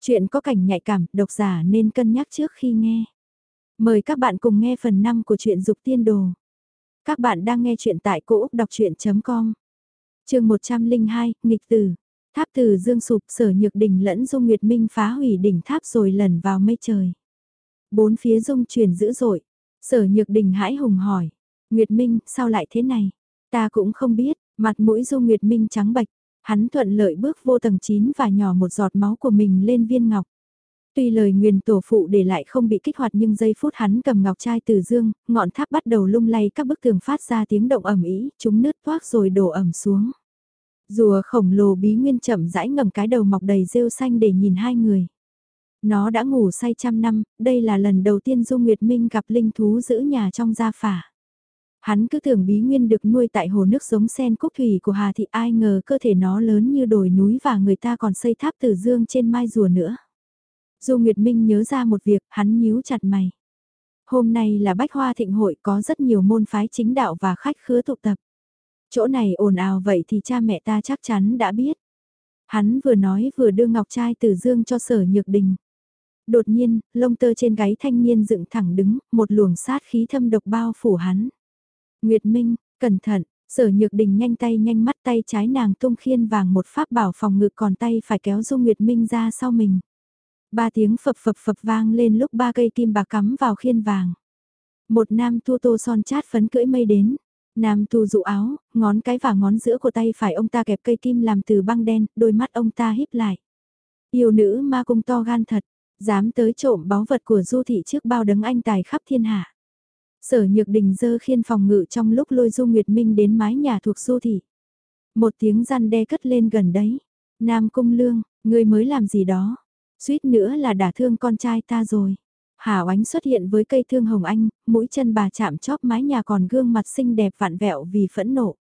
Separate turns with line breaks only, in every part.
Chuyện có cảnh nhạy cảm, độc giả nên cân nhắc trước khi nghe. Mời các bạn cùng nghe phần 5 của truyện Dục Tiên Đồ. Các bạn đang nghe chuyện tại cỗ đọc chuyện.com. Trường 102, Nghịch Tử. Tháp từ dương sụp sở nhược đỉnh lẫn dung nguyệt minh phá hủy đỉnh tháp rồi lẩn vào mây trời. Bốn phía dung chuyển dữ dội. Sở nhược đỉnh hãi hùng hỏi. Nguyệt Minh, sao lại thế này? Ta cũng không biết, mặt mũi dung Nguyệt Minh trắng bạch. Hắn thuận lợi bước vô tầng 9 và nhỏ một giọt máu của mình lên viên ngọc. Tuy lời nguyền tổ phụ để lại không bị kích hoạt nhưng giây phút hắn cầm ngọc trai từ dương, ngọn tháp bắt đầu lung lay các bức tường phát ra tiếng động ẩm ý, chúng nứt toác rồi đổ ẩm xuống. Rùa khổng lồ bí nguyên chậm rãi ngầm cái đầu mọc đầy rêu xanh để nhìn hai người. Nó đã ngủ say trăm năm, đây là lần đầu tiên Du Nguyệt Minh gặp linh thú giữ nhà trong gia phả. Hắn cứ tưởng bí nguyên được nuôi tại hồ nước giống sen cúc thủy của Hà Thị ai ngờ cơ thể nó lớn như đồi núi và người ta còn xây tháp tử dương trên mai rùa nữa. Du Nguyệt Minh nhớ ra một việc, hắn nhíu chặt mày. Hôm nay là bách hoa thịnh hội có rất nhiều môn phái chính đạo và khách khứa tụ tập. Chỗ này ồn ào vậy thì cha mẹ ta chắc chắn đã biết. Hắn vừa nói vừa đưa ngọc trai tử dương cho sở nhược đình. Đột nhiên, lông tơ trên gáy thanh niên dựng thẳng đứng, một luồng sát khí thâm độc bao phủ hắn. Nguyệt Minh, cẩn thận, sở nhược đình nhanh tay nhanh mắt tay trái nàng tung khiên vàng một pháp bảo phòng ngự còn tay phải kéo Du Nguyệt Minh ra sau mình. Ba tiếng phập phập phập vang lên lúc ba cây kim bạc cắm vào khiên vàng. Một nam tu tô son chát phấn cưỡi mây đến. Nam tu dụ áo, ngón cái và ngón giữa của tay phải ông ta kẹp cây kim làm từ băng đen, đôi mắt ông ta híp lại. Yêu nữ ma cung to gan thật, dám tới trộm báu vật của du thị trước bao đấng anh tài khắp thiên hạ. Sở nhược đình dơ khiên phòng ngự trong lúc lôi Du Nguyệt Minh đến mái nhà thuộc du thị. Một tiếng răn đe cất lên gần đấy. Nam Cung Lương, ngươi mới làm gì đó? Suýt nữa là đả thương con trai ta rồi. hà oánh xuất hiện với cây thương hồng anh, mũi chân bà chạm chóp mái nhà còn gương mặt xinh đẹp vạn vẹo vì phẫn nộ.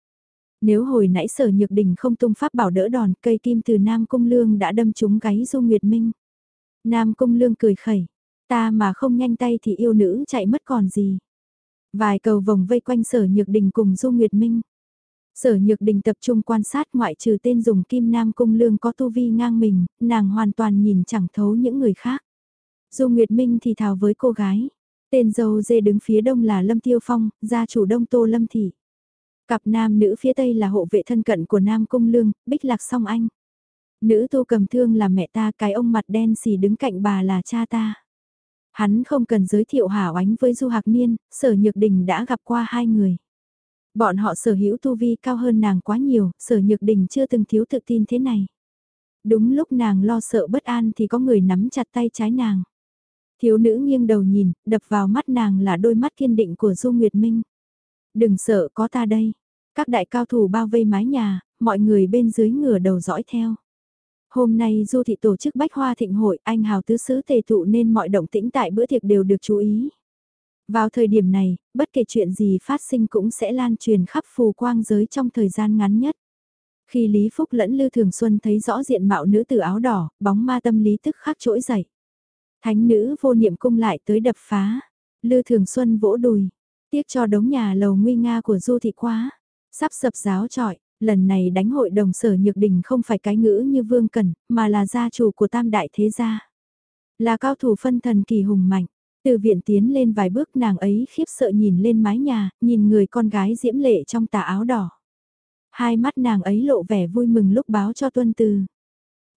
Nếu hồi nãy sở nhược đình không tung pháp bảo đỡ đòn, cây kim từ Nam Cung Lương đã đâm trúng gáy Du Nguyệt Minh. Nam Cung Lương cười khẩy, ta mà không nhanh tay thì yêu nữ chạy mất còn gì. Vài cầu vòng vây quanh sở nhược đình cùng Du Nguyệt Minh. Sở nhược đình tập trung quan sát ngoại trừ tên dùng kim nam cung lương có tu vi ngang mình, nàng hoàn toàn nhìn chẳng thấu những người khác. Du Nguyệt Minh thì thào với cô gái. Tên dâu dê đứng phía đông là Lâm Tiêu Phong, gia chủ đông tô Lâm Thị. Cặp nam nữ phía tây là hộ vệ thân cận của Nam Cung Lương, Bích Lạc Song Anh. Nữ tu cầm thương là mẹ ta, cái ông mặt đen xì đứng cạnh bà là cha ta. Hắn không cần giới thiệu hà oánh với Du Hạc Niên, sở nhược đình đã gặp qua hai người. Bọn họ sở hữu tu vi cao hơn nàng quá nhiều, sở nhược đình chưa từng thiếu tự tin thế này. Đúng lúc nàng lo sợ bất an thì có người nắm chặt tay trái nàng. Thiếu nữ nghiêng đầu nhìn, đập vào mắt nàng là đôi mắt kiên định của Du Nguyệt Minh. Đừng sợ có ta đây. Các đại cao thủ bao vây mái nhà, mọi người bên dưới ngửa đầu dõi theo. Hôm nay Du Thị tổ chức bách hoa thịnh hội, anh hào tứ sứ tề tụ nên mọi động tĩnh tại bữa tiệc đều được chú ý. Vào thời điểm này, bất kể chuyện gì phát sinh cũng sẽ lan truyền khắp phù quang giới trong thời gian ngắn nhất. Khi Lý Phúc lẫn Lư Thường Xuân thấy rõ diện mạo nữ tử áo đỏ, bóng ma tâm lý tức khắc trỗi dậy. Thánh nữ vô niệm cung lại tới đập phá. Lư Thường Xuân vỗ đùi. Tiếc cho đống nhà lầu nguy nga của Du Thị quá. Sắp sập giáo trọi, lần này đánh hội đồng sở nhược đình không phải cái ngữ như Vương cần mà là gia chủ của tam đại thế gia. Là cao thủ phân thần kỳ hùng mạnh. Từ viện tiến lên vài bước nàng ấy khiếp sợ nhìn lên mái nhà, nhìn người con gái diễm lệ trong tà áo đỏ. Hai mắt nàng ấy lộ vẻ vui mừng lúc báo cho tuân từ.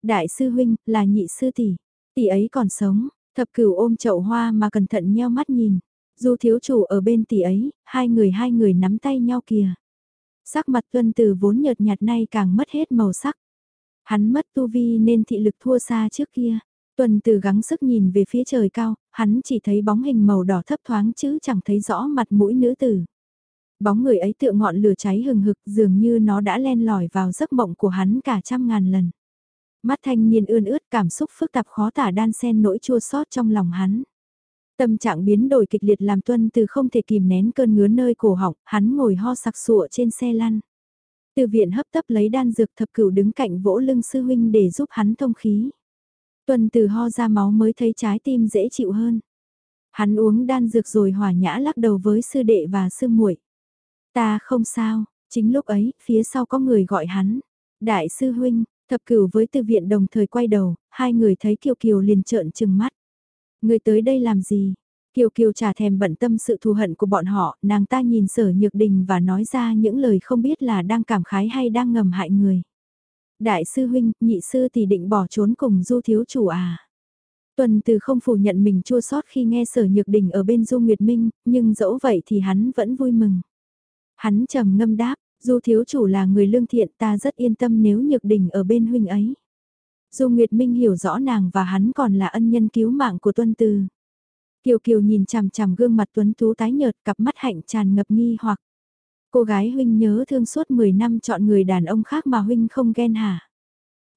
Đại sư huynh, là nhị sư tỷ, tỷ ấy còn sống, thập cửu ôm chậu hoa mà cẩn thận nheo mắt nhìn. Dù thiếu chủ ở bên tỷ ấy, hai người hai người nắm tay nhau kìa. Sắc mặt tuân từ vốn nhợt nhạt nay càng mất hết màu sắc. Hắn mất tu vi nên thị lực thua xa trước kia. Tuần từ gắng sức nhìn về phía trời cao, hắn chỉ thấy bóng hình màu đỏ thấp thoáng chứ chẳng thấy rõ mặt mũi nữ tử. Bóng người ấy tựa ngọn lửa cháy hừng hực dường như nó đã len lỏi vào giấc mộng của hắn cả trăm ngàn lần. Mắt thanh niên ươn ướt cảm xúc phức tạp khó tả đan xen nỗi chua xót trong lòng hắn. Tâm trạng biến đổi kịch liệt làm tuân từ không thể kìm nén cơn ngứa nơi cổ họng, hắn ngồi ho sặc sụa trên xe lăn. Từ viện hấp tấp lấy đan dược thập cửu đứng cạnh vỗ lưng sư huynh để giúp hắn thông khí. Tuần từ ho ra máu mới thấy trái tim dễ chịu hơn. Hắn uống đan dược rồi hòa nhã lắc đầu với sư đệ và sư muội. Ta không sao, chính lúc ấy, phía sau có người gọi hắn. Đại sư huynh, Thập cửu với từ viện đồng thời quay đầu, hai người thấy Kiều Kiều liền trợn trừng mắt. Người tới đây làm gì? Kiều Kiều trả thèm bận tâm sự thù hận của bọn họ, nàng ta nhìn sở nhược đình và nói ra những lời không biết là đang cảm khái hay đang ngầm hại người. Đại sư huynh, nhị sư thì định bỏ trốn cùng du thiếu chủ à? Tuần từ không phủ nhận mình chua sót khi nghe sở nhược đình ở bên Du Nguyệt Minh, nhưng dẫu vậy thì hắn vẫn vui mừng. Hắn trầm ngâm đáp, Du thiếu chủ là người lương thiện ta rất yên tâm nếu nhược đình ở bên huynh ấy. Du Nguyệt Minh hiểu rõ nàng và hắn còn là ân nhân cứu mạng của tuân Tư. Kiều Kiều nhìn chằm chằm gương mặt tuấn tú tái nhợt cặp mắt hạnh tràn ngập nghi hoặc. Cô gái huynh nhớ thương suốt 10 năm chọn người đàn ông khác mà huynh không ghen hả?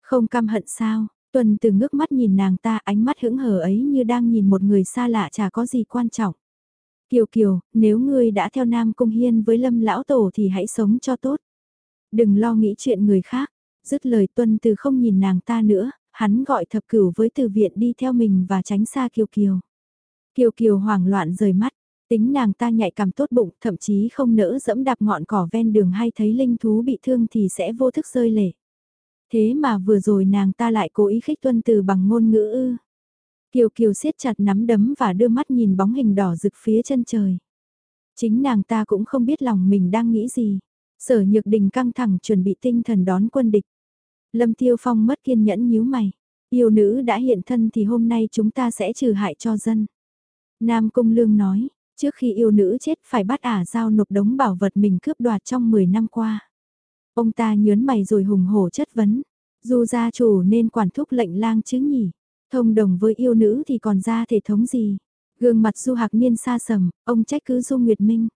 Không căm hận sao? Tuần từ ngước mắt nhìn nàng ta ánh mắt hững hờ ấy như đang nhìn một người xa lạ chả có gì quan trọng. Kiều Kiều, nếu ngươi đã theo Nam Cung Hiên với Lâm Lão Tổ thì hãy sống cho tốt. Đừng lo nghĩ chuyện người khác. Dứt lời tuân từ không nhìn nàng ta nữa, hắn gọi thập cửu với từ viện đi theo mình và tránh xa Kiều Kiều. Kiều Kiều hoảng loạn rời mắt, tính nàng ta nhạy cảm tốt bụng, thậm chí không nỡ dẫm đạp ngọn cỏ ven đường hay thấy linh thú bị thương thì sẽ vô thức rơi lệ. Thế mà vừa rồi nàng ta lại cố ý khích tuân từ bằng ngôn ngữ ư. Kiều Kiều siết chặt nắm đấm và đưa mắt nhìn bóng hình đỏ rực phía chân trời. Chính nàng ta cũng không biết lòng mình đang nghĩ gì. Sở nhược đình căng thẳng chuẩn bị tinh thần đón quân địch. Lâm Tiêu Phong mất kiên nhẫn nhíu mày. Yêu nữ đã hiện thân thì hôm nay chúng ta sẽ trừ hại cho dân. Nam Cung Lương nói, trước khi yêu nữ chết phải bắt ả giao nộp đống bảo vật mình cướp đoạt trong 10 năm qua. Ông ta nhớn mày rồi hùng hổ chất vấn. Dù gia chủ nên quản thúc lệnh lang chứ nhỉ. Thông đồng với yêu nữ thì còn ra thể thống gì. Gương mặt du hạc niên xa sầm, ông trách cứ du nguyệt minh.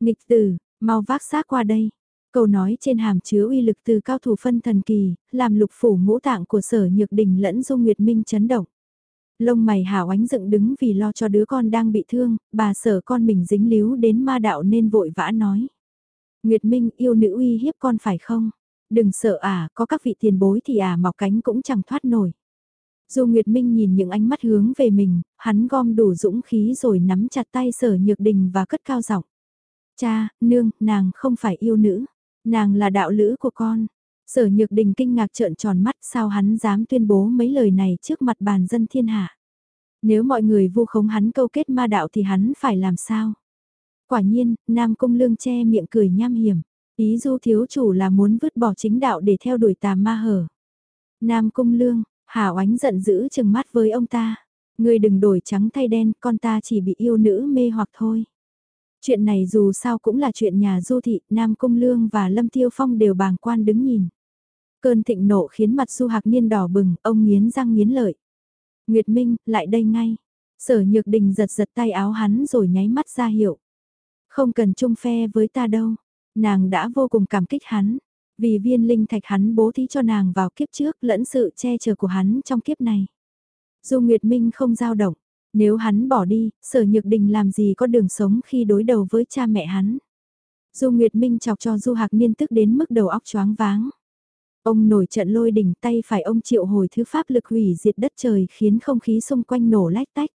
Nghịch tử, mau vác xác qua đây. Câu nói trên hàm chứa uy lực từ cao thủ phân thần kỳ, làm lục phủ ngũ tạng của sở nhược đình lẫn du nguyệt minh chấn động. Lông mày hảo ánh dựng đứng vì lo cho đứa con đang bị thương, bà sở con mình dính líu đến ma đạo nên vội vã nói. Nguyệt Minh yêu nữ uy hiếp con phải không? Đừng sợ à, có các vị tiền bối thì à mọc cánh cũng chẳng thoát nổi. Dù Nguyệt Minh nhìn những ánh mắt hướng về mình, hắn gom đủ dũng khí rồi nắm chặt tay sở nhược đình và cất cao giọng. Cha, nương, nàng không phải yêu nữ, nàng là đạo lữ của con. Sở nhược đình kinh ngạc trợn tròn mắt sao hắn dám tuyên bố mấy lời này trước mặt bàn dân thiên hạ. Nếu mọi người vu khống hắn câu kết ma đạo thì hắn phải làm sao? Quả nhiên, Nam Cung Lương che miệng cười nham hiểm. Ý du thiếu chủ là muốn vứt bỏ chính đạo để theo đuổi tà ma hở. Nam Cung Lương, hà oánh giận dữ chừng mắt với ông ta. Người đừng đổi trắng thay đen, con ta chỉ bị yêu nữ mê hoặc thôi. Chuyện này dù sao cũng là chuyện nhà du thị, Nam Cung Lương và Lâm Tiêu Phong đều bàng quan đứng nhìn. Cơn thịnh nộ khiến mặt du hạc niên đỏ bừng, ông nghiến răng nghiến lợi. Nguyệt Minh, lại đây ngay. Sở Nhược Đình giật giật tay áo hắn rồi nháy mắt ra hiệu. Không cần chung phe với ta đâu. Nàng đã vô cùng cảm kích hắn. Vì viên linh thạch hắn bố thí cho nàng vào kiếp trước lẫn sự che chở của hắn trong kiếp này. Du Nguyệt Minh không giao động. Nếu hắn bỏ đi, sở nhược đình làm gì có đường sống khi đối đầu với cha mẹ hắn. Du Nguyệt Minh chọc cho Du Hạc Niên tức đến mức đầu óc choáng váng. Ông nổi trận lôi đỉnh tay phải ông triệu hồi thứ pháp lực hủy diệt đất trời khiến không khí xung quanh nổ lách tách.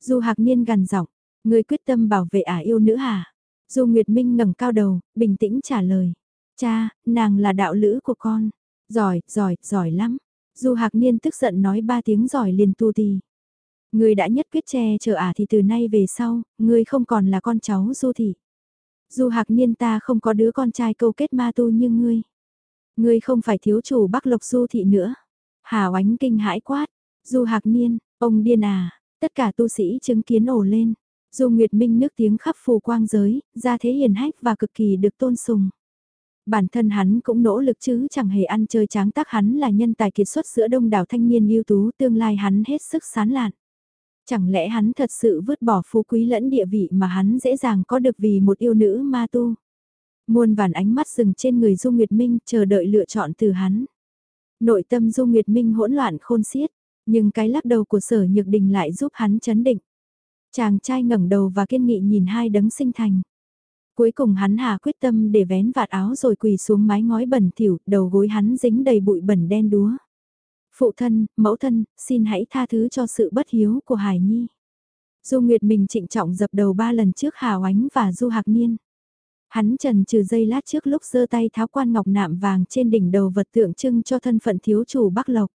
Du Hạc Niên gằn giọng, người quyết tâm bảo vệ ả yêu nữ hả? Du Nguyệt Minh ngẩng cao đầu, bình tĩnh trả lời. Cha, nàng là đạo lữ của con. Giỏi, giỏi, giỏi lắm. Du Hạc Niên tức giận nói ba tiếng giỏi liền tu tì. Người đã nhất quyết che chở ả thì từ nay về sau, người không còn là con cháu Du Thị. Du Hạc Niên ta không có đứa con trai câu kết ma tu như ngươi. Ngươi không phải thiếu chủ Bắc Lộc Du Thị nữa. Hà oánh kinh hãi quát. Du Hạc Niên, ông điên à, tất cả tu sĩ chứng kiến ổ lên. Du Nguyệt Minh nước tiếng khắp phù quang giới, ra thế hiền hách và cực kỳ được tôn sùng. Bản thân hắn cũng nỗ lực chứ chẳng hề ăn chơi tráng tác hắn là nhân tài kiệt xuất giữa đông đảo thanh niên ưu tú tương lai hắn hết sức sán lạn. Chẳng lẽ hắn thật sự vứt bỏ phú quý lẫn địa vị mà hắn dễ dàng có được vì một yêu nữ ma tu. Muôn vàn ánh mắt dừng trên người Du Nguyệt Minh chờ đợi lựa chọn từ hắn. Nội tâm Du Nguyệt Minh hỗn loạn khôn xiết, nhưng cái lắc đầu của sở nhược đình lại giúp hắn chấn định. Chàng trai ngẩng đầu và kiên nghị nhìn hai đấng sinh thành. Cuối cùng hắn hà quyết tâm để vén vạt áo rồi quỳ xuống mái ngói bẩn thỉu, đầu gối hắn dính đầy bụi bẩn đen đúa. Phụ thân, mẫu thân, xin hãy tha thứ cho sự bất hiếu của Hải Nhi. Du Nguyệt mình trịnh trọng dập đầu ba lần trước Hà Oánh và Du Hạc Niên. Hắn trần trừ dây lát trước lúc giơ tay tháo quan ngọc nạm vàng trên đỉnh đầu vật tượng trưng cho thân phận thiếu chủ Bắc Lộc.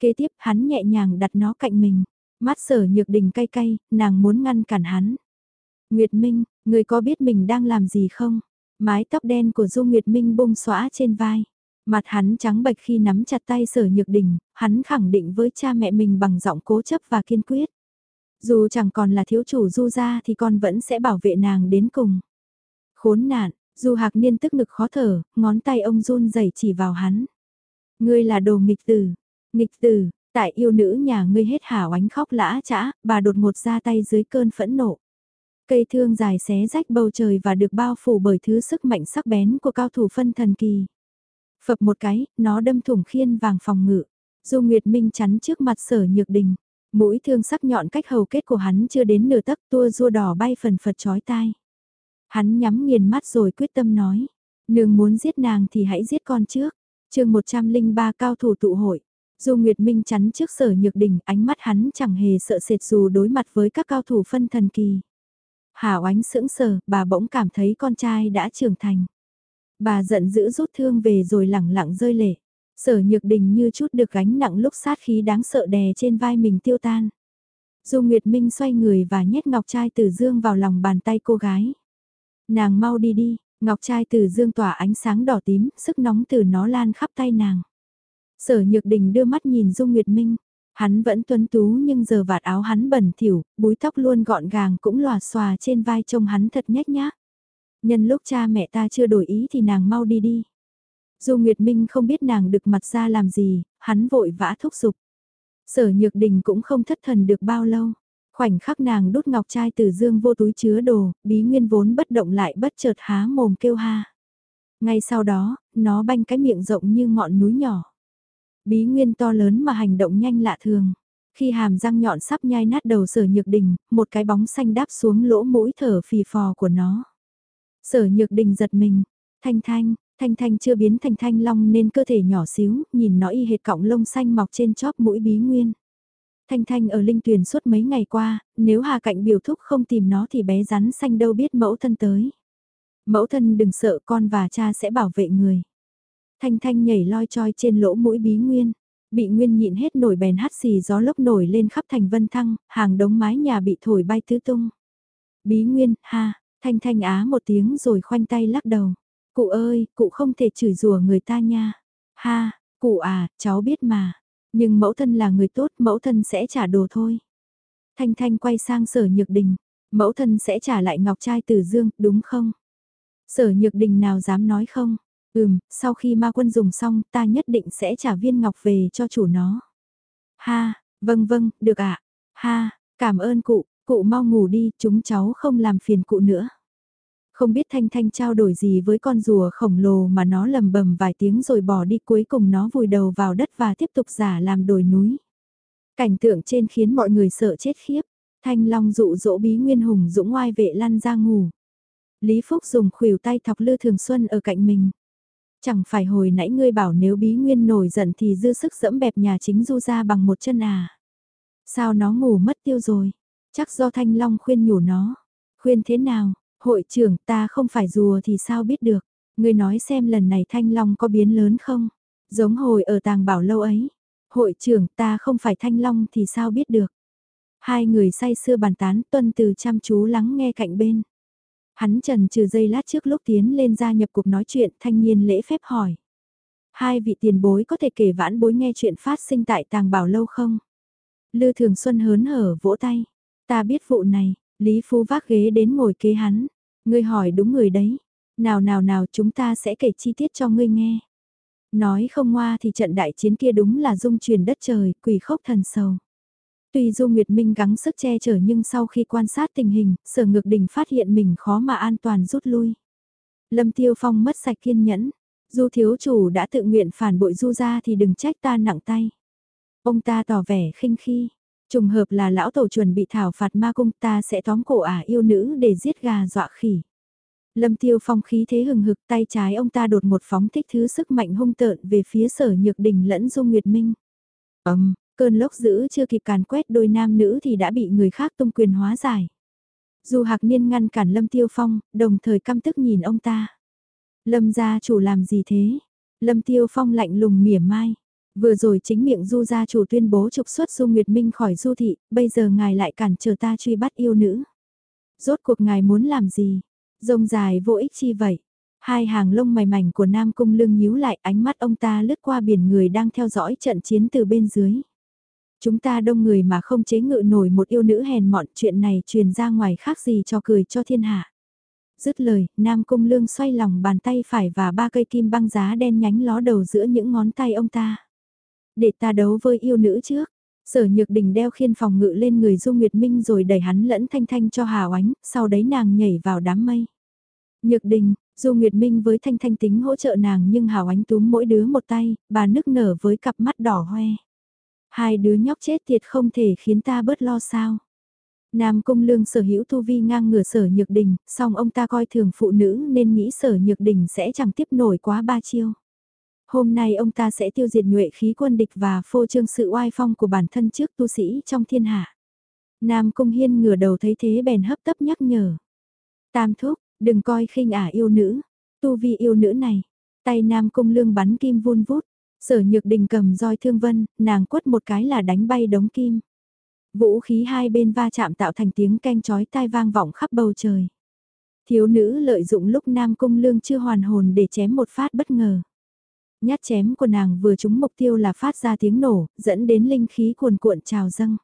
Kế tiếp hắn nhẹ nhàng đặt nó cạnh mình. Mắt sở nhược đình cay cay, nàng muốn ngăn cản hắn. Nguyệt Minh, người có biết mình đang làm gì không? Mái tóc đen của Du Nguyệt Minh bung xóa trên vai. Mặt hắn trắng bệch khi nắm chặt tay sở nhược đình, hắn khẳng định với cha mẹ mình bằng giọng cố chấp và kiên quyết. Dù chẳng còn là thiếu chủ Du gia thì con vẫn sẽ bảo vệ nàng đến cùng. Khốn nạn, Du hạc niên tức ngực khó thở, ngón tay ông run rẩy chỉ vào hắn. Ngươi là đồ nghịch tử, nghịch tử, tại yêu nữ nhà ngươi hết hảo ánh khóc lã chã, bà đột ngột ra tay dưới cơn phẫn nộ. Cây thương dài xé rách bầu trời và được bao phủ bởi thứ sức mạnh sắc bén của cao thủ phân thần kỳ. Phập một cái, nó đâm thủng khiên vàng phòng ngự. Du Nguyệt Minh chắn trước mặt sở nhược đình. Mũi thương sắc nhọn cách hầu kết của hắn chưa đến nửa tấc tua rua đỏ bay phần phật chói tai. Hắn nhắm nghiền mắt rồi quyết tâm nói. Nương muốn giết nàng thì hãy giết con trước. chương 103 cao thủ tụ hội. Du Nguyệt Minh chắn trước sở nhược đình, ánh mắt hắn chẳng hề sợ sệt dù đối mặt với các cao thủ phân thần kỳ. Hảo ánh sững sờ, bà bỗng cảm thấy con trai đã trưởng thành. Bà giận dữ rút thương về rồi lẳng lặng rơi lệ. Sở nhược đình như chút được gánh nặng lúc sát khí đáng sợ đè trên vai mình tiêu tan. Du Nguyệt Minh xoay người và nhét ngọc trai từ dương vào lòng bàn tay cô gái. Nàng mau đi đi, ngọc trai từ dương tỏa ánh sáng đỏ tím, sức nóng từ nó lan khắp tay nàng. Sở Nhược Đình đưa mắt nhìn Dung Nguyệt Minh. Hắn vẫn tuấn tú nhưng giờ vạt áo hắn bẩn thỉu, búi tóc luôn gọn gàng cũng lòa xòa trên vai trông hắn thật nhếch nhác. Nhân lúc cha mẹ ta chưa đổi ý thì nàng mau đi đi. Dù Nguyệt Minh không biết nàng được mặt ra làm gì, hắn vội vã thúc giục. Sở Nhược Đình cũng không thất thần được bao lâu. Khoảnh khắc nàng đút ngọc trai từ dương vô túi chứa đồ, bí nguyên vốn bất động lại bất chợt há mồm kêu ha. Ngay sau đó, nó banh cái miệng rộng như ngọn núi nhỏ. Bí nguyên to lớn mà hành động nhanh lạ thường. Khi hàm răng nhọn sắp nhai nát đầu sở nhược đình, một cái bóng xanh đáp xuống lỗ mũi thở phì phò của nó. Sở nhược đình giật mình, thanh thanh, thanh thanh chưa biến thành thanh long nên cơ thể nhỏ xíu, nhìn nó y hệt cọng lông xanh mọc trên chóp mũi bí nguyên. Thanh Thanh ở linh tuyển suốt mấy ngày qua, nếu Hà Cạnh biểu thúc không tìm nó thì bé rắn xanh đâu biết mẫu thân tới. Mẫu thân đừng sợ con và cha sẽ bảo vệ người. Thanh Thanh nhảy loi choi trên lỗ mũi bí nguyên. Bị nguyên nhịn hết nổi bèn hát xì gió lốc nổi lên khắp thành vân thăng, hàng đống mái nhà bị thổi bay tứ tung. Bí nguyên, ha, Thanh Thanh á một tiếng rồi khoanh tay lắc đầu. Cụ ơi, cụ không thể chửi rủa người ta nha. Ha, cụ à, cháu biết mà. Nhưng mẫu thân là người tốt, mẫu thân sẽ trả đồ thôi. Thanh Thanh quay sang sở nhược đình. Mẫu thân sẽ trả lại ngọc trai từ dương, đúng không? Sở nhược đình nào dám nói không? Ừm, sau khi ma quân dùng xong ta nhất định sẽ trả viên ngọc về cho chủ nó. Ha, vâng vâng, được ạ. Ha, cảm ơn cụ, cụ mau ngủ đi, chúng cháu không làm phiền cụ nữa. Không biết Thanh Thanh trao đổi gì với con rùa khổng lồ mà nó lầm bầm vài tiếng rồi bỏ đi cuối cùng nó vùi đầu vào đất và tiếp tục giả làm đồi núi. Cảnh tượng trên khiến mọi người sợ chết khiếp. Thanh Long dụ dỗ bí nguyên hùng dũng ngoai vệ lăn ra ngủ. Lý Phúc dùng khuỷu tay thọc Lư Thường Xuân ở cạnh mình. Chẳng phải hồi nãy ngươi bảo nếu bí nguyên nổi giận thì dư sức dẫm bẹp nhà chính du ra bằng một chân à. Sao nó ngủ mất tiêu rồi? Chắc do Thanh Long khuyên nhủ nó. Khuyên thế nào? Hội trưởng, ta không phải rùa thì sao biết được? người nói xem lần này Thanh Long có biến lớn không? Giống hồi ở tàng bảo lâu ấy. Hội trưởng, ta không phải Thanh Long thì sao biết được? Hai người say sưa bàn tán, tuân từ chăm chú lắng nghe cạnh bên. Hắn trần trừ giây lát trước lúc tiến lên gia nhập cuộc nói chuyện, thanh niên lễ phép hỏi. Hai vị tiền bối có thể kể vãn bối nghe chuyện phát sinh tại tàng bảo lâu không? Lư Thường Xuân hớn hở vỗ tay. Ta biết vụ này, Lý phú vác ghế đến ngồi kế hắn. Ngươi hỏi đúng người đấy. Nào nào nào chúng ta sẽ kể chi tiết cho ngươi nghe. Nói không ngoa thì trận đại chiến kia đúng là dung truyền đất trời, quỷ khốc thần sầu. Tuy Du Nguyệt Minh gắng sức che chở nhưng sau khi quan sát tình hình, sở ngược đình phát hiện mình khó mà an toàn rút lui. Lâm Tiêu Phong mất sạch kiên nhẫn. Du thiếu chủ đã tự nguyện phản bội Du ra thì đừng trách ta nặng tay. Ông ta tỏ vẻ khinh khi. Trùng hợp là lão tổ chuẩn bị thảo phạt ma cung ta sẽ tóm cổ ả yêu nữ để giết gà dọa khỉ. Lâm Tiêu Phong khí thế hừng hực tay trái ông ta đột một phóng thích thứ sức mạnh hung tợn về phía sở nhược đình lẫn dung Nguyệt Minh. Ấm, Cơn lốc dữ chưa kịp càn quét đôi nam nữ thì đã bị người khác tung quyền hóa giải. Dù Hạc Niên ngăn cản Lâm Tiêu Phong, đồng thời căm tức nhìn ông ta. Lâm gia chủ làm gì thế? Lâm Tiêu Phong lạnh lùng mỉa mai. Vừa rồi chính miệng Du gia chủ tuyên bố trục xuất Du Nguyệt Minh khỏi Du thị, bây giờ ngài lại cản trở ta truy bắt yêu nữ. Rốt cuộc ngài muốn làm gì? Rông dài vô ích chi vậy? Hai hàng lông mày mảnh của Nam Cung Lương nhíu lại ánh mắt ông ta lướt qua biển người đang theo dõi trận chiến từ bên dưới. Chúng ta đông người mà không chế ngự nổi một yêu nữ hèn mọn chuyện này truyền ra ngoài khác gì cho cười cho thiên hạ. Dứt lời, Nam Cung Lương xoay lòng bàn tay phải và ba cây kim băng giá đen nhánh ló đầu giữa những ngón tay ông ta. Để ta đấu với yêu nữ trước. Sở nhược đình đeo khiên phòng ngự lên người Du Nguyệt Minh rồi đẩy hắn lẫn thanh thanh cho hà oánh, sau đấy nàng nhảy vào đám mây. Nhược đình, Du Nguyệt Minh với thanh thanh tính hỗ trợ nàng nhưng Hà Oánh túm mỗi đứa một tay, bà nức nở với cặp mắt đỏ hoe. Hai đứa nhóc chết tiệt không thể khiến ta bớt lo sao. Nam Cung Lương sở hữu thu vi ngang ngửa sở nhược đình, song ông ta coi thường phụ nữ nên nghĩ sở nhược đình sẽ chẳng tiếp nổi quá ba chiêu. Hôm nay ông ta sẽ tiêu diệt nhuệ khí quân địch và phô trương sự oai phong của bản thân trước tu sĩ trong thiên hạ. Nam Cung Hiên ngửa đầu thấy thế bèn hấp tấp nhắc nhở. Tam thúc, đừng coi khinh ả yêu nữ, tu vi yêu nữ này. Tay Nam Cung Lương bắn kim vun vút, sở nhược đình cầm roi thương vân, nàng quất một cái là đánh bay đống kim. Vũ khí hai bên va chạm tạo thành tiếng canh chói tai vang vọng khắp bầu trời. Thiếu nữ lợi dụng lúc Nam Cung Lương chưa hoàn hồn để chém một phát bất ngờ. Nhát chém của nàng vừa trúng mục tiêu là phát ra tiếng nổ, dẫn đến linh khí cuồn cuộn trào dâng.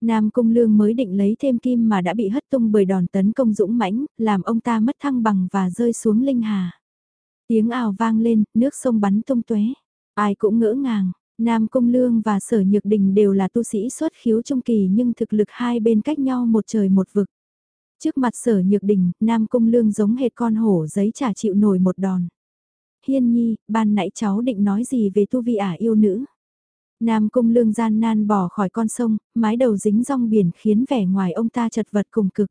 Nam Cung Lương mới định lấy thêm kim mà đã bị hất tung bởi đòn tấn công dũng mãnh, làm ông ta mất thăng bằng và rơi xuống linh hà. Tiếng ào vang lên, nước sông bắn tung tóe. Ai cũng ngỡ ngàng, Nam Cung Lương và Sở Nhược Đình đều là tu sĩ xuất khiếu trung kỳ nhưng thực lực hai bên cách nhau một trời một vực. Trước mặt Sở Nhược Đình, Nam Cung Lương giống hệt con hổ giấy trả chịu nổi một đòn. Hiên nhi, ban nãy cháu định nói gì về tu vi ả yêu nữ? Nam cung lương gian nan bỏ khỏi con sông, mái đầu dính rong biển khiến vẻ ngoài ông ta chật vật cùng cực.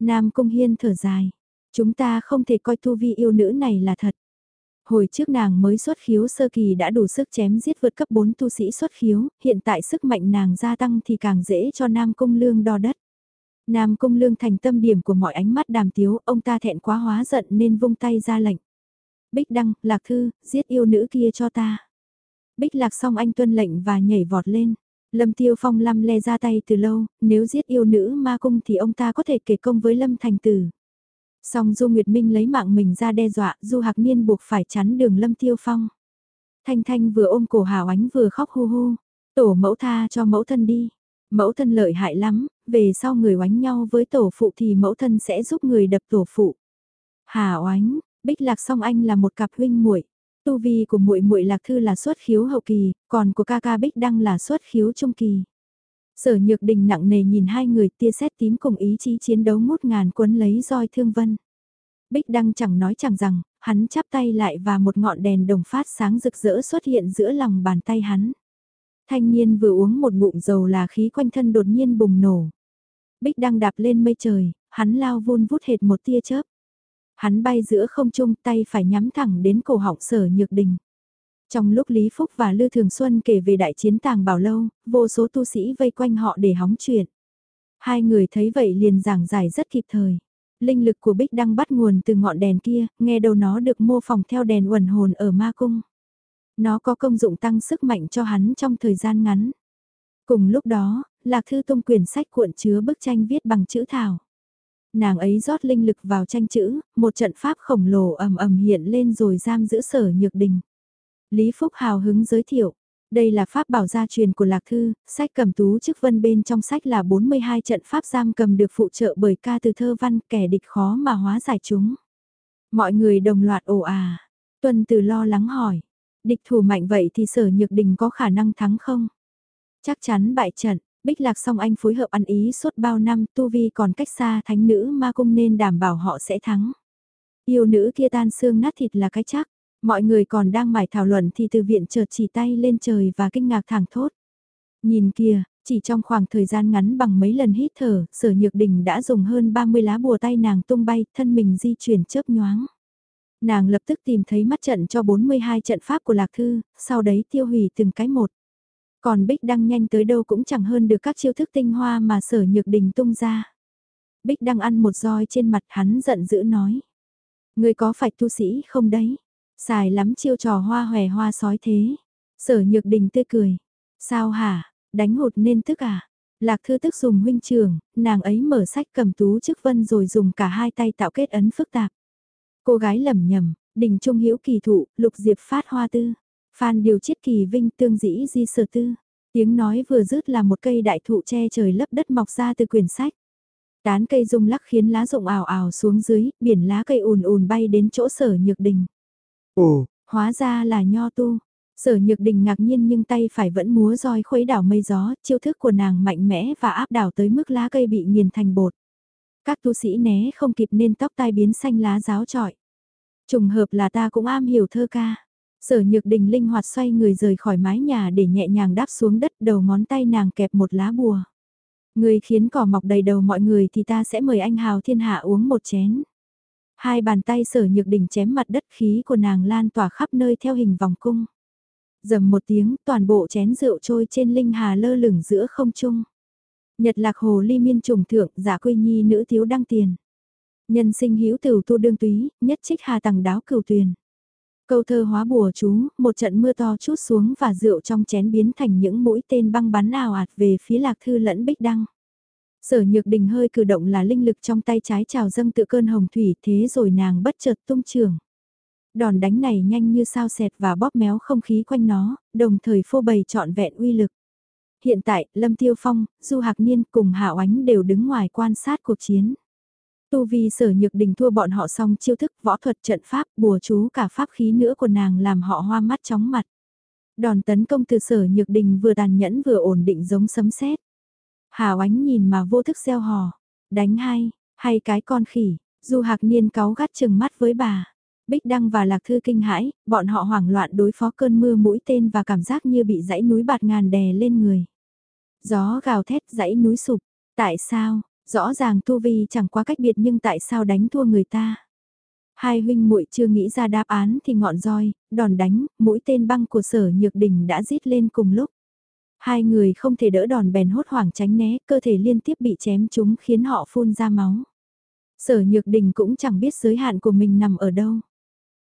Nam cung hiên thở dài. Chúng ta không thể coi tu vi yêu nữ này là thật. Hồi trước nàng mới xuất khiếu sơ kỳ đã đủ sức chém giết vượt cấp 4 tu sĩ xuất khiếu, hiện tại sức mạnh nàng gia tăng thì càng dễ cho Nam Cung Lương đo đất. Nam Cung Lương thành tâm điểm của mọi ánh mắt đàm tiếu, ông ta thẹn quá hóa giận nên vung tay ra lệnh. Bích Đăng, Lạc Thư, giết yêu nữ kia cho ta. Bích Lạc xong anh tuân lệnh và nhảy vọt lên. Lâm Tiêu Phong lăm le ra tay từ lâu, nếu giết yêu nữ ma cung thì ông ta có thể kể công với Lâm Thành Tử. Song Du Nguyệt Minh lấy mạng mình ra đe dọa, Du Hạc Niên buộc phải chắn đường Lâm Tiêu Phong. Thanh Thanh vừa ôm cổ Hảo Ánh vừa khóc hu hu. Tổ mẫu tha cho mẫu thân đi. Mẫu thân lợi hại lắm, về sau người oánh nhau với tổ phụ thì mẫu thân sẽ giúp người đập tổ phụ. Hà oánh, Bích Lạc song anh là một cặp huynh muội. Tu vi của muội muội Lạc Thư là xuất khiếu hậu kỳ, còn của ca ca Bích Đăng là xuất khiếu trung kỳ. Sở Nhược Đình nặng nề nhìn hai người tia sét tím cùng ý chí chiến đấu ngút ngàn cuốn lấy roi thương vân. Bích Đăng chẳng nói chẳng rằng, hắn chắp tay lại và một ngọn đèn đồng phát sáng rực rỡ xuất hiện giữa lòng bàn tay hắn. Thanh niên vừa uống một ngụm dầu là khí quanh thân đột nhiên bùng nổ. Bích Đăng đạp lên mây trời, hắn lao vun vút hệt một tia chớp. Hắn bay giữa không trung tay phải nhắm thẳng đến cổ họng sở nhược đình. Trong lúc Lý Phúc và Lư Thường Xuân kể về đại chiến tàng bảo lâu, vô số tu sĩ vây quanh họ để hóng chuyện. Hai người thấy vậy liền giảng giải rất kịp thời. Linh lực của Bích Đăng bắt nguồn từ ngọn đèn kia, nghe đầu nó được mô phỏng theo đèn uẩn hồn ở ma cung. Nó có công dụng tăng sức mạnh cho hắn trong thời gian ngắn. Cùng lúc đó, Lạc Thư Tông quyển sách cuộn chứa bức tranh viết bằng chữ thảo nàng ấy rót linh lực vào tranh chữ, một trận pháp khổng lồ ầm ầm hiện lên rồi giam giữ sở nhược đình. Lý Phúc hào hứng giới thiệu, đây là pháp bảo gia truyền của Lạc Thư, sách cầm tú chức vân bên trong sách là 42 trận pháp giam cầm được phụ trợ bởi ca từ thơ văn kẻ địch khó mà hóa giải chúng. Mọi người đồng loạt ồ à, tuân từ lo lắng hỏi, địch thủ mạnh vậy thì sở nhược đình có khả năng thắng không? Chắc chắn bại trận, Bích Lạc song anh phối hợp ăn ý suốt bao năm tu vi còn cách xa thánh nữ ma cung nên đảm bảo họ sẽ thắng. Yêu nữ kia tan xương nát thịt là cái chắc. Mọi người còn đang mải thảo luận thì từ viện chợt chỉ tay lên trời và kinh ngạc thẳng thốt. Nhìn kìa, chỉ trong khoảng thời gian ngắn bằng mấy lần hít thở, sở nhược đình đã dùng hơn 30 lá bùa tay nàng tung bay, thân mình di chuyển chớp nhoáng. Nàng lập tức tìm thấy mắt trận cho 42 trận pháp của Lạc Thư, sau đấy tiêu hủy từng cái một. Còn Bích Đăng nhanh tới đâu cũng chẳng hơn được các chiêu thức tinh hoa mà sở nhược đình tung ra. Bích đăng ăn một roi trên mặt hắn giận dữ nói. Người có phải tu sĩ không đấy? Xài lắm chiêu trò hoa hòe hoa sói thế. Sở nhược đình tươi cười. Sao hả, đánh hụt nên tức à? Lạc thư tức dùng huynh trường, nàng ấy mở sách cầm tú chức vân rồi dùng cả hai tay tạo kết ấn phức tạp. Cô gái lầm nhầm, đình trung hữu kỳ thụ, lục diệp phát hoa tư. Phan điều chiết kỳ vinh tương dĩ di sở tư. Tiếng nói vừa dứt là một cây đại thụ che trời lấp đất mọc ra từ quyển sách. Tán cây rung lắc khiến lá rụng ảo ảo xuống dưới, biển lá cây ùn ùn bay đến chỗ sở nhược đình. Ồ, hóa ra là nho tu. Sở nhược đình ngạc nhiên nhưng tay phải vẫn múa roi khuấy đảo mây gió, chiêu thức của nàng mạnh mẽ và áp đảo tới mức lá cây bị nghiền thành bột. Các tu sĩ né không kịp nên tóc tai biến xanh lá giáo trọi. Trùng hợp là ta cũng am hiểu thơ ca. Sở nhược đình linh hoạt xoay người rời khỏi mái nhà để nhẹ nhàng đáp xuống đất đầu ngón tay nàng kẹp một lá bùa. Người khiến cỏ mọc đầy đầu mọi người thì ta sẽ mời anh Hào Thiên Hạ uống một chén. Hai bàn tay sở nhược đình chém mặt đất khí của nàng lan tỏa khắp nơi theo hình vòng cung. Dầm một tiếng toàn bộ chén rượu trôi trên linh hà lơ lửng giữa không trung. Nhật lạc hồ ly miên trùng thượng giả quy nhi nữ thiếu đăng tiền. Nhân sinh hữu tử tu đương túy, nhất trích hà tầng đáo cửu tuyền. Câu thơ hóa bùa chú, một trận mưa to chút xuống và rượu trong chén biến thành những mũi tên băng bắn ào ạt về phía lạc thư lẫn bích đăng. Sở nhược đình hơi cử động là linh lực trong tay trái trào dâng tự cơn hồng thủy thế rồi nàng bất chợt tung trường. Đòn đánh này nhanh như sao xẹt và bóp méo không khí quanh nó, đồng thời phô bày trọn vẹn uy lực. Hiện tại, Lâm Tiêu Phong, Du Hạc Niên cùng Hạ Ánh đều đứng ngoài quan sát cuộc chiến. Tu vi sở nhược đình thua bọn họ xong chiêu thức võ thuật trận pháp bùa chú cả pháp khí nữa của nàng làm họ hoa mắt chóng mặt. Đòn tấn công từ sở nhược đình vừa tàn nhẫn vừa ổn định giống sấm sét. Hào ánh nhìn mà vô thức gieo hò. Đánh hay, hay cái con khỉ, du hạc niên cáu gắt chừng mắt với bà. Bích Đăng và Lạc Thư kinh hãi, bọn họ hoảng loạn đối phó cơn mưa mũi tên và cảm giác như bị dãy núi bạt ngàn đè lên người. Gió gào thét dãy núi sụp, tại sao, Rõ ràng Tu Vi chẳng quá cách biệt nhưng tại sao đánh thua người ta? Hai huynh muội chưa nghĩ ra đáp án thì ngọn roi, đòn đánh, mũi tên băng của sở nhược đình đã rít lên cùng lúc. Hai người không thể đỡ đòn bèn hốt hoảng tránh né, cơ thể liên tiếp bị chém chúng khiến họ phun ra máu. Sở nhược đình cũng chẳng biết giới hạn của mình nằm ở đâu.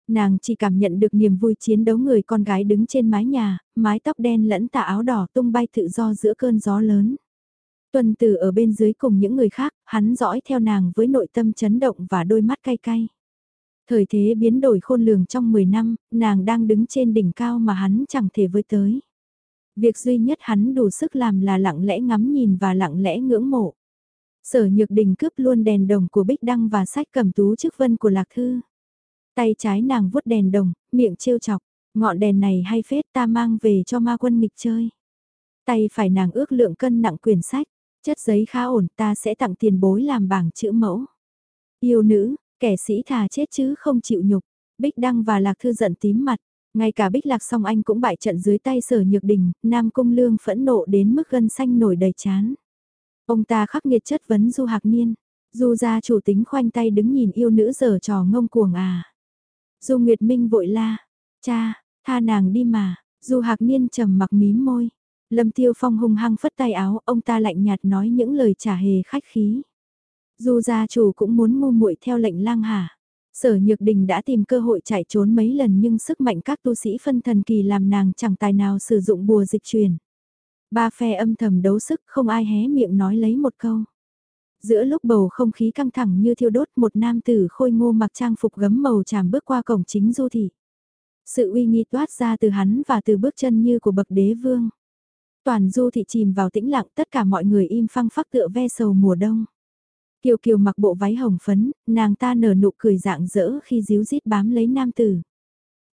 Nàng chỉ cảm nhận được niềm vui chiến đấu người con gái đứng trên mái nhà, mái tóc đen lẫn tà áo đỏ tung bay tự do giữa cơn gió lớn. Tuần tử ở bên dưới cùng những người khác, hắn dõi theo nàng với nội tâm chấn động và đôi mắt cay cay. Thời thế biến đổi khôn lường trong 10 năm, nàng đang đứng trên đỉnh cao mà hắn chẳng thể với tới. Việc duy nhất hắn đủ sức làm là lặng lẽ ngắm nhìn và lặng lẽ ngưỡng mộ. Sở nhược đình cướp luôn đèn đồng của Bích Đăng và sách cầm tú chức vân của Lạc Thư. Tay trái nàng vuốt đèn đồng, miệng trêu chọc, ngọn đèn này hay phết ta mang về cho ma quân nghịch chơi. Tay phải nàng ước lượng cân nặng quyển sách, Chất giấy khá ổn ta sẽ tặng tiền bối làm bảng chữ mẫu. Yêu nữ, kẻ sĩ thà chết chứ không chịu nhục. Bích Đăng và Lạc Thư giận tím mặt. Ngay cả Bích Lạc song anh cũng bại trận dưới tay sở nhược đình, Nam Cung Lương phẫn nộ đến mức gân xanh nổi đầy chán. Ông ta khắc nghiệt chất vấn Du Hạc Niên. Du gia chủ tính khoanh tay đứng nhìn yêu nữ giờ trò ngông cuồng à. Du Nguyệt Minh vội la. Cha, tha nàng đi mà. Du Hạc Niên trầm mặc mím môi. Lâm Tiêu Phong hung hăng phất tay áo, ông ta lạnh nhạt nói những lời trả hề khách khí. Dù gia chủ cũng muốn ngu muội theo lệnh lang hà. Sở Nhược Đình đã tìm cơ hội chạy trốn mấy lần nhưng sức mạnh các tu sĩ phân thần kỳ làm nàng chẳng tài nào sử dụng bùa dịch truyền. Ba phe âm thầm đấu sức không ai hé miệng nói lấy một câu. Giữa lúc bầu không khí căng thẳng như thiêu đốt một nam tử khôi ngô mặc trang phục gấm màu tràm bước qua cổng chính du thị. Sự uy nghi toát ra từ hắn và từ bước chân như của bậc đế vương. Toàn du thị chìm vào tĩnh lặng tất cả mọi người im phăng phắc tựa ve sầu mùa đông. Kiều Kiều mặc bộ váy hồng phấn, nàng ta nở nụ cười dạng dỡ khi díu dít bám lấy nam tử.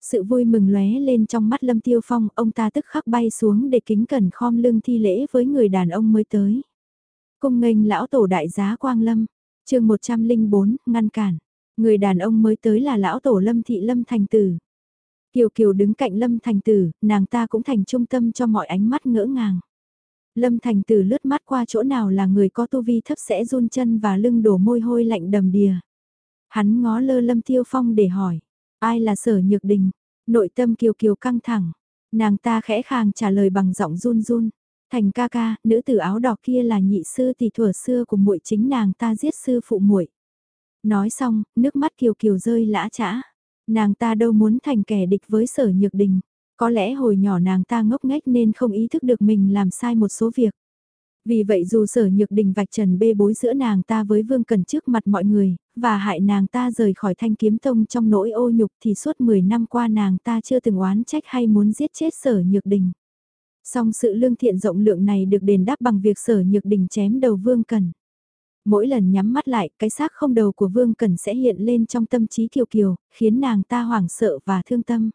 Sự vui mừng lóe lên trong mắt Lâm Tiêu Phong, ông ta tức khắc bay xuống để kính cẩn khom lưng thi lễ với người đàn ông mới tới. Cung nghênh lão tổ đại giá Quang Lâm, chương 104, ngăn cản. Người đàn ông mới tới là lão tổ Lâm Thị Lâm Thành Tử. Kiều Kiều đứng cạnh Lâm Thành Tử, nàng ta cũng thành trung tâm cho mọi ánh mắt ngỡ ngàng. Lâm Thành Tử lướt mắt qua chỗ nào là người có tu vi thấp sẽ run chân và lưng đổ môi hôi lạnh đầm đìa. Hắn ngó lơ Lâm Tiêu Phong để hỏi, ai là sở nhược đình? Nội tâm Kiều Kiều căng thẳng, nàng ta khẽ khàng trả lời bằng giọng run run. Thành ca ca, nữ tử áo đỏ kia là nhị sư tỷ thuở xưa của muội chính nàng ta giết sư phụ muội. Nói xong, nước mắt kiều kiều rơi lã chã. Nàng ta đâu muốn thành kẻ địch với sở nhược đình. Có lẽ hồi nhỏ nàng ta ngốc nghếch nên không ý thức được mình làm sai một số việc. Vì vậy dù sở nhược đình vạch trần bê bối giữa nàng ta với Vương Cần trước mặt mọi người, và hại nàng ta rời khỏi thanh kiếm tông trong nỗi ô nhục thì suốt 10 năm qua nàng ta chưa từng oán trách hay muốn giết chết sở nhược đình. Song sự lương thiện rộng lượng này được đền đáp bằng việc sở nhược đình chém đầu Vương Cần. Mỗi lần nhắm mắt lại, cái xác không đầu của Vương Cần sẽ hiện lên trong tâm trí kiều kiều, khiến nàng ta hoảng sợ và thương tâm.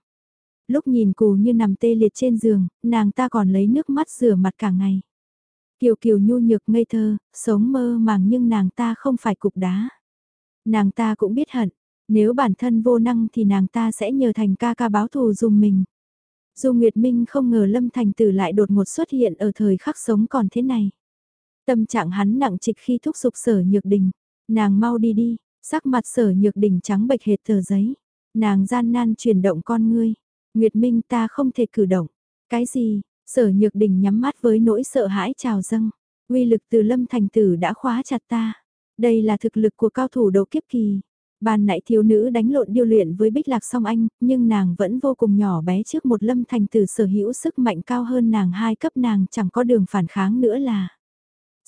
Lúc nhìn cù như nằm tê liệt trên giường, nàng ta còn lấy nước mắt rửa mặt cả ngày. Kiều Kiều nhu nhược ngây thơ, sống mơ màng nhưng nàng ta không phải cục đá. Nàng ta cũng biết hận, nếu bản thân vô năng thì nàng ta sẽ nhờ thành ca ca báo thù dùng mình. Dù Nguyệt Minh không ngờ Lâm Thành Tử lại đột ngột xuất hiện ở thời khắc sống còn thế này. Tâm trạng hắn nặng trịch khi thúc giục sở nhược đình. Nàng mau đi đi, sắc mặt sở nhược đình trắng bệch hệt tờ giấy. Nàng gian nan chuyển động con ngươi. Nguyệt Minh ta không thể cử động. Cái gì, Sở Nhược Đình nhắm mắt với nỗi sợ hãi trào dâng. Uy lực từ lâm thành tử đã khóa chặt ta. Đây là thực lực của cao thủ đầu kiếp kỳ. Bàn nãy thiếu nữ đánh lộn điêu luyện với bích lạc song anh, nhưng nàng vẫn vô cùng nhỏ bé trước một lâm thành tử sở hữu sức mạnh cao hơn nàng hai cấp nàng chẳng có đường phản kháng nữa là.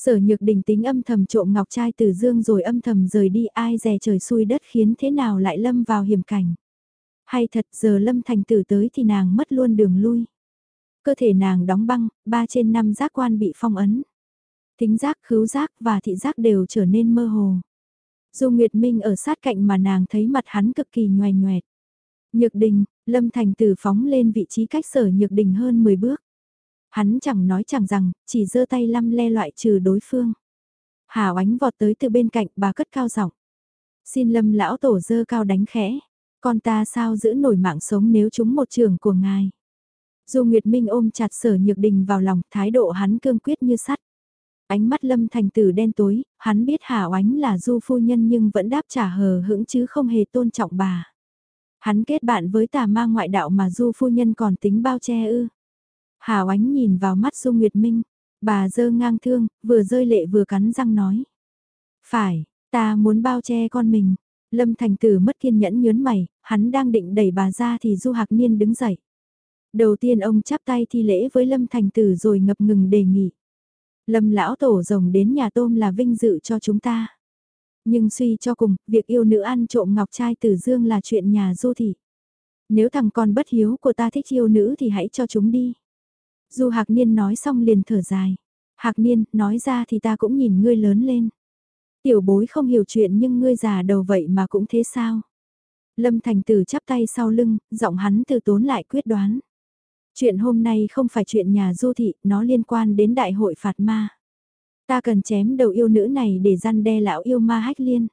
Sở nhược đình tính âm thầm trộm ngọc trai từ dương rồi âm thầm rời đi ai dè trời xui đất khiến thế nào lại lâm vào hiểm cảnh. Hay thật giờ lâm thành tử tới thì nàng mất luôn đường lui. Cơ thể nàng đóng băng, ba trên năm giác quan bị phong ấn. Tính giác, khứu giác và thị giác đều trở nên mơ hồ. Dù Nguyệt Minh ở sát cạnh mà nàng thấy mặt hắn cực kỳ nhoài nhoẹt. Nhược đình, Lâm Thành Tử phóng lên vị trí cách sở nhược đình hơn 10 bước. Hắn chẳng nói chẳng rằng, chỉ giơ tay lăm le loại trừ đối phương. Hà oánh vọt tới từ bên cạnh bà cất cao giọng. Xin lâm lão tổ dơ cao đánh khẽ. Con ta sao giữ nổi mạng sống nếu chúng một trường của ngài. Du Nguyệt Minh ôm chặt sở nhược đình vào lòng, thái độ hắn cương quyết như sắt. Ánh mắt lâm thành tử đen tối, hắn biết Hà Oánh là du phu nhân nhưng vẫn đáp trả hờ hững chứ không hề tôn trọng bà. Hắn kết bạn với tà ma ngoại đạo mà du phu nhân còn tính bao che ư. Hà Oánh nhìn vào mắt Du Nguyệt Minh, bà dơ ngang thương, vừa rơi lệ vừa cắn răng nói. Phải, ta muốn bao che con mình. Lâm Thành Tử mất kiên nhẫn nhớn mày, hắn đang định đẩy bà ra thì Du Hạc Niên đứng dậy. Đầu tiên ông chắp tay thi lễ với Lâm Thành Tử rồi ngập ngừng đề nghị. Lâm lão tổ rồng đến nhà tôm là vinh dự cho chúng ta. Nhưng suy cho cùng, việc yêu nữ ăn trộm ngọc trai tử dương là chuyện nhà du thị. Nếu thằng con bất hiếu của ta thích yêu nữ thì hãy cho chúng đi. Du Hạc Niên nói xong liền thở dài. Hạc Niên, nói ra thì ta cũng nhìn ngươi lớn lên. Tiểu bối không hiểu chuyện nhưng ngươi già đầu vậy mà cũng thế sao? Lâm Thành Tử chắp tay sau lưng, giọng hắn từ tốn lại quyết đoán. Chuyện hôm nay không phải chuyện nhà du thị, nó liên quan đến đại hội phạt ma. Ta cần chém đầu yêu nữ này để răn đe lão yêu ma hách liên.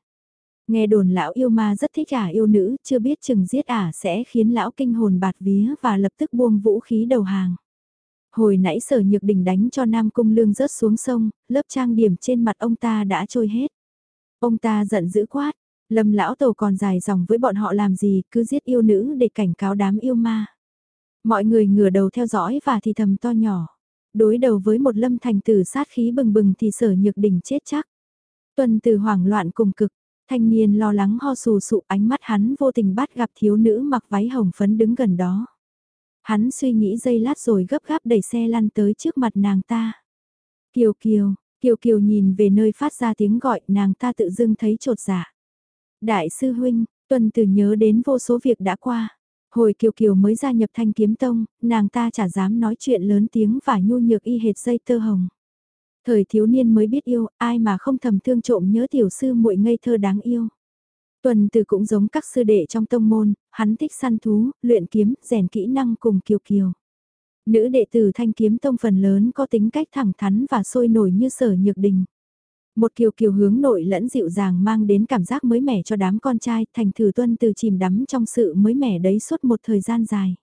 Nghe đồn lão yêu ma rất thích ả yêu nữ, chưa biết chừng giết ả sẽ khiến lão kinh hồn bạt vía và lập tức buông vũ khí đầu hàng. Hồi nãy sở nhược đình đánh cho Nam Cung Lương rớt xuống sông, lớp trang điểm trên mặt ông ta đã trôi hết. Ông ta giận dữ quát, lâm lão tổ còn dài dòng với bọn họ làm gì, cứ giết yêu nữ để cảnh cáo đám yêu ma. Mọi người ngửa đầu theo dõi và thì thầm to nhỏ. Đối đầu với một lâm thành tử sát khí bừng bừng thì sở nhược đỉnh chết chắc. Tuần từ hoảng loạn cùng cực, thanh niên lo lắng ho sù sụ ánh mắt hắn vô tình bắt gặp thiếu nữ mặc váy hồng phấn đứng gần đó. Hắn suy nghĩ giây lát rồi gấp gáp đẩy xe lăn tới trước mặt nàng ta. Kiều Kiều, Kiều Kiều nhìn về nơi phát ra tiếng gọi nàng ta tự dưng thấy trột dạ. Đại sư huynh, tuần từ nhớ đến vô số việc đã qua. Hồi Kiều Kiều mới gia nhập thanh kiếm tông, nàng ta chả dám nói chuyện lớn tiếng và nhu nhược y hệt dây tơ hồng. Thời thiếu niên mới biết yêu, ai mà không thầm thương trộm nhớ tiểu sư muội ngây thơ đáng yêu. Tuần từ cũng giống các sư đệ trong tông môn, hắn thích săn thú, luyện kiếm, rèn kỹ năng cùng Kiều Kiều. Nữ đệ tử thanh kiếm tông phần lớn có tính cách thẳng thắn và sôi nổi như sở nhược đình. Một kiều kiều hướng nội lẫn dịu dàng mang đến cảm giác mới mẻ cho đám con trai, thành thử tuân từ chìm đắm trong sự mới mẻ đấy suốt một thời gian dài.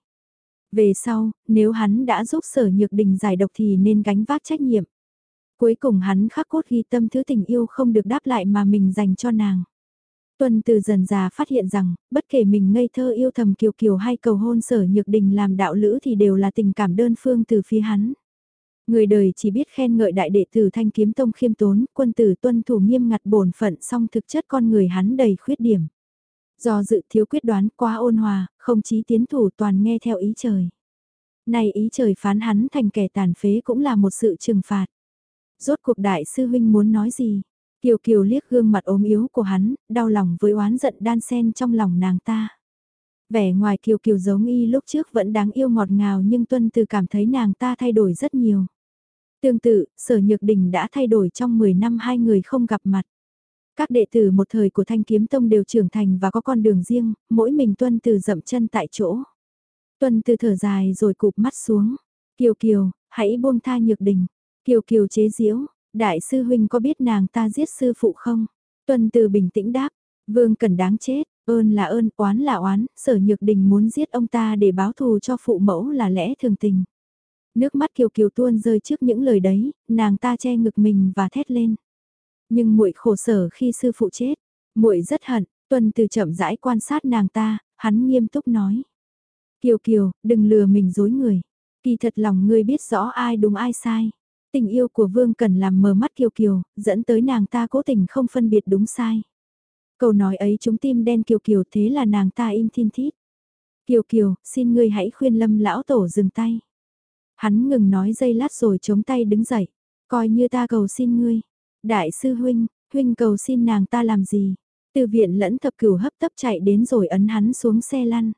Về sau, nếu hắn đã giúp sở nhược đình giải độc thì nên gánh vác trách nhiệm. Cuối cùng hắn khắc cốt ghi tâm thứ tình yêu không được đáp lại mà mình dành cho nàng tuần từ dần già phát hiện rằng, bất kể mình ngây thơ yêu thầm kiều kiều hay cầu hôn sở nhược đình làm đạo lữ thì đều là tình cảm đơn phương từ phía hắn. Người đời chỉ biết khen ngợi đại đệ tử thanh kiếm tông khiêm tốn, quân tử tuân thủ nghiêm ngặt bổn phận song thực chất con người hắn đầy khuyết điểm. Do dự thiếu quyết đoán quá ôn hòa, không chí tiến thủ toàn nghe theo ý trời. Này ý trời phán hắn thành kẻ tàn phế cũng là một sự trừng phạt. Rốt cuộc đại sư huynh muốn nói gì? Kiều Kiều liếc gương mặt ốm yếu của hắn, đau lòng với oán giận đan sen trong lòng nàng ta. Vẻ ngoài Kiều Kiều giống y lúc trước vẫn đáng yêu ngọt ngào nhưng Tuân Từ cảm thấy nàng ta thay đổi rất nhiều. Tương tự, Sở Nhược Đình đã thay đổi trong 10 năm hai người không gặp mặt. Các đệ tử một thời của Thanh Kiếm Tông đều trưởng thành và có con đường riêng, mỗi mình Tuân Từ dậm chân tại chỗ. Tuân Từ thở dài rồi cụp mắt xuống. Kiều Kiều, hãy buông tha Nhược Đình. Kiều Kiều chế giễu, đại sư huynh có biết nàng ta giết sư phụ không? Tuân Từ bình tĩnh đáp, Vương Cần đáng chết, ơn là ơn, oán là oán, sở nhược đình muốn giết ông ta để báo thù cho phụ mẫu là lẽ thường tình. Nước mắt Kiều Kiều tuôn rơi trước những lời đấy, nàng ta che ngực mình và thét lên. Nhưng muội khổ sở khi sư phụ chết, muội rất hận, Tuân từ chậm rãi quan sát nàng ta, hắn nghiêm túc nói. Kiều Kiều, đừng lừa mình dối người. Kỳ thật lòng ngươi biết rõ ai đúng ai sai. Tình yêu của Vương cần làm mờ mắt Kiều Kiều, dẫn tới nàng ta cố tình không phân biệt đúng sai. Câu nói ấy chúng tim đen Kiều Kiều thế là nàng ta im thiên thít. Kiều Kiều, xin ngươi hãy khuyên lâm lão tổ dừng tay. Hắn ngừng nói dây lát rồi chống tay đứng dậy. Coi như ta cầu xin ngươi. Đại sư huynh, huynh cầu xin nàng ta làm gì? Từ viện lẫn thập cửu hấp tấp chạy đến rồi ấn hắn xuống xe lăn.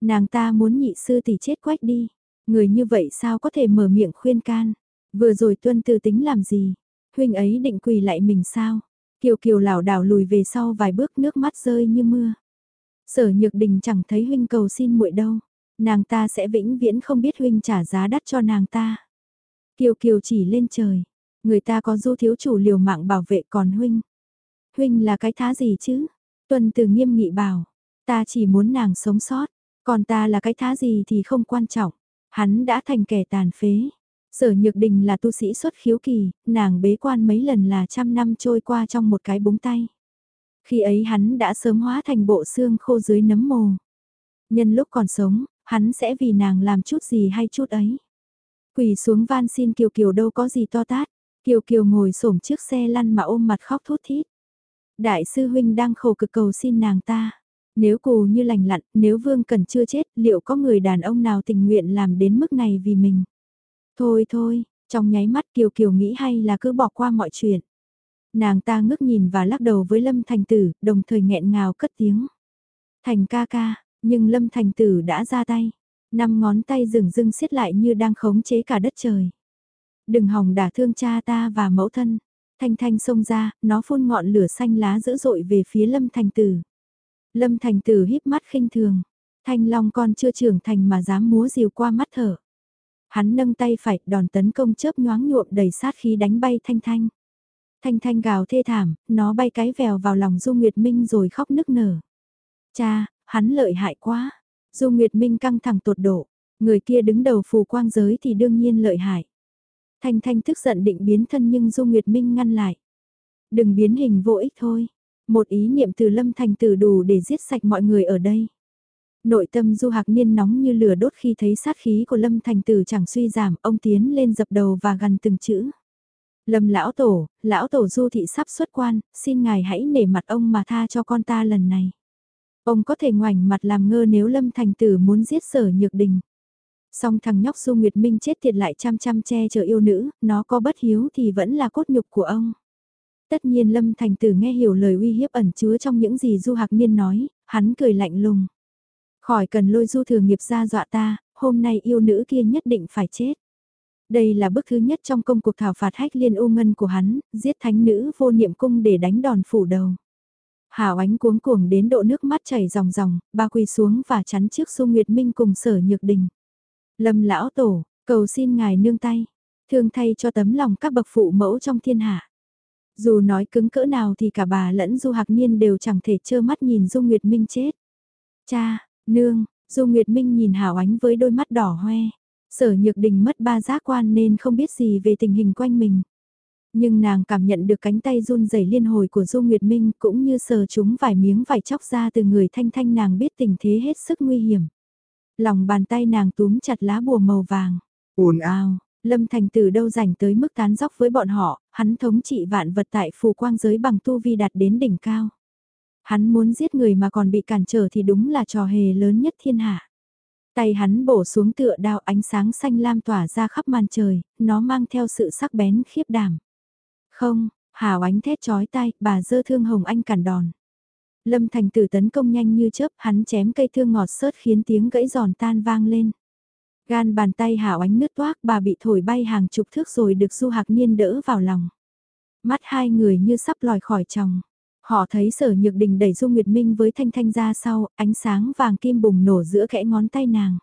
Nàng ta muốn nhị sư tỷ chết quách đi. Người như vậy sao có thể mở miệng khuyên can? Vừa rồi tuân tư tính làm gì? Huynh ấy định quỳ lại mình sao? Kiều Kiều lảo đảo lùi về sau vài bước nước mắt rơi như mưa. Sở Nhược Đình chẳng thấy huynh cầu xin muội đâu, nàng ta sẽ vĩnh viễn không biết huynh trả giá đắt cho nàng ta. Kiều Kiều chỉ lên trời, người ta có du thiếu chủ liều mạng bảo vệ còn huynh. Huynh là cái thá gì chứ? Tuân từ nghiêm nghị bảo, ta chỉ muốn nàng sống sót, còn ta là cái thá gì thì không quan trọng. Hắn đã thành kẻ tàn phế, Sở Nhược Đình là tu sĩ xuất khiếu kỳ, nàng bế quan mấy lần là trăm năm trôi qua trong một cái búng tay. Khi ấy hắn đã sớm hóa thành bộ xương khô dưới nấm mồ. Nhân lúc còn sống, hắn sẽ vì nàng làm chút gì hay chút ấy. Quỳ xuống van xin Kiều Kiều đâu có gì to tát. Kiều Kiều ngồi xổm trước xe lăn mà ôm mặt khóc thút thít. Đại sư huynh đang khổ cực cầu xin nàng ta. Nếu cù như lành lặn, nếu vương cần chưa chết, liệu có người đàn ông nào tình nguyện làm đến mức này vì mình? Thôi thôi, trong nháy mắt Kiều Kiều nghĩ hay là cứ bỏ qua mọi chuyện. Nàng ta ngước nhìn và lắc đầu với Lâm Thành Tử, đồng thời nghẹn ngào cất tiếng. Thành ca ca, nhưng Lâm Thành Tử đã ra tay. Năm ngón tay rừng rưng xiết lại như đang khống chế cả đất trời. Đừng hòng đả thương cha ta và mẫu thân. Thanh Thanh xông ra, nó phun ngọn lửa xanh lá dữ dội về phía Lâm Thành Tử. Lâm Thành Tử híp mắt khinh thường. Thanh Long con chưa trưởng thành mà dám múa rìu qua mắt thở. Hắn nâng tay phải, đòn tấn công chớp nhoáng nhuộm đầy sát khí đánh bay Thanh Thanh. Thanh Thanh gào thê thảm, nó bay cái vèo vào lòng Du Nguyệt Minh rồi khóc nức nở. Cha, hắn lợi hại quá. Du Nguyệt Minh căng thẳng tột độ, người kia đứng đầu phù quang giới thì đương nhiên lợi hại. Thanh Thanh tức giận định biến thân nhưng Du Nguyệt Minh ngăn lại. Đừng biến hình vô ích thôi. Một ý niệm từ Lâm Thành Tử đủ để giết sạch mọi người ở đây. Nội tâm Du Hạc Niên nóng như lửa đốt khi thấy sát khí của Lâm Thành Tử chẳng suy giảm, ông tiến lên dập đầu và gần từng chữ. Lâm lão tổ, lão tổ Du thị sắp xuất quan, xin ngài hãy nể mặt ông mà tha cho con ta lần này. Ông có thể ngoảnh mặt làm ngơ nếu Lâm Thành Tử muốn giết sở nhược đình. Song thằng nhóc Du Nguyệt Minh chết thiệt lại chăm chăm che chở yêu nữ, nó có bất hiếu thì vẫn là cốt nhục của ông. Tất nhiên Lâm Thành Tử nghe hiểu lời uy hiếp ẩn chứa trong những gì Du Hạc Niên nói, hắn cười lạnh lùng. Khỏi cần lôi du thừa nghiệp ra dọa ta, hôm nay yêu nữ kia nhất định phải chết. Đây là bước thứ nhất trong công cuộc thảo phạt hách liên u ngân của hắn, giết thánh nữ vô niệm cung để đánh đòn phủ đầu. Hảo ánh cuống cuồng đến độ nước mắt chảy ròng ròng, ba quỳ xuống và chắn trước su Nguyệt Minh cùng sở nhược đình. Lâm lão tổ, cầu xin ngài nương tay, thương thay cho tấm lòng các bậc phụ mẫu trong thiên hạ. Dù nói cứng cỡ nào thì cả bà lẫn Du Hạc Niên đều chẳng thể trơ mắt nhìn Du Nguyệt Minh chết. Cha, Nương, Du Nguyệt Minh nhìn Hảo Ánh với đôi mắt đỏ hoe. Sở Nhược Đình mất ba giác quan nên không biết gì về tình hình quanh mình. Nhưng nàng cảm nhận được cánh tay run rẩy liên hồi của Du Nguyệt Minh cũng như sờ chúng vài miếng vải chóc ra từ người thanh thanh nàng biết tình thế hết sức nguy hiểm. Lòng bàn tay nàng túm chặt lá bùa màu vàng. ồn ào, Lâm Thành từ đâu rảnh tới mức tán dóc với bọn họ, hắn thống trị vạn vật tại phù quang giới bằng tu vi đạt đến đỉnh cao. Hắn muốn giết người mà còn bị cản trở thì đúng là trò hề lớn nhất thiên hạ. Tay hắn bổ xuống tựa đao ánh sáng xanh lam tỏa ra khắp màn trời, nó mang theo sự sắc bén khiếp đảm. Không, hào ánh thét chói tay, bà dơ thương hồng anh cản đòn. Lâm thành tử tấn công nhanh như chớp, hắn chém cây thương ngọt sớt khiến tiếng gãy giòn tan vang lên. Gan bàn tay hảo ánh nứt toác bà bị thổi bay hàng chục thước rồi được Du Hạc Niên đỡ vào lòng. Mắt hai người như sắp lòi khỏi chồng. Họ thấy sở nhược đình đẩy Du Nguyệt Minh với thanh thanh ra sau, ánh sáng vàng kim bùng nổ giữa kẽ ngón tay nàng.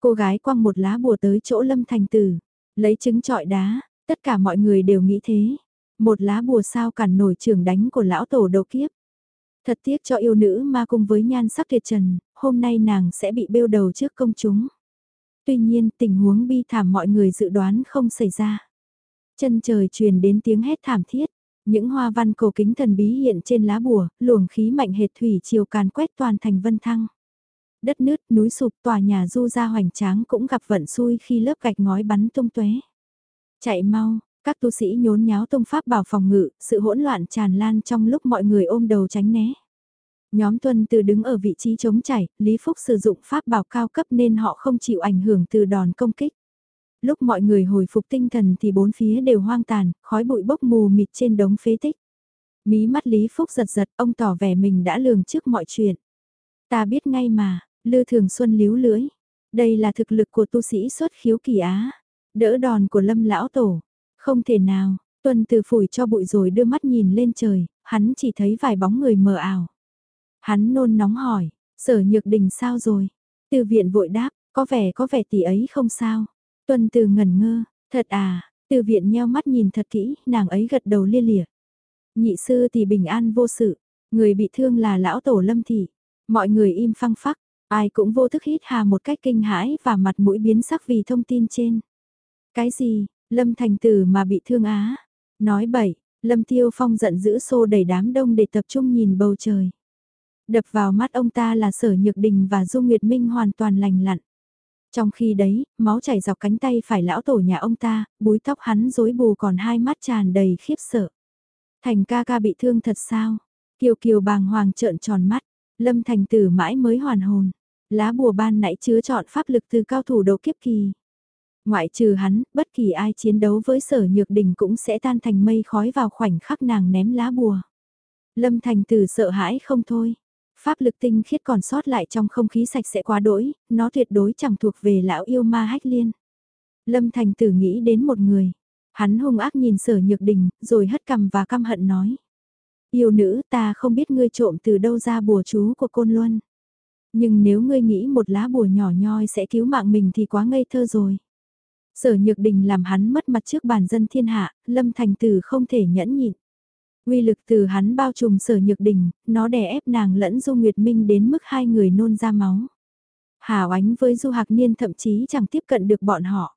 Cô gái quăng một lá bùa tới chỗ Lâm Thành Tử, lấy trứng trọi đá, tất cả mọi người đều nghĩ thế. Một lá bùa sao cản nổi trường đánh của lão tổ đầu kiếp. Thật tiếc cho yêu nữ ma cung với nhan sắc tuyệt trần, hôm nay nàng sẽ bị bêu đầu trước công chúng. Tuy nhiên tình huống bi thảm mọi người dự đoán không xảy ra. Chân trời truyền đến tiếng hét thảm thiết. Những hoa văn cổ kính thần bí hiện trên lá bùa, luồng khí mạnh hệt thủy chiều càn quét toàn thành vân thăng. Đất nứt, núi sụp, tòa nhà du ra hoành tráng cũng gặp vận xui khi lớp gạch ngói bắn tung tóe. Chạy mau, các tu sĩ nhốn nháo tung pháp bảo phòng ngự, sự hỗn loạn tràn lan trong lúc mọi người ôm đầu tránh né. Nhóm tuân từ đứng ở vị trí chống chảy, Lý Phúc sử dụng pháp bảo cao cấp nên họ không chịu ảnh hưởng từ đòn công kích. Lúc mọi người hồi phục tinh thần thì bốn phía đều hoang tàn, khói bụi bốc mù mịt trên đống phế tích. Mí mắt Lý Phúc giật giật, ông tỏ vẻ mình đã lường trước mọi chuyện. Ta biết ngay mà, Lư Thường Xuân líu lưỡi. Đây là thực lực của tu sĩ xuất khiếu kỳ á. Đỡ đòn của Lâm Lão Tổ. Không thể nào, Tuân từ phủi cho bụi rồi đưa mắt nhìn lên trời, hắn chỉ thấy vài bóng người mờ ảo. Hắn nôn nóng hỏi, sở nhược đình sao rồi? Từ viện vội đáp, có vẻ có vẻ tỷ ấy không sao. Tuân từ ngẩn ngơ, thật à, từ viện nheo mắt nhìn thật kỹ, nàng ấy gật đầu lia lịa. Nhị sư thì bình an vô sự, người bị thương là lão tổ lâm thị. Mọi người im phăng phắc, ai cũng vô thức hít hà một cách kinh hãi và mặt mũi biến sắc vì thông tin trên. Cái gì, lâm thành tử mà bị thương á? Nói bậy, lâm tiêu phong giận dữ xô đẩy đám đông để tập trung nhìn bầu trời. Đập vào mắt ông ta là sở nhược đình và Du Nguyệt Minh hoàn toàn lành lặn. Trong khi đấy, máu chảy dọc cánh tay phải lão tổ nhà ông ta, búi tóc hắn rối bù còn hai mắt tràn đầy khiếp sợ. Thành ca ca bị thương thật sao? Kiều kiều bàng hoàng trợn tròn mắt, lâm thành tử mãi mới hoàn hồn. Lá bùa ban nãy chứa chọn pháp lực từ cao thủ đấu kiếp kỳ. Ngoại trừ hắn, bất kỳ ai chiến đấu với sở nhược đình cũng sẽ tan thành mây khói vào khoảnh khắc nàng ném lá bùa. Lâm thành tử sợ hãi không thôi. Pháp lực tinh khiết còn sót lại trong không khí sạch sẽ quá đỗi, nó tuyệt đối chẳng thuộc về lão yêu ma hách liên. Lâm Thành Tử nghĩ đến một người. Hắn hung ác nhìn sở nhược đình, rồi hất cằm và căm hận nói. Yêu nữ ta không biết ngươi trộm từ đâu ra bùa chú của Côn Luân. Nhưng nếu ngươi nghĩ một lá bùa nhỏ nhoi sẽ cứu mạng mình thì quá ngây thơ rồi. Sở nhược đình làm hắn mất mặt trước bàn dân thiên hạ, Lâm Thành Tử không thể nhẫn nhịn. Uy lực từ hắn bao trùm sở nhược đình, nó đè ép nàng lẫn Du Nguyệt Minh đến mức hai người nôn ra máu. Hảo ánh với Du Hạc Niên thậm chí chẳng tiếp cận được bọn họ.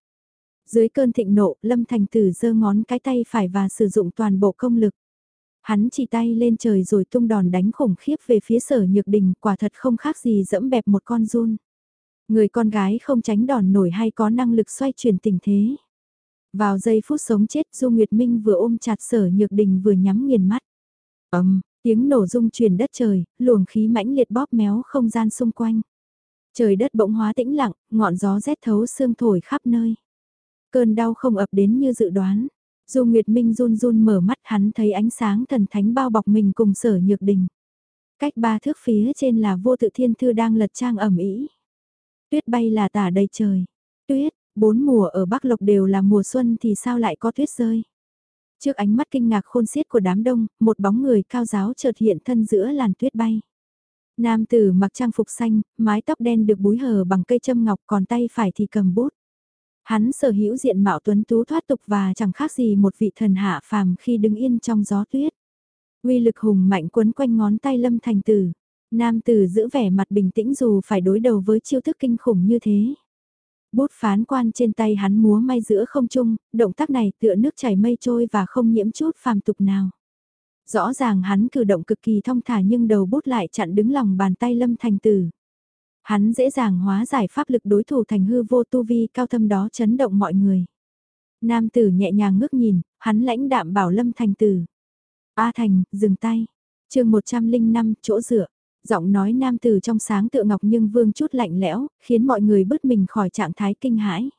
Dưới cơn thịnh nộ, Lâm Thành Tử giơ ngón cái tay phải và sử dụng toàn bộ công lực. Hắn chỉ tay lên trời rồi tung đòn đánh khủng khiếp về phía sở nhược đình, quả thật không khác gì dẫm bẹp một con run. Người con gái không tránh đòn nổi hay có năng lực xoay chuyển tình thế. Vào giây phút sống chết Du Nguyệt Minh vừa ôm chặt sở nhược đình vừa nhắm nghiền mắt. ầm tiếng nổ rung truyền đất trời, luồng khí mãnh liệt bóp méo không gian xung quanh. Trời đất bỗng hóa tĩnh lặng, ngọn gió rét thấu xương thổi khắp nơi. Cơn đau không ập đến như dự đoán. Du Nguyệt Minh run run mở mắt hắn thấy ánh sáng thần thánh bao bọc mình cùng sở nhược đình. Cách ba thước phía trên là vô tự thiên thư đang lật trang ẩm ý. Tuyết bay là tả đầy trời. Tuyết, bốn mùa ở Bắc Lộc đều là mùa xuân thì sao lại có tuyết rơi. Trước ánh mắt kinh ngạc khôn xiết của đám đông, một bóng người cao giáo chợt hiện thân giữa làn tuyết bay. Nam tử mặc trang phục xanh, mái tóc đen được búi hờ bằng cây châm ngọc còn tay phải thì cầm bút. Hắn sở hữu diện mạo tuấn tú thoát tục và chẳng khác gì một vị thần hạ phàm khi đứng yên trong gió tuyết. Uy lực hùng mạnh quấn quanh ngón tay lâm thành tử. Nam tử giữ vẻ mặt bình tĩnh dù phải đối đầu với chiêu thức kinh khủng như thế. Bút phán quan trên tay hắn múa may giữa không trung, động tác này tựa nước chảy mây trôi và không nhiễm chút phàm tục nào. Rõ ràng hắn cử động cực kỳ thông thả nhưng đầu bút lại chặn đứng lòng bàn tay lâm thành tử. Hắn dễ dàng hóa giải pháp lực đối thủ thành hư vô tu vi cao thâm đó chấn động mọi người. Nam tử nhẹ nhàng ngước nhìn, hắn lãnh đạm bảo Lâm Thành tử. A Thành, dừng tay. chương 105, chỗ dựa. Giọng nói nam tử trong sáng tựa ngọc nhưng vương chút lạnh lẽo, khiến mọi người bớt mình khỏi trạng thái kinh hãi.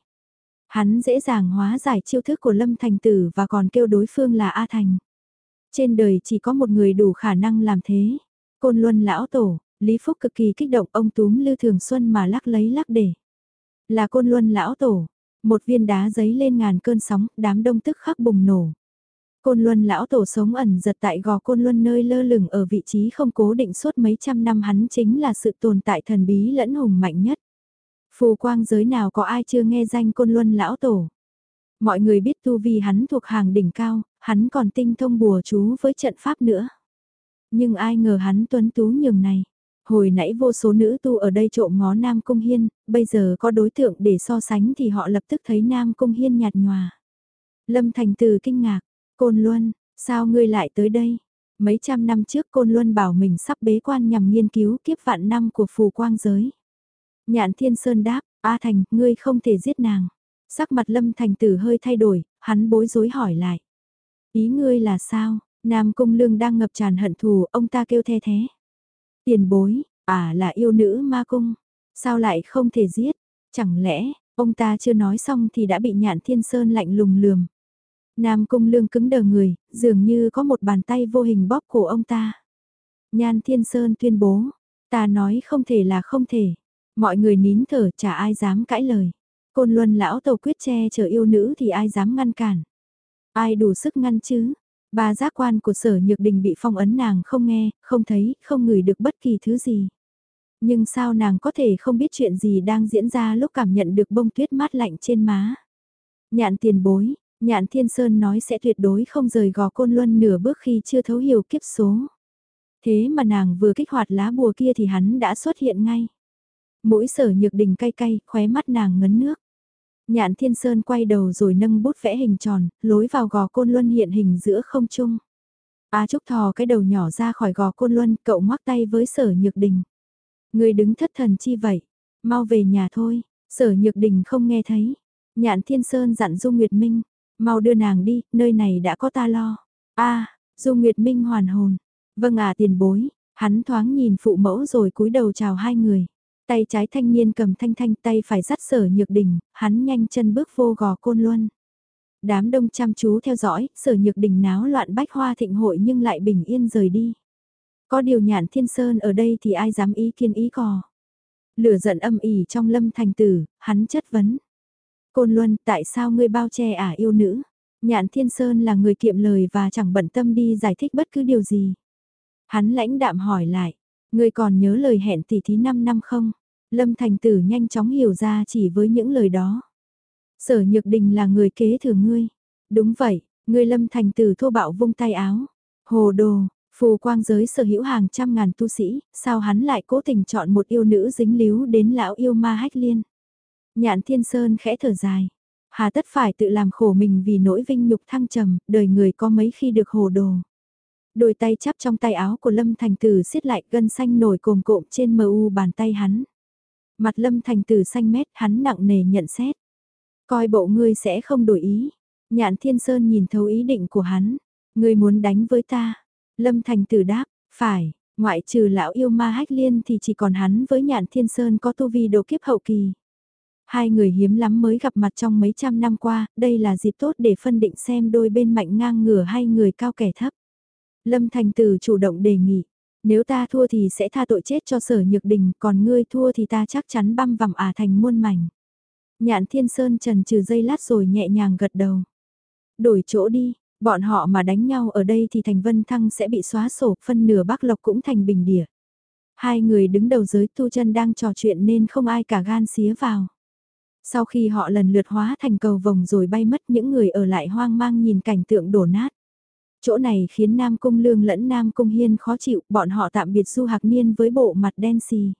Hắn dễ dàng hóa giải chiêu thức của Lâm Thành Tử và còn kêu đối phương là A Thành. Trên đời chỉ có một người đủ khả năng làm thế. Côn Luân Lão Tổ, Lý Phúc cực kỳ kích động ông túm lưu Thường Xuân mà lắc lấy lắc để. Là Côn Luân Lão Tổ, một viên đá giấy lên ngàn cơn sóng, đám đông tức khắc bùng nổ. Côn Luân lão tổ sống ẩn giật tại gò Côn Luân nơi lơ lửng ở vị trí không cố định suốt mấy trăm năm hắn chính là sự tồn tại thần bí lẫn hùng mạnh nhất. Phù quang giới nào có ai chưa nghe danh Côn Luân lão tổ. Mọi người biết tu vi hắn thuộc hàng đỉnh cao, hắn còn tinh thông bùa chú với trận pháp nữa. Nhưng ai ngờ hắn tuấn tú nhường này. Hồi nãy vô số nữ tu ở đây trộm ngó Nam Cung Hiên, bây giờ có đối tượng để so sánh thì họ lập tức thấy Nam Cung Hiên nhạt nhòa. Lâm Thành Từ kinh ngạc, Côn Luân, sao ngươi lại tới đây? Mấy trăm năm trước Côn Luân bảo mình sắp bế quan nhằm nghiên cứu kiếp vạn năm của phù quang giới. Nhạn Thiên Sơn đáp, A Thành, ngươi không thể giết nàng. Sắc mặt Lâm Thành Tử hơi thay đổi, hắn bối rối hỏi lại. Ý ngươi là sao? Nam Cung Lương đang ngập tràn hận thù, ông ta kêu the thế. Tiền bối, à là yêu nữ ma cung. Sao lại không thể giết? Chẳng lẽ, ông ta chưa nói xong thì đã bị nhạn thiên sơn lạnh lùng lườm. Nam cung lương cứng đờ người, dường như có một bàn tay vô hình bóp cổ ông ta. Nhan thiên sơn tuyên bố, ta nói không thể là không thể. Mọi người nín thở chả ai dám cãi lời. Côn luân lão tàu quyết che chở yêu nữ thì ai dám ngăn cản. Ai đủ sức ngăn chứ? Ba giác quan của sở nhược đình bị phong ấn nàng không nghe, không thấy, không ngửi được bất kỳ thứ gì. Nhưng sao nàng có thể không biết chuyện gì đang diễn ra lúc cảm nhận được bông tuyết mát lạnh trên má. Nhạn tiền bối, nhạn thiên sơn nói sẽ tuyệt đối không rời gò côn luân nửa bước khi chưa thấu hiểu kiếp số. Thế mà nàng vừa kích hoạt lá bùa kia thì hắn đã xuất hiện ngay. Mũi sở nhược đình cay cay, khóe mắt nàng ngấn nước. Nhạn Thiên Sơn quay đầu rồi nâng bút vẽ hình tròn, lối vào gò côn luân hiện hình giữa không trung. A Trúc thò cái đầu nhỏ ra khỏi gò côn luân, cậu ngoắc tay với sở nhược đình. Người đứng thất thần chi vậy? Mau về nhà thôi, sở nhược đình không nghe thấy. Nhạn Thiên Sơn dặn Du Nguyệt Minh, mau đưa nàng đi, nơi này đã có ta lo. a Du Nguyệt Minh hoàn hồn. Vâng à tiền bối, hắn thoáng nhìn phụ mẫu rồi cúi đầu chào hai người. Tay trái thanh niên cầm thanh thanh tay phải dắt sở nhược đình, hắn nhanh chân bước vô gò côn luân. Đám đông chăm chú theo dõi, sở nhược đình náo loạn bách hoa thịnh hội nhưng lại bình yên rời đi. Có điều nhạn thiên sơn ở đây thì ai dám ý kiên ý cò. Lửa giận âm ỉ trong lâm thành tử, hắn chất vấn. Côn luân tại sao ngươi bao che ả yêu nữ? Nhạn thiên sơn là người kiệm lời và chẳng bận tâm đi giải thích bất cứ điều gì. Hắn lãnh đạm hỏi lại, ngươi còn nhớ lời hẹn tỷ thí 5 năm không? Lâm Thành Tử nhanh chóng hiểu ra chỉ với những lời đó. Sở Nhược Đình là người kế thừa ngươi. Đúng vậy, ngươi Lâm Thành Tử thô bạo vung tay áo. Hồ đồ, phù quang giới sở hữu hàng trăm ngàn tu sĩ, sao hắn lại cố tình chọn một yêu nữ dính líu đến lão yêu ma hách liên. Nhạn Thiên Sơn khẽ thở dài. Hà tất phải tự làm khổ mình vì nỗi vinh nhục thăng trầm, đời người có mấy khi được hồ đồ. Đôi tay chắp trong tay áo của Lâm Thành Tử siết lại gân xanh nổi cồm cộm trên mờ u bàn tay hắn. Mặt lâm thành tử xanh mét hắn nặng nề nhận xét. Coi bộ ngươi sẽ không đổi ý. Nhạn thiên sơn nhìn thấu ý định của hắn. Ngươi muốn đánh với ta. Lâm thành tử đáp, phải, ngoại trừ lão yêu ma hách liên thì chỉ còn hắn với nhạn thiên sơn có tu vi đồ kiếp hậu kỳ. Hai người hiếm lắm mới gặp mặt trong mấy trăm năm qua, đây là dịp tốt để phân định xem đôi bên mạnh ngang ngửa hay người cao kẻ thấp. Lâm Thành Tử chủ động đề nghị, nếu ta thua thì sẽ tha tội chết cho sở nhược đình, còn ngươi thua thì ta chắc chắn băm vằm ả thành muôn mảnh. Nhạn thiên sơn trần trừ dây lát rồi nhẹ nhàng gật đầu. Đổi chỗ đi, bọn họ mà đánh nhau ở đây thì thành vân thăng sẽ bị xóa sổ, phân nửa bắc lộc cũng thành bình địa. Hai người đứng đầu giới tu chân đang trò chuyện nên không ai cả gan xía vào. Sau khi họ lần lượt hóa thành cầu vòng rồi bay mất những người ở lại hoang mang nhìn cảnh tượng đổ nát. Chỗ này khiến Nam Cung Lương lẫn Nam Cung Hiên khó chịu, bọn họ tạm biệt Du Hạc Niên với bộ mặt đen xì.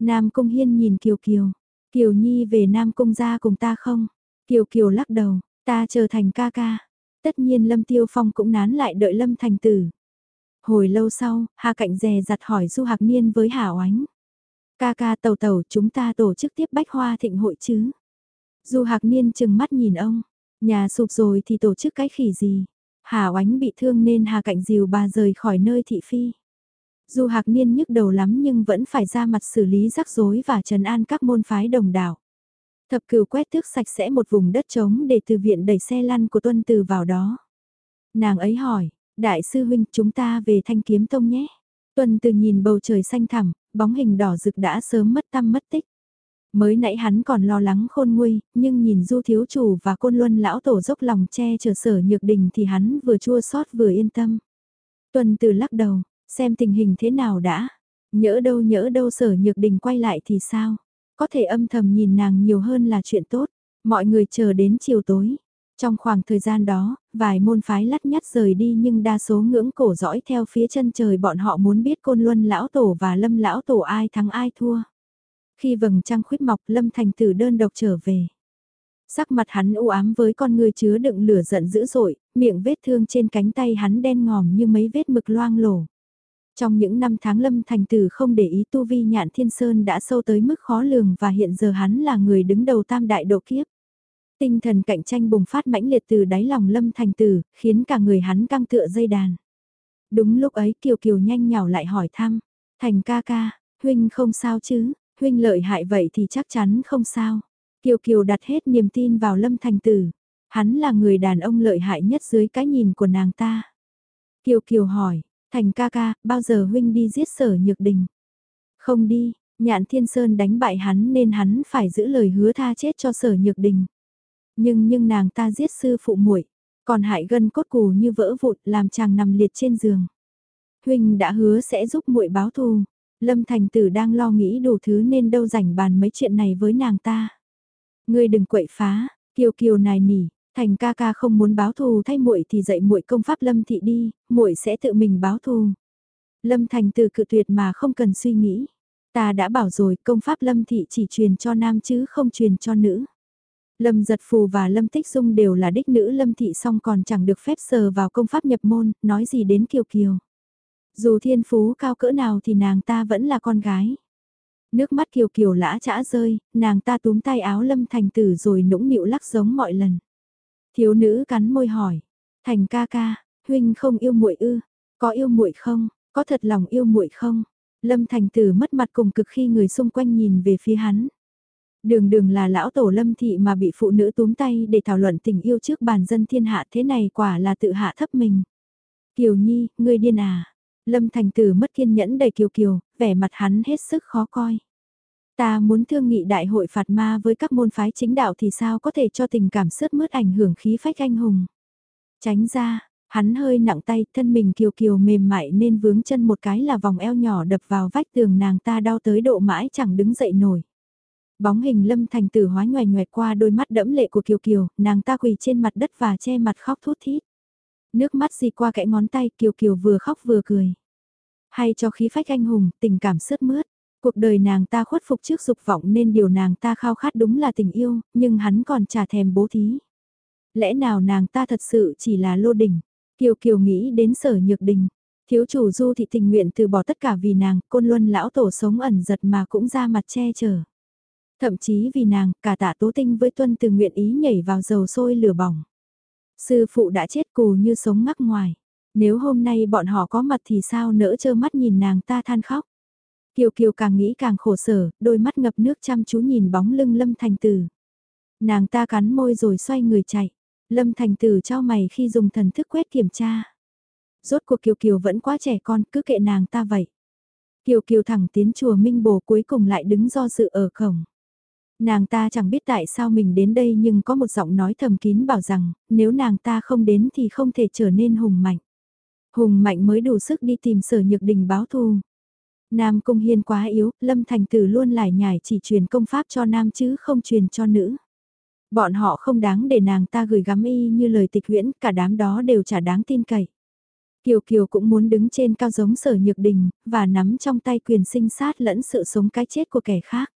Nam Cung Hiên nhìn Kiều Kiều, Kiều Nhi về Nam Cung ra cùng ta không? Kiều Kiều lắc đầu, ta trở thành ca ca. Tất nhiên Lâm Tiêu Phong cũng nán lại đợi Lâm Thành Tử. Hồi lâu sau, Hà Cạnh dè dặt hỏi Du Hạc Niên với Hà Oánh. Ca ca tàu tàu chúng ta tổ chức tiếp bách hoa thịnh hội chứ? Du Hạc Niên chừng mắt nhìn ông. Nhà sụp rồi thì tổ chức cái khỉ gì? Hà oánh bị thương nên Hà Cạnh dìu bà rời khỏi nơi thị phi. Du Hạc Niên nhức đầu lắm nhưng vẫn phải ra mặt xử lý rắc rối và trần an các môn phái đồng đảo. Thập cửu quét tước sạch sẽ một vùng đất trống để từ viện đẩy xe lăn của tuân từ vào đó. Nàng ấy hỏi, đại sư huynh chúng ta về thanh kiếm tông nhé. Tuân từ nhìn bầu trời xanh thẳm, bóng hình đỏ rực đã sớm mất tâm mất tích. Mới nãy hắn còn lo lắng khôn nguy, nhưng nhìn du thiếu chủ và côn luân lão tổ dốc lòng che chở sở nhược đình thì hắn vừa chua xót vừa yên tâm. tuần từ lắc đầu, xem tình hình thế nào đã. Nhỡ đâu nhỡ đâu sở nhược đình quay lại thì sao? Có thể âm thầm nhìn nàng nhiều hơn là chuyện tốt. Mọi người chờ đến chiều tối. Trong khoảng thời gian đó, vài môn phái lắt nhắt rời đi nhưng đa số ngưỡng cổ dõi theo phía chân trời bọn họ muốn biết côn luân lão tổ và lâm lão tổ ai thắng ai thua. Khi vầng trăng khuyết mọc lâm thành tử đơn độc trở về. Sắc mặt hắn u ám với con người chứa đựng lửa giận dữ dội, miệng vết thương trên cánh tay hắn đen ngòm như mấy vết mực loang lổ. Trong những năm tháng lâm thành tử không để ý tu vi nhạn thiên sơn đã sâu tới mức khó lường và hiện giờ hắn là người đứng đầu tam đại độ kiếp. Tinh thần cạnh tranh bùng phát mãnh liệt từ đáy lòng lâm thành tử, khiến cả người hắn căng tựa dây đàn. Đúng lúc ấy Kiều Kiều nhanh nhào lại hỏi thăm, thành ca ca, huynh không sao chứ, huynh lợi hại vậy thì chắc chắn không sao. Kiều Kiều đặt hết niềm tin vào lâm thành tử, hắn là người đàn ông lợi hại nhất dưới cái nhìn của nàng ta. Kiều Kiều hỏi, thành ca ca, bao giờ huynh đi giết sở nhược đình? Không đi, nhạn thiên sơn đánh bại hắn nên hắn phải giữ lời hứa tha chết cho sở nhược đình. Nhưng nhưng nàng ta giết sư phụ muội, còn hại gân cốt cù như vỡ vụn làm chàng nằm liệt trên giường. Huynh đã hứa sẽ giúp muội báo thù. Lâm Thành Tử đang lo nghĩ đủ thứ nên đâu rảnh bàn mấy chuyện này với nàng ta. Ngươi đừng quậy phá, Kiều Kiều nài nỉ, Thành ca ca không muốn báo thù thay muội thì dạy muội công pháp Lâm thị đi, muội sẽ tự mình báo thù. Lâm Thành Tử cự tuyệt mà không cần suy nghĩ. Ta đã bảo rồi, công pháp Lâm thị chỉ truyền cho nam chứ không truyền cho nữ. Lâm Giật Phù và Lâm Tích Dung đều là đích nữ Lâm Thị song còn chẳng được phép sờ vào công pháp nhập môn, nói gì đến Kiều Kiều. Dù thiên phú cao cỡ nào thì nàng ta vẫn là con gái. Nước mắt Kiều Kiều lã chã rơi, nàng ta túm tay áo Lâm Thành Tử rồi nũng nịu lắc giống mọi lần. Thiếu nữ cắn môi hỏi, Thành ca ca, huynh không yêu muội ư, có yêu muội không, có thật lòng yêu muội không? Lâm Thành Tử mất mặt cùng cực khi người xung quanh nhìn về phía hắn. Đường đường là lão tổ lâm thị mà bị phụ nữ túm tay để thảo luận tình yêu trước bàn dân thiên hạ thế này quả là tự hạ thấp mình. Kiều Nhi, ngươi điên à? Lâm Thành Tử mất kiên nhẫn đầy kiều kiều, vẻ mặt hắn hết sức khó coi. Ta muốn thương nghị đại hội phạt ma với các môn phái chính đạo thì sao có thể cho tình cảm sướt mướt ảnh hưởng khí phách anh hùng. Tránh ra, hắn hơi nặng tay, thân mình kiều kiều mềm mại nên vướng chân một cái là vòng eo nhỏ đập vào vách tường nàng ta đau tới độ mãi chẳng đứng dậy nổi. Bóng hình lâm thành tử hóa nhòe nhòe qua đôi mắt đẫm lệ của Kiều Kiều, nàng ta quỳ trên mặt đất và che mặt khóc thút thít. Nước mắt gì qua kẽ ngón tay Kiều Kiều vừa khóc vừa cười. Hay cho khí phách anh hùng, tình cảm sướt mướt. Cuộc đời nàng ta khuất phục trước dục vọng nên điều nàng ta khao khát đúng là tình yêu, nhưng hắn còn trả thèm bố thí. Lẽ nào nàng ta thật sự chỉ là lô đỉnh? Kiều Kiều nghĩ đến sở nhược đình. Thiếu chủ du thị tình nguyện từ bỏ tất cả vì nàng, côn luân lão tổ sống ẩn giật mà cũng ra mặt che chở. Thậm chí vì nàng, cả tạ tố tinh với tuân từ nguyện ý nhảy vào dầu sôi lửa bỏng. Sư phụ đã chết cù như sống ngắc ngoài. Nếu hôm nay bọn họ có mặt thì sao nỡ trơ mắt nhìn nàng ta than khóc. Kiều Kiều càng nghĩ càng khổ sở, đôi mắt ngập nước chăm chú nhìn bóng lưng Lâm Thành Tử. Nàng ta cắn môi rồi xoay người chạy. Lâm Thành Tử trao mày khi dùng thần thức quét kiểm tra. Rốt cuộc Kiều Kiều vẫn quá trẻ con, cứ kệ nàng ta vậy. Kiều Kiều thẳng tiến chùa Minh Bồ cuối cùng lại đứng do dự ở cổng. Nàng ta chẳng biết tại sao mình đến đây nhưng có một giọng nói thầm kín bảo rằng, nếu nàng ta không đến thì không thể trở nên hùng mạnh. Hùng mạnh mới đủ sức đi tìm sở nhược đình báo thù. Nam Cung Hiên quá yếu, Lâm Thành Tử luôn lải nhải chỉ truyền công pháp cho nam chứ không truyền cho nữ. Bọn họ không đáng để nàng ta gửi gắm y như lời tịch huyễn, cả đám đó đều chả đáng tin cậy. Kiều Kiều cũng muốn đứng trên cao giống sở nhược đình, và nắm trong tay quyền sinh sát lẫn sự sống cái chết của kẻ khác.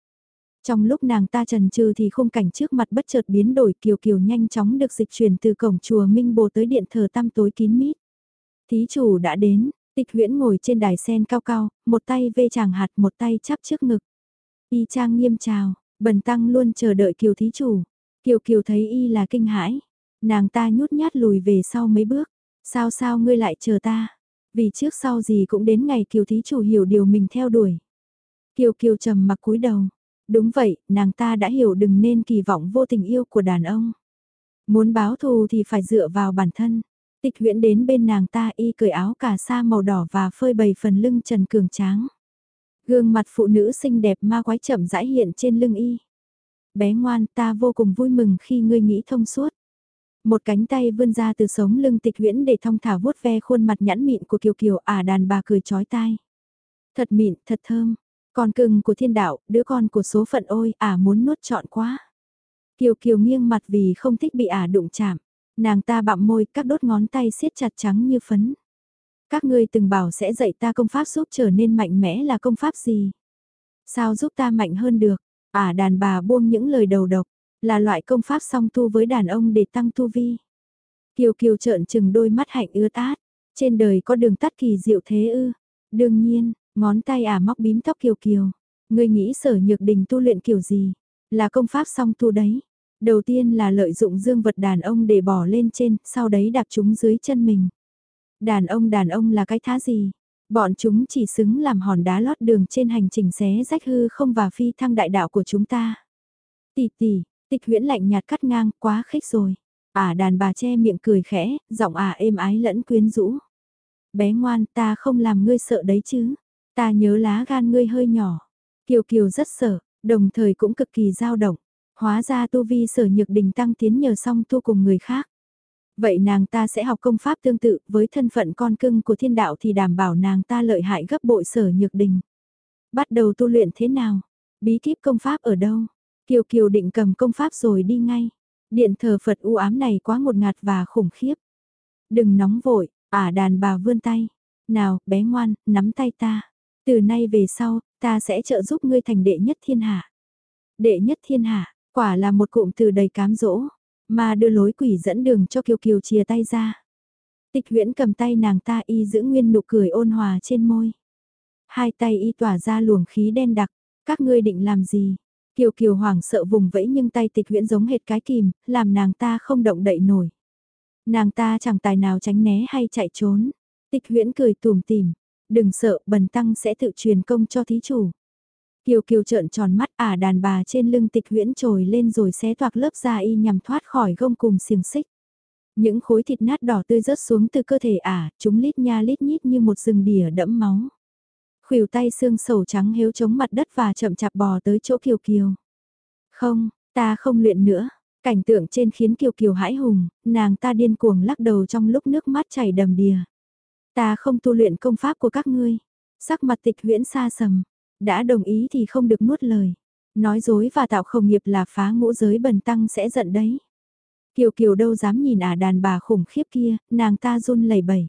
Trong lúc nàng ta trần trừ thì khung cảnh trước mặt bất chợt biến đổi kiều kiều nhanh chóng được dịch chuyển từ cổng chùa Minh Bồ tới điện thờ tăm tối kín mít. Thí chủ đã đến, tịch huyễn ngồi trên đài sen cao cao, một tay vê chàng hạt một tay chắp trước ngực. Y trang nghiêm chào, bần tăng luôn chờ đợi kiều thí chủ. Kiều kiều thấy y là kinh hãi. Nàng ta nhút nhát lùi về sau mấy bước. Sao sao ngươi lại chờ ta? Vì trước sau gì cũng đến ngày kiều thí chủ hiểu điều mình theo đuổi. Kiều kiều trầm mặc cúi đầu. Đúng vậy, nàng ta đã hiểu đừng nên kỳ vọng vô tình yêu của đàn ông. Muốn báo thù thì phải dựa vào bản thân. Tịch huyễn đến bên nàng ta y cởi áo cà sa màu đỏ và phơi bày phần lưng trần cường tráng. Gương mặt phụ nữ xinh đẹp ma quái chậm rãi hiện trên lưng y. Bé ngoan ta vô cùng vui mừng khi ngươi nghĩ thông suốt. Một cánh tay vươn ra từ sống lưng tịch huyễn để thong thả vuốt ve khuôn mặt nhãn mịn của Kiều Kiều à đàn bà cười chói tai. Thật mịn, thật thơm. Con cưng của thiên đạo, đứa con của số phận ôi, ả à muốn nuốt trọn quá. Kiều Kiều nghiêng mặt vì không thích bị ả đụng chạm. Nàng ta bặm môi, các đốt ngón tay siết chặt trắng như phấn. Các ngươi từng bảo sẽ dạy ta công pháp giúp trở nên mạnh mẽ là công pháp gì? Sao giúp ta mạnh hơn được? Ả đàn bà buông những lời đầu độc, là loại công pháp song tu với đàn ông để tăng tu vi. Kiều Kiều trợn trừng đôi mắt hạnh ướt át, trên đời có đường tắt kỳ diệu thế ư? Đương nhiên, ngón tay ả móc bím tóc Kiều Kiều. Ngươi nghĩ sở nhược đình tu luyện kiểu gì? Là công pháp song tu đấy. Đầu tiên là lợi dụng dương vật đàn ông để bỏ lên trên, sau đấy đạp chúng dưới chân mình. Đàn ông đàn ông là cái thá gì? Bọn chúng chỉ xứng làm hòn đá lót đường trên hành trình xé rách hư không và phi thăng đại đạo của chúng ta. Tỷ tỷ, tịch huyễn lạnh nhạt cắt ngang, quá khích rồi. à đàn bà che miệng cười khẽ, giọng à êm ái lẫn quyến rũ. Bé ngoan, ta không làm ngươi sợ đấy chứ. Ta nhớ lá gan ngươi hơi nhỏ. Kiều Kiều rất sợ, đồng thời cũng cực kỳ dao động. Hóa ra tu vi sở nhược đình tăng tiến nhờ song tu cùng người khác. Vậy nàng ta sẽ học công pháp tương tự với thân phận con cưng của thiên đạo thì đảm bảo nàng ta lợi hại gấp bội sở nhược đình. Bắt đầu tu luyện thế nào? Bí kíp công pháp ở đâu? Kiều Kiều định cầm công pháp rồi đi ngay. Điện thờ Phật u ám này quá ngột ngạt và khủng khiếp. Đừng nóng vội, ả đàn bà vươn tay. Nào, bé ngoan, nắm tay ta. Từ nay về sau, ta sẽ trợ giúp ngươi thành đệ nhất thiên hạ. Đệ nhất thiên hạ, quả là một cụm từ đầy cám dỗ. Mà đưa lối quỷ dẫn đường cho Kiều Kiều chia tay ra. Tịch huyễn cầm tay nàng ta y giữ nguyên nụ cười ôn hòa trên môi. Hai tay y tỏa ra luồng khí đen đặc, các ngươi định làm gì? Kiều Kiều hoảng sợ vùng vẫy nhưng tay tịch huyễn giống hệt cái kìm, làm nàng ta không động đậy nổi. Nàng ta chẳng tài nào tránh né hay chạy trốn. Tịch huyễn cười tùm tìm, đừng sợ bần tăng sẽ tự truyền công cho thí chủ. Kiều Kiều trợn tròn mắt ả đàn bà trên lưng tịch huyễn trồi lên rồi xé toạc lớp da y nhằm thoát khỏi gông cùng xiềng xích. Những khối thịt nát đỏ tươi rớt xuống từ cơ thể ả, chúng lít nha lít nhít như một rừng đỉa đẫm máu. Khuỷu tay xương sầu trắng héo chống mặt đất và chậm chạp bò tới chỗ Kiều Kiều. Không, ta không luyện nữa. Cảnh tượng trên khiến Kiều Kiều hãi hùng, nàng ta điên cuồng lắc đầu trong lúc nước mắt chảy đầm đìa. Ta không tu luyện công pháp của các ngươi. Sắc mặt tịch huyễn xa sầm, đã đồng ý thì không được nuốt lời. Nói dối và tạo không nghiệp là phá ngũ giới bần tăng sẽ giận đấy. Kiều Kiều đâu dám nhìn ả đàn bà khủng khiếp kia, nàng ta run lẩy bẩy.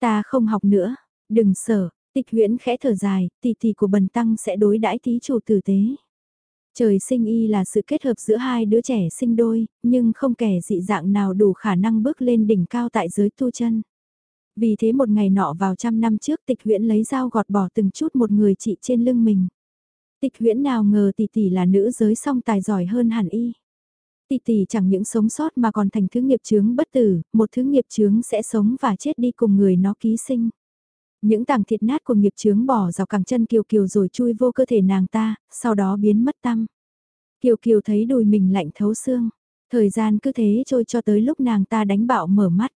Ta không học nữa, đừng sợ, tịch huyễn khẽ thở dài, tỷ tỷ của bần tăng sẽ đối đãi thí chủ tử tế. Trời sinh y là sự kết hợp giữa hai đứa trẻ sinh đôi, nhưng không kẻ dị dạng nào đủ khả năng bước lên đỉnh cao tại giới tu chân. Vì thế một ngày nọ vào trăm năm trước tịch huyễn lấy dao gọt bỏ từng chút một người chị trên lưng mình. Tịch huyễn nào ngờ tỷ tỷ là nữ giới song tài giỏi hơn hẳn y. Tỷ tỷ chẳng những sống sót mà còn thành thứ nghiệp chướng bất tử, một thứ nghiệp chướng sẽ sống và chết đi cùng người nó ký sinh. Những tảng thịt nát của nghiệp chướng bỏ dọc càng chân Kiều Kiều rồi chui vô cơ thể nàng ta, sau đó biến mất tâm. Kiều Kiều thấy đùi mình lạnh thấu xương. Thời gian cứ thế trôi cho tới lúc nàng ta đánh bạo mở mắt.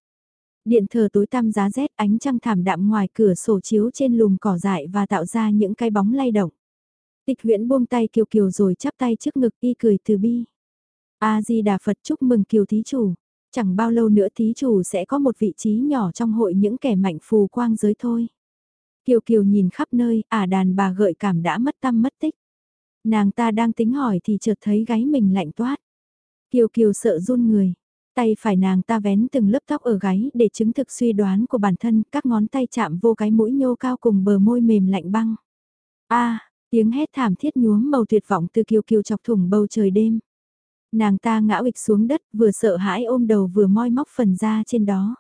Điện thờ tối tăm giá rét ánh trăng thảm đạm ngoài cửa sổ chiếu trên lùm cỏ dại và tạo ra những cái bóng lay động. Tịch huyễn buông tay Kiều Kiều rồi chắp tay trước ngực y cười từ bi. A-di-đà Phật chúc mừng Kiều Thí Chủ. Chẳng bao lâu nữa Thí Chủ sẽ có một vị trí nhỏ trong hội những kẻ mạnh phù quang giới thôi. Kiều Kiều nhìn khắp nơi, ả đàn bà gợi cảm đã mất tâm mất tích. Nàng ta đang tính hỏi thì chợt thấy gáy mình lạnh toát. Kiều Kiều sợ run người, tay phải nàng ta vén từng lớp tóc ở gáy để chứng thực suy đoán của bản thân, các ngón tay chạm vô cái mũi nhô cao cùng bờ môi mềm lạnh băng. A, tiếng hét thảm thiết nhuốm màu tuyệt vọng từ Kiều Kiều chọc thủng bầu trời đêm. Nàng ta ngã ịch xuống đất, vừa sợ hãi ôm đầu vừa moi móc phần da trên đó.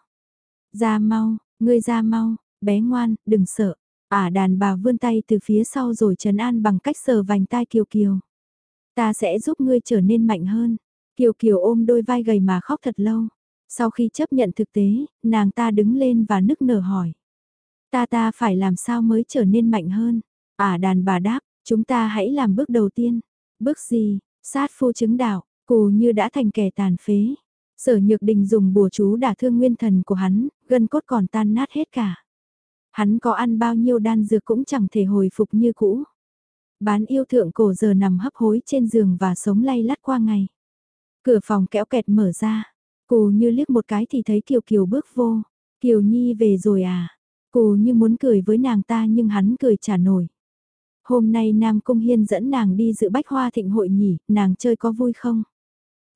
Ra mau, ngươi ra mau, bé ngoan, đừng sợ. Ả đàn bà vươn tay từ phía sau rồi trấn an bằng cách sờ vành tai Kiều Kiều. Ta sẽ giúp ngươi trở nên mạnh hơn. Kiều Kiều ôm đôi vai gầy mà khóc thật lâu. Sau khi chấp nhận thực tế, nàng ta đứng lên và nức nở hỏi. Ta ta phải làm sao mới trở nên mạnh hơn? À đàn bà đáp, chúng ta hãy làm bước đầu tiên. Bước gì? Sát phu chứng đạo, cù như đã thành kẻ tàn phế. Sở Nhược Đình dùng bùa chú đả thương nguyên thần của hắn, gân cốt còn tan nát hết cả. Hắn có ăn bao nhiêu đan dược cũng chẳng thể hồi phục như cũ. Bán yêu thượng cổ giờ nằm hấp hối trên giường và sống lay lắt qua ngày. Cửa phòng kéo kẹt mở ra, cù như liếc một cái thì thấy Kiều Kiều bước vô. Kiều Nhi về rồi à? Cù như muốn cười với nàng ta nhưng hắn cười trả nổi. Hôm nay Nam Cung Hiên dẫn nàng đi dự bách hoa thịnh hội nhỉ, nàng chơi có vui không?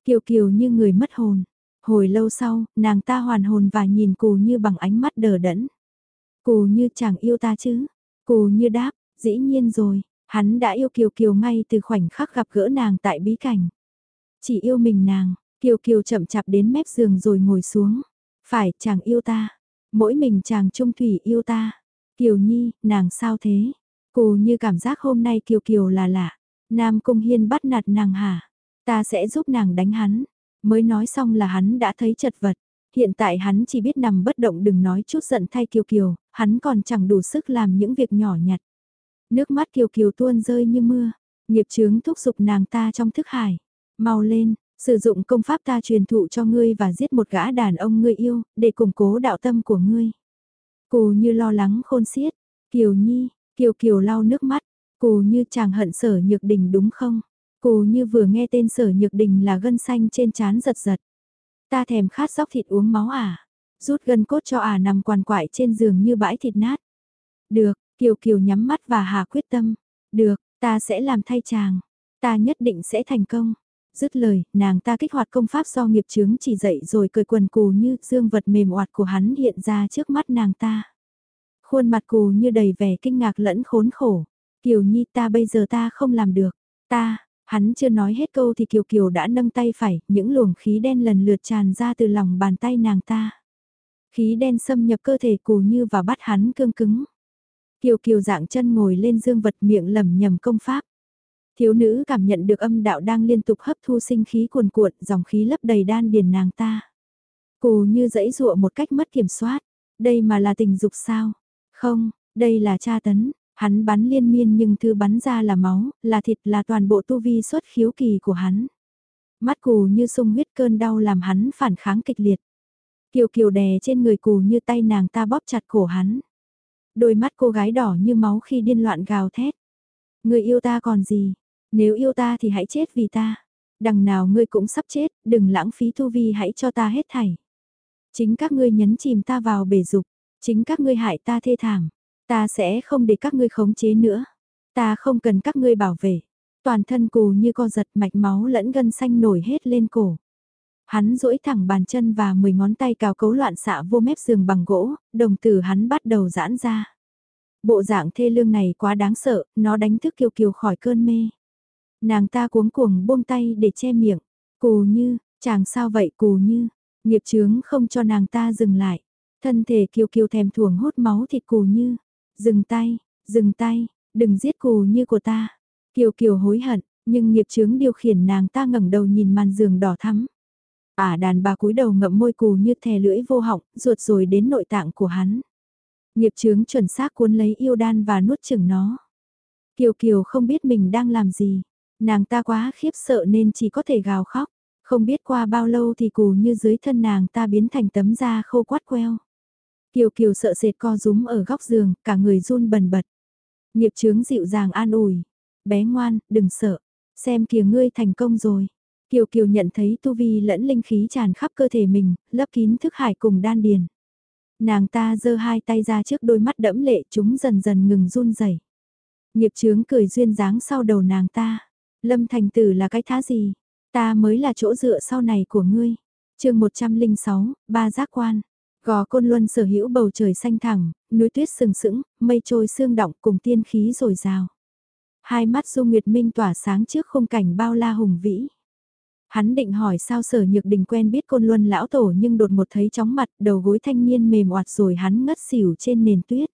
Kiều Kiều như người mất hồn. Hồi lâu sau, nàng ta hoàn hồn và nhìn cù như bằng ánh mắt đờ đẫn. Cù như chẳng yêu ta chứ? Cù như đáp, dĩ nhiên rồi, hắn đã yêu Kiều Kiều ngay từ khoảnh khắc gặp gỡ nàng tại bí cảnh. Chỉ yêu mình nàng, Kiều Kiều chậm chạp đến mép giường rồi ngồi xuống. Phải, chàng yêu ta. Mỗi mình chàng trung thủy yêu ta. Kiều Nhi, nàng sao thế? Cù như cảm giác hôm nay Kiều Kiều là lạ. Nam Cung Hiên bắt nạt nàng hả? Ta sẽ giúp nàng đánh hắn. Mới nói xong là hắn đã thấy chật vật. Hiện tại hắn chỉ biết nằm bất động đừng nói chút giận thay Kiều Kiều, hắn còn chẳng đủ sức làm những việc nhỏ nhặt. Nước mắt Kiều Kiều tuôn rơi như mưa, nghiệp chướng thúc giục nàng ta trong thức hải. Mau lên, sử dụng công pháp ta truyền thụ cho ngươi và giết một gã đàn ông ngươi yêu, để củng cố đạo tâm của ngươi. Cù như lo lắng khôn xiết, Kiều Nhi, Kiều Kiều lau nước mắt, Cù như chàng hận sở nhược đình đúng không? Cù như vừa nghe tên sở nhược đình là gân xanh trên chán giật giật. Ta thèm khát sóc thịt uống máu à? Rút gân cốt cho à nằm quằn quại trên giường như bãi thịt nát. Được, Kiều Kiều nhắm mắt và hà quyết tâm. Được, ta sẽ làm thay chàng. Ta nhất định sẽ thành công. Dứt lời, nàng ta kích hoạt công pháp do nghiệp chướng chỉ dậy rồi cười quần cù như dương vật mềm oạt của hắn hiện ra trước mắt nàng ta. Khuôn mặt cù như đầy vẻ kinh ngạc lẫn khốn khổ. Kiều Nhi ta bây giờ ta không làm được. Ta, hắn chưa nói hết câu thì Kiều Kiều đã nâng tay phải, những luồng khí đen lần lượt tràn ra từ lòng bàn tay nàng ta. Khí đen xâm nhập cơ thể cù như và bắt hắn cương cứng. Kiều Kiều dạng chân ngồi lên dương vật miệng lẩm nhầm công pháp. Thiếu nữ cảm nhận được âm đạo đang liên tục hấp thu sinh khí cuồn cuộn, dòng khí lấp đầy đan điền nàng ta. Cù như dãy dụa một cách mất kiểm soát. Đây mà là tình dục sao? Không, đây là tra tấn. Hắn bắn liên miên nhưng thứ bắn ra là máu, là thịt là toàn bộ tu vi xuất khiếu kỳ của hắn. Mắt cù như sung huyết cơn đau làm hắn phản kháng kịch liệt. Kiều kiều đè trên người cù như tay nàng ta bóp chặt cổ hắn. Đôi mắt cô gái đỏ như máu khi điên loạn gào thét. Người yêu ta còn gì? Nếu yêu ta thì hãy chết vì ta. Đằng nào ngươi cũng sắp chết, đừng lãng phí tu vi hãy cho ta hết thảy. Chính các ngươi nhấn chìm ta vào bể dục, chính các ngươi hại ta thê thảm. Ta sẽ không để các ngươi khống chế nữa. Ta không cần các ngươi bảo vệ. Toàn thân cù như co giật mạch máu lẫn gân xanh nổi hết lên cổ. Hắn duỗi thẳng bàn chân và 10 ngón tay cào cấu loạn xạ vô mép giường bằng gỗ, đồng tử hắn bắt đầu giãn ra. Bộ dạng thê lương này quá đáng sợ, nó đánh thức Kiều Kiều khỏi cơn mê. Nàng ta cuống cuồng buông tay để che miệng. Cù như, chàng sao vậy cù như, nghiệp chướng không cho nàng ta dừng lại. Thân thể Kiều Kiều thèm thuồng hút máu thịt cù như. Dừng tay, dừng tay, đừng giết cù như của ta. Kiều Kiều hối hận, nhưng nghiệp chướng điều khiển nàng ta ngẩng đầu nhìn màn giường đỏ thắm. Ả đàn bà cúi đầu ngậm môi cù như thè lưỡi vô họng, ruột rồi đến nội tạng của hắn. Nghiệp chướng chuẩn xác cuốn lấy yêu đan và nuốt chừng nó. Kiều Kiều không biết mình đang làm gì. Nàng ta quá khiếp sợ nên chỉ có thể gào khóc. Không biết qua bao lâu thì cù như dưới thân nàng ta biến thành tấm da khô quát queo. Kiều Kiều sợ sệt co rúm ở góc giường, cả người run bần bật. Nghiệp chướng dịu dàng an ủi. Bé ngoan, đừng sợ. Xem kìa ngươi thành công rồi. Kiều Kiều nhận thấy tu vi lẫn linh khí tràn khắp cơ thể mình, lấp kín thức hải cùng đan điền. Nàng ta giơ hai tay ra trước đôi mắt đẫm lệ chúng dần dần ngừng run rẩy. Nghiệp chướng cười duyên dáng sau đầu nàng ta. Lâm thành tử là cái thá gì? Ta mới là chỗ dựa sau này của ngươi. chương 106, ba giác quan. Gò côn luân sở hữu bầu trời xanh thẳng, núi tuyết sừng sững, mây trôi sương động cùng tiên khí rồi rào. Hai mắt Du Nguyệt Minh tỏa sáng trước khung cảnh bao la hùng vĩ. Hắn định hỏi sao sở nhược đình quen biết côn luân lão tổ nhưng đột một thấy chóng mặt đầu gối thanh niên mềm oạt rồi hắn ngất xỉu trên nền tuyết.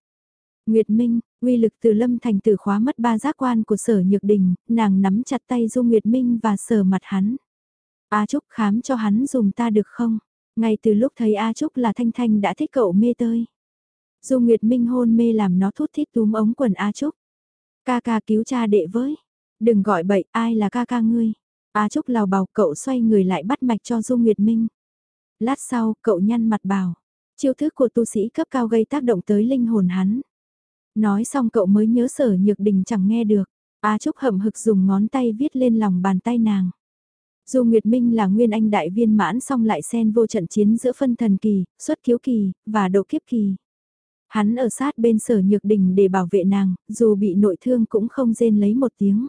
Nguyệt Minh, uy lực từ lâm thành tử khóa mất ba giác quan của sở nhược đình, nàng nắm chặt tay Du Nguyệt Minh và sờ mặt hắn. A Trúc khám cho hắn dùng ta được không? Ngay từ lúc thấy A Trúc là Thanh Thanh đã thích cậu mê tơi. Du Nguyệt Minh hôn mê làm nó thút thít túm ống quần A Trúc. Ca ca cứu cha đệ với. Đừng gọi bậy, ai là ca ca ngươi. A Trúc lào bào cậu xoay người lại bắt mạch cho Du Nguyệt Minh. Lát sau, cậu nhăn mặt bảo. Chiêu thức của tu sĩ cấp cao gây tác động tới linh hồn hắn. Nói xong cậu mới nhớ sở nhược đình chẳng nghe được. á Trúc hậm hực dùng ngón tay viết lên lòng bàn tay nàng. Dù Nguyệt Minh là nguyên anh đại viên mãn xong lại xen vô trận chiến giữa phân thần kỳ, xuất thiếu kỳ, và độ kiếp kỳ. Hắn ở sát bên sở nhược đình để bảo vệ nàng, dù bị nội thương cũng không rên lấy một tiếng.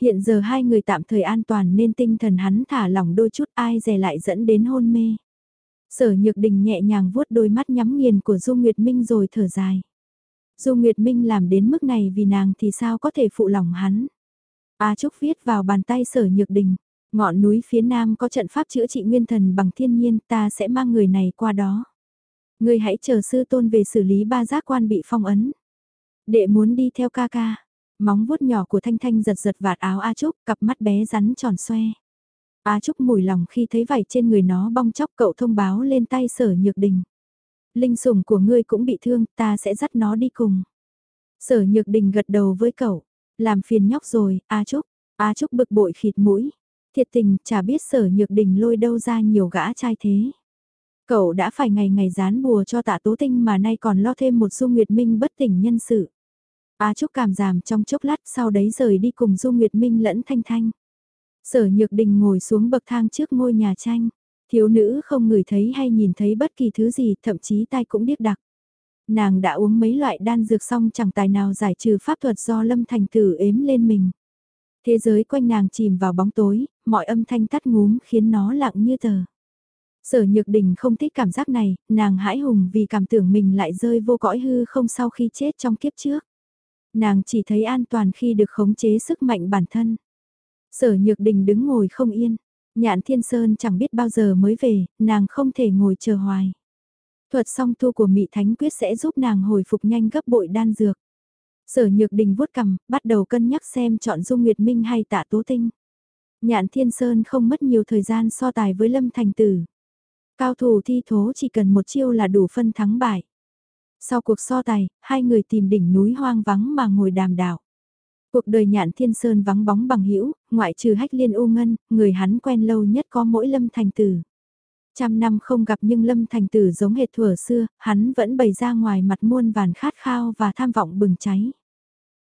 Hiện giờ hai người tạm thời an toàn nên tinh thần hắn thả lỏng đôi chút ai dè lại dẫn đến hôn mê. Sở nhược đình nhẹ nhàng vuốt đôi mắt nhắm nghiền của Du Nguyệt Minh rồi thở dài. Dù Nguyệt Minh làm đến mức này vì nàng thì sao có thể phụ lòng hắn. A Trúc viết vào bàn tay sở nhược đình. Ngọn núi phía nam có trận pháp chữa trị nguyên thần bằng thiên nhiên ta sẽ mang người này qua đó. Người hãy chờ sư tôn về xử lý ba giác quan bị phong ấn. Đệ muốn đi theo ca ca. Móng vuốt nhỏ của Thanh Thanh giật giật vạt áo A Trúc, cặp mắt bé rắn tròn xoe. A Trúc mùi lòng khi thấy vảy trên người nó bong chóc cậu thông báo lên tay sở nhược đình. Linh sủng của ngươi cũng bị thương, ta sẽ dắt nó đi cùng. Sở nhược đình gật đầu với cậu, làm phiền nhóc rồi, A Trúc, A Trúc bực bội khịt mũi. Thiệt tình, chả biết sở nhược đình lôi đâu ra nhiều gã trai thế. Cậu đã phải ngày ngày dán bùa cho tạ tố tinh mà nay còn lo thêm một du nguyệt minh bất tỉnh nhân sự. A Trúc cảm giảm trong chốc lát sau đấy rời đi cùng Du Nguyệt Minh lẫn Thanh Thanh. Sở Nhược Đình ngồi xuống bậc thang trước ngôi nhà tranh. Thiếu nữ không ngửi thấy hay nhìn thấy bất kỳ thứ gì, thậm chí tai cũng điếc đặc. Nàng đã uống mấy loại đan dược xong chẳng tài nào giải trừ pháp thuật do Lâm Thành Tử ếm lên mình. Thế giới quanh nàng chìm vào bóng tối, mọi âm thanh tắt ngúm khiến nó lặng như tờ. Sở Nhược Đình không thích cảm giác này, nàng hãi hùng vì cảm tưởng mình lại rơi vô cõi hư không sau khi chết trong kiếp trước. Nàng chỉ thấy an toàn khi được khống chế sức mạnh bản thân. Sở Nhược Đình đứng ngồi không yên, nhạn thiên sơn chẳng biết bao giờ mới về, nàng không thể ngồi chờ hoài. Thuật song tu của Mị Thánh Quyết sẽ giúp nàng hồi phục nhanh gấp bội đan dược. Sở Nhược Đình vuốt cằm bắt đầu cân nhắc xem chọn Dung Nguyệt Minh hay Tạ Tố Tinh. Nhạn Thiên Sơn không mất nhiều thời gian so tài với Lâm Thành Tử. Cao thủ thi thố chỉ cần một chiêu là đủ phân thắng bại. Sau cuộc so tài, hai người tìm đỉnh núi hoang vắng mà ngồi đàm đạo. Cuộc đời nhạn thiên sơn vắng bóng bằng hữu ngoại trừ hách liên u ngân, người hắn quen lâu nhất có mỗi lâm thành tử. Trăm năm không gặp nhưng lâm thành tử giống hệt thuở xưa, hắn vẫn bày ra ngoài mặt muôn vàn khát khao và tham vọng bừng cháy.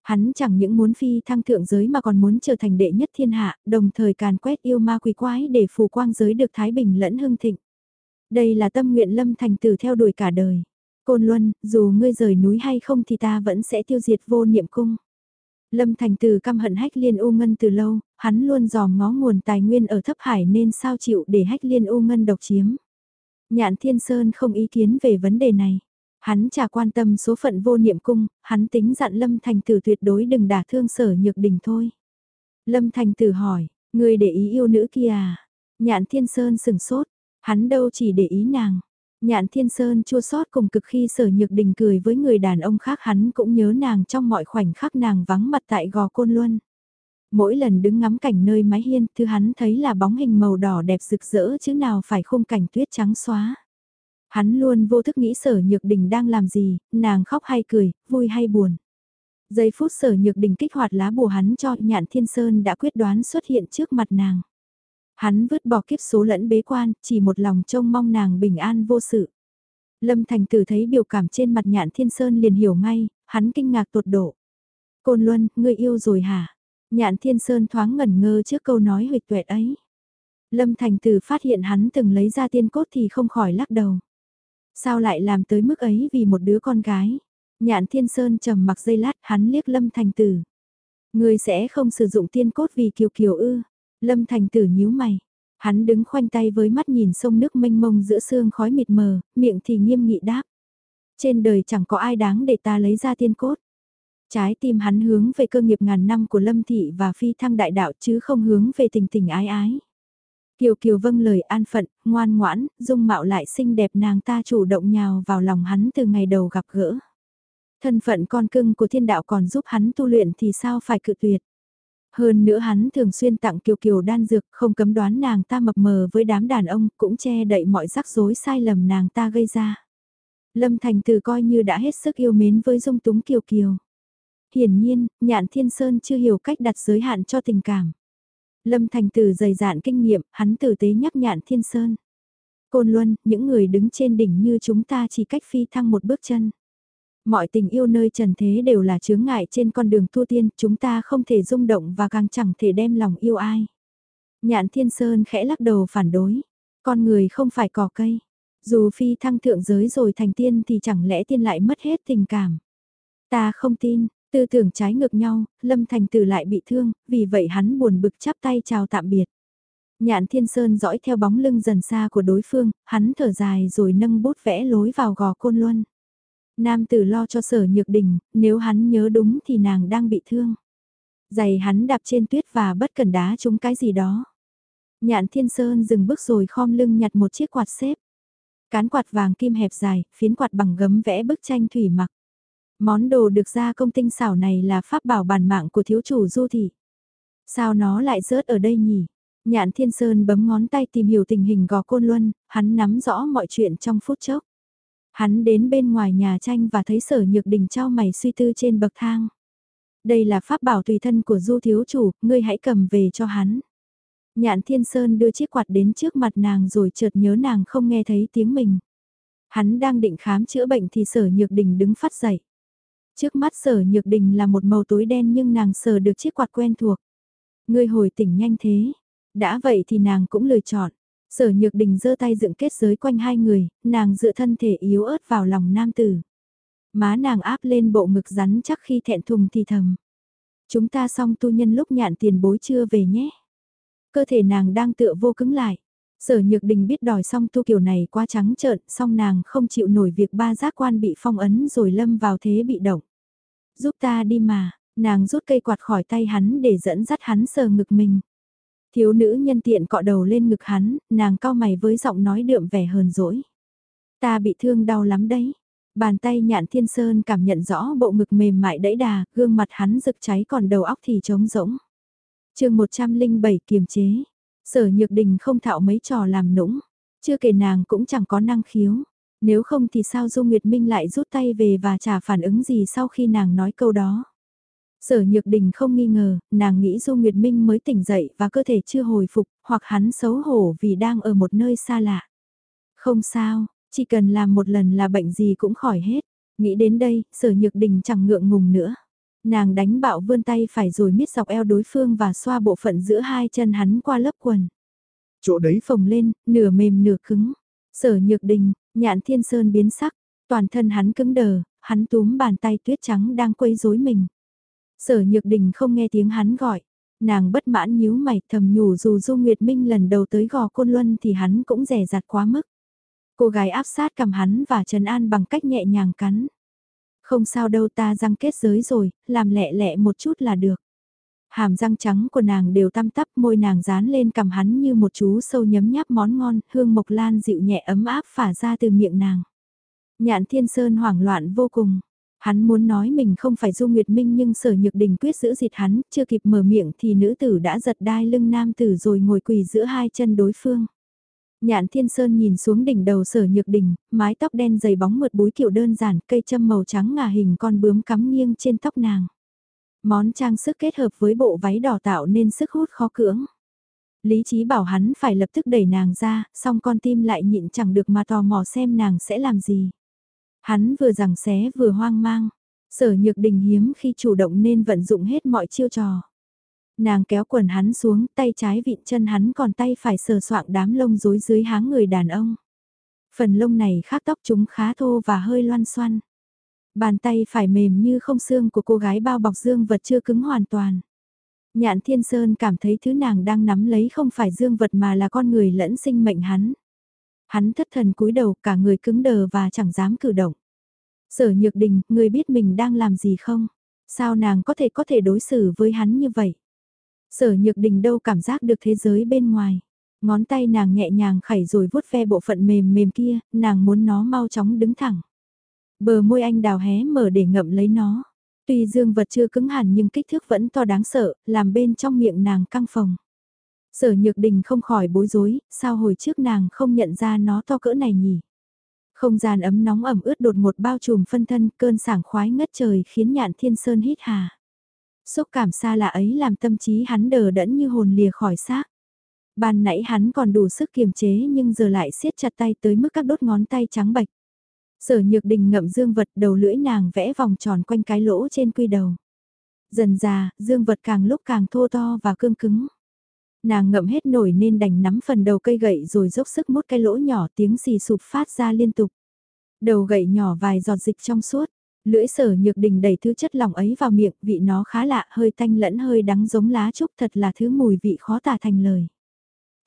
Hắn chẳng những muốn phi thăng thượng giới mà còn muốn trở thành đệ nhất thiên hạ, đồng thời càn quét yêu ma quỷ quái để phù quang giới được thái bình lẫn hưng thịnh. Đây là tâm nguyện lâm thành tử theo đuổi cả đời. Côn Luân, dù ngươi rời núi hay không thì ta vẫn sẽ tiêu diệt vô niệm cung. Lâm Thành Từ căm hận Hách Liên U Ngân từ lâu, hắn luôn dòm ngó nguồn tài nguyên ở thấp hải nên sao chịu để Hách Liên U Ngân độc chiếm. Nhạn Thiên Sơn không ý kiến về vấn đề này. Hắn chả quan tâm số phận vô niệm cung, hắn tính dặn Lâm Thành Tử tuyệt đối đừng đả thương sở nhược đình thôi. Lâm Thành Tử hỏi, người để ý yêu nữ kia à? Nhạn Thiên Sơn sừng sốt, hắn đâu chỉ để ý nàng. Nhạn Thiên Sơn chua xót cùng cực khi sở nhược đình cười với người đàn ông khác hắn cũng nhớ nàng trong mọi khoảnh khắc nàng vắng mặt tại gò côn luân. Mỗi lần đứng ngắm cảnh nơi mái hiên, thứ hắn thấy là bóng hình màu đỏ đẹp rực rỡ chứ nào phải khung cảnh tuyết trắng xóa. Hắn luôn vô thức nghĩ sở nhược đình đang làm gì, nàng khóc hay cười, vui hay buồn. Giây phút sở nhược đình kích hoạt lá bùa hắn cho nhạn thiên sơn đã quyết đoán xuất hiện trước mặt nàng. Hắn vứt bỏ kiếp số lẫn bế quan, chỉ một lòng trông mong nàng bình an vô sự. Lâm Thành Tử thấy biểu cảm trên mặt nhạn thiên sơn liền hiểu ngay, hắn kinh ngạc tột độ. Côn Luân, ngươi yêu rồi hả? Nhạn thiên sơn thoáng ngẩn ngơ trước câu nói huyệt tuệ ấy. Lâm Thành Tử phát hiện hắn từng lấy ra tiên cốt thì không khỏi lắc đầu. Sao lại làm tới mức ấy vì một đứa con gái? Nhạn thiên sơn trầm mặc dây lát hắn liếc Lâm Thành Tử. Ngươi sẽ không sử dụng tiên cốt vì kiều kiều ư? Lâm Thành Tử nhíu mày. Hắn đứng khoanh tay với mắt nhìn sông nước mênh mông giữa sương khói mịt mờ, miệng thì nghiêm nghị đáp. Trên đời chẳng có ai đáng để ta lấy ra tiên cốt. Trái tim hắn hướng về cơ nghiệp ngàn năm của Lâm Thị và phi thăng đại đạo chứ không hướng về tình tình ái ái. Kiều Kiều vâng lời an phận, ngoan ngoãn, dung mạo lại xinh đẹp nàng ta chủ động nhào vào lòng hắn từ ngày đầu gặp gỡ. Thân phận con cưng của thiên đạo còn giúp hắn tu luyện thì sao phải cự tuyệt. Hơn nữa hắn thường xuyên tặng kiều kiều đan dược, không cấm đoán nàng ta mập mờ với đám đàn ông, cũng che đậy mọi rắc rối sai lầm nàng ta gây ra. Lâm Thành Từ coi như đã hết sức yêu mến với dung túng kiều kiều. Hiển nhiên, nhạn thiên sơn chưa hiểu cách đặt giới hạn cho tình cảm. Lâm Thành Từ dày dạn kinh nghiệm, hắn tử tế nhắc nhạn thiên sơn. Côn Luân, những người đứng trên đỉnh như chúng ta chỉ cách phi thăng một bước chân. Mọi tình yêu nơi trần thế đều là chướng ngại trên con đường tu tiên, chúng ta không thể rung động và càng chẳng thể đem lòng yêu ai. Nhạn Thiên Sơn khẽ lắc đầu phản đối. Con người không phải cỏ cây. Dù phi thăng thượng giới rồi thành tiên thì chẳng lẽ tiên lại mất hết tình cảm. Ta không tin, tư tưởng trái ngược nhau, Lâm Thành Tử lại bị thương, vì vậy hắn buồn bực chắp tay chào tạm biệt. Nhạn Thiên Sơn dõi theo bóng lưng dần xa của đối phương, hắn thở dài rồi nâng bút vẽ lối vào gò côn luân. Nam tử lo cho sở nhược đình, nếu hắn nhớ đúng thì nàng đang bị thương. Giày hắn đạp trên tuyết và bất cần đá trúng cái gì đó. Nhạn Thiên Sơn dừng bước rồi khom lưng nhặt một chiếc quạt xếp. Cán quạt vàng kim hẹp dài, phiến quạt bằng gấm vẽ bức tranh thủy mặc. Món đồ được gia công tinh xảo này là pháp bảo bản mạng của thiếu chủ du thị. Sao nó lại rớt ở đây nhỉ? Nhạn Thiên Sơn bấm ngón tay tìm hiểu tình hình gò côn luân, hắn nắm rõ mọi chuyện trong phút chốc. Hắn đến bên ngoài nhà tranh và thấy sở nhược đình trao mày suy tư trên bậc thang. Đây là pháp bảo tùy thân của du thiếu chủ, ngươi hãy cầm về cho hắn. Nhạn Thiên Sơn đưa chiếc quạt đến trước mặt nàng rồi chợt nhớ nàng không nghe thấy tiếng mình. Hắn đang định khám chữa bệnh thì sở nhược đình đứng phát dậy. Trước mắt sở nhược đình là một màu tối đen nhưng nàng sờ được chiếc quạt quen thuộc. Ngươi hồi tỉnh nhanh thế. Đã vậy thì nàng cũng lời chọn. Sở nhược đình giơ tay dựng kết giới quanh hai người, nàng dựa thân thể yếu ớt vào lòng nam tử. Má nàng áp lên bộ ngực rắn chắc khi thẹn thùng thì thầm. Chúng ta xong tu nhân lúc nhạn tiền bối chưa về nhé. Cơ thể nàng đang tựa vô cứng lại. Sở nhược đình biết đòi xong tu kiểu này quá trắng trợn, song nàng không chịu nổi việc ba giác quan bị phong ấn rồi lâm vào thế bị động. Giúp ta đi mà, nàng rút cây quạt khỏi tay hắn để dẫn dắt hắn sờ ngực mình. Thiếu nữ nhân tiện cọ đầu lên ngực hắn, nàng cao mày với giọng nói đượm vẻ hờn dỗi. Ta bị thương đau lắm đấy. Bàn tay nhạn thiên sơn cảm nhận rõ bộ ngực mềm mại đẫy đà, gương mặt hắn rực cháy còn đầu óc thì trống rỗng. chương 107 kiềm chế. Sở nhược đình không thạo mấy trò làm nũng. Chưa kể nàng cũng chẳng có năng khiếu. Nếu không thì sao Du Nguyệt Minh lại rút tay về và trả phản ứng gì sau khi nàng nói câu đó. Sở Nhược Đình không nghi ngờ, nàng nghĩ Du Nguyệt Minh mới tỉnh dậy và cơ thể chưa hồi phục, hoặc hắn xấu hổ vì đang ở một nơi xa lạ. Không sao, chỉ cần làm một lần là bệnh gì cũng khỏi hết. Nghĩ đến đây, Sở Nhược Đình chẳng ngượng ngùng nữa. Nàng đánh bạo vươn tay phải rồi miết dọc eo đối phương và xoa bộ phận giữa hai chân hắn qua lớp quần. Chỗ đấy phồng lên, nửa mềm nửa cứng. Sở Nhược Đình, nhạn thiên sơn biến sắc, toàn thân hắn cứng đờ, hắn túm bàn tay tuyết trắng đang quấy rối mình. Sở Nhược Đình không nghe tiếng hắn gọi. Nàng bất mãn nhíu mày thầm nhủ dù Du Nguyệt Minh lần đầu tới gò côn luân thì hắn cũng rẻ rặt quá mức. Cô gái áp sát cầm hắn và trần an bằng cách nhẹ nhàng cắn. Không sao đâu ta răng kết giới rồi, làm lẹ lẹ một chút là được. Hàm răng trắng của nàng đều tăm tắp môi nàng dán lên cầm hắn như một chú sâu nhấm nháp món ngon, hương mộc lan dịu nhẹ ấm áp phả ra từ miệng nàng. Nhạn thiên sơn hoảng loạn vô cùng. Hắn muốn nói mình không phải Du Nguyệt Minh nhưng sở nhược đình quyết giữ dịt hắn, chưa kịp mở miệng thì nữ tử đã giật đai lưng nam tử rồi ngồi quỳ giữa hai chân đối phương. Nhạn Thiên Sơn nhìn xuống đỉnh đầu sở nhược đình, mái tóc đen dày bóng mượt búi kiểu đơn giản, cây châm màu trắng ngà hình con bướm cắm nghiêng trên tóc nàng. Món trang sức kết hợp với bộ váy đỏ tạo nên sức hút khó cưỡng. Lý trí bảo hắn phải lập tức đẩy nàng ra, song con tim lại nhịn chẳng được mà tò mò xem nàng sẽ làm gì. Hắn vừa rằng xé vừa hoang mang. Sở nhược đình hiếm khi chủ động nên vận dụng hết mọi chiêu trò. Nàng kéo quần hắn xuống, tay trái vịn chân hắn còn tay phải sờ soạng đám lông rối dưới háng người đàn ông. Phần lông này khác tóc chúng khá thô và hơi loan xoăn. Bàn tay phải mềm như không xương của cô gái bao bọc dương vật chưa cứng hoàn toàn. Nhạn Thiên Sơn cảm thấy thứ nàng đang nắm lấy không phải dương vật mà là con người lẫn sinh mệnh hắn. Hắn thất thần cúi đầu cả người cứng đờ và chẳng dám cử động. Sở Nhược Đình, người biết mình đang làm gì không? Sao nàng có thể có thể đối xử với hắn như vậy? Sở Nhược Đình đâu cảm giác được thế giới bên ngoài. Ngón tay nàng nhẹ nhàng khẩy rồi vuốt ve bộ phận mềm mềm kia, nàng muốn nó mau chóng đứng thẳng. Bờ môi anh đào hé mở để ngậm lấy nó. Tuy dương vật chưa cứng hẳn nhưng kích thước vẫn to đáng sợ, làm bên trong miệng nàng căng phồng. Sở nhược đình không khỏi bối rối, sao hồi trước nàng không nhận ra nó to cỡ này nhỉ? Không gian ấm nóng ẩm ướt đột ngột bao trùm phân thân cơn sảng khoái ngất trời khiến nhạn thiên sơn hít hà. Xúc cảm xa lạ ấy làm tâm trí hắn đờ đẫn như hồn lìa khỏi xác. Ban nãy hắn còn đủ sức kiềm chế nhưng giờ lại siết chặt tay tới mức các đốt ngón tay trắng bạch. Sở nhược đình ngậm dương vật đầu lưỡi nàng vẽ vòng tròn quanh cái lỗ trên quy đầu. Dần già, dương vật càng lúc càng thô to và cương cứng. Nàng ngậm hết nổi nên đành nắm phần đầu cây gậy rồi dốc sức mút cái lỗ nhỏ tiếng xì sụp phát ra liên tục. Đầu gậy nhỏ vài giọt dịch trong suốt, lưỡi sở nhược đình đẩy thứ chất lỏng ấy vào miệng, vị nó khá lạ, hơi thanh lẫn hơi đắng giống lá trúc thật là thứ mùi vị khó tả thành lời.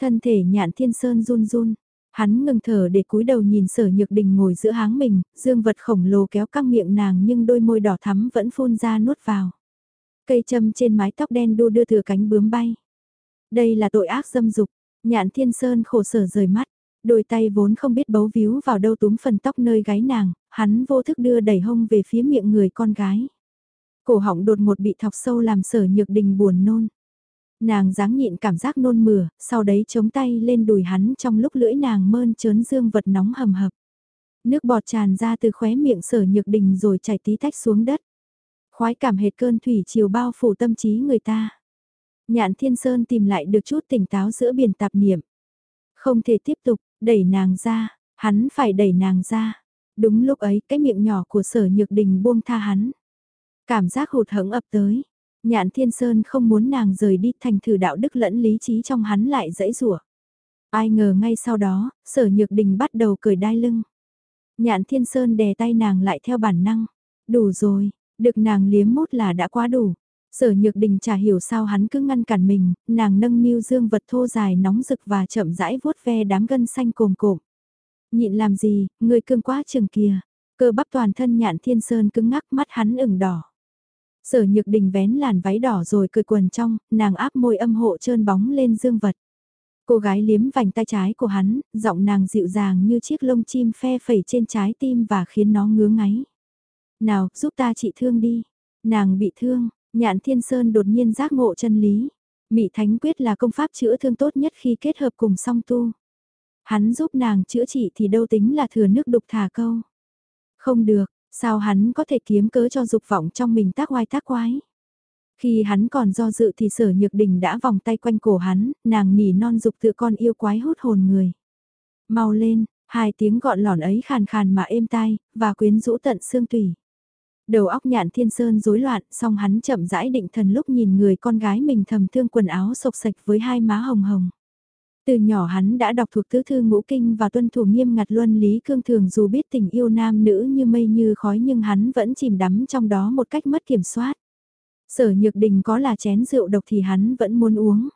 Thân thể nhạn thiên sơn run run, hắn ngừng thở để cúi đầu nhìn sở nhược đình ngồi giữa háng mình, dương vật khổng lồ kéo căng miệng nàng nhưng đôi môi đỏ thắm vẫn phun ra nuốt vào. Cây châm trên mái tóc đen đu đưa thừa cánh bướm bay. Đây là tội ác dâm dục, nhạn thiên sơn khổ sở rời mắt, đôi tay vốn không biết bấu víu vào đâu túm phần tóc nơi gáy nàng, hắn vô thức đưa đẩy hông về phía miệng người con gái. Cổ họng đột một bị thọc sâu làm sở nhược đình buồn nôn. Nàng dáng nhịn cảm giác nôn mửa, sau đấy chống tay lên đùi hắn trong lúc lưỡi nàng mơn trớn dương vật nóng hầm hập. Nước bọt tràn ra từ khóe miệng sở nhược đình rồi chảy tí tách xuống đất. Khoái cảm hệt cơn thủy chiều bao phủ tâm trí người ta. Nhạn Thiên Sơn tìm lại được chút tỉnh táo giữa biển tạp niệm. Không thể tiếp tục, đẩy nàng ra, hắn phải đẩy nàng ra. Đúng lúc ấy cái miệng nhỏ của sở nhược đình buông tha hắn. Cảm giác hụt hẫng ập tới. Nhạn Thiên Sơn không muốn nàng rời đi thành thử đạo đức lẫn lý trí trong hắn lại dãy rủa. Ai ngờ ngay sau đó, sở nhược đình bắt đầu cười đai lưng. Nhạn Thiên Sơn đè tay nàng lại theo bản năng. Đủ rồi, được nàng liếm mốt là đã quá đủ. Sở nhược đình chả hiểu sao hắn cứ ngăn cản mình, nàng nâng niu dương vật thô dài nóng rực và chậm rãi vuốt ve đám gân xanh cồm cộm. Nhịn làm gì, người cương quá chừng kìa. Cơ bắp toàn thân nhạn thiên sơn cứng ngắc mắt hắn ửng đỏ. Sở nhược đình vén làn váy đỏ rồi cười quần trong, nàng áp môi âm hộ trơn bóng lên dương vật. Cô gái liếm vành tay trái của hắn, giọng nàng dịu dàng như chiếc lông chim phe phẩy trên trái tim và khiến nó ngứa ngáy. Nào, giúp ta trị thương đi. Nàng bị thương, Nhạn Thiên Sơn đột nhiên giác ngộ chân lý. Mị Thánh Quyết là công pháp chữa thương tốt nhất khi kết hợp cùng song tu. Hắn giúp nàng chữa trị thì đâu tính là thừa nước đục thả câu. Không được, sao hắn có thể kiếm cớ cho dục vọng trong mình tác oai tác quái. Khi hắn còn do dự thì sở nhược đình đã vòng tay quanh cổ hắn, nàng nỉ non dục tự con yêu quái hút hồn người. Mau lên, hai tiếng gọn lỏn ấy khàn khàn mà êm tai, và quyến rũ tận xương tủy. Đầu óc nhạn thiên sơn rối loạn, song hắn chậm rãi định thần lúc nhìn người con gái mình thầm thương quần áo sộc sạch với hai má hồng hồng. Từ nhỏ hắn đã đọc thuộc tứ thư ngũ kinh và tuân thủ nghiêm ngặt luân lý cương thường dù biết tình yêu nam nữ như mây như khói nhưng hắn vẫn chìm đắm trong đó một cách mất kiểm soát. Sở nhược đình có là chén rượu độc thì hắn vẫn muốn uống.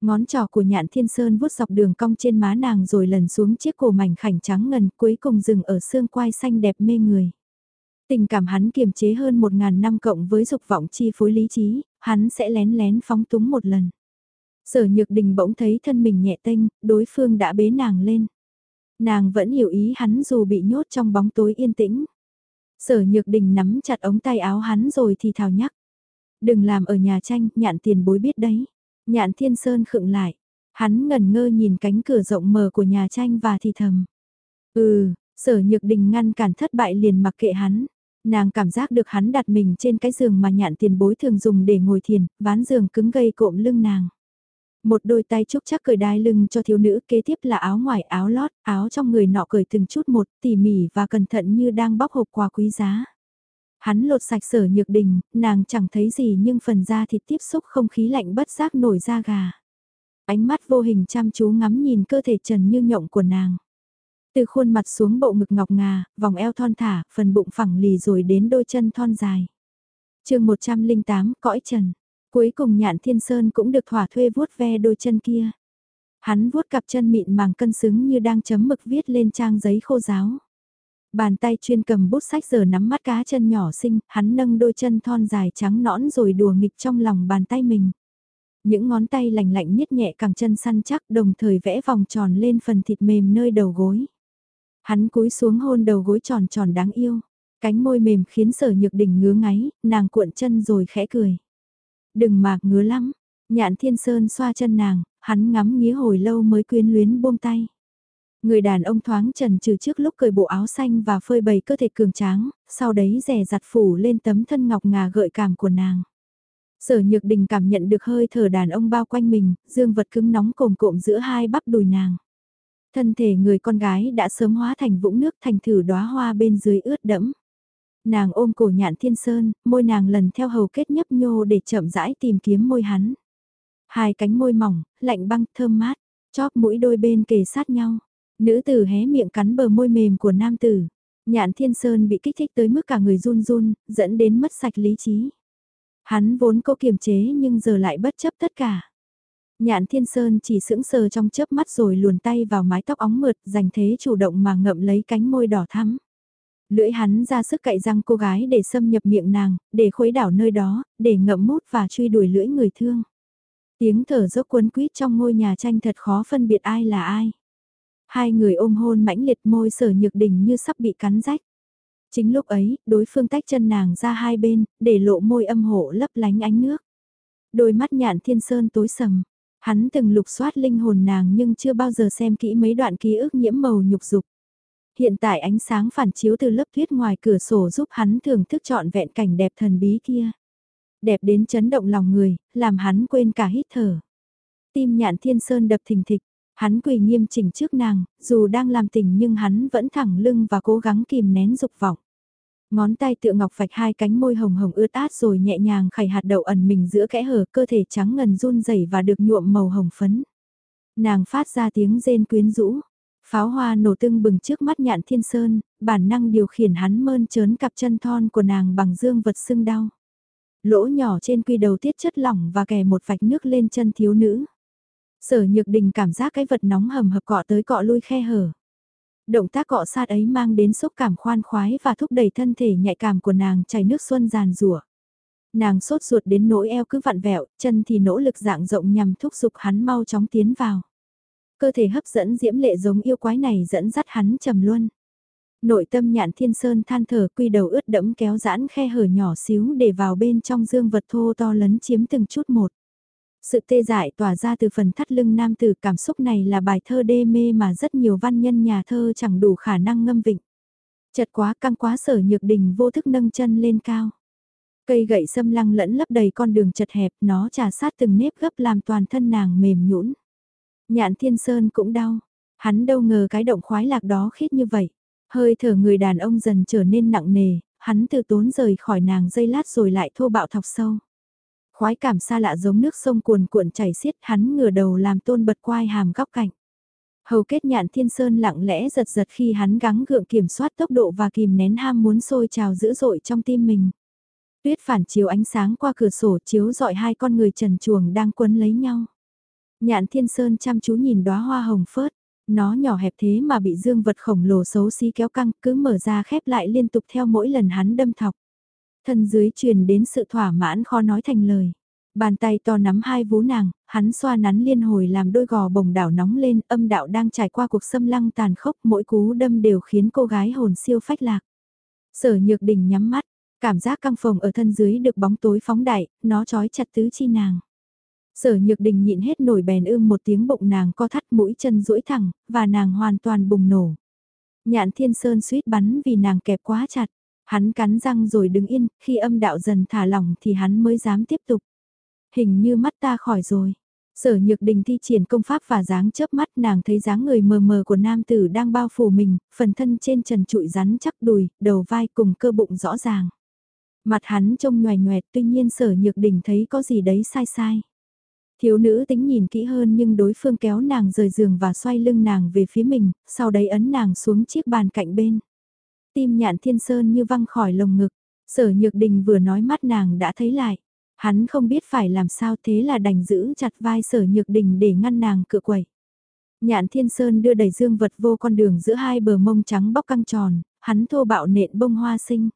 Ngón trỏ của nhạn thiên sơn vuốt dọc đường cong trên má nàng rồi lần xuống chiếc cổ mảnh khảnh trắng ngần cuối cùng dừng ở xương quai xanh đẹp mê người. Tình cảm hắn kiềm chế hơn một ngàn năm cộng với dục vọng chi phối lý trí, hắn sẽ lén lén phóng túng một lần. Sở nhược đình bỗng thấy thân mình nhẹ tênh, đối phương đã bế nàng lên. Nàng vẫn hiểu ý hắn dù bị nhốt trong bóng tối yên tĩnh. Sở nhược đình nắm chặt ống tay áo hắn rồi thì thào nhắc. Đừng làm ở nhà tranh, nhạn tiền bối biết đấy. Nhạn thiên sơn khựng lại. Hắn ngần ngơ nhìn cánh cửa rộng mở của nhà tranh và thì thầm. Ừ, sở nhược đình ngăn cản thất bại liền mặc kệ hắn. Nàng cảm giác được hắn đặt mình trên cái giường mà nhạn tiền bối thường dùng để ngồi thiền, ván giường cứng gây cộm lưng nàng. Một đôi tay trúc chắc cởi đai lưng cho thiếu nữ kế tiếp là áo ngoài áo lót, áo trong người nọ cởi từng chút một tỉ mỉ và cẩn thận như đang bóc hộp quà quý giá. Hắn lột sạch sở nhược đình, nàng chẳng thấy gì nhưng phần da thịt tiếp xúc không khí lạnh bất giác nổi da gà. Ánh mắt vô hình chăm chú ngắm nhìn cơ thể trần như nhộng của nàng. Từ khuôn mặt xuống bộ ngực ngọc ngà, vòng eo thon thả, phần bụng phẳng lì rồi đến đôi chân thon dài. chương 108, cõi trần. Cuối cùng nhạn thiên sơn cũng được thỏa thuê vuốt ve đôi chân kia. Hắn vuốt cặp chân mịn màng cân xứng như đang chấm mực viết lên trang giấy khô giáo. Bàn tay chuyên cầm bút sách giờ nắm mắt cá chân nhỏ xinh, hắn nâng đôi chân thon dài trắng nõn rồi đùa nghịch trong lòng bàn tay mình. Những ngón tay lành lạnh nhét nhẹ càng chân săn chắc đồng thời vẽ vòng tròn lên phần thịt mềm nơi đầu gối. Hắn cúi xuống hôn đầu gối tròn tròn đáng yêu. Cánh môi mềm khiến sở nhược đỉnh ngứa ngáy, nàng cuộn chân rồi khẽ cười. Đừng mạc ngứa lắm, nhạn thiên sơn xoa chân nàng, hắn ngắm nghía hồi lâu mới quyến luyến buông tay. Người đàn ông thoáng trần trừ trước lúc cởi bộ áo xanh và phơi bày cơ thể cường tráng, sau đấy rẻ giặt phủ lên tấm thân ngọc ngà gợi cảm của nàng. Sở nhược đình cảm nhận được hơi thở đàn ông bao quanh mình, dương vật cứng nóng cồm cộm giữa hai bắp đùi nàng. Thân thể người con gái đã sớm hóa thành vũng nước thành thử đóa hoa bên dưới ướt đẫm. Nàng ôm cổ nhạn thiên sơn, môi nàng lần theo hầu kết nhấp nhô để chậm rãi tìm kiếm môi hắn. Hai cánh môi mỏng, lạnh băng, thơm mát, chóp mũi đôi bên kề sát nhau. Nữ tử hé miệng cắn bờ môi mềm của nam tử. Nhạn thiên sơn bị kích thích tới mức cả người run run, dẫn đến mất sạch lý trí. Hắn vốn cố kiềm chế nhưng giờ lại bất chấp tất cả. Nhạn thiên sơn chỉ sững sờ trong chớp mắt rồi luồn tay vào mái tóc óng mượt, dành thế chủ động mà ngậm lấy cánh môi đỏ thắm. Lưỡi hắn ra sức cậy răng cô gái để xâm nhập miệng nàng, để khuấy đảo nơi đó, để ngậm mút và truy đuổi lưỡi người thương. Tiếng thở dốc cuốn quýt trong ngôi nhà tranh thật khó phân biệt ai là ai. Hai người ôm hôn mãnh liệt môi sở nhược đỉnh như sắp bị cắn rách. Chính lúc ấy, đối phương tách chân nàng ra hai bên, để lộ môi âm hộ lấp lánh ánh nước. Đôi mắt nhạn thiên sơn tối sầm. Hắn từng lục soát linh hồn nàng nhưng chưa bao giờ xem kỹ mấy đoạn ký ức nhiễm màu nhục dục. Hiện tại ánh sáng phản chiếu từ lớp tuyết ngoài cửa sổ giúp hắn thưởng thức trọn vẹn cảnh đẹp thần bí kia. Đẹp đến chấn động lòng người, làm hắn quên cả hít thở. Tim nhạn thiên sơn đập thình thịch, hắn quỳ nghiêm chỉnh trước nàng, dù đang làm tình nhưng hắn vẫn thẳng lưng và cố gắng kìm nén dục vọng. Ngón tay tựa ngọc vạch hai cánh môi hồng hồng ướt át rồi nhẹ nhàng khẩy hạt đậu ẩn mình giữa kẽ hở cơ thể trắng ngần run rẩy và được nhuộm màu hồng phấn. Nàng phát ra tiếng rên quyến rũ, Pháo hoa nổ tưng bừng trước mắt nhạn thiên sơn, bản năng điều khiển hắn mơn trớn cặp chân thon của nàng bằng dương vật sưng đau. Lỗ nhỏ trên quy đầu tiết chất lỏng và kè một vạch nước lên chân thiếu nữ. Sở nhược đình cảm giác cái vật nóng hầm hập cọ tới cọ lui khe hở. Động tác cọ sát ấy mang đến xúc cảm khoan khoái và thúc đẩy thân thể nhạy cảm của nàng chảy nước xuân giàn rủa. Nàng sốt ruột đến nỗi eo cứ vặn vẹo, chân thì nỗ lực dạng rộng nhằm thúc giục hắn mau chóng tiến vào. Cơ thể hấp dẫn diễm lệ giống yêu quái này dẫn dắt hắn trầm luân. Nội tâm nhạn thiên sơn than thở quy đầu ướt đẫm kéo giãn khe hở nhỏ xíu để vào bên trong dương vật thô to lấn chiếm từng chút một. Sự tê dại tỏa ra từ phần thắt lưng nam tử cảm xúc này là bài thơ đê mê mà rất nhiều văn nhân nhà thơ chẳng đủ khả năng ngâm vịnh. Chật quá căng quá sở nhược đình vô thức nâng chân lên cao. Cây gậy xâm lăng lẫn lấp đầy con đường chật hẹp nó trà sát từng nếp gấp làm toàn thân nàng mềm nhũn. Nhạn thiên sơn cũng đau, hắn đâu ngờ cái động khoái lạc đó khít như vậy. Hơi thở người đàn ông dần trở nên nặng nề, hắn từ tốn rời khỏi nàng dây lát rồi lại thô bạo thọc sâu. Khoái cảm xa lạ giống nước sông cuồn cuộn chảy xiết hắn ngửa đầu làm tôn bật quai hàm góc cạnh. Hầu kết nhạn thiên sơn lặng lẽ giật giật khi hắn gắng gượng kiểm soát tốc độ và kìm nén ham muốn sôi trào dữ dội trong tim mình. Tuyết phản chiếu ánh sáng qua cửa sổ chiếu dọi hai con người trần chuồng đang quấn lấy nhau. Nhạn thiên sơn chăm chú nhìn đóa hoa hồng phớt, nó nhỏ hẹp thế mà bị dương vật khổng lồ xấu xí kéo căng cứ mở ra khép lại liên tục theo mỗi lần hắn đâm thọc. Thân dưới truyền đến sự thỏa mãn khó nói thành lời. Bàn tay to nắm hai vú nàng, hắn xoa nắn liên hồi làm đôi gò bồng đảo nóng lên, âm đạo đang trải qua cuộc xâm lăng tàn khốc, mỗi cú đâm đều khiến cô gái hồn siêu phách lạc. Sở nhược đình nhắm mắt, cảm giác căng phồng ở thân dưới được bóng tối phóng đại, nó trói chặt tứ chi nàng. Sở nhược đình nhịn hết nổi bèn ưm một tiếng bụng nàng co thắt mũi chân duỗi thẳng, và nàng hoàn toàn bùng nổ. Nhạn thiên sơn suýt bắn vì nàng kẹp quá chặt. Hắn cắn răng rồi đứng yên, khi âm đạo dần thả lỏng thì hắn mới dám tiếp tục. Hình như mắt ta khỏi rồi. Sở nhược đình thi triển công pháp và dáng chớp mắt nàng thấy dáng người mờ mờ của nam tử đang bao phủ mình, phần thân trên trần trụi rắn chắc đùi, đầu vai cùng cơ bụng rõ ràng. Mặt hắn trông nhòe nhòe tuy nhiên sở nhược đình thấy có gì đấy sai sai. Thiếu nữ tính nhìn kỹ hơn nhưng đối phương kéo nàng rời giường và xoay lưng nàng về phía mình, sau đấy ấn nàng xuống chiếc bàn cạnh bên. Tim nhạn thiên sơn như văng khỏi lồng ngực, sở nhược đình vừa nói mắt nàng đã thấy lại. Hắn không biết phải làm sao thế là đành giữ chặt vai sở nhược đình để ngăn nàng cựa quẩy. Nhạn thiên sơn đưa đầy dương vật vô con đường giữa hai bờ mông trắng bóc căng tròn, hắn thô bạo nện bông hoa sinh.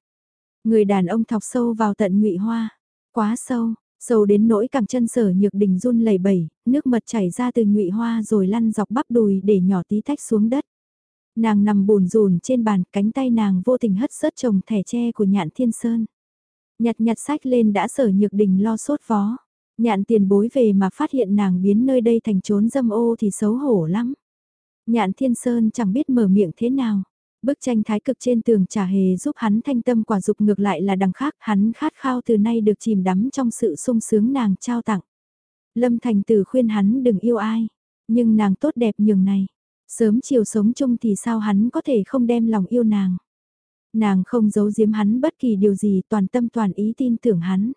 Người đàn ông thọc sâu vào tận nhụy hoa, quá sâu, Sâu đến nỗi cẳng chân sở nhược đình run lẩy bẩy, nước mật chảy ra từ nhụy hoa rồi lăn dọc bắp đùi để nhỏ tí tách xuống đất. Nàng nằm bùn rùn trên bàn, cánh tay nàng vô tình hất sớt chồng thẻ tre của nhạn thiên sơn. Nhặt nhặt sách lên đã sở nhược đình lo sốt vó. Nhạn tiền bối về mà phát hiện nàng biến nơi đây thành trốn dâm ô thì xấu hổ lắm. Nhạn thiên sơn chẳng biết mở miệng thế nào. Bức tranh thái cực trên tường chả hề giúp hắn thanh tâm quả dục ngược lại là đằng khác hắn khát khao từ nay được chìm đắm trong sự sung sướng nàng trao tặng. Lâm Thành Tử khuyên hắn đừng yêu ai, nhưng nàng tốt đẹp nhường này. Sớm chiều sống chung thì sao hắn có thể không đem lòng yêu nàng. Nàng không giấu giếm hắn bất kỳ điều gì, toàn tâm toàn ý tin tưởng hắn.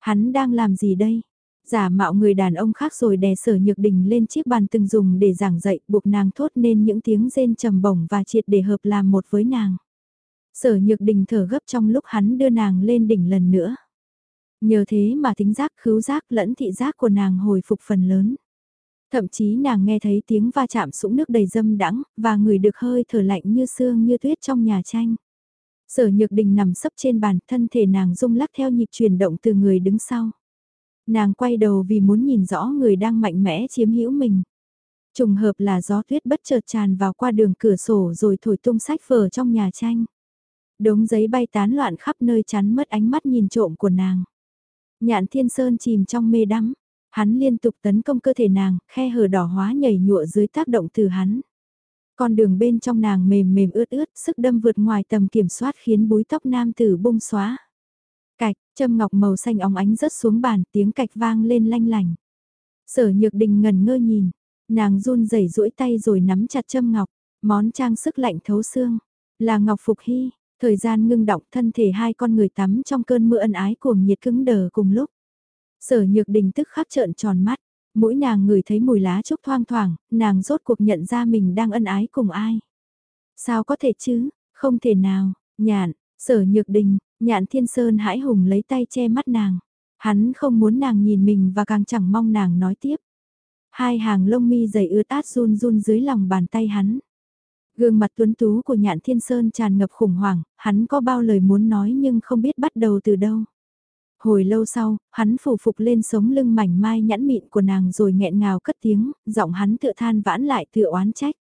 Hắn đang làm gì đây? Giả mạo người đàn ông khác rồi đè sở nhược đình lên chiếc bàn từng dùng để giảng dạy, buộc nàng thốt nên những tiếng rên trầm bổng và triệt để hợp làm một với nàng. Sở nhược đình thở gấp trong lúc hắn đưa nàng lên đỉnh lần nữa. Nhờ thế mà tính giác, khứu giác, lẫn thị giác của nàng hồi phục phần lớn. Thậm chí nàng nghe thấy tiếng va chạm sũng nước đầy dâm đắng, và người được hơi thở lạnh như xương như tuyết trong nhà tranh. Sở nhược đình nằm sấp trên bàn, thân thể nàng rung lắc theo nhịp chuyển động từ người đứng sau. Nàng quay đầu vì muốn nhìn rõ người đang mạnh mẽ chiếm hữu mình. Trùng hợp là gió tuyết bất chợt tràn vào qua đường cửa sổ rồi thổi tung sách vở trong nhà tranh. Đống giấy bay tán loạn khắp nơi chắn mất ánh mắt nhìn trộm của nàng. Nhạn thiên sơn chìm trong mê đắm, hắn liên tục tấn công cơ thể nàng, khe hở đỏ hóa nhảy nhụa dưới tác động từ hắn. Con đường bên trong nàng mềm mềm ướt ướt, sức đâm vượt ngoài tầm kiểm soát khiến búi tóc nam tử bung xóa. Cạch, châm ngọc màu xanh óng ánh rớt xuống bàn, tiếng cạch vang lên lanh lành. Sở nhược đình ngần ngơ nhìn, nàng run rẩy duỗi tay rồi nắm chặt châm ngọc, món trang sức lạnh thấu xương, là ngọc phục hy, thời gian ngưng động thân thể hai con người tắm trong cơn mưa ân ái cuồng nhiệt cứng đờ cùng lúc. Sở nhược đình tức khắc trợn tròn mắt, Mỗi nàng ngửi thấy mùi lá trúc thoang thoảng, nàng rốt cuộc nhận ra mình đang ân ái cùng ai. Sao có thể chứ, không thể nào, nhạn, sở nhược đình, nhạn thiên sơn hãi hùng lấy tay che mắt nàng. Hắn không muốn nàng nhìn mình và càng chẳng mong nàng nói tiếp. Hai hàng lông mi dày ướt át run run dưới lòng bàn tay hắn. Gương mặt tuấn tú của nhạn thiên sơn tràn ngập khủng hoảng, hắn có bao lời muốn nói nhưng không biết bắt đầu từ đâu. Hồi lâu sau, hắn phủ phục lên sống lưng mảnh mai nhẵn mịn của nàng rồi nghẹn ngào cất tiếng, giọng hắn tựa than vãn lại tựa oán trách.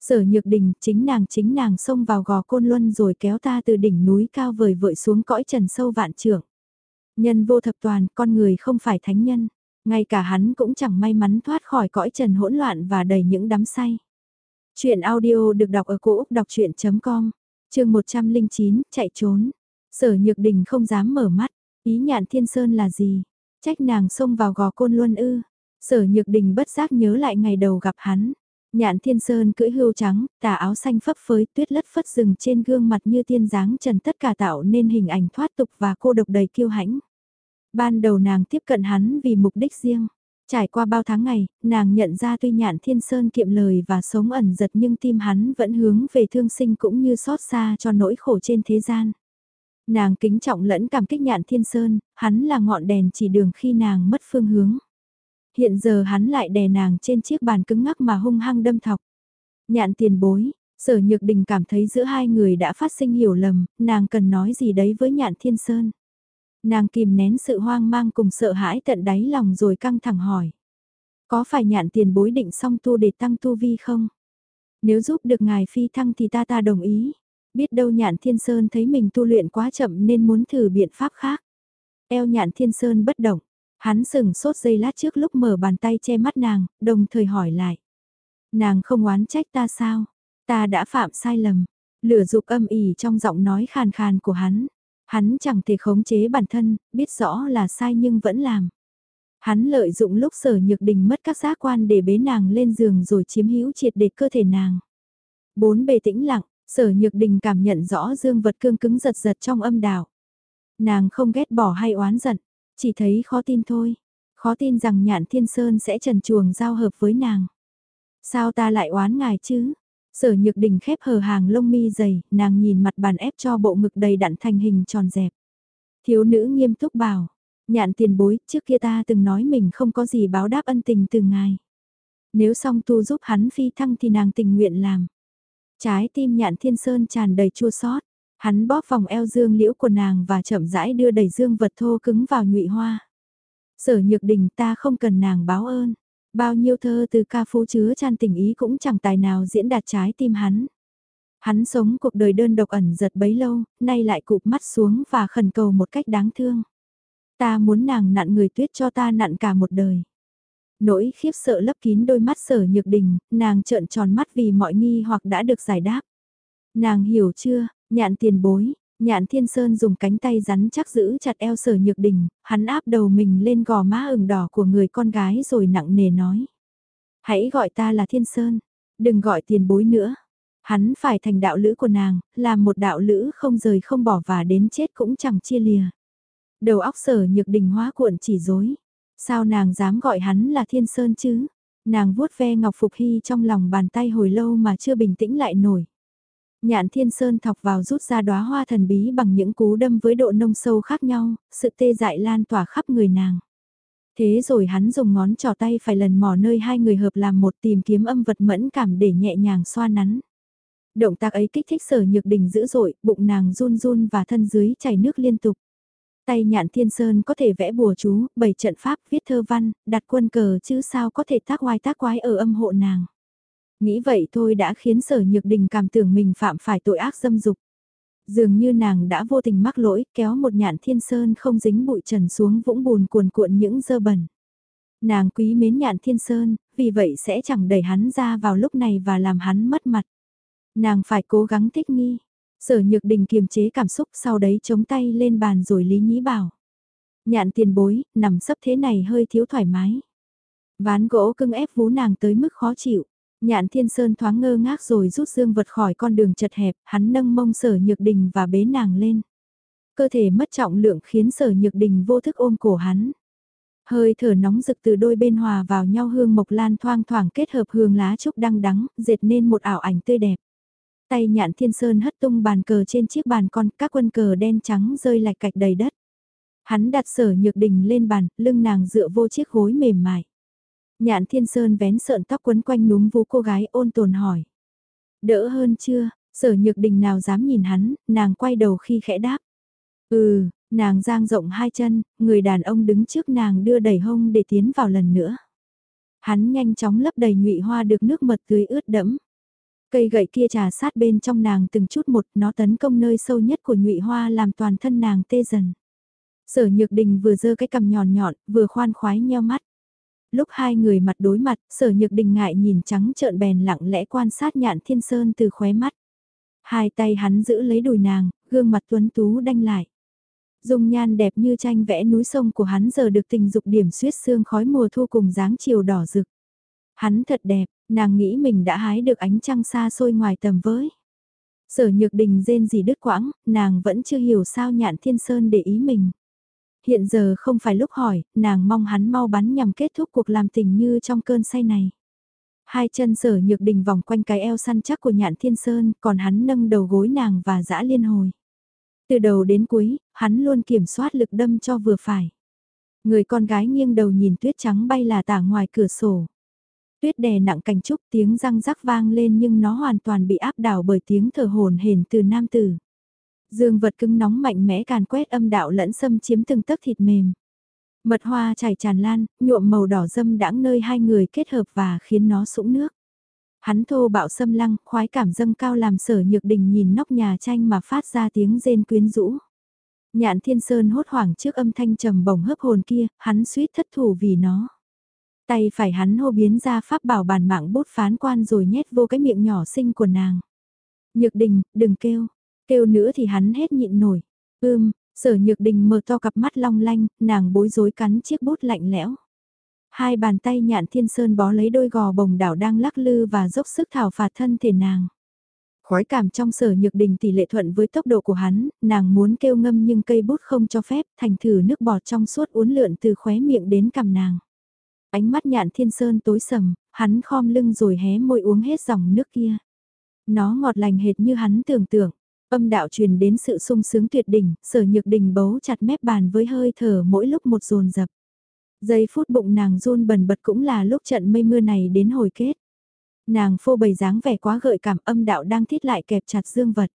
Sở nhược đình, chính nàng chính nàng xông vào gò côn luân rồi kéo ta từ đỉnh núi cao vời vợi xuống cõi trần sâu vạn trưởng. Nhân vô thập toàn, con người không phải thánh nhân. Ngay cả hắn cũng chẳng may mắn thoát khỏi cõi trần hỗn loạn và đầy những đám say. Chuyện audio được đọc ở cổ Úc đọc chuyện.com, trường 109, chạy trốn. Sở Nhược Đình không dám mở mắt, Ý nhạn thiên sơn là gì? Trách nàng xông vào gò côn luân ư. Sở nhược đình bất giác nhớ lại ngày đầu gặp hắn. Nhạn thiên sơn cưỡi hưu trắng, tà áo xanh phấp phới tuyết lất phất rừng trên gương mặt như tiên dáng trần tất cả tạo nên hình ảnh thoát tục và cô độc đầy kiêu hãnh. Ban đầu nàng tiếp cận hắn vì mục đích riêng. Trải qua bao tháng ngày, nàng nhận ra tuy nhạn thiên sơn kiệm lời và sống ẩn giật nhưng tim hắn vẫn hướng về thương sinh cũng như xót xa cho nỗi khổ trên thế gian. Nàng kính trọng lẫn cảm kích nhạn thiên sơn, hắn là ngọn đèn chỉ đường khi nàng mất phương hướng. Hiện giờ hắn lại đè nàng trên chiếc bàn cứng ngắc mà hung hăng đâm thọc. Nhạn tiền bối, sở nhược đình cảm thấy giữa hai người đã phát sinh hiểu lầm, nàng cần nói gì đấy với nhạn thiên sơn. Nàng kìm nén sự hoang mang cùng sợ hãi tận đáy lòng rồi căng thẳng hỏi. Có phải nhạn tiền bối định xong tu để tăng tu vi không? Nếu giúp được ngài phi thăng thì ta ta đồng ý. Biết đâu nhạn thiên sơn thấy mình tu luyện quá chậm nên muốn thử biện pháp khác. Eo nhạn thiên sơn bất động, hắn sừng sốt giây lát trước lúc mở bàn tay che mắt nàng, đồng thời hỏi lại. Nàng không oán trách ta sao? Ta đã phạm sai lầm. Lửa dục âm ỉ trong giọng nói khàn khàn của hắn. Hắn chẳng thể khống chế bản thân, biết rõ là sai nhưng vẫn làm. Hắn lợi dụng lúc sở nhược đình mất các giác quan để bế nàng lên giường rồi chiếm hữu triệt để cơ thể nàng. Bốn bề tĩnh lặng, Sở Nhược Đình cảm nhận rõ dương vật cương cứng giật giật trong âm đạo. Nàng không ghét bỏ hay oán giận, chỉ thấy khó tin thôi. Khó tin rằng nhạn thiên sơn sẽ trần chuồng giao hợp với nàng. Sao ta lại oán ngài chứ? Sở Nhược Đình khép hờ hàng lông mi dày, nàng nhìn mặt bàn ép cho bộ ngực đầy đặn thành hình tròn dẹp. Thiếu nữ nghiêm túc bảo, nhạn tiền bối, trước kia ta từng nói mình không có gì báo đáp ân tình từ ngài. Nếu song tu giúp hắn phi thăng thì nàng tình nguyện làm. Trái tim nhạn thiên sơn tràn đầy chua xót hắn bóp vòng eo dương liễu của nàng và chậm rãi đưa đầy dương vật thô cứng vào nhụy hoa. Sở nhược đình ta không cần nàng báo ơn, Bao nhiêu thơ từ ca phú chứa chan tình ý cũng chẳng tài nào diễn đạt trái tim hắn. Hắn sống cuộc đời đơn độc ẩn giật bấy lâu, nay lại cụp mắt xuống và khẩn cầu một cách đáng thương. Ta muốn nàng nặn người tuyết cho ta nặn cả một đời. Nỗi khiếp sợ lấp kín đôi mắt sở nhược đình, nàng trợn tròn mắt vì mọi nghi hoặc đã được giải đáp. Nàng hiểu chưa, nhạn tiền bối, nhạn thiên sơn dùng cánh tay rắn chắc giữ chặt eo sở nhược đình, hắn áp đầu mình lên gò má ửng đỏ của người con gái rồi nặng nề nói. Hãy gọi ta là thiên sơn, đừng gọi tiền bối nữa. Hắn phải thành đạo lữ của nàng, làm một đạo lữ không rời không bỏ và đến chết cũng chẳng chia lìa. Đầu óc sở nhược đình hóa cuộn chỉ dối. Sao nàng dám gọi hắn là thiên sơn chứ? Nàng vuốt ve ngọc phục hy trong lòng bàn tay hồi lâu mà chưa bình tĩnh lại nổi. Nhạn thiên sơn thọc vào rút ra đóa hoa thần bí bằng những cú đâm với độ nông sâu khác nhau, sự tê dại lan tỏa khắp người nàng. Thế rồi hắn dùng ngón trỏ tay phải lần mò nơi hai người hợp làm một tìm kiếm âm vật mẫn cảm để nhẹ nhàng xoa nắn. Động tác ấy kích thích sở nhược đình dữ dội, bụng nàng run run và thân dưới chảy nước liên tục. Tay nhạn thiên sơn có thể vẽ bùa chú, bày trận pháp, viết thơ văn, đặt quân cờ chứ sao có thể tác oai tác quái ở âm hộ nàng. Nghĩ vậy thôi đã khiến sở nhược đình cảm tưởng mình phạm phải tội ác dâm dục. Dường như nàng đã vô tình mắc lỗi, kéo một nhạn thiên sơn không dính bụi trần xuống vũng bùn cuồn cuộn những dơ bẩn. Nàng quý mến nhạn thiên sơn, vì vậy sẽ chẳng đẩy hắn ra vào lúc này và làm hắn mất mặt. Nàng phải cố gắng thích nghi. Sở nhược đình kiềm chế cảm xúc sau đấy chống tay lên bàn rồi lý nhĩ bảo. Nhạn tiền bối, nằm sấp thế này hơi thiếu thoải mái. Ván gỗ cưng ép vú nàng tới mức khó chịu. Nhạn thiên sơn thoáng ngơ ngác rồi rút dương vật khỏi con đường chật hẹp, hắn nâng mông sở nhược đình và bế nàng lên. Cơ thể mất trọng lượng khiến sở nhược đình vô thức ôm cổ hắn. Hơi thở nóng rực từ đôi bên hòa vào nhau hương mộc lan thoang thoảng kết hợp hương lá trúc đăng đắng, dệt nên một ảo ảnh tươi đẹp. Tay nhạn thiên sơn hất tung bàn cờ trên chiếc bàn con, các quân cờ đen trắng rơi lạch cạch đầy đất. Hắn đặt sở nhược đình lên bàn, lưng nàng dựa vô chiếc gối mềm mại. Nhạn thiên sơn vén sợn tóc quấn quanh núm vú cô gái ôn tồn hỏi. Đỡ hơn chưa, sở nhược đình nào dám nhìn hắn, nàng quay đầu khi khẽ đáp. Ừ, nàng giang rộng hai chân, người đàn ông đứng trước nàng đưa đẩy hông để tiến vào lần nữa. Hắn nhanh chóng lấp đầy nhụy hoa được nước mật tưới ướt đẫm. Cây gậy kia trà sát bên trong nàng từng chút một, nó tấn công nơi sâu nhất của nhụy hoa làm toàn thân nàng tê dần. Sở Nhược Đình vừa giơ cái cằm nhọn nhọn, vừa khoan khoái nheo mắt. Lúc hai người mặt đối mặt, Sở Nhược Đình ngại nhìn trắng trợn bèn lặng lẽ quan sát Nhạn Thiên Sơn từ khóe mắt. Hai tay hắn giữ lấy đùi nàng, gương mặt tuấn tú đanh lại. Dung nhan đẹp như tranh vẽ núi sông của hắn giờ được tình dục điểm suyết xương khói mùa thu cùng dáng chiều đỏ rực. Hắn thật đẹp, Nàng nghĩ mình đã hái được ánh trăng xa xôi ngoài tầm với. Sở nhược đình rên gì đứt quãng, nàng vẫn chưa hiểu sao nhạn thiên sơn để ý mình. Hiện giờ không phải lúc hỏi, nàng mong hắn mau bắn nhằm kết thúc cuộc làm tình như trong cơn say này. Hai chân sở nhược đình vòng quanh cái eo săn chắc của nhạn thiên sơn, còn hắn nâng đầu gối nàng và dã liên hồi. Từ đầu đến cuối, hắn luôn kiểm soát lực đâm cho vừa phải. Người con gái nghiêng đầu nhìn tuyết trắng bay là tả ngoài cửa sổ tuyết đè nặng cành trúc tiếng răng rắc vang lên nhưng nó hoàn toàn bị áp đảo bởi tiếng thở hồn hển từ nam tử. Dương vật cứng nóng mạnh mẽ càn quét âm đạo lẫn xâm chiếm từng tấc thịt mềm. Mật hoa chảy tràn lan, nhuộm màu đỏ dâm đãng nơi hai người kết hợp và khiến nó sũng nước. Hắn thô bạo xâm lăng, khoái cảm dâng cao làm sở nhược đình nhìn nóc nhà tranh mà phát ra tiếng rên quyến rũ. Nhạn thiên sơn hốt hoảng trước âm thanh trầm bổng hấp hồn kia, hắn suýt thất thủ vì nó. Tay phải hắn hô biến ra pháp bảo bản mạng bút phán quan rồi nhét vô cái miệng nhỏ xinh của nàng. Nhược đình, đừng kêu. Kêu nữa thì hắn hết nhịn nổi. Ưm, sở nhược đình mở to cặp mắt long lanh, nàng bối rối cắn chiếc bút lạnh lẽo. Hai bàn tay nhạn thiên sơn bó lấy đôi gò bồng đảo đang lắc lư và dốc sức thảo phạt thân thể nàng. Khói cảm trong sở nhược đình tỷ lệ thuận với tốc độ của hắn, nàng muốn kêu ngâm nhưng cây bút không cho phép, thành thử nước bọt trong suốt uốn lượn từ khóe miệng đến cằm nàng. Ánh mắt nhạn thiên sơn tối sầm, hắn khom lưng rồi hé môi uống hết dòng nước kia. Nó ngọt lành hệt như hắn tưởng tượng. Âm đạo truyền đến sự sung sướng tuyệt đỉnh, sở nhược đình bấu chặt mép bàn với hơi thở mỗi lúc một dồn dập. Giây phút bụng nàng run bần bật cũng là lúc trận mây mưa này đến hồi kết. Nàng phô bày dáng vẻ quá gợi cảm âm đạo đang thiết lại kẹp chặt dương vật.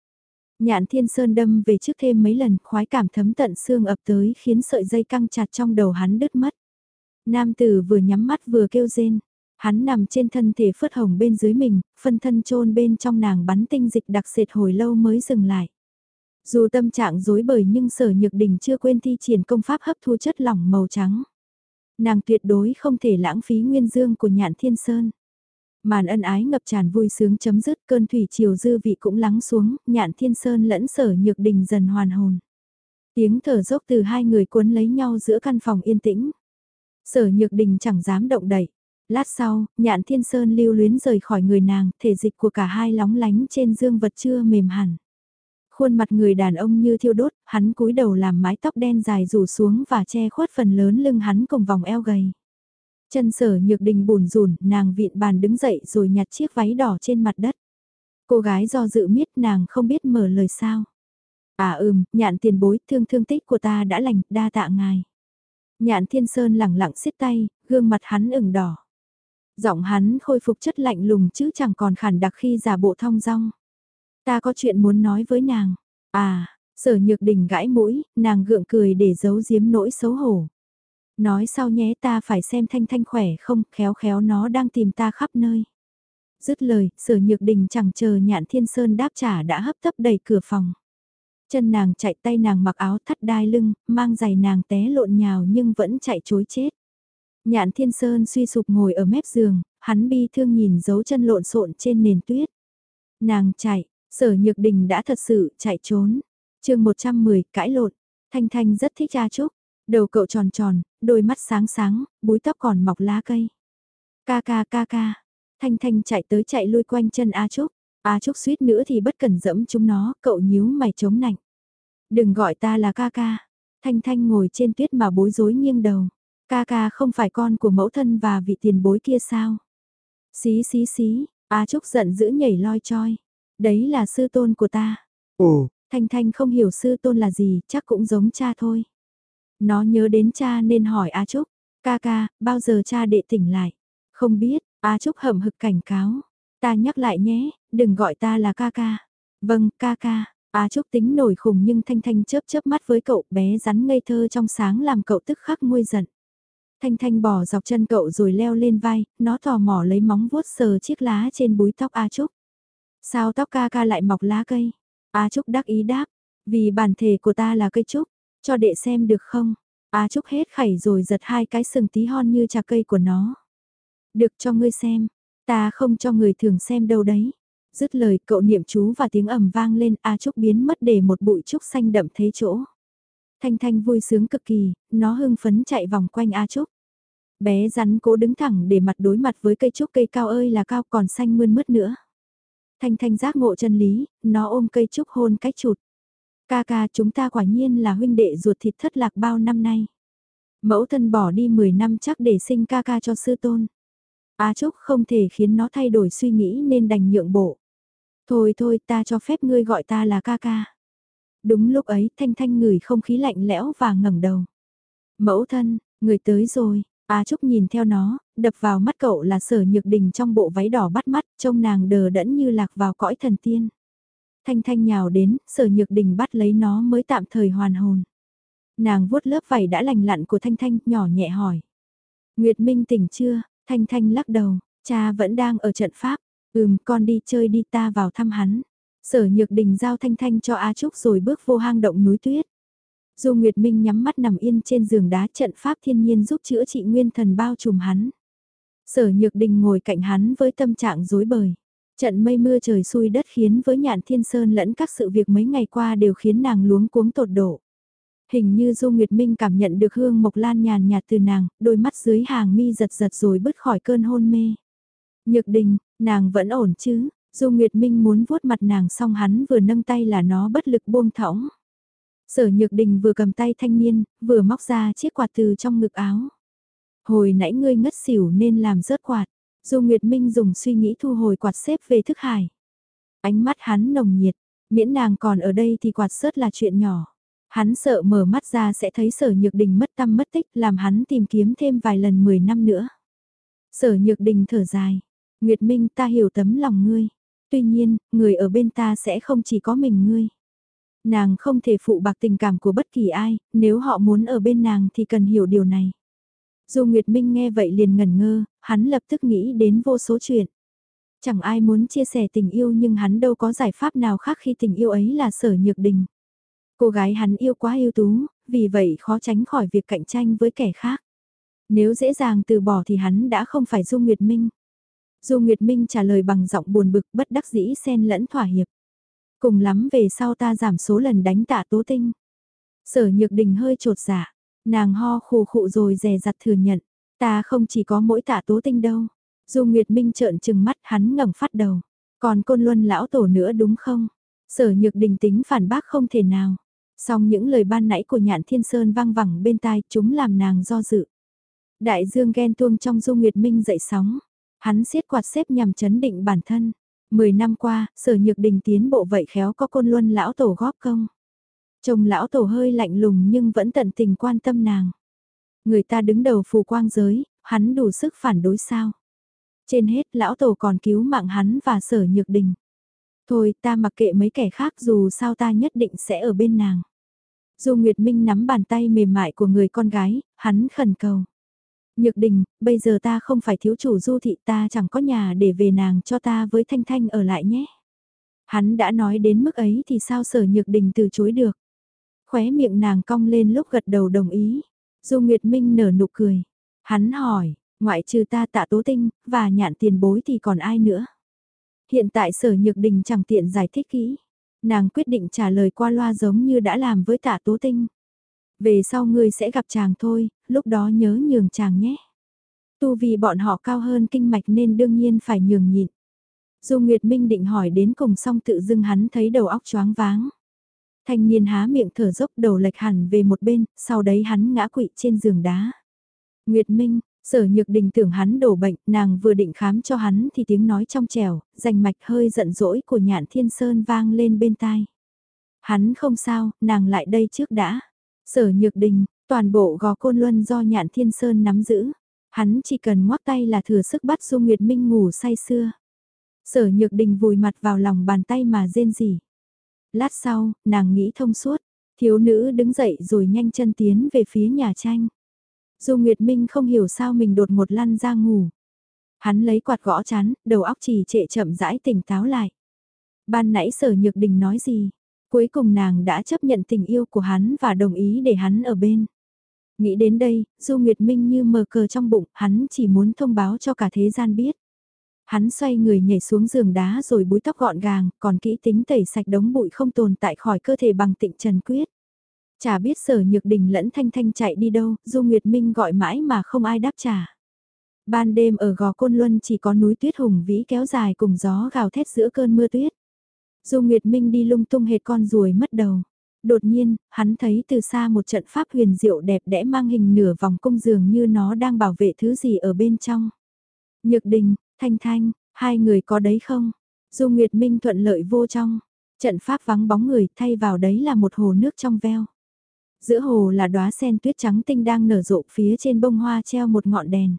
Nhạn thiên sơn đâm về trước thêm mấy lần khoái cảm thấm tận xương ập tới khiến sợi dây căng chặt trong đầu hắn đứt mất. Nam tử vừa nhắm mắt vừa kêu rên. Hắn nằm trên thân thể phớt hồng bên dưới mình, phân thân trôn bên trong nàng bắn tinh dịch đặc sệt hồi lâu mới dừng lại. Dù tâm trạng dối bời nhưng sở nhược đình chưa quên thi triển công pháp hấp thu chất lỏng màu trắng. Nàng tuyệt đối không thể lãng phí nguyên dương của nhạn thiên sơn. Màn ân ái ngập tràn vui sướng chấm dứt cơn thủy chiều dư vị cũng lắng xuống, nhạn thiên sơn lẫn sở nhược đình dần hoàn hồn. Tiếng thở dốc từ hai người cuốn lấy nhau giữa căn phòng yên tĩnh. Sở nhược đình chẳng dám động đậy. Lát sau, nhạn thiên sơn lưu luyến rời khỏi người nàng, thể dịch của cả hai lóng lánh trên dương vật chưa mềm hẳn. Khuôn mặt người đàn ông như thiêu đốt, hắn cúi đầu làm mái tóc đen dài rủ xuống và che khuất phần lớn lưng hắn cùng vòng eo gầy. Chân sở nhược đình bùn rùn, nàng vịn bàn đứng dậy rồi nhặt chiếc váy đỏ trên mặt đất. Cô gái do dự miết nàng không biết mở lời sao. À ừm, nhạn tiền bối, thương thương tích của ta đã lành, đa tạ ngài. Nhạn thiên sơn lẳng lặng xiết tay, gương mặt hắn ửng đỏ. Giọng hắn khôi phục chất lạnh lùng chứ chẳng còn khản đặc khi giả bộ thong dong. Ta có chuyện muốn nói với nàng. À, sở nhược đình gãi mũi, nàng gượng cười để giấu giếm nỗi xấu hổ. Nói sau nhé ta phải xem thanh thanh khỏe không, khéo khéo nó đang tìm ta khắp nơi. Dứt lời, sở nhược đình chẳng chờ nhạn thiên sơn đáp trả đã hấp tấp đẩy cửa phòng. Chân nàng chạy tay nàng mặc áo thắt đai lưng, mang giày nàng té lộn nhào nhưng vẫn chạy chối chết. Nhạn thiên sơn suy sụp ngồi ở mép giường, hắn bi thương nhìn dấu chân lộn xộn trên nền tuyết. Nàng chạy, sở nhược đình đã thật sự chạy trốn. chương 110 cãi lộn, Thanh Thanh rất thích A Trúc. Đầu cậu tròn tròn, đôi mắt sáng sáng, búi tóc còn mọc lá cây. Ca ca ca ca, Thanh Thanh chạy tới chạy lui quanh chân A Trúc. A Trúc suýt nữa thì bất cần dẫm chúng nó, cậu nhíu mày chống nạnh. Đừng gọi ta là ca ca. Thanh Thanh ngồi trên tuyết mà bối rối nghiêng đầu. Ca ca không phải con của mẫu thân và vị tiền bối kia sao? Xí xí xí, A Trúc giận dữ nhảy loi choi. Đấy là sư tôn của ta. Ồ, Thanh Thanh không hiểu sư tôn là gì, chắc cũng giống cha thôi. Nó nhớ đến cha nên hỏi A Trúc, ca ca, bao giờ cha đệ tỉnh lại? Không biết, A Trúc hậm hực cảnh cáo. Ta nhắc lại nhé, đừng gọi ta là ca ca. Vâng, ca ca. A Trúc tính nổi khùng nhưng Thanh Thanh chớp chớp mắt với cậu bé rắn ngây thơ trong sáng làm cậu tức khắc nguôi giận. Thanh Thanh bỏ dọc chân cậu rồi leo lên vai, nó tò mò lấy móng vuốt sờ chiếc lá trên búi tóc A Trúc. Sao tóc ca ca lại mọc lá cây? A Trúc đắc ý đáp, vì bản thể của ta là cây trúc, cho đệ xem được không? A Trúc hết khẩy rồi giật hai cái sừng tí hon như trà cây của nó. Được cho ngươi xem, ta không cho người thường xem đâu đấy. Dứt lời cậu niệm chú và tiếng ầm vang lên A Trúc biến mất để một bụi trúc xanh đậm thế chỗ. Thanh Thanh vui sướng cực kỳ, nó hưng phấn chạy vòng quanh A Trúc. Bé rắn cố đứng thẳng để mặt đối mặt với cây trúc cây cao ơi là cao còn xanh mươn mứt nữa. Thanh Thanh giác ngộ chân lý, nó ôm cây trúc hôn cách chụt. Ca ca chúng ta quả nhiên là huynh đệ ruột thịt thất lạc bao năm nay. Mẫu thân bỏ đi 10 năm chắc để sinh ca ca cho sư tôn. A Trúc không thể khiến nó thay đổi suy nghĩ nên đành nhượng bộ. Thôi thôi ta cho phép ngươi gọi ta là ca ca. Đúng lúc ấy Thanh Thanh ngửi không khí lạnh lẽo và ngẩng đầu. Mẫu thân, người tới rồi, A Trúc nhìn theo nó, đập vào mắt cậu là sở nhược đình trong bộ váy đỏ bắt mắt, trông nàng đờ đẫn như lạc vào cõi thần tiên. Thanh Thanh nhào đến, sở nhược đình bắt lấy nó mới tạm thời hoàn hồn. Nàng vuốt lớp vảy đã lành lặn của Thanh Thanh, nhỏ nhẹ hỏi. Nguyệt Minh tỉnh chưa? Thanh Thanh lắc đầu, cha vẫn đang ở trận pháp. Ừm, con đi chơi đi ta vào thăm hắn. Sở nhược đình giao Thanh Thanh cho A Trúc rồi bước vô hang động núi tuyết. Du Nguyệt Minh nhắm mắt nằm yên trên giường đá trận pháp thiên nhiên giúp chữa trị nguyên thần bao trùm hắn. Sở Nhược Đình ngồi cạnh hắn với tâm trạng rối bời. Trận mây mưa trời xui đất khiến với nhạn thiên sơn lẫn các sự việc mấy ngày qua đều khiến nàng luống cuống tột độ. Hình như Du Nguyệt Minh cảm nhận được hương mộc lan nhàn nhạt từ nàng, đôi mắt dưới hàng mi giật giật rồi bứt khỏi cơn hôn mê. Nhược đình, nàng vẫn ổn chứ, Dù Nguyệt Minh muốn vuốt mặt nàng xong hắn vừa nâng tay là nó bất lực buông thõng. Sở Nhược Đình vừa cầm tay thanh niên, vừa móc ra chiếc quạt từ trong ngực áo. Hồi nãy ngươi ngất xỉu nên làm rớt quạt. Dù Nguyệt Minh dùng suy nghĩ thu hồi quạt xếp về thức hải. Ánh mắt hắn nồng nhiệt, miễn nàng còn ở đây thì quạt rớt là chuyện nhỏ. Hắn sợ mở mắt ra sẽ thấy sở nhược đình mất tâm mất tích làm hắn tìm kiếm thêm vài lần 10 năm nữa. Sở nhược đình thở dài. Nguyệt Minh ta hiểu tấm lòng ngươi. Tuy nhiên, người ở bên ta sẽ không chỉ có mình ngươi. Nàng không thể phụ bạc tình cảm của bất kỳ ai, nếu họ muốn ở bên nàng thì cần hiểu điều này. Dù Nguyệt Minh nghe vậy liền ngẩn ngơ, hắn lập tức nghĩ đến vô số chuyện. Chẳng ai muốn chia sẻ tình yêu nhưng hắn đâu có giải pháp nào khác khi tình yêu ấy là sở nhược đình. Cô gái hắn yêu quá yêu tú, vì vậy khó tránh khỏi việc cạnh tranh với kẻ khác. Nếu dễ dàng từ bỏ thì hắn đã không phải Du Nguyệt Minh. Du Nguyệt Minh trả lời bằng giọng buồn bực, bất đắc dĩ xen lẫn thỏa hiệp. Cùng lắm về sau ta giảm số lần đánh tạ tố tinh. Sở nhược đình hơi trột dạ nàng ho khù khụ rồi rè rặt thừa nhận. Ta không chỉ có mỗi tạ tố tinh đâu. Du Nguyệt Minh trợn trừng mắt, hắn ngẩng phát đầu. Còn côn luân lão tổ nữa đúng không? Sở nhược đình tính phản bác không thể nào. Song những lời ban nãy của nhạn thiên sơn vang vẳng bên tai, chúng làm nàng do dự. Đại dương ghen tuông trong Du Nguyệt Minh dậy sóng. Hắn siết quạt xếp nhằm chấn định bản thân. Mười năm qua, sở nhược đình tiến bộ vậy khéo có côn luân lão tổ góp công. Chồng lão tổ hơi lạnh lùng nhưng vẫn tận tình quan tâm nàng. Người ta đứng đầu phù quang giới, hắn đủ sức phản đối sao. Trên hết lão tổ còn cứu mạng hắn và sở nhược đình. Thôi ta mặc kệ mấy kẻ khác dù sao ta nhất định sẽ ở bên nàng. dù Nguyệt Minh nắm bàn tay mềm mại của người con gái, hắn khẩn cầu. Nhược đình, bây giờ ta không phải thiếu chủ du thị ta chẳng có nhà để về nàng cho ta với Thanh Thanh ở lại nhé. Hắn đã nói đến mức ấy thì sao sở nhược đình từ chối được. Khóe miệng nàng cong lên lúc gật đầu đồng ý. Du Nguyệt Minh nở nụ cười. Hắn hỏi, ngoại trừ ta tạ tố tinh, và nhạn tiền bối thì còn ai nữa? Hiện tại sở nhược đình chẳng tiện giải thích kỹ. Nàng quyết định trả lời qua loa giống như đã làm với tạ tố tinh. Về sau ngươi sẽ gặp chàng thôi, lúc đó nhớ nhường chàng nhé. Tu vì bọn họ cao hơn kinh mạch nên đương nhiên phải nhường nhịn. Dù Nguyệt Minh định hỏi đến cùng xong tự dưng hắn thấy đầu óc choáng váng. Thanh niên há miệng thở dốc đầu lệch hẳn về một bên, sau đấy hắn ngã quỵ trên giường đá. Nguyệt Minh, sở nhược đình tưởng hắn đổ bệnh, nàng vừa định khám cho hắn thì tiếng nói trong trèo, rành mạch hơi giận dỗi của nhạn thiên sơn vang lên bên tai. Hắn không sao, nàng lại đây trước đã. Sở nhược đình, toàn bộ gò côn luân do nhạn thiên sơn nắm giữ. Hắn chỉ cần ngoắc tay là thừa sức bắt Du Nguyệt Minh ngủ say xưa. Sở nhược đình vùi mặt vào lòng bàn tay mà rên rỉ. Lát sau, nàng nghĩ thông suốt, thiếu nữ đứng dậy rồi nhanh chân tiến về phía nhà tranh. Du Nguyệt Minh không hiểu sao mình đột ngột lăn ra ngủ. Hắn lấy quạt gõ chán, đầu óc trì trệ chậm rãi tỉnh táo lại. Ban nãy sở nhược đình nói gì? Cuối cùng nàng đã chấp nhận tình yêu của hắn và đồng ý để hắn ở bên. Nghĩ đến đây, Du Nguyệt Minh như mờ cờ trong bụng, hắn chỉ muốn thông báo cho cả thế gian biết. Hắn xoay người nhảy xuống giường đá rồi búi tóc gọn gàng, còn kỹ tính tẩy sạch đống bụi không tồn tại khỏi cơ thể bằng tịnh trần quyết. Chả biết sở nhược đình lẫn thanh thanh chạy đi đâu, Du Nguyệt Minh gọi mãi mà không ai đáp trả. Ban đêm ở gò Côn Luân chỉ có núi tuyết hùng vĩ kéo dài cùng gió gào thét giữa cơn mưa tuyết. Du Nguyệt Minh đi lung tung hệt con ruồi mất đầu. Đột nhiên, hắn thấy từ xa một trận pháp huyền diệu đẹp đẽ mang hình nửa vòng cung dường như nó đang bảo vệ thứ gì ở bên trong. Nhược đình, Thanh Thanh, hai người có đấy không? Du Nguyệt Minh thuận lợi vô trong. Trận pháp vắng bóng người thay vào đấy là một hồ nước trong veo. Giữa hồ là đóa sen tuyết trắng tinh đang nở rộ phía trên bông hoa treo một ngọn đèn.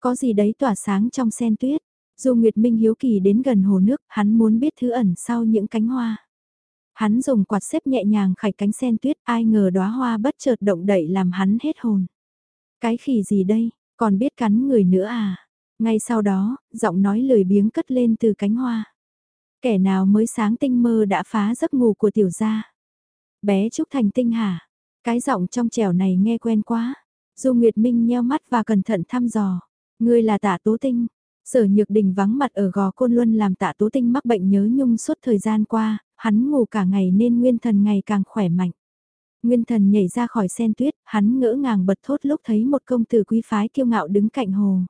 Có gì đấy tỏa sáng trong sen tuyết. Dù Nguyệt Minh hiếu kỳ đến gần hồ nước, hắn muốn biết thứ ẩn sau những cánh hoa. Hắn dùng quạt xếp nhẹ nhàng khải cánh sen tuyết, ai ngờ đóa hoa bất chợt động đậy làm hắn hết hồn. Cái khỉ gì đây, còn biết cắn người nữa à? Ngay sau đó, giọng nói lười biếng cất lên từ cánh hoa. Kẻ nào mới sáng tinh mơ đã phá giấc ngủ của tiểu gia. Bé Trúc Thành tinh hả? Cái giọng trong trẻo này nghe quen quá. Du Nguyệt Minh nheo mắt và cẩn thận thăm dò. Ngươi là tạ tố tinh. Sở nhược đình vắng mặt ở gò côn luân làm tạ tố tinh mắc bệnh nhớ nhung suốt thời gian qua, hắn ngủ cả ngày nên nguyên thần ngày càng khỏe mạnh. Nguyên thần nhảy ra khỏi sen tuyết, hắn ngỡ ngàng bật thốt lúc thấy một công tử quý phái kiêu ngạo đứng cạnh hồ.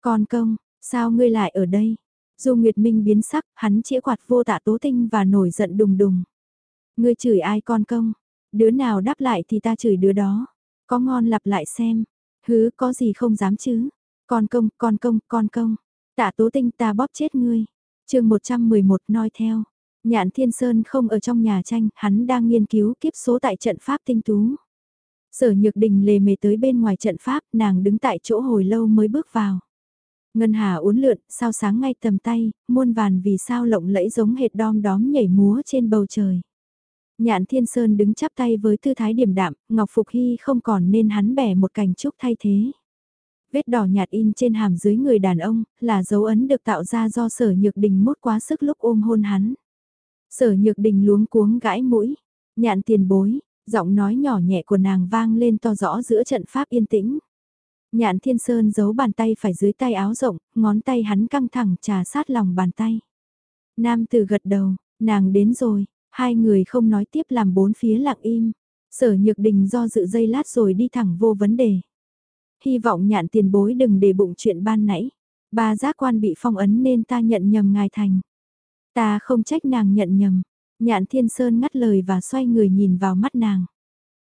Con công, sao ngươi lại ở đây? Du Nguyệt Minh biến sắc, hắn chĩa quạt vô tạ tố tinh và nổi giận đùng đùng. Ngươi chửi ai con công? Đứa nào đáp lại thì ta chửi đứa đó. Có ngon lặp lại xem. Hứ có gì không dám chứ? Con công, con công, con công. Tạ tố tinh ta bóp chết ngươi. chương 111 nói theo. Nhạn Thiên Sơn không ở trong nhà tranh, hắn đang nghiên cứu kiếp số tại trận pháp tinh tú. Sở Nhược Đình lề mề tới bên ngoài trận pháp, nàng đứng tại chỗ hồi lâu mới bước vào. Ngân hà uốn lượn, sao sáng ngay tầm tay, muôn vàn vì sao lộng lẫy giống hệt đom đóm nhảy múa trên bầu trời. Nhạn Thiên Sơn đứng chắp tay với tư thái điểm đạm, Ngọc Phục Hy không còn nên hắn bẻ một cành trúc thay thế. Vết đỏ nhạt in trên hàm dưới người đàn ông, là dấu ấn được tạo ra do sở nhược đình mốt quá sức lúc ôm hôn hắn. Sở nhược đình luống cuống gãi mũi, nhạn tiền bối, giọng nói nhỏ nhẹ của nàng vang lên to rõ giữa trận pháp yên tĩnh. Nhạn thiên sơn giấu bàn tay phải dưới tay áo rộng, ngón tay hắn căng thẳng trà sát lòng bàn tay. Nam từ gật đầu, nàng đến rồi, hai người không nói tiếp làm bốn phía lặng im. Sở nhược đình do dự dây lát rồi đi thẳng vô vấn đề. Hy vọng nhạn tiền bối đừng để bụng chuyện ban nãy. Ba giác quan bị phong ấn nên ta nhận nhầm ngài thành. Ta không trách nàng nhận nhầm. Nhạn thiên sơn ngắt lời và xoay người nhìn vào mắt nàng.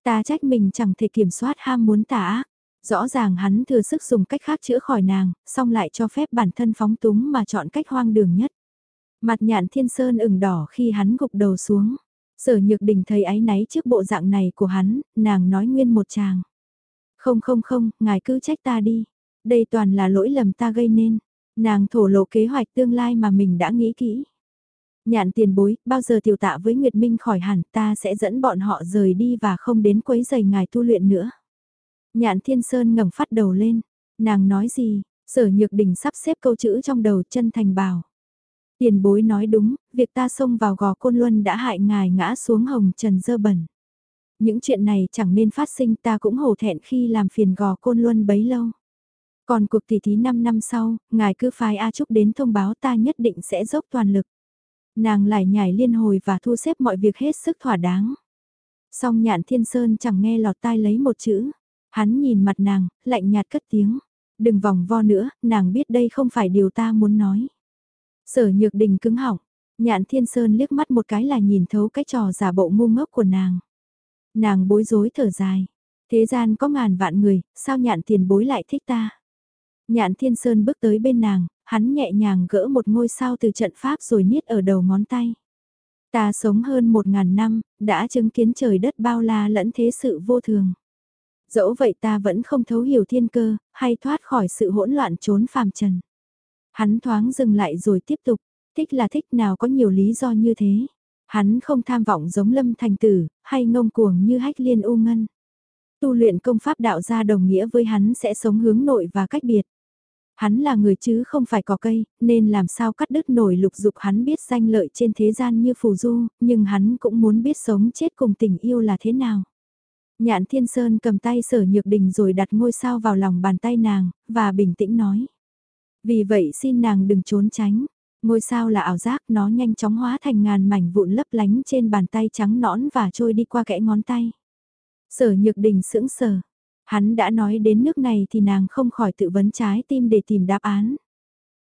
Ta trách mình chẳng thể kiểm soát ham muốn tả ác. Rõ ràng hắn thừa sức dùng cách khác chữa khỏi nàng, xong lại cho phép bản thân phóng túng mà chọn cách hoang đường nhất. Mặt nhạn thiên sơn ửng đỏ khi hắn gục đầu xuống. Sở nhược đình thấy áy náy trước bộ dạng này của hắn, nàng nói nguyên một chàng. Không không không, ngài cứ trách ta đi. Đây toàn là lỗi lầm ta gây nên. Nàng thổ lộ kế hoạch tương lai mà mình đã nghĩ kỹ. Nhạn tiền bối, bao giờ tiểu tạ với Nguyệt Minh khỏi hẳn ta sẽ dẫn bọn họ rời đi và không đến quấy giày ngài tu luyện nữa. Nhạn thiên sơn ngẩng phát đầu lên. Nàng nói gì, sở nhược đình sắp xếp câu chữ trong đầu chân thành bảo. Tiền bối nói đúng, việc ta xông vào gò côn luân đã hại ngài ngã xuống hồng trần dơ bẩn. Những chuyện này chẳng nên phát sinh ta cũng hổ thẹn khi làm phiền gò côn luân bấy lâu. Còn cuộc tỷ thí 5 năm sau, ngài cứ phái A Trúc đến thông báo ta nhất định sẽ dốc toàn lực. Nàng lại nhảy liên hồi và thu xếp mọi việc hết sức thỏa đáng. Song nhạn thiên sơn chẳng nghe lọt tai lấy một chữ. Hắn nhìn mặt nàng, lạnh nhạt cất tiếng. Đừng vòng vo nữa, nàng biết đây không phải điều ta muốn nói. Sở nhược đình cứng họng, nhạn thiên sơn liếc mắt một cái là nhìn thấu cái trò giả bộ ngu ngốc của nàng. Nàng bối rối thở dài. Thế gian có ngàn vạn người, sao nhạn tiền bối lại thích ta? Nhạn thiên sơn bước tới bên nàng, hắn nhẹ nhàng gỡ một ngôi sao từ trận pháp rồi niết ở đầu ngón tay. Ta sống hơn một ngàn năm, đã chứng kiến trời đất bao la lẫn thế sự vô thường. Dẫu vậy ta vẫn không thấu hiểu thiên cơ, hay thoát khỏi sự hỗn loạn trốn phàm trần. Hắn thoáng dừng lại rồi tiếp tục, thích là thích nào có nhiều lý do như thế. Hắn không tham vọng giống lâm thành tử, hay ngông cuồng như hách liên u ngân. Tu luyện công pháp đạo gia đồng nghĩa với hắn sẽ sống hướng nội và cách biệt. Hắn là người chứ không phải có cây, nên làm sao cắt đứt nổi lục dục hắn biết danh lợi trên thế gian như phù du, nhưng hắn cũng muốn biết sống chết cùng tình yêu là thế nào. Nhạn Thiên Sơn cầm tay sở nhược đình rồi đặt ngôi sao vào lòng bàn tay nàng, và bình tĩnh nói. Vì vậy xin nàng đừng trốn tránh. Ngôi sao là ảo giác nó nhanh chóng hóa thành ngàn mảnh vụn lấp lánh trên bàn tay trắng nõn và trôi đi qua kẽ ngón tay. Sở nhược đình sững sờ. Hắn đã nói đến nước này thì nàng không khỏi tự vấn trái tim để tìm đáp án.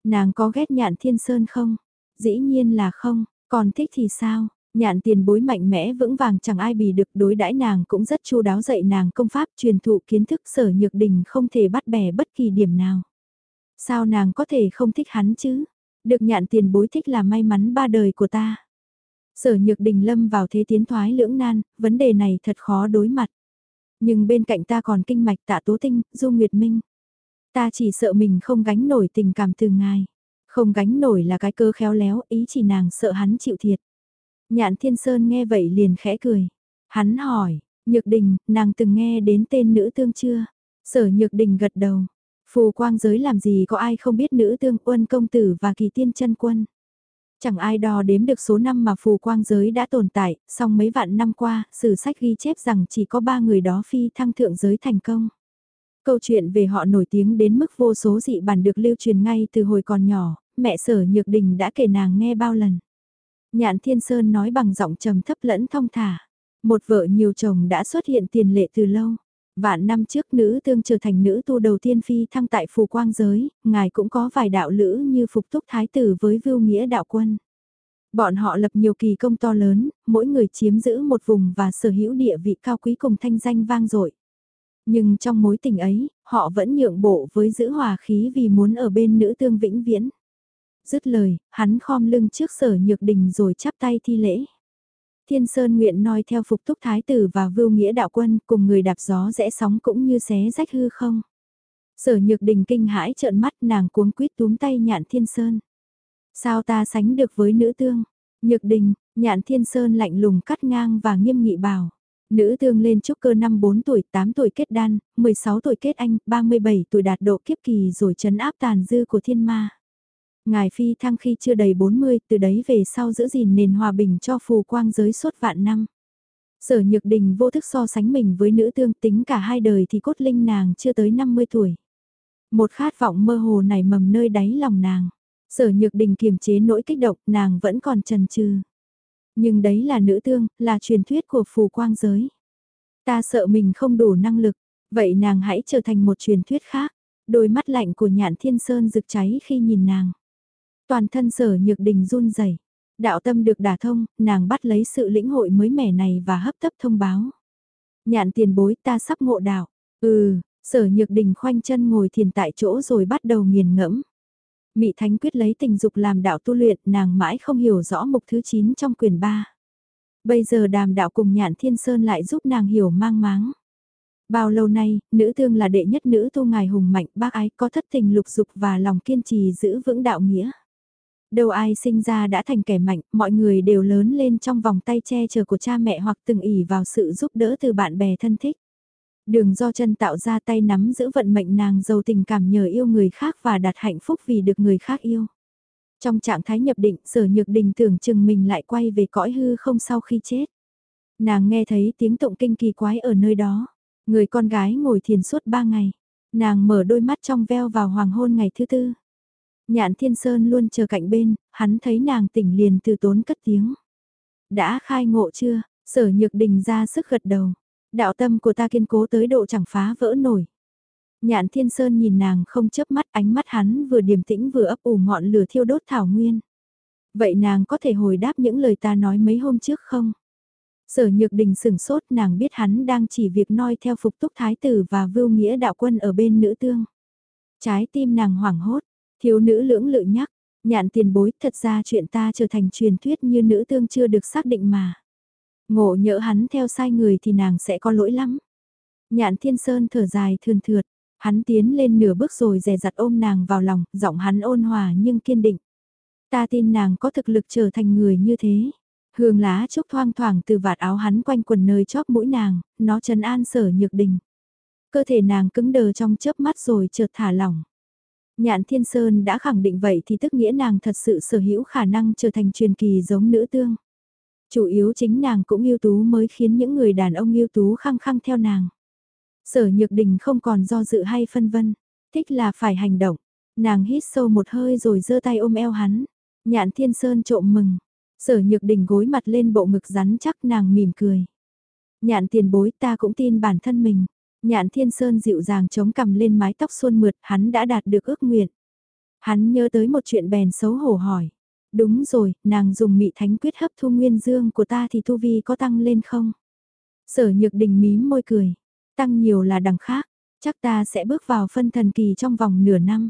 Nàng có ghét nhạn thiên sơn không? Dĩ nhiên là không, còn thích thì sao? Nhạn tiền bối mạnh mẽ vững vàng chẳng ai bì được đối đãi nàng cũng rất chu đáo dạy nàng công pháp truyền thụ kiến thức sở nhược đình không thể bắt bẻ bất kỳ điểm nào. Sao nàng có thể không thích hắn chứ? Được nhạn tiền bối thích là may mắn ba đời của ta. Sở nhược đình lâm vào thế tiến thoái lưỡng nan, vấn đề này thật khó đối mặt. Nhưng bên cạnh ta còn kinh mạch tạ tố tinh, du nguyệt minh. Ta chỉ sợ mình không gánh nổi tình cảm từ ngài. Không gánh nổi là cái cơ khéo léo, ý chỉ nàng sợ hắn chịu thiệt. Nhạn thiên sơn nghe vậy liền khẽ cười. Hắn hỏi, nhược đình, nàng từng nghe đến tên nữ tương chưa? Sở nhược đình gật đầu, Phù quang giới làm gì có ai không biết nữ tương quân công tử và kỳ tiên chân quân. Chẳng ai đo đếm được số năm mà phù quang giới đã tồn tại, song mấy vạn năm qua, sử sách ghi chép rằng chỉ có ba người đó phi thăng thượng giới thành công. Câu chuyện về họ nổi tiếng đến mức vô số dị bản được lưu truyền ngay từ hồi còn nhỏ, mẹ sở nhược đình đã kể nàng nghe bao lần. Nhạn Thiên Sơn nói bằng giọng trầm thấp lẫn thong thả. Một vợ nhiều chồng đã xuất hiện tiền lệ từ lâu. Vạn năm trước nữ tương trở thành nữ tu đầu tiên phi thăng tại phù quang giới, ngài cũng có vài đạo lữ như phục túc thái tử với vưu nghĩa đạo quân. Bọn họ lập nhiều kỳ công to lớn, mỗi người chiếm giữ một vùng và sở hữu địa vị cao quý cùng thanh danh vang dội. Nhưng trong mối tình ấy, họ vẫn nhượng bộ với giữ hòa khí vì muốn ở bên nữ tương vĩnh viễn. Dứt lời, hắn khom lưng trước sở nhược đình rồi chắp tay thi lễ. Thiên Sơn nguyện noi theo phục túc thái tử và vưu nghĩa đạo quân cùng người đạp gió rẽ sóng cũng như xé rách hư không. Sở nhược đình kinh hãi trợn mắt nàng cuống quýt túm tay nhạn Thiên Sơn. Sao ta sánh được với nữ tương? Nhược đình, nhạn Thiên Sơn lạnh lùng cắt ngang và nghiêm nghị bảo. Nữ tương lên trúc cơ năm 4 tuổi, 8 tuổi kết đan, 16 tuổi kết anh, 37 tuổi đạt độ kiếp kỳ rồi chấn áp tàn dư của thiên ma. Ngài phi thăng khi chưa đầy 40, từ đấy về sau giữ gìn nền hòa bình cho phù quang giới suốt vạn năm. Sở Nhược Đình vô thức so sánh mình với nữ tương tính cả hai đời thì cốt linh nàng chưa tới 50 tuổi. Một khát vọng mơ hồ này mầm nơi đáy lòng nàng. Sở Nhược Đình kiềm chế nỗi kích động, nàng vẫn còn chần chừ. Nhưng đấy là nữ tương, là truyền thuyết của phù quang giới. Ta sợ mình không đủ năng lực, vậy nàng hãy trở thành một truyền thuyết khác. Đôi mắt lạnh của nhạn thiên sơn rực cháy khi nhìn nàng. Toàn thân sở nhược đình run rẩy Đạo tâm được đả thông, nàng bắt lấy sự lĩnh hội mới mẻ này và hấp tấp thông báo. Nhạn tiền bối ta sắp ngộ đạo. Ừ, sở nhược đình khoanh chân ngồi thiền tại chỗ rồi bắt đầu nghiền ngẫm. Mị Thánh quyết lấy tình dục làm đạo tu luyện, nàng mãi không hiểu rõ mục thứ 9 trong quyền 3. Bây giờ đàm đạo cùng nhạn thiên sơn lại giúp nàng hiểu mang máng. Bao lâu nay, nữ tương là đệ nhất nữ tu ngài hùng mạnh bác ái có thất tình lục dục và lòng kiên trì giữ vững đạo nghĩa. Đâu ai sinh ra đã thành kẻ mạnh, mọi người đều lớn lên trong vòng tay che chở của cha mẹ hoặc từng ỉ vào sự giúp đỡ từ bạn bè thân thích. Đường do chân tạo ra tay nắm giữ vận mệnh nàng giàu tình cảm nhờ yêu người khác và đạt hạnh phúc vì được người khác yêu. Trong trạng thái nhập định, sở nhược đình tưởng chừng mình lại quay về cõi hư không sau khi chết. Nàng nghe thấy tiếng tụng kinh kỳ quái ở nơi đó. Người con gái ngồi thiền suốt ba ngày. Nàng mở đôi mắt trong veo vào hoàng hôn ngày thứ tư. Nhạn thiên sơn luôn chờ cạnh bên, hắn thấy nàng tỉnh liền từ tốn cất tiếng. Đã khai ngộ chưa, sở nhược đình ra sức gật đầu. Đạo tâm của ta kiên cố tới độ chẳng phá vỡ nổi. Nhạn thiên sơn nhìn nàng không chớp mắt ánh mắt hắn vừa điềm tĩnh vừa ấp ủ ngọn lửa thiêu đốt thảo nguyên. Vậy nàng có thể hồi đáp những lời ta nói mấy hôm trước không? Sở nhược đình sửng sốt nàng biết hắn đang chỉ việc noi theo phục túc thái tử và vưu nghĩa đạo quân ở bên nữ tương. Trái tim nàng hoảng hốt, thiếu nữ lưỡng lự nhắc, nhạn tiền bối thật ra chuyện ta trở thành truyền thuyết như nữ tương chưa được xác định mà. Ngộ nhỡ hắn theo sai người thì nàng sẽ có lỗi lắm. Nhạn thiên sơn thở dài thườn thượt, hắn tiến lên nửa bước rồi dè dặt ôm nàng vào lòng, giọng hắn ôn hòa nhưng kiên định. Ta tin nàng có thực lực trở thành người như thế. Hương lá trúc thoang thoảng từ vạt áo hắn quanh quần nơi chóp mũi nàng, nó trấn an sở nhược đình. Cơ thể nàng cứng đờ trong chớp mắt rồi chợt thả lỏng. Nhạn Thiên Sơn đã khẳng định vậy thì tức nghĩa nàng thật sự sở hữu khả năng trở thành truyền kỳ giống nữ tương. Chủ yếu chính nàng cũng yêu tú mới khiến những người đàn ông yêu tú khăng khăng theo nàng. Sở Nhược Đình không còn do dự hay phân vân, thích là phải hành động. Nàng hít sâu một hơi rồi giơ tay ôm eo hắn. Nhạn Thiên Sơn trộm mừng. Sở Nhược Đình gối mặt lên bộ ngực rắn chắc nàng mỉm cười. Nhạn tiền bối ta cũng tin bản thân mình. Nhạn Thiên Sơn dịu dàng chống cầm lên mái tóc xuân mượt, hắn đã đạt được ước nguyện. Hắn nhớ tới một chuyện bèn xấu hổ hỏi. Đúng rồi, nàng dùng mị thánh quyết hấp thu nguyên dương của ta thì thu vi có tăng lên không? Sở nhược đình mím môi cười. Tăng nhiều là đằng khác, chắc ta sẽ bước vào phân thần kỳ trong vòng nửa năm.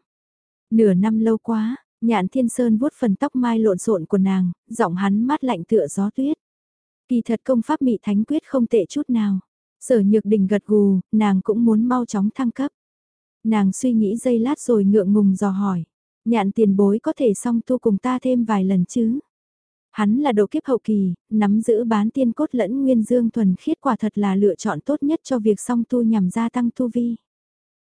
Nửa năm lâu quá, nhạn thiên sơn vuốt phần tóc mai lộn xộn của nàng, giọng hắn mát lạnh tựa gió tuyết. Kỳ thật công pháp mị thánh quyết không tệ chút nào. Sở nhược đình gật gù, nàng cũng muốn mau chóng thăng cấp. Nàng suy nghĩ giây lát rồi ngượng ngùng dò hỏi. Nhạn tiền bối có thể song tu cùng ta thêm vài lần chứ? Hắn là độ kiếp hậu kỳ, nắm giữ bán tiên cốt lẫn nguyên dương thuần khiết quả thật là lựa chọn tốt nhất cho việc song tu nhằm gia tăng tu vi.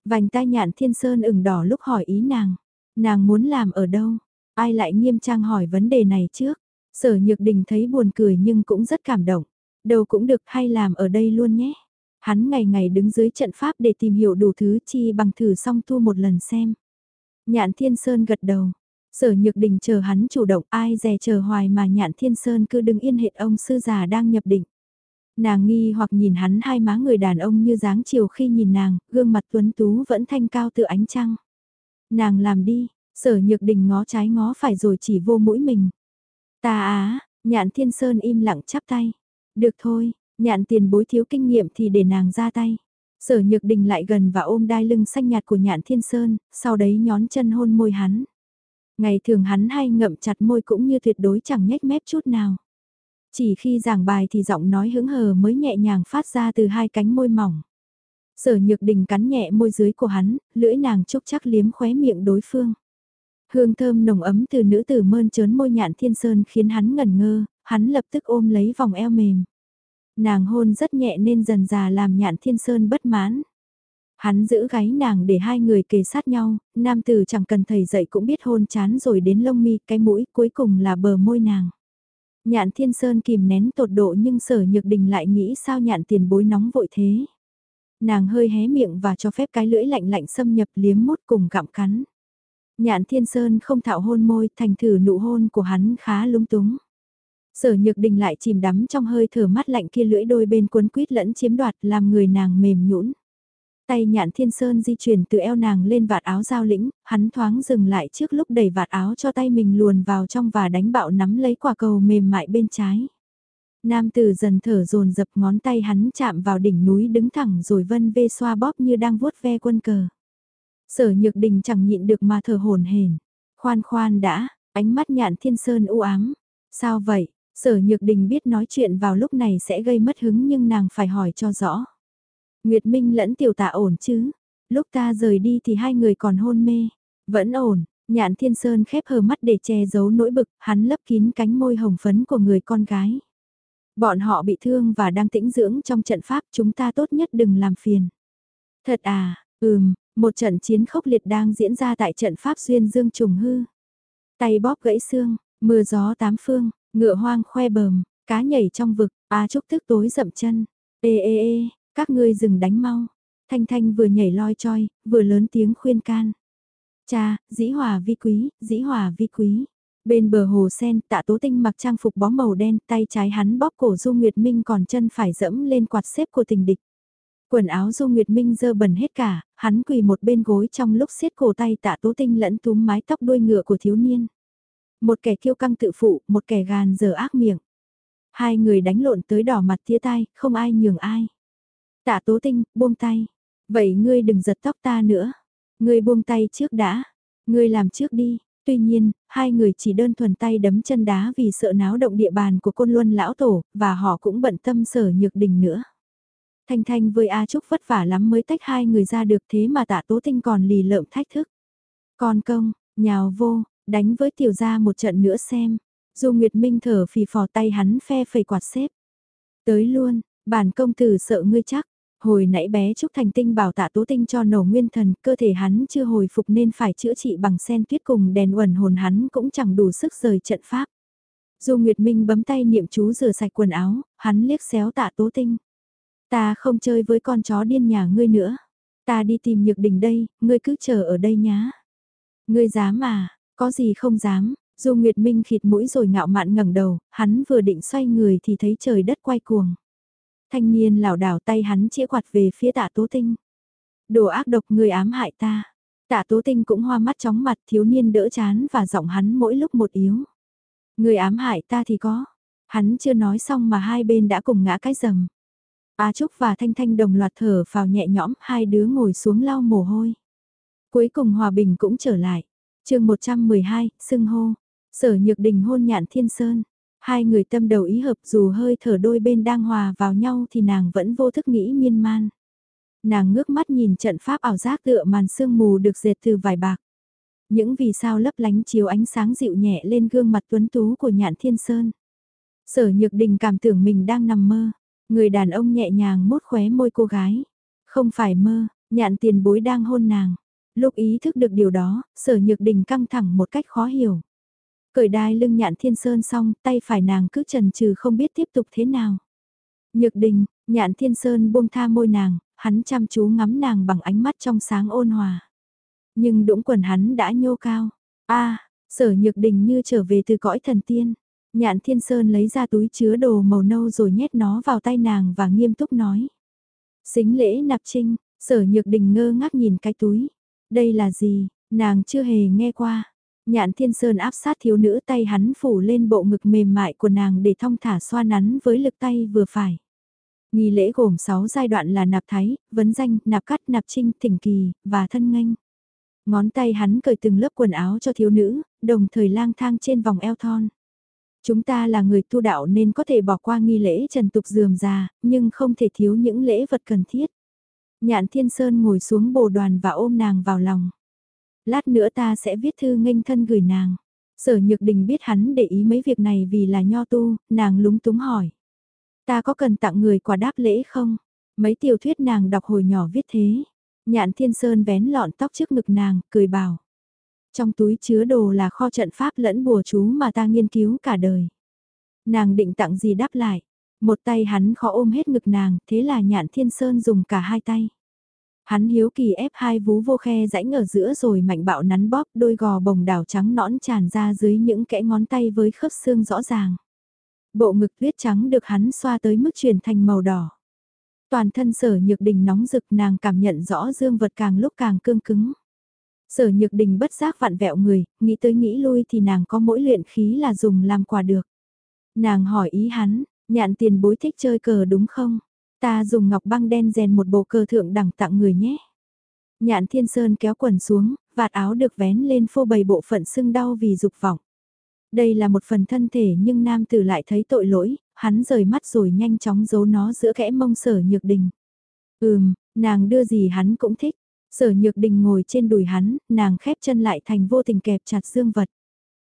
Vành tai nhạn thiên sơn ửng đỏ lúc hỏi ý nàng. Nàng muốn làm ở đâu? Ai lại nghiêm trang hỏi vấn đề này trước? Sở nhược đình thấy buồn cười nhưng cũng rất cảm động. Đâu cũng được hay làm ở đây luôn nhé. Hắn ngày ngày đứng dưới trận pháp để tìm hiểu đủ thứ chi bằng thử song tu một lần xem. Nhạn Thiên Sơn gật đầu. Sở Nhược Đình chờ hắn chủ động ai dè chờ hoài mà Nhạn Thiên Sơn cứ đứng yên hệt ông sư già đang nhập định. Nàng nghi hoặc nhìn hắn hai má người đàn ông như dáng chiều khi nhìn nàng, gương mặt tuấn tú vẫn thanh cao tự ánh trăng. Nàng làm đi, sở nhược đình ngó trái ngó phải rồi chỉ vô mũi mình. Ta á, nhạn thiên sơn im lặng chắp tay. Được thôi, nhạn tiền bối thiếu kinh nghiệm thì để nàng ra tay. Sở Nhược Đình lại gần và ôm đai lưng xanh nhạt của Nhạn Thiên Sơn, sau đấy nhón chân hôn môi hắn. Ngày thường hắn hay ngậm chặt môi cũng như tuyệt đối chẳng nhếch mép chút nào. Chỉ khi giảng bài thì giọng nói hứng hờ mới nhẹ nhàng phát ra từ hai cánh môi mỏng. Sở Nhược Đình cắn nhẹ môi dưới của hắn, lưỡi nàng chúc chắc liếm khóe miệng đối phương. Hương thơm nồng ấm từ nữ tử mơn trớn môi Nhạn Thiên Sơn khiến hắn ngẩn ngơ, hắn lập tức ôm lấy vòng eo mềm. Nàng hôn rất nhẹ nên dần già làm nhạn thiên sơn bất mãn. Hắn giữ gáy nàng để hai người kề sát nhau, nam tử chẳng cần thầy dạy cũng biết hôn chán rồi đến lông mi, cái mũi, cuối cùng là bờ môi nàng. Nhạn thiên sơn kìm nén tột độ nhưng sở nhược đình lại nghĩ sao nhạn tiền bối nóng vội thế. Nàng hơi hé miệng và cho phép cái lưỡi lạnh lạnh xâm nhập liếm mút cùng gặm cắn. Nhạn thiên sơn không thạo hôn môi thành thử nụ hôn của hắn khá lung túng. Sở nhược đình lại chìm đắm trong hơi thở mắt lạnh kia lưỡi đôi bên cuốn quýt lẫn chiếm đoạt làm người nàng mềm nhũn. Tay nhạn thiên sơn di chuyển từ eo nàng lên vạt áo giao lĩnh, hắn thoáng dừng lại trước lúc đẩy vạt áo cho tay mình luồn vào trong và đánh bạo nắm lấy quả cầu mềm mại bên trái. Nam tử dần thở dồn dập ngón tay hắn chạm vào đỉnh núi đứng thẳng rồi vân vê xoa bóp như đang vuốt ve quân cờ. Sở nhược đình chẳng nhịn được mà thở hồn hển. Khoan khoan đã, ánh mắt nhạn thiên sơn u ám. Sao vậy? Sở nhược đình biết nói chuyện vào lúc này sẽ gây mất hứng nhưng nàng phải hỏi cho rõ. Nguyệt Minh lẫn tiểu tạ ổn chứ? Lúc ta rời đi thì hai người còn hôn mê. Vẫn ổn, nhạn thiên sơn khép hờ mắt để che giấu nỗi bực, hắn lấp kín cánh môi hồng phấn của người con gái. Bọn họ bị thương và đang tĩnh dưỡng trong trận pháp chúng ta tốt nhất đừng làm phiền. Thật à, ừm, một trận chiến khốc liệt đang diễn ra tại trận pháp xuyên dương trùng hư. Tay bóp gãy xương, mưa gió tám phương, ngựa hoang khoe bờm, cá nhảy trong vực, a trúc tức tối dậm chân. Ê ê ê, các ngươi dừng đánh mau. Thanh Thanh vừa nhảy loi choi, vừa lớn tiếng khuyên can. Cha, dĩ hòa vi quý, dĩ hòa vi quý. Bên bờ hồ sen, tạ tố tinh mặc trang phục bó màu đen, tay trái hắn bóp cổ Du Nguyệt Minh còn chân phải dẫm lên quạt xếp của tình địch. Quần áo Du Nguyệt Minh dơ bẩn hết cả, hắn quỳ một bên gối trong lúc siết cổ tay tạ tố tinh lẫn túm mái tóc đuôi ngựa của thiếu niên. Một kẻ kiêu căng tự phụ, một kẻ gàn dở ác miệng. Hai người đánh lộn tới đỏ mặt tía tai, không ai nhường ai. Tạ tố tinh, buông tay. Vậy ngươi đừng giật tóc ta nữa. Ngươi buông tay trước đã. Ngươi làm trước đi. Tuy nhiên, hai người chỉ đơn thuần tay đấm chân đá vì sợ náo động địa bàn của côn luân lão tổ, và họ cũng bận tâm sở nhược đình nữa. Thanh Thanh với A Trúc vất vả lắm mới tách hai người ra được thế mà tạ tố tinh còn lì lợm thách thức. Con công, nhào vô, đánh với tiểu gia một trận nữa xem. Du Nguyệt Minh thở phì phò tay hắn phe phẩy quạt xếp. Tới luôn, bản công tử sợ ngươi chắc. Hồi nãy bé Trúc Thành Tinh bảo tạ tố tinh cho nổ nguyên thần, cơ thể hắn chưa hồi phục nên phải chữa trị bằng sen tuyết cùng đèn uẩn hồn hắn cũng chẳng đủ sức rời trận pháp. Du Nguyệt Minh bấm tay niệm chú rửa sạch quần áo, hắn liếc xéo tạ tố tinh. Ta không chơi với con chó điên nhà ngươi nữa. Ta đi tìm nhược đình đây, ngươi cứ chờ ở đây nhá. Ngươi dám mà có gì không dám, dù Nguyệt Minh khịt mũi rồi ngạo mạn ngẩng đầu, hắn vừa định xoay người thì thấy trời đất quay cuồng. Thanh niên lảo đảo tay hắn chĩa quạt về phía tạ tố tinh. Đồ ác độc người ám hại ta. Tạ tố tinh cũng hoa mắt chóng mặt thiếu niên đỡ chán và giọng hắn mỗi lúc một yếu. Người ám hại ta thì có. Hắn chưa nói xong mà hai bên đã cùng ngã cái rầm. A Trúc và Thanh Thanh đồng loạt thở vào nhẹ nhõm, hai đứa ngồi xuống lau mồ hôi. Cuối cùng hòa bình cũng trở lại chương 112, sưng hô. Sở nhược đình hôn nhạn thiên sơn. Hai người tâm đầu ý hợp dù hơi thở đôi bên đang hòa vào nhau thì nàng vẫn vô thức nghĩ miên man. Nàng ngước mắt nhìn trận pháp ảo giác tựa màn sương mù được dệt từ vải bạc. Những vì sao lấp lánh chiếu ánh sáng dịu nhẹ lên gương mặt tuấn tú của nhạn thiên sơn. Sở nhược đình cảm tưởng mình đang nằm mơ. Người đàn ông nhẹ nhàng mốt khóe môi cô gái. Không phải mơ, nhạn tiền bối đang hôn nàng. Lúc ý thức được điều đó, sở nhược đình căng thẳng một cách khó hiểu. Cởi đai lưng nhạn thiên sơn xong, tay phải nàng cứ trần trừ không biết tiếp tục thế nào. Nhược đình, nhạn thiên sơn buông tha môi nàng, hắn chăm chú ngắm nàng bằng ánh mắt trong sáng ôn hòa. Nhưng đũng quần hắn đã nhô cao. a sở nhược đình như trở về từ cõi thần tiên. Nhạn thiên sơn lấy ra túi chứa đồ màu nâu rồi nhét nó vào tay nàng và nghiêm túc nói. Xính lễ nạp trinh, sở nhược đình ngơ ngác nhìn cái túi. Đây là gì, nàng chưa hề nghe qua. Nhạn thiên sơn áp sát thiếu nữ tay hắn phủ lên bộ ngực mềm mại của nàng để thong thả xoa nắn với lực tay vừa phải. Nghi lễ gồm 6 giai đoạn là nạp thái, vấn danh, nạp cắt, nạp trinh, thỉnh kỳ, và thân nghênh. Ngón tay hắn cởi từng lớp quần áo cho thiếu nữ, đồng thời lang thang trên vòng eo thon. Chúng ta là người tu đạo nên có thể bỏ qua nghi lễ trần tục dườm già, nhưng không thể thiếu những lễ vật cần thiết. Nhạn Thiên Sơn ngồi xuống bồ đoàn và ôm nàng vào lòng. Lát nữa ta sẽ viết thư nghênh thân gửi nàng. Sở Nhược Đình biết hắn để ý mấy việc này vì là nho tu, nàng lúng túng hỏi. Ta có cần tặng người quà đáp lễ không? Mấy tiểu thuyết nàng đọc hồi nhỏ viết thế. Nhạn Thiên Sơn vén lọn tóc trước ngực nàng, cười bảo. Trong túi chứa đồ là kho trận pháp lẫn bùa chú mà ta nghiên cứu cả đời. Nàng định tặng gì đáp lại. Một tay hắn khó ôm hết ngực nàng, thế là Nhạn Thiên Sơn dùng cả hai tay. Hắn hiếu kỳ ép hai vú vô khe rãnh ở giữa rồi mạnh bạo nắn bóp đôi gò bồng đảo trắng nõn tràn ra dưới những kẽ ngón tay với khớp xương rõ ràng. Bộ ngực tuyết trắng được hắn xoa tới mức chuyển thành màu đỏ. Toàn thân sở nhược đình nóng rực nàng cảm nhận rõ dương vật càng lúc càng cương cứng. Sở nhược đình bất giác vặn vẹo người, nghĩ tới nghĩ lui thì nàng có mỗi luyện khí là dùng làm quà được. Nàng hỏi ý hắn, nhạn tiền bối thích chơi cờ đúng không? Ta dùng ngọc băng đen rèn một bộ cờ thượng đẳng tặng người nhé. Nhạn thiên sơn kéo quần xuống, vạt áo được vén lên phô bày bộ phận sưng đau vì dục vọng. Đây là một phần thân thể nhưng nam tử lại thấy tội lỗi, hắn rời mắt rồi nhanh chóng giấu nó giữa kẽ mông sở nhược đình. Ừm, nàng đưa gì hắn cũng thích. Sở nhược đình ngồi trên đùi hắn, nàng khép chân lại thành vô tình kẹp chặt dương vật.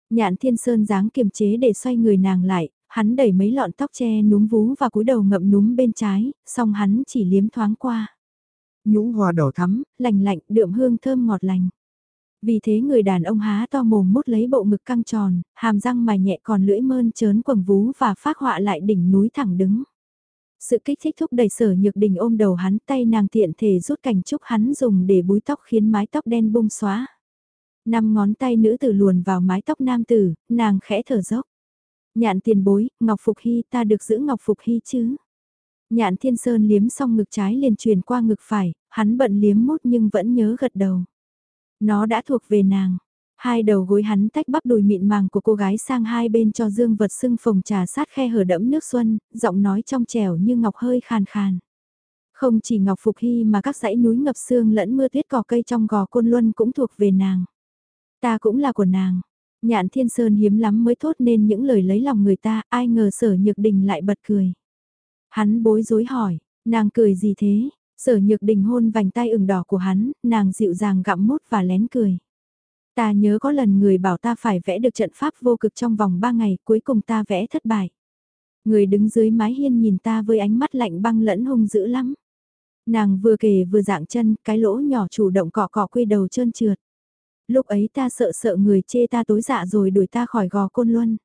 Nhạn thiên sơn dáng kiềm chế để xoay người nàng lại, hắn đẩy mấy lọn tóc che núm vú và cúi đầu ngậm núm bên trái, xong hắn chỉ liếm thoáng qua. Nhũ hoa đỏ thắm, lành lạnh, đượm hương thơm ngọt lành. Vì thế người đàn ông há to mồm mút lấy bộ ngực căng tròn, hàm răng mài nhẹ còn lưỡi mơn trớn quầng vú và phát họa lại đỉnh núi thẳng đứng. Sự kích thích thúc đẩy sở nhược đình ôm đầu hắn tay nàng tiện thể rút cành trúc hắn dùng để búi tóc khiến mái tóc đen bung xóa. Năm ngón tay nữ tử luồn vào mái tóc nam tử, nàng khẽ thở dốc. Nhạn tiền bối, Ngọc Phục Hy ta được giữ Ngọc Phục Hy chứ? Nhạn thiên sơn liếm xong ngực trái liền truyền qua ngực phải, hắn bận liếm mút nhưng vẫn nhớ gật đầu. Nó đã thuộc về nàng. Hai đầu gối hắn tách bắp đùi mịn màng của cô gái sang hai bên cho dương vật sưng phồng trà sát khe hở đẫm nước xuân, giọng nói trong trẻo như ngọc hơi khàn khàn. Không chỉ Ngọc Phục Hy mà các dãy núi ngập sương lẫn mưa tuyết cỏ cây trong gò côn luân cũng thuộc về nàng. Ta cũng là của nàng. Nhạn Thiên Sơn hiếm lắm mới thốt nên những lời lấy lòng người ta, ai ngờ sở nhược đình lại bật cười. Hắn bối rối hỏi, nàng cười gì thế? Sở nhược đình hôn vành tay ửng đỏ của hắn, nàng dịu dàng gặm mút và lén cười. Ta nhớ có lần người bảo ta phải vẽ được trận pháp vô cực trong vòng 3 ngày, cuối cùng ta vẽ thất bại. Người đứng dưới mái hiên nhìn ta với ánh mắt lạnh băng lẫn hung dữ lắm. Nàng vừa kể vừa dạng chân, cái lỗ nhỏ chủ động cọ cọ quy đầu trơn trượt. Lúc ấy ta sợ sợ người chê ta tối dạ rồi đuổi ta khỏi gò côn luân.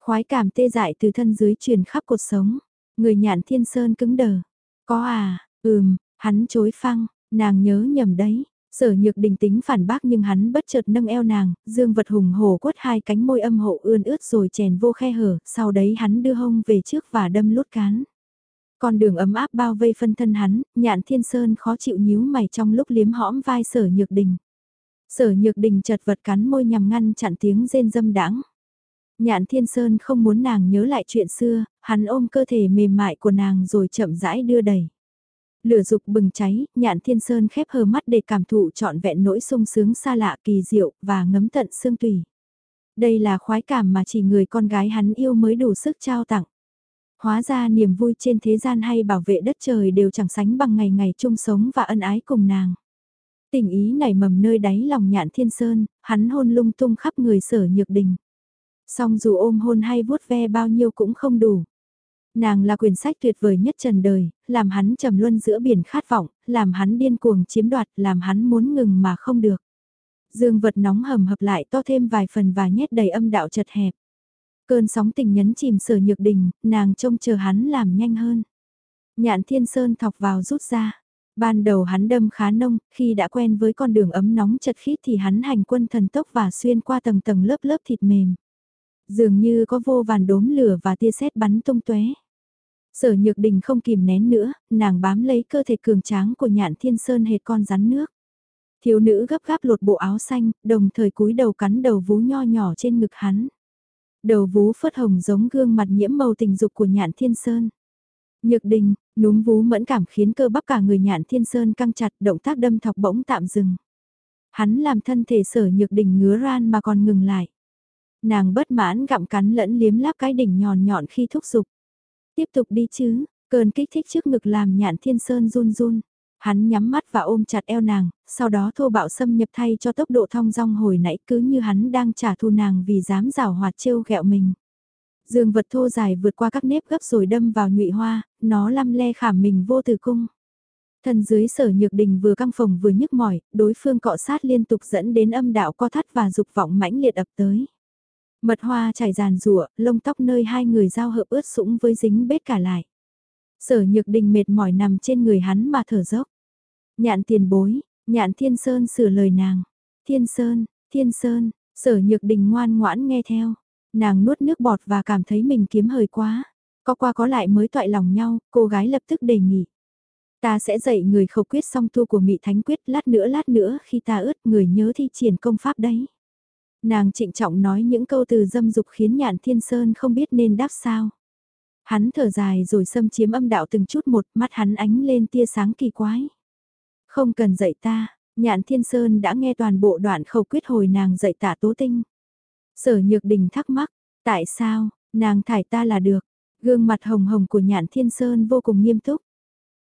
Khoái cảm tê dại từ thân dưới truyền khắp cuộc sống. Người nhạn thiên sơn cứng đờ. Có à, ừm, hắn chối phăng, nàng nhớ nhầm đấy. Sở nhược đình tính phản bác nhưng hắn bất chợt nâng eo nàng, dương vật hùng hổ quất hai cánh môi âm hộ ươn ướt rồi chèn vô khe hở, sau đấy hắn đưa hông về trước và đâm lút cán. Con đường ấm áp bao vây phân thân hắn, nhạn thiên sơn khó chịu nhíu mày trong lúc liếm hõm vai sở nhược đình. Sở nhược đình chật vật cắn môi nhằm ngăn chặn tiếng rên dâm đãng. Nhạn thiên sơn không muốn nàng nhớ lại chuyện xưa, hắn ôm cơ thể mềm mại của nàng rồi chậm rãi đưa đẩy. Lửa dục bừng cháy, nhạn thiên sơn khép hờ mắt để cảm thụ trọn vẹn nỗi sung sướng xa lạ kỳ diệu và ngấm tận xương tùy. Đây là khoái cảm mà chỉ người con gái hắn yêu mới đủ sức trao tặng. Hóa ra niềm vui trên thế gian hay bảo vệ đất trời đều chẳng sánh bằng ngày ngày chung sống và ân ái cùng nàng. Tình ý nảy mầm nơi đáy lòng nhạn thiên sơn, hắn hôn lung tung khắp người sở nhược đình. Song dù ôm hôn hay vuốt ve bao nhiêu cũng không đủ. Nàng là quyển sách tuyệt vời nhất trần đời, làm hắn trầm luân giữa biển khát vọng, làm hắn điên cuồng chiếm đoạt, làm hắn muốn ngừng mà không được. Dương vật nóng hầm hập lại to thêm vài phần và nhét đầy âm đạo chật hẹp. Cơn sóng tình nhấn chìm sở nhược đình, nàng trông chờ hắn làm nhanh hơn. Nhạn thiên sơn thọc vào rút ra. Ban đầu hắn đâm khá nông, khi đã quen với con đường ấm nóng chật khít thì hắn hành quân thần tốc và xuyên qua tầng tầng lớp lớp thịt mềm. Dường như có vô vàn đốm lửa và tia sét bắn tung tóe. Sở nhược đình không kìm nén nữa, nàng bám lấy cơ thể cường tráng của nhạn thiên sơn hệt con rắn nước. Thiếu nữ gấp gáp lột bộ áo xanh, đồng thời cúi đầu cắn đầu vú nho nhỏ trên ngực hắn. Đầu vú phớt hồng giống gương mặt nhiễm màu tình dục của nhạn thiên sơn. Nhược đình, núm vú mẫn cảm khiến cơ bắp cả người nhạn thiên sơn căng chặt động tác đâm thọc bỗng tạm dừng. Hắn làm thân thể sở nhược đình ngứa ran mà còn ngừng lại. Nàng bất mãn gặm cắn lẫn liếm láp cái đỉnh nhòn nhọn khi thúc giục. Tiếp tục đi chứ, cơn kích thích trước ngực làm nhạn thiên sơn run run. Hắn nhắm mắt và ôm chặt eo nàng, sau đó thô bạo xâm nhập thay cho tốc độ thong dong hồi nãy cứ như hắn đang trả thù nàng vì dám rào hoạt trêu ghẹo mình. Dương vật thô dài vượt qua các nếp gấp rồi đâm vào nhụy hoa, nó lăm le khảm mình vô tử cung. Thân dưới sở nhược đình vừa căng phồng vừa nhức mỏi, đối phương cọ sát liên tục dẫn đến âm đạo co thắt và dục vọng mãnh liệt ập tới. Mật hoa chảy ràn rụa, lông tóc nơi hai người giao hợp ướt sũng với dính bết cả lại. Sở nhược đình mệt mỏi nằm trên người hắn mà thở dốc. Nhạn tiền bối, nhạn thiên sơn sửa lời nàng. Thiên sơn, thiên sơn, sở nhược đình ngoan ngoãn nghe theo. Nàng nuốt nước bọt và cảm thấy mình kiếm hơi quá. Có qua có lại mới toại lòng nhau, cô gái lập tức đề nghị. Ta sẽ dạy người khẩu quyết song tu của Mị Thánh Quyết lát nữa lát nữa khi ta ướt người nhớ thi triển công pháp đấy. Nàng trịnh trọng nói những câu từ dâm dục khiến nhạn thiên sơn không biết nên đáp sao. Hắn thở dài rồi xâm chiếm âm đạo từng chút một mắt hắn ánh lên tia sáng kỳ quái. Không cần dạy ta, nhạn thiên sơn đã nghe toàn bộ đoạn khẩu quyết hồi nàng dạy tạ tố tinh. Sở nhược đình thắc mắc, tại sao, nàng thải ta là được, gương mặt hồng hồng của nhạn thiên sơn vô cùng nghiêm túc.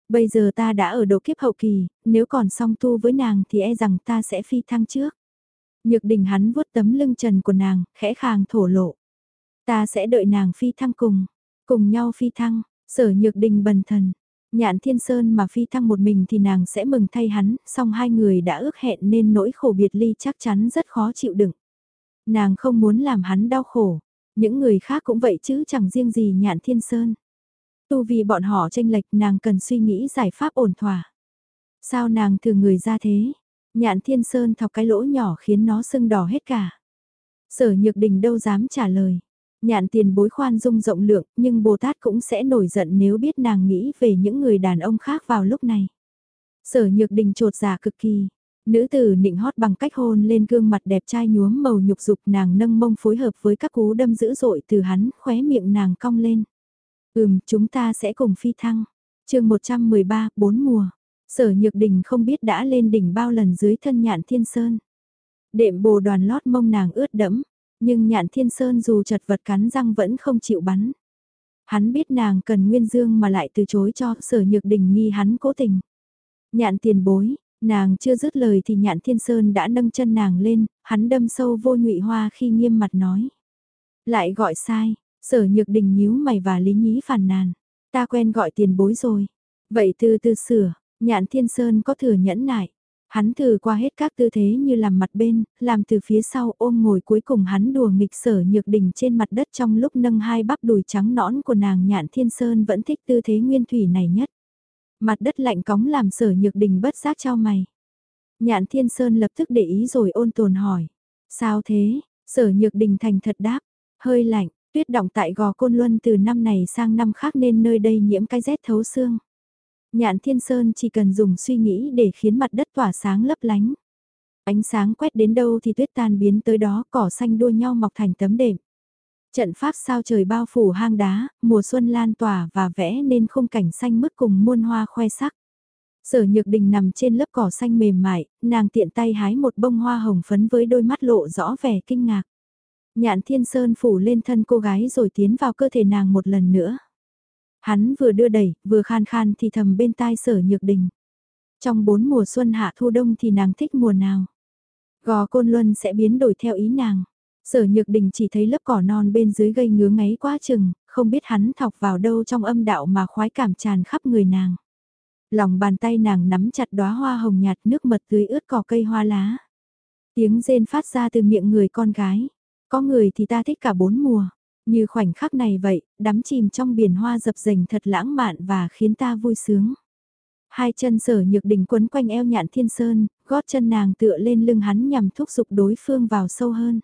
Bây giờ ta đã ở độ kiếp hậu kỳ, nếu còn song tu với nàng thì e rằng ta sẽ phi thăng trước. Nhược đình hắn vuốt tấm lưng trần của nàng, khẽ khàng thổ lộ. Ta sẽ đợi nàng phi thăng cùng, cùng nhau phi thăng, sở nhược đình bần thần. Nhạn thiên sơn mà phi thăng một mình thì nàng sẽ mừng thay hắn, song hai người đã ước hẹn nên nỗi khổ biệt ly chắc chắn rất khó chịu đựng. Nàng không muốn làm hắn đau khổ, những người khác cũng vậy chứ chẳng riêng gì nhạn thiên sơn. Tu vì bọn họ tranh lệch nàng cần suy nghĩ giải pháp ổn thỏa. Sao nàng thừa người ra thế? Nhạn thiên sơn thọc cái lỗ nhỏ khiến nó sưng đỏ hết cả. Sở nhược đình đâu dám trả lời. Nhạn tiền bối khoan dung rộng lượng nhưng Bồ Tát cũng sẽ nổi giận nếu biết nàng nghĩ về những người đàn ông khác vào lúc này. Sở nhược đình trột giả cực kỳ. Nữ tử nịnh hót bằng cách hôn lên gương mặt đẹp trai nhuốm màu nhục dục nàng nâng mông phối hợp với các cú đâm dữ dội từ hắn khóe miệng nàng cong lên. Ừm, chúng ta sẽ cùng phi thăng. chương 113, bốn mùa. Sở Nhược Đình không biết đã lên đỉnh bao lần dưới thân nhạn thiên sơn. Đệm bồ đoàn lót mông nàng ướt đẫm, nhưng nhạn thiên sơn dù chật vật cắn răng vẫn không chịu bắn. Hắn biết nàng cần nguyên dương mà lại từ chối cho sở nhược đình nghi hắn cố tình. Nhạn tiền bối, nàng chưa dứt lời thì nhạn thiên sơn đã nâng chân nàng lên, hắn đâm sâu vô nhụy hoa khi nghiêm mặt nói. Lại gọi sai, Sở nhược đình nhíu mày và lý nhí phàn nàn. Ta quen gọi tiền bối rồi. Vậy từ từ sửa, nhạn thiên sơn có thừa nhẫn nại. Hắn thử qua hết các tư thế như làm mặt bên, làm từ phía sau ôm ngồi cuối cùng hắn đùa nghịch sở nhược đình trên mặt đất trong lúc nâng hai bắp đùi trắng nõn của nàng nhạn thiên sơn vẫn thích tư thế nguyên thủy này nhất. Mặt đất lạnh cóng làm sở nhược đình bất giác trao mày. Nhạn thiên sơn lập tức để ý rồi ôn tồn hỏi. Sao thế? Sở nhược đình thành thật đáp. Hơi lạnh, Tuyết động tại gò Côn Luân từ năm này sang năm khác nên nơi đây nhiễm cái rét thấu xương. Nhạn Thiên Sơn chỉ cần dùng suy nghĩ để khiến mặt đất tỏa sáng lấp lánh. Ánh sáng quét đến đâu thì tuyết tan biến tới đó cỏ xanh đua nhau mọc thành tấm đệm. Trận pháp sao trời bao phủ hang đá, mùa xuân lan tỏa và vẽ nên khung cảnh xanh mứt cùng muôn hoa khoe sắc. Sở Nhược Đình nằm trên lớp cỏ xanh mềm mại, nàng tiện tay hái một bông hoa hồng phấn với đôi mắt lộ rõ vẻ kinh ngạc. Nhạn thiên sơn phủ lên thân cô gái rồi tiến vào cơ thể nàng một lần nữa. Hắn vừa đưa đẩy, vừa khan khan thì thầm bên tai sở nhược đình. Trong bốn mùa xuân hạ thu đông thì nàng thích mùa nào. Gò côn luân sẽ biến đổi theo ý nàng. Sở nhược đình chỉ thấy lớp cỏ non bên dưới gây ngứa ngáy quá chừng, không biết hắn thọc vào đâu trong âm đạo mà khoái cảm tràn khắp người nàng. Lòng bàn tay nàng nắm chặt đóa hoa hồng nhạt nước mật tưới ướt cỏ cây hoa lá. Tiếng rên phát ra từ miệng người con gái. Có người thì ta thích cả bốn mùa. Như khoảnh khắc này vậy, đắm chìm trong biển hoa dập dềnh thật lãng mạn và khiến ta vui sướng. Hai chân sở nhược đỉnh quấn quanh eo nhạn thiên sơn, gót chân nàng tựa lên lưng hắn nhằm thúc giục đối phương vào sâu hơn.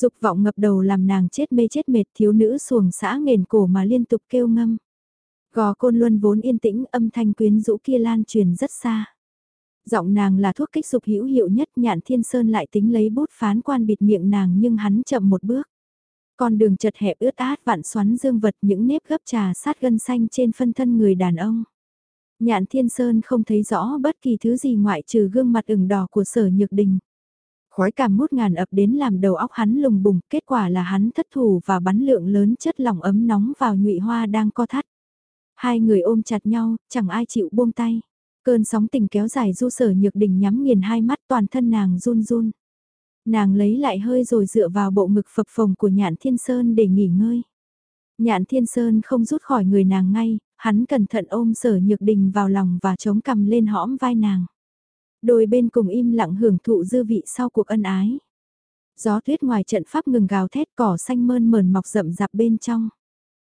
Dục vọng ngập đầu làm nàng chết mê chết mệt, thiếu nữ xuồng xã nghền cổ mà liên tục kêu ngâm. Gò côn luân vốn yên tĩnh, âm thanh quyến rũ kia lan truyền rất xa. Giọng nàng là thuốc kích dục hữu hiệu nhất, nhạn thiên sơn lại tính lấy bút phán quan bịt miệng nàng nhưng hắn chậm một bước. Con đường chật hẹp ướt át, vạn xoắn dương vật, những nếp gấp trà sát gân xanh trên phân thân người đàn ông. Nhạn thiên sơn không thấy rõ bất kỳ thứ gì ngoại trừ gương mặt ửng đỏ của sở nhược đình. Khói cảm mút ngàn ập đến làm đầu óc hắn lùng bùng, kết quả là hắn thất thủ và bắn lượng lớn chất lỏng ấm nóng vào nhụy hoa đang co thắt. Hai người ôm chặt nhau, chẳng ai chịu buông tay. Cơn sóng tình kéo dài du sở nhược đình nhắm nghiền hai mắt toàn thân nàng run run. Nàng lấy lại hơi rồi dựa vào bộ ngực phập phồng của nhạn thiên sơn để nghỉ ngơi. Nhạn Thiên Sơn không rút khỏi người nàng ngay, hắn cẩn thận ôm sở nhược đình vào lòng và chống cầm lên hõm vai nàng. Đôi bên cùng im lặng hưởng thụ dư vị sau cuộc ân ái. Gió tuyết ngoài trận pháp ngừng gào thét cỏ xanh mơn mờn mọc rậm rạp bên trong.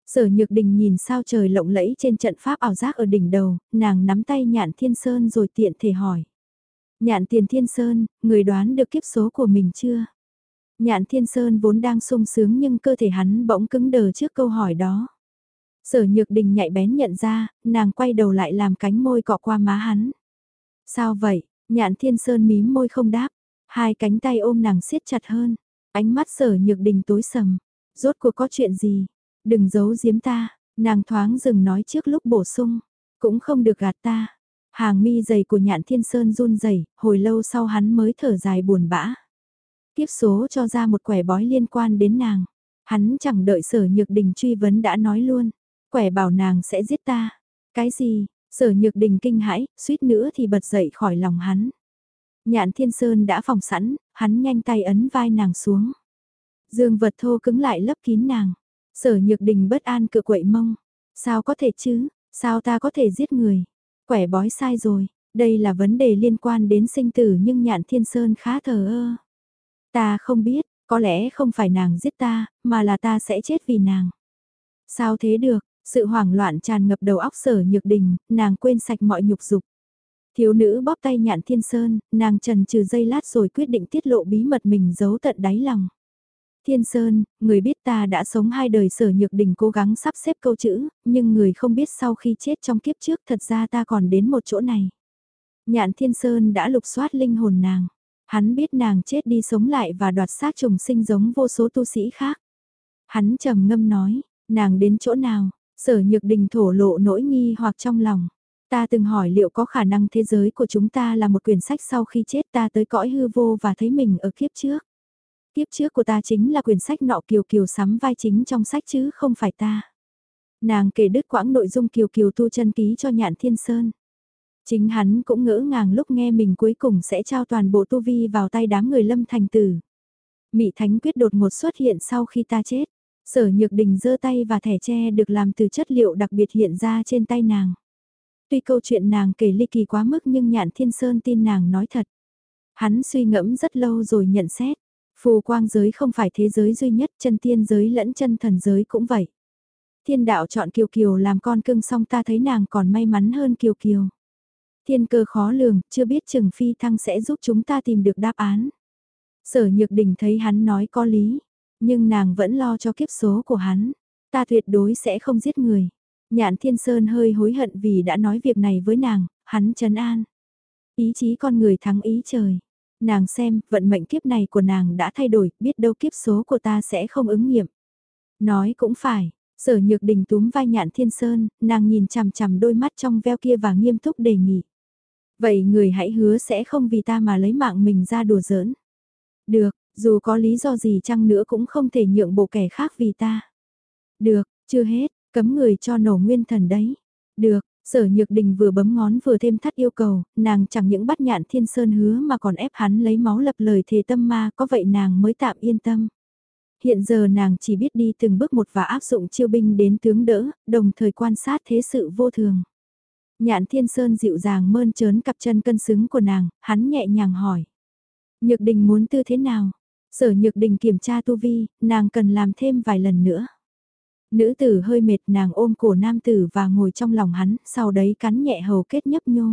Sở Nhược Đình nhìn sao trời lộng lẫy trên trận pháp ảo giác ở đỉnh đầu, nàng nắm tay Nhạn Thiên Sơn rồi tiện thể hỏi. Nhạn Tiền Thiên Sơn, người đoán được kiếp số của mình chưa? Nhạn Thiên Sơn vốn đang sung sướng nhưng cơ thể hắn bỗng cứng đờ trước câu hỏi đó. Sở Nhược Đình nhạy bén nhận ra, nàng quay đầu lại làm cánh môi cọ qua má hắn. Sao vậy? Nhạn Thiên Sơn mím môi không đáp, hai cánh tay ôm nàng siết chặt hơn, ánh mắt Sở Nhược Đình tối sầm. Rốt cuộc có chuyện gì? Đừng giấu giếm ta, nàng thoáng dừng nói trước lúc bổ sung, cũng không được gạt ta. Hàng mi dày của nhạn thiên sơn run rẩy hồi lâu sau hắn mới thở dài buồn bã. Tiếp số cho ra một quẻ bói liên quan đến nàng. Hắn chẳng đợi sở nhược đình truy vấn đã nói luôn. Quẻ bảo nàng sẽ giết ta. Cái gì? Sở nhược đình kinh hãi, suýt nữa thì bật dậy khỏi lòng hắn. Nhạn thiên sơn đã phòng sẵn, hắn nhanh tay ấn vai nàng xuống. Dương vật thô cứng lại lấp kín nàng. Sở nhược đình bất an cựa quậy mông. Sao có thể chứ, sao ta có thể giết người? Quẻ bói sai rồi, đây là vấn đề liên quan đến sinh tử nhưng nhạn thiên sơn khá thờ ơ. Ta không biết, có lẽ không phải nàng giết ta, mà là ta sẽ chết vì nàng. Sao thế được, sự hoảng loạn tràn ngập đầu óc sở nhược đình, nàng quên sạch mọi nhục dục. Thiếu nữ bóp tay nhạn thiên sơn, nàng trần trừ dây lát rồi quyết định tiết lộ bí mật mình giấu tận đáy lòng. Thiên Sơn, người biết ta đã sống hai đời sở nhược đình cố gắng sắp xếp câu chữ, nhưng người không biết sau khi chết trong kiếp trước thật ra ta còn đến một chỗ này. Nhạn Thiên Sơn đã lục soát linh hồn nàng. Hắn biết nàng chết đi sống lại và đoạt xác trùng sinh giống vô số tu sĩ khác. Hắn trầm ngâm nói, nàng đến chỗ nào, sở nhược đình thổ lộ nỗi nghi hoặc trong lòng. Ta từng hỏi liệu có khả năng thế giới của chúng ta là một quyển sách sau khi chết ta tới cõi hư vô và thấy mình ở kiếp trước. kiếp trước của ta chính là quyển sách nọ Kiều Kiều sắm vai chính trong sách chứ không phải ta. Nàng kể đứt quãng nội dung Kiều Kiều tu chân ký cho nhạn thiên sơn. Chính hắn cũng ngỡ ngàng lúc nghe mình cuối cùng sẽ trao toàn bộ tu vi vào tay đám người lâm thành tử. Mị Thánh quyết đột ngột xuất hiện sau khi ta chết. Sở Nhược Đình giơ tay và thẻ tre được làm từ chất liệu đặc biệt hiện ra trên tay nàng. Tuy câu chuyện nàng kể ly kỳ quá mức nhưng Nhạn Thiên Sơn tin nàng nói thật. Hắn suy ngẫm rất lâu rồi nhận xét. Phù quang giới không phải thế giới duy nhất, chân tiên giới lẫn chân thần giới cũng vậy. Thiên đạo chọn Kiều Kiều làm con cưng xong ta thấy nàng còn may mắn hơn Kiều Kiều. Thiên cơ khó lường, chưa biết chừng Phi Thăng sẽ giúp chúng ta tìm được đáp án. Sở Nhược Đình thấy hắn nói có lý, nhưng nàng vẫn lo cho kiếp số của hắn. Ta tuyệt đối sẽ không giết người. Nhạn Thiên Sơn hơi hối hận vì đã nói việc này với nàng, hắn trấn an. Ý chí con người thắng ý trời nàng xem, vận mệnh kiếp này của nàng đã thay đổi, biết đâu kiếp số của ta sẽ không ứng nghiệm. Nói cũng phải, sở nhược đình túm vai nhạn thiên sơn, nàng nhìn chằm chằm đôi mắt trong veo kia và nghiêm túc đề nghị. Vậy người hãy hứa sẽ không vì ta mà lấy mạng mình ra đùa giỡn. Được, dù có lý do gì chăng nữa cũng không thể nhượng bộ kẻ khác vì ta. Được, chưa hết, cấm người cho nổ nguyên thần đấy. Được, Sở Nhược Đình vừa bấm ngón vừa thêm thắt yêu cầu, nàng chẳng những bắt nhạn thiên sơn hứa mà còn ép hắn lấy máu lập lời thề tâm ma, có vậy nàng mới tạm yên tâm. Hiện giờ nàng chỉ biết đi từng bước một và áp dụng chiêu binh đến tướng đỡ, đồng thời quan sát thế sự vô thường. Nhạn thiên sơn dịu dàng mơn trớn cặp chân cân xứng của nàng, hắn nhẹ nhàng hỏi. Nhược đình muốn tư thế nào? Sở nhược đình kiểm tra tu vi, nàng cần làm thêm vài lần nữa. Nữ tử hơi mệt nàng ôm cổ nam tử và ngồi trong lòng hắn, sau đấy cắn nhẹ hầu kết nhấp nhô.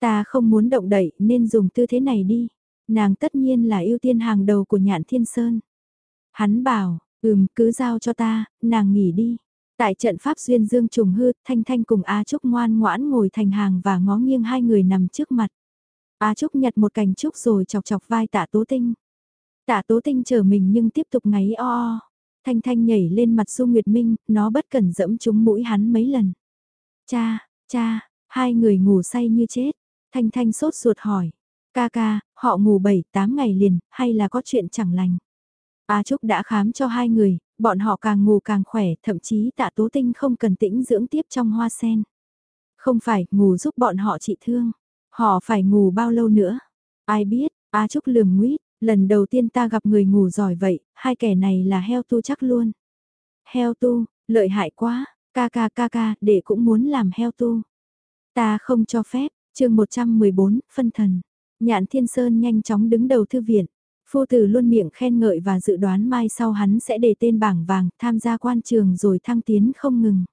Ta không muốn động đậy nên dùng tư thế này đi. Nàng tất nhiên là ưu tiên hàng đầu của nhạn thiên sơn. Hắn bảo, ừm cứ giao cho ta, nàng nghỉ đi. Tại trận pháp duyên dương trùng hư, Thanh Thanh cùng A Trúc ngoan ngoãn ngồi thành hàng và ngó nghiêng hai người nằm trước mặt. A Trúc nhặt một cành trúc rồi chọc chọc vai tạ tố tinh. Tạ tố tinh chờ mình nhưng tiếp tục ngáy o o. Thanh Thanh nhảy lên mặt Du Nguyệt Minh, nó bất cẩn dẫm trúng mũi hắn mấy lần. Cha, cha, hai người ngủ say như chết. Thanh Thanh sốt ruột hỏi. Ca ca, họ ngủ 7-8 ngày liền, hay là có chuyện chẳng lành? A Trúc đã khám cho hai người, bọn họ càng ngủ càng khỏe, thậm chí tạ tố tinh không cần tĩnh dưỡng tiếp trong hoa sen. Không phải, ngủ giúp bọn họ trị thương. Họ phải ngủ bao lâu nữa? Ai biết, A Trúc lườm nguyết, Lần đầu tiên ta gặp người ngủ giỏi vậy, hai kẻ này là heo tu chắc luôn. Heo tu, Lợi hại quá, ca ca ca ca, để cũng muốn làm heo tu. Ta không cho phép, chương 114, phân thần. Nhạn Thiên Sơn nhanh chóng đứng đầu thư viện. Phu tử luôn miệng khen ngợi và dự đoán mai sau hắn sẽ đề tên bảng vàng, tham gia quan trường rồi thăng tiến không ngừng.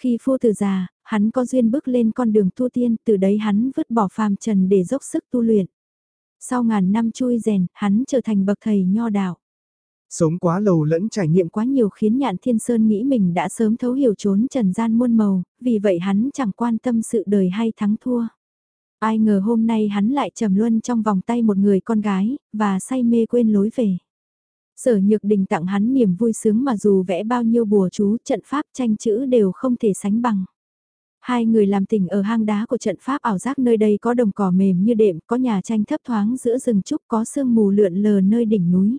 Khi phu tử già, hắn có duyên bước lên con đường tu tiên, từ đấy hắn vứt bỏ phàm trần để dốc sức tu luyện. Sau ngàn năm chui rèn, hắn trở thành bậc thầy nho đạo.
Sống quá lâu lẫn trải nghiệm
quá nhiều khiến nhạn thiên sơn nghĩ mình đã sớm thấu hiểu trốn trần gian muôn màu, vì vậy hắn chẳng quan tâm sự đời hay thắng thua. Ai ngờ hôm nay hắn lại trầm luân trong vòng tay một người con gái, và say mê quên lối về. Sở nhược đình tặng hắn niềm vui sướng mà dù vẽ bao nhiêu bùa chú, trận pháp tranh chữ đều không thể sánh bằng. Hai người làm tình ở hang đá của trận pháp ảo giác nơi đây có đồng cỏ mềm như đệm, có nhà tranh thấp thoáng giữa rừng trúc, có sương mù lượn lờ nơi đỉnh núi.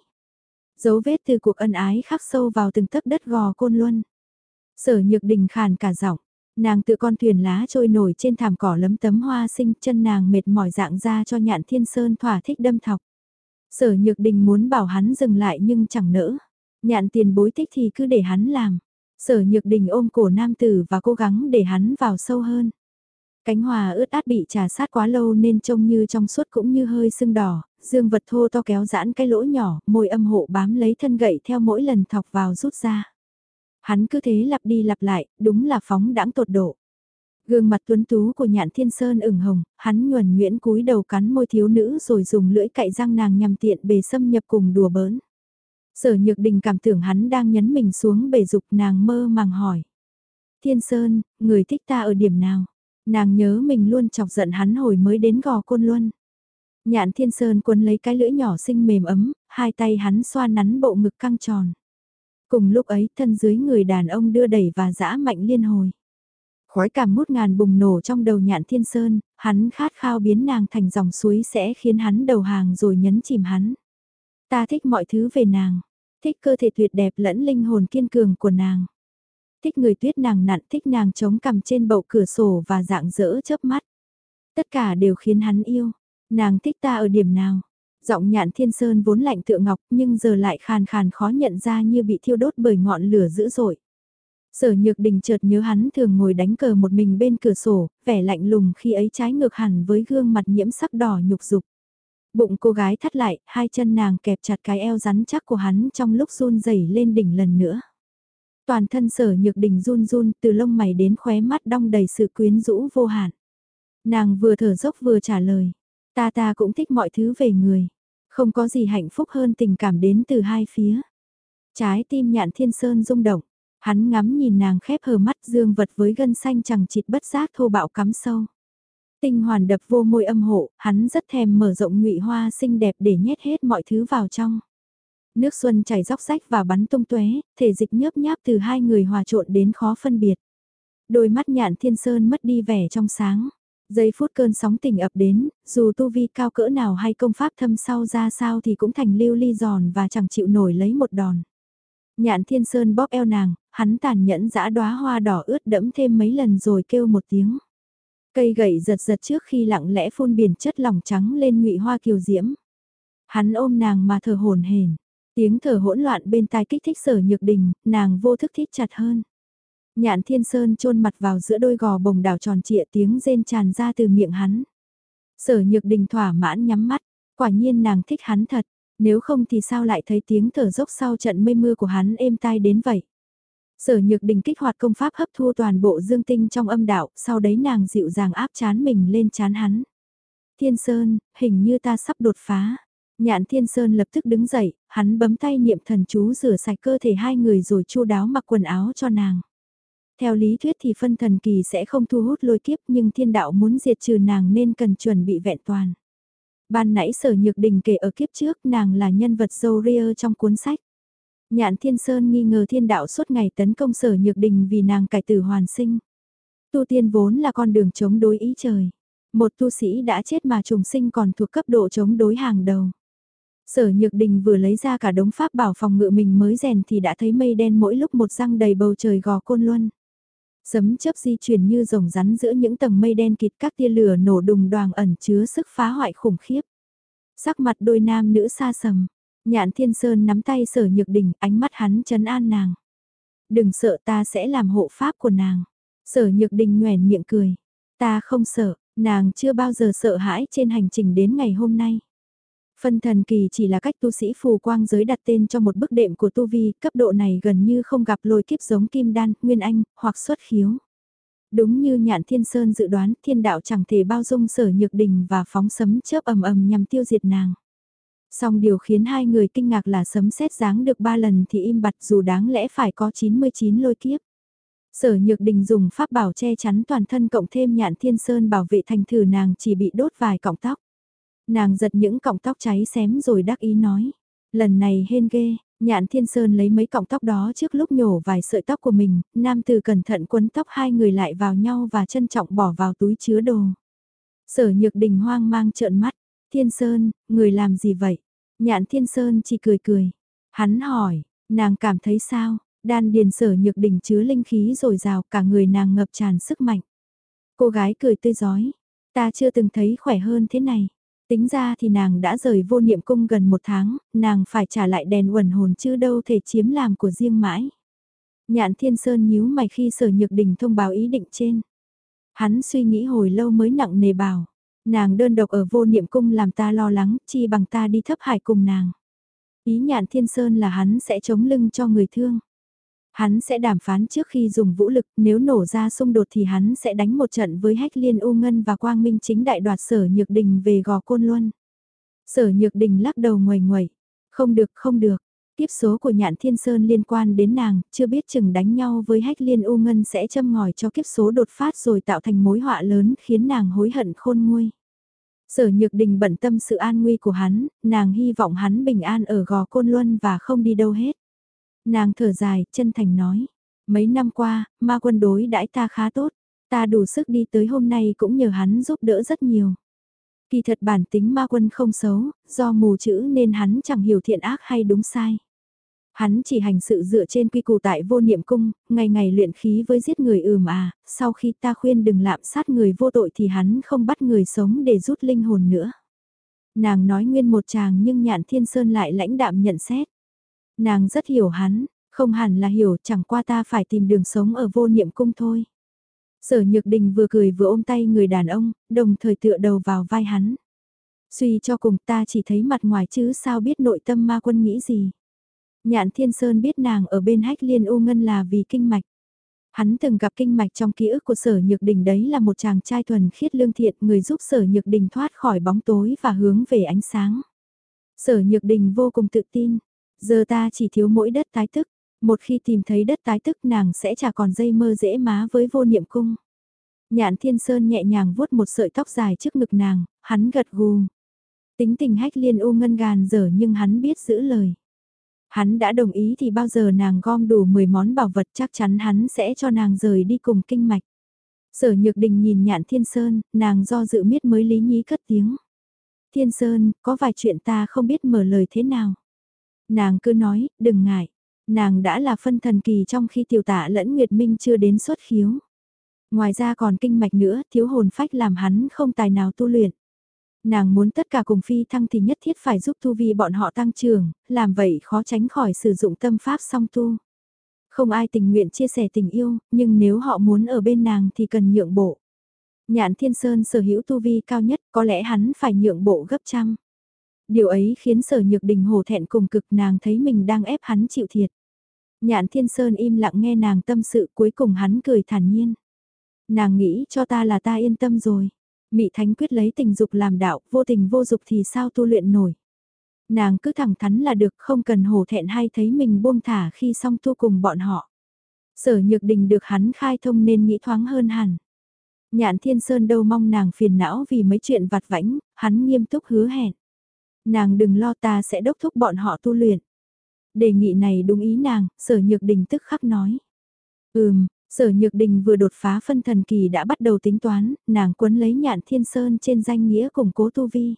Dấu vết từ cuộc ân ái khắc sâu vào từng tấc đất gò côn luân. Sở nhược đình khàn cả giọng, nàng tự con thuyền lá trôi nổi trên thảm cỏ lấm tấm hoa sinh chân nàng mệt mỏi dạng ra cho nhạn thiên sơn thỏa thích đâm thọc. Sở nhược đình muốn bảo hắn dừng lại nhưng chẳng nỡ. Nhạn tiền bối thích thì cứ để hắn làm. Sở nhược đình ôm cổ nam tử và cố gắng để hắn vào sâu hơn. Cánh hòa ướt át bị trà sát quá lâu nên trông như trong suốt cũng như hơi sưng đỏ, dương vật thô to kéo giãn cái lỗ nhỏ, môi âm hộ bám lấy thân gậy theo mỗi lần thọc vào rút ra. Hắn cứ thế lặp đi lặp lại, đúng là phóng đãng tột độ. Gương mặt tuấn tú của nhạn thiên sơn ửng hồng, hắn nhuần nhuyễn cúi đầu cắn môi thiếu nữ rồi dùng lưỡi cậy răng nàng nhằm tiện bề xâm nhập cùng đùa bỡn. Sở nhược đình cảm tưởng hắn đang nhấn mình xuống bể dục nàng mơ màng hỏi. Thiên Sơn, người thích ta ở điểm nào? Nàng nhớ mình luôn chọc giận hắn hồi mới đến gò côn luân. Nhạn Thiên Sơn cuốn lấy cái lưỡi nhỏ xinh mềm ấm, hai tay hắn xoa nắn bộ ngực căng tròn. Cùng lúc ấy thân dưới người đàn ông đưa đẩy và dã mạnh liên hồi. Khói cảm mút ngàn bùng nổ trong đầu nhạn thiên sơn, hắn khát khao biến nàng thành dòng suối sẽ khiến hắn đầu hàng rồi nhấn chìm hắn. Ta thích mọi thứ về nàng, thích cơ thể tuyệt đẹp lẫn linh hồn kiên cường của nàng. Thích người tuyết nàng nặn, thích nàng chống cằm trên bậu cửa sổ và dạng dỡ chớp mắt. Tất cả đều khiến hắn yêu. Nàng thích ta ở điểm nào? Giọng nhạn thiên sơn vốn lạnh tựa ngọc nhưng giờ lại khàn khàn khó nhận ra như bị thiêu đốt bởi ngọn lửa dữ dội. Sở nhược đình chợt nhớ hắn thường ngồi đánh cờ một mình bên cửa sổ, vẻ lạnh lùng khi ấy trái ngược hẳn với gương mặt nhiễm sắc đỏ nhục dục. Bụng cô gái thắt lại, hai chân nàng kẹp chặt cái eo rắn chắc của hắn trong lúc run rẩy lên đỉnh lần nữa. Toàn thân sở nhược đỉnh run run từ lông mày đến khóe mắt đong đầy sự quyến rũ vô hạn. Nàng vừa thở dốc vừa trả lời. Ta ta cũng thích mọi thứ về người. Không có gì hạnh phúc hơn tình cảm đến từ hai phía. Trái tim nhạn thiên sơn rung động. Hắn ngắm nhìn nàng khép hờ mắt dương vật với gân xanh chẳng chịt bất giác thô bạo cắm sâu. Tinh hoàn đập vô môi âm hộ, hắn rất thèm mở rộng ngụy hoa xinh đẹp để nhét hết mọi thứ vào trong. Nước xuân chảy róc rách và bắn tung tóe, thể dịch nhớp nháp từ hai người hòa trộn đến khó phân biệt. Đôi mắt nhạn thiên sơn mất đi vẻ trong sáng. Giây phút cơn sóng tình ập đến, dù tu vi cao cỡ nào hay công pháp thâm sâu ra sao thì cũng thành lưu ly giòn và chẳng chịu nổi lấy một đòn. Nhạn thiên sơn bóp eo nàng, hắn tàn nhẫn giã đóa hoa đỏ ướt đẫm thêm mấy lần rồi kêu một tiếng. Cây gậy giật giật trước khi lặng lẽ phun biển chất lỏng trắng lên ngụy hoa kiều diễm. Hắn ôm nàng mà thở hồn hển, tiếng thở hỗn loạn bên tai kích thích sở nhược đình, nàng vô thức thít chặt hơn. Nhạn thiên sơn chôn mặt vào giữa đôi gò bồng đảo tròn trịa tiếng rên tràn ra từ miệng hắn. Sở nhược đình thỏa mãn nhắm mắt, quả nhiên nàng thích hắn thật, nếu không thì sao lại thấy tiếng thở dốc sau trận mây mưa của hắn êm tai đến vậy. Sở nhược đình kích hoạt công pháp hấp thu toàn bộ dương tinh trong âm đạo, sau đấy nàng dịu dàng áp chán mình lên chán hắn. Thiên Sơn, hình như ta sắp đột phá. Nhạn Thiên Sơn lập tức đứng dậy, hắn bấm tay niệm thần chú rửa sạch cơ thể hai người rồi chu đáo mặc quần áo cho nàng. Theo lý thuyết thì phân thần kỳ sẽ không thu hút lôi kiếp nhưng thiên đạo muốn diệt trừ nàng nên cần chuẩn bị vẹn toàn. Ban nãy sở nhược đình kể ở kiếp trước nàng là nhân vật dâu trong cuốn sách. Nhạn Thiên Sơn nghi ngờ thiên đạo suốt ngày tấn công sở nhược đình vì nàng cải tử hoàn sinh. Tu tiên vốn là con đường chống đối ý trời. Một tu sĩ đã chết mà trùng sinh còn thuộc cấp độ chống đối hàng đầu. Sở Nhược Đình vừa lấy ra cả đống pháp bảo phòng ngự mình mới rèn thì đã thấy mây đen mỗi lúc một răng đầy bầu trời gò côn luân. Sấm chớp di chuyển như rồng rắn giữa những tầng mây đen kịt các tia lửa nổ đùng đoàn ẩn chứa sức phá hoại khủng khiếp. Sắc mặt đôi nam nữ xa sầm, nhạn thiên sơn nắm tay sở nhược đỉnh, ánh mắt hắn chấn an nàng. đừng sợ ta sẽ làm hộ pháp của nàng. Sở nhược đình nhoèn miệng cười, ta không sợ, nàng chưa bao giờ sợ hãi trên hành trình đến ngày hôm nay. Phân thần kỳ chỉ là cách tu sĩ phù quang giới đặt tên cho một bức đệm của tu vi, cấp độ này gần như không gặp lôi kiếp giống kim đan, nguyên anh, hoặc xuất khiếu. Đúng như nhạn thiên sơn dự đoán, thiên đạo chẳng thể bao dung sở nhược đình và phóng sấm chớp ầm ầm nhằm tiêu diệt nàng. Song điều khiến hai người kinh ngạc là sấm sét giáng được ba lần thì im bặt dù đáng lẽ phải có 99 lôi kiếp. Sở Nhược Đình dùng pháp bảo che chắn toàn thân cộng thêm nhạn thiên sơn bảo vệ thành thử nàng chỉ bị đốt vài cọng tóc. Nàng giật những cọng tóc cháy xém rồi đắc ý nói. Lần này hên ghê, nhạn thiên sơn lấy mấy cọng tóc đó trước lúc nhổ vài sợi tóc của mình, nam từ cẩn thận quấn tóc hai người lại vào nhau và trân trọng bỏ vào túi chứa đồ. Sở nhược đình hoang mang trợn mắt, thiên sơn, người làm gì vậy? Nhạn thiên sơn chỉ cười cười. Hắn hỏi, nàng cảm thấy sao? Đan điền sở nhược đỉnh chứa linh khí rồi rào cả người nàng ngập tràn sức mạnh. Cô gái cười tươi giói, ta chưa từng thấy khỏe hơn thế này. Tính ra thì nàng đã rời vô niệm cung gần một tháng, nàng phải trả lại đèn uẩn hồn chứ đâu thể chiếm làm của riêng mãi. Nhạn Thiên Sơn nhíu mày khi sở nhược đình thông báo ý định trên. Hắn suy nghĩ hồi lâu mới nặng nề bảo, nàng đơn độc ở vô niệm cung làm ta lo lắng, chi bằng ta đi thấp hải cùng nàng. Ý nhạn Thiên Sơn là hắn sẽ chống lưng cho người thương. Hắn sẽ đàm phán trước khi dùng vũ lực, nếu nổ ra xung đột thì hắn sẽ đánh một trận với hách liên U Ngân và Quang Minh chính đại đoạt sở nhược đình về gò côn luân. Sở nhược đình lắc đầu ngoài ngoài, không được không được, tiếp số của nhạn thiên sơn liên quan đến nàng, chưa biết chừng đánh nhau với hách liên U Ngân sẽ châm ngòi cho kiếp số đột phát rồi tạo thành mối họa lớn khiến nàng hối hận khôn nguôi. Sở Nhược Đình bận tâm sự an nguy của hắn, nàng hy vọng hắn bình an ở gò Côn Luân và không đi đâu hết. Nàng thở dài, chân thành nói. Mấy năm qua, ma quân đối đãi ta khá tốt. Ta đủ sức đi tới hôm nay cũng nhờ hắn giúp đỡ rất nhiều. Kỳ thật bản tính ma quân không xấu, do mù chữ nên hắn chẳng hiểu thiện ác hay đúng sai. Hắn chỉ hành sự dựa trên quy củ tại vô niệm cung, ngày ngày luyện khí với giết người ừm à, sau khi ta khuyên đừng lạm sát người vô tội thì hắn không bắt người sống để rút linh hồn nữa. Nàng nói nguyên một chàng nhưng nhạn thiên sơn lại lãnh đạm nhận xét. Nàng rất hiểu hắn, không hẳn là hiểu chẳng qua ta phải tìm đường sống ở vô niệm cung thôi. Sở Nhược Đình vừa cười vừa ôm tay người đàn ông, đồng thời tựa đầu vào vai hắn. Suy cho cùng ta chỉ thấy mặt ngoài chứ sao biết nội tâm ma quân nghĩ gì. Nhạn Thiên Sơn biết nàng ở bên hách liên u ngân là vì kinh mạch. Hắn từng gặp kinh mạch trong ký ức của sở nhược đình đấy là một chàng trai thuần khiết lương thiện người giúp sở nhược đình thoát khỏi bóng tối và hướng về ánh sáng. Sở nhược đình vô cùng tự tin, Giờ ta chỉ thiếu mỗi đất tái tức, một khi tìm thấy đất tái tức nàng sẽ chả còn dây mơ dễ má với vô niệm cung. Nhạn thiên sơn nhẹ nhàng vuốt một sợi tóc dài trước ngực nàng, hắn gật gù. Tính tình hách liên u ngân gàn dở nhưng hắn biết giữ lời. Hắn đã đồng ý thì bao giờ nàng gom đủ 10 món bảo vật chắc chắn hắn sẽ cho nàng rời đi cùng kinh mạch. Sở nhược đình nhìn nhạn thiên sơn, nàng do dự miết mới lý nhí cất tiếng. Thiên sơn, có vài chuyện ta không biết mở lời thế nào. Nàng cứ nói, đừng ngại. Nàng đã là phân thần kỳ trong khi tiểu tạ lẫn Nguyệt Minh chưa đến xuất khiếu. Ngoài ra còn kinh mạch nữa, thiếu hồn phách làm hắn không tài nào tu luyện. Nàng muốn tất cả cùng phi thăng thì nhất thiết phải giúp tu vi bọn họ tăng trưởng, làm vậy khó tránh khỏi sử dụng tâm pháp song tu. Không ai tình nguyện chia sẻ tình yêu, nhưng nếu họ muốn ở bên nàng thì cần nhượng bộ. Nhạn Thiên Sơn sở hữu tu vi cao nhất, có lẽ hắn phải nhượng bộ gấp trăm. Điều ấy khiến sở nhược đình hổ thẹn cùng cực nàng thấy mình đang ép hắn chịu thiệt. Nhạn thiên sơn im lặng nghe nàng tâm sự cuối cùng hắn cười thản nhiên. Nàng nghĩ cho ta là ta yên tâm rồi. Mị thánh quyết lấy tình dục làm đạo, vô tình vô dục thì sao tu luyện nổi. Nàng cứ thẳng thắn là được không cần hổ thẹn hay thấy mình buông thả khi xong tu cùng bọn họ. Sở nhược đình được hắn khai thông nên nghĩ thoáng hơn hẳn. Nhạn thiên sơn đâu mong nàng phiền não vì mấy chuyện vặt vãnh, hắn nghiêm túc hứa hẹn. Nàng đừng lo ta sẽ đốc thúc bọn họ tu luyện. Đề nghị này đúng ý nàng, sở nhược đình tức khắc nói. Ừm, sở nhược đình vừa đột phá phân thần kỳ đã bắt đầu tính toán, nàng quấn lấy nhạn thiên sơn trên danh nghĩa củng cố tu vi.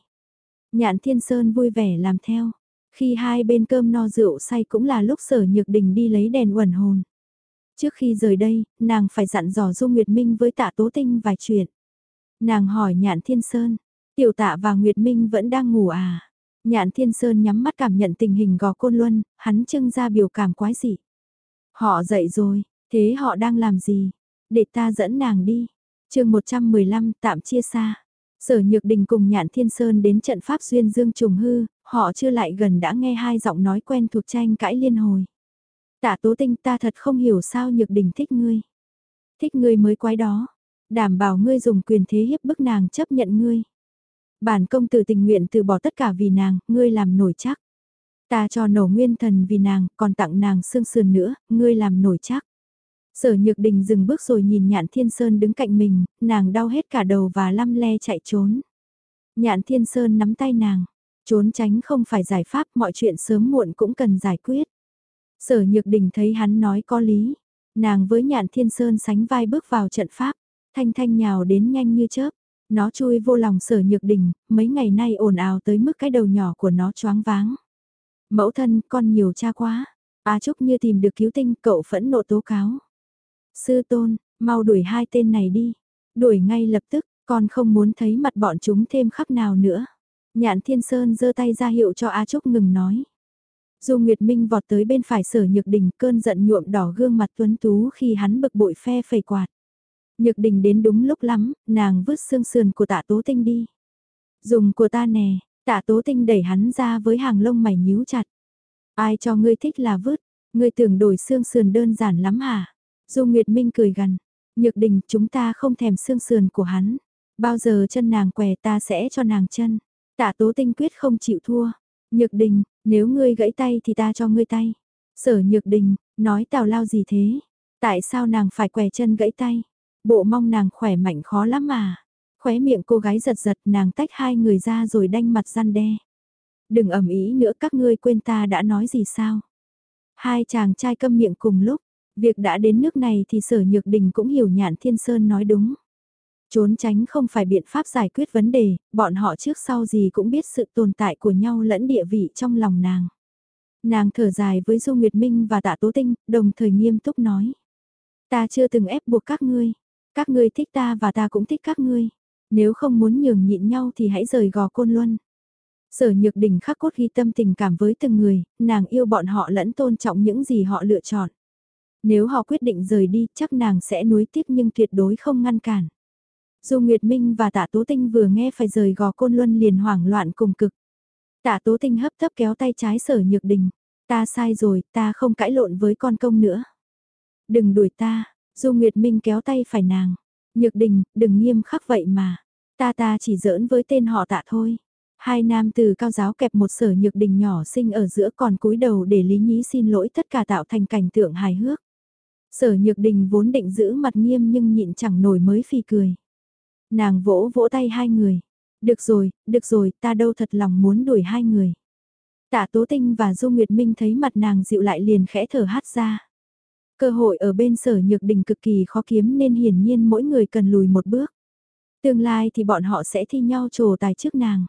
Nhạn thiên sơn vui vẻ làm theo. Khi hai bên cơm no rượu say cũng là lúc sở nhược đình đi lấy đèn uẩn hồn. Trước khi rời đây, nàng phải dặn dò Du Nguyệt Minh với tạ tố tinh vài chuyện. Nàng hỏi nhạn thiên sơn, tiểu tạ và Nguyệt Minh vẫn đang ngủ à? Nhạn Thiên Sơn nhắm mắt cảm nhận tình hình gò côn luân, hắn trưng ra biểu cảm quái dị. Họ dậy rồi, thế họ đang làm gì? Để ta dẫn nàng đi. chương 115 tạm chia xa. Sở Nhược Đình cùng Nhạn Thiên Sơn đến trận Pháp Duyên Dương trùng hư, họ chưa lại gần đã nghe hai giọng nói quen thuộc tranh cãi liên hồi. Tạ Tố Tinh ta thật không hiểu sao Nhược Đình thích ngươi. Thích ngươi mới quái đó. Đảm bảo ngươi dùng quyền thế hiếp bức nàng chấp nhận ngươi. Bản công tử tình nguyện từ bỏ tất cả vì nàng, ngươi làm nổi chắc. Ta cho nổ nguyên thần vì nàng, còn tặng nàng xương sườn nữa, ngươi làm nổi chắc. Sở Nhược Đình dừng bước rồi nhìn Nhạn Thiên Sơn đứng cạnh mình, nàng đau hết cả đầu và lăm le chạy trốn. Nhạn Thiên Sơn nắm tay nàng, trốn tránh không phải giải pháp, mọi chuyện sớm muộn cũng cần giải quyết. Sở Nhược Đình thấy hắn nói có lý, nàng với Nhạn Thiên Sơn sánh vai bước vào trận pháp, thanh thanh nhào đến nhanh như chớp. Nó chui vô lòng sở nhược đình, mấy ngày nay ồn ào tới mức cái đầu nhỏ của nó choáng váng. Mẫu thân, con nhiều cha quá. A Trúc như tìm được cứu tinh, cậu phẫn nộ tố cáo. Sư tôn, mau đuổi hai tên này đi. Đuổi ngay lập tức, con không muốn thấy mặt bọn chúng thêm khắc nào nữa. Nhạn Thiên Sơn giơ tay ra hiệu cho A Trúc ngừng nói. Dù Nguyệt Minh vọt tới bên phải sở nhược đình cơn giận nhuộm đỏ gương mặt tuấn tú khi hắn bực bội phe phẩy quạt. Nhược đình đến đúng lúc lắm, nàng vứt xương sườn của tạ tố tinh đi. Dùng của ta nè, tạ tố tinh đẩy hắn ra với hàng lông mày nhíu chặt. Ai cho ngươi thích là vứt, ngươi tưởng đổi xương sườn đơn giản lắm hả? Du Nguyệt Minh cười gần, nhược đình chúng ta không thèm xương sườn của hắn. Bao giờ chân nàng què ta sẽ cho nàng chân. Tạ tố tinh quyết không chịu thua. Nhược đình, nếu ngươi gãy tay thì ta cho ngươi tay. Sở nhược đình, nói tào lao gì thế? Tại sao nàng phải què chân gãy tay? Bộ mong nàng khỏe mạnh khó lắm mà. Khóe miệng cô gái giật giật nàng tách hai người ra rồi đanh mặt răn đe. Đừng ẩm ý nữa các ngươi quên ta đã nói gì sao. Hai chàng trai câm miệng cùng lúc. Việc đã đến nước này thì sở nhược đình cũng hiểu nhạn thiên sơn nói đúng. Trốn tránh không phải biện pháp giải quyết vấn đề, bọn họ trước sau gì cũng biết sự tồn tại của nhau lẫn địa vị trong lòng nàng. Nàng thở dài với Du Nguyệt Minh và Tạ Tố Tinh, đồng thời nghiêm túc nói. Ta chưa từng ép buộc các ngươi, các ngươi thích ta và ta cũng thích các ngươi. Nếu không muốn nhường nhịn nhau thì hãy rời gò côn luân. Sở nhược đỉnh khắc cốt ghi tâm tình cảm với từng người, nàng yêu bọn họ lẫn tôn trọng những gì họ lựa chọn. Nếu họ quyết định rời đi chắc nàng sẽ nuối tiếc nhưng tuyệt đối không ngăn cản. Du Nguyệt Minh và Tạ Tố Tinh vừa nghe phải rời gò côn luân liền hoảng loạn cùng cực. Tạ Tố Tinh hấp tấp kéo tay trái sở nhược đình. Ta sai rồi, ta không cãi lộn với con công nữa. Đừng đuổi ta, Du Nguyệt Minh kéo tay phải nàng. Nhược đình, đừng nghiêm khắc vậy mà. Ta ta chỉ giỡn với tên họ tạ thôi. Hai nam từ cao giáo kẹp một sở nhược đình nhỏ sinh ở giữa còn cúi đầu để Lý Nhĩ xin lỗi tất cả tạo thành cảnh tượng hài hước. Sở nhược đình vốn định giữ mặt nghiêm nhưng nhịn chẳng nổi mới phì cười. Nàng vỗ vỗ tay hai người. Được rồi, được rồi, ta đâu thật lòng muốn đuổi hai người. Tạ Tố Tinh và Du Nguyệt Minh thấy mặt nàng dịu lại liền khẽ thở hát ra. Cơ hội ở bên sở nhược đình cực kỳ khó kiếm nên hiển nhiên mỗi người cần lùi một bước. Tương lai thì bọn họ sẽ thi nhau trồ tài trước nàng.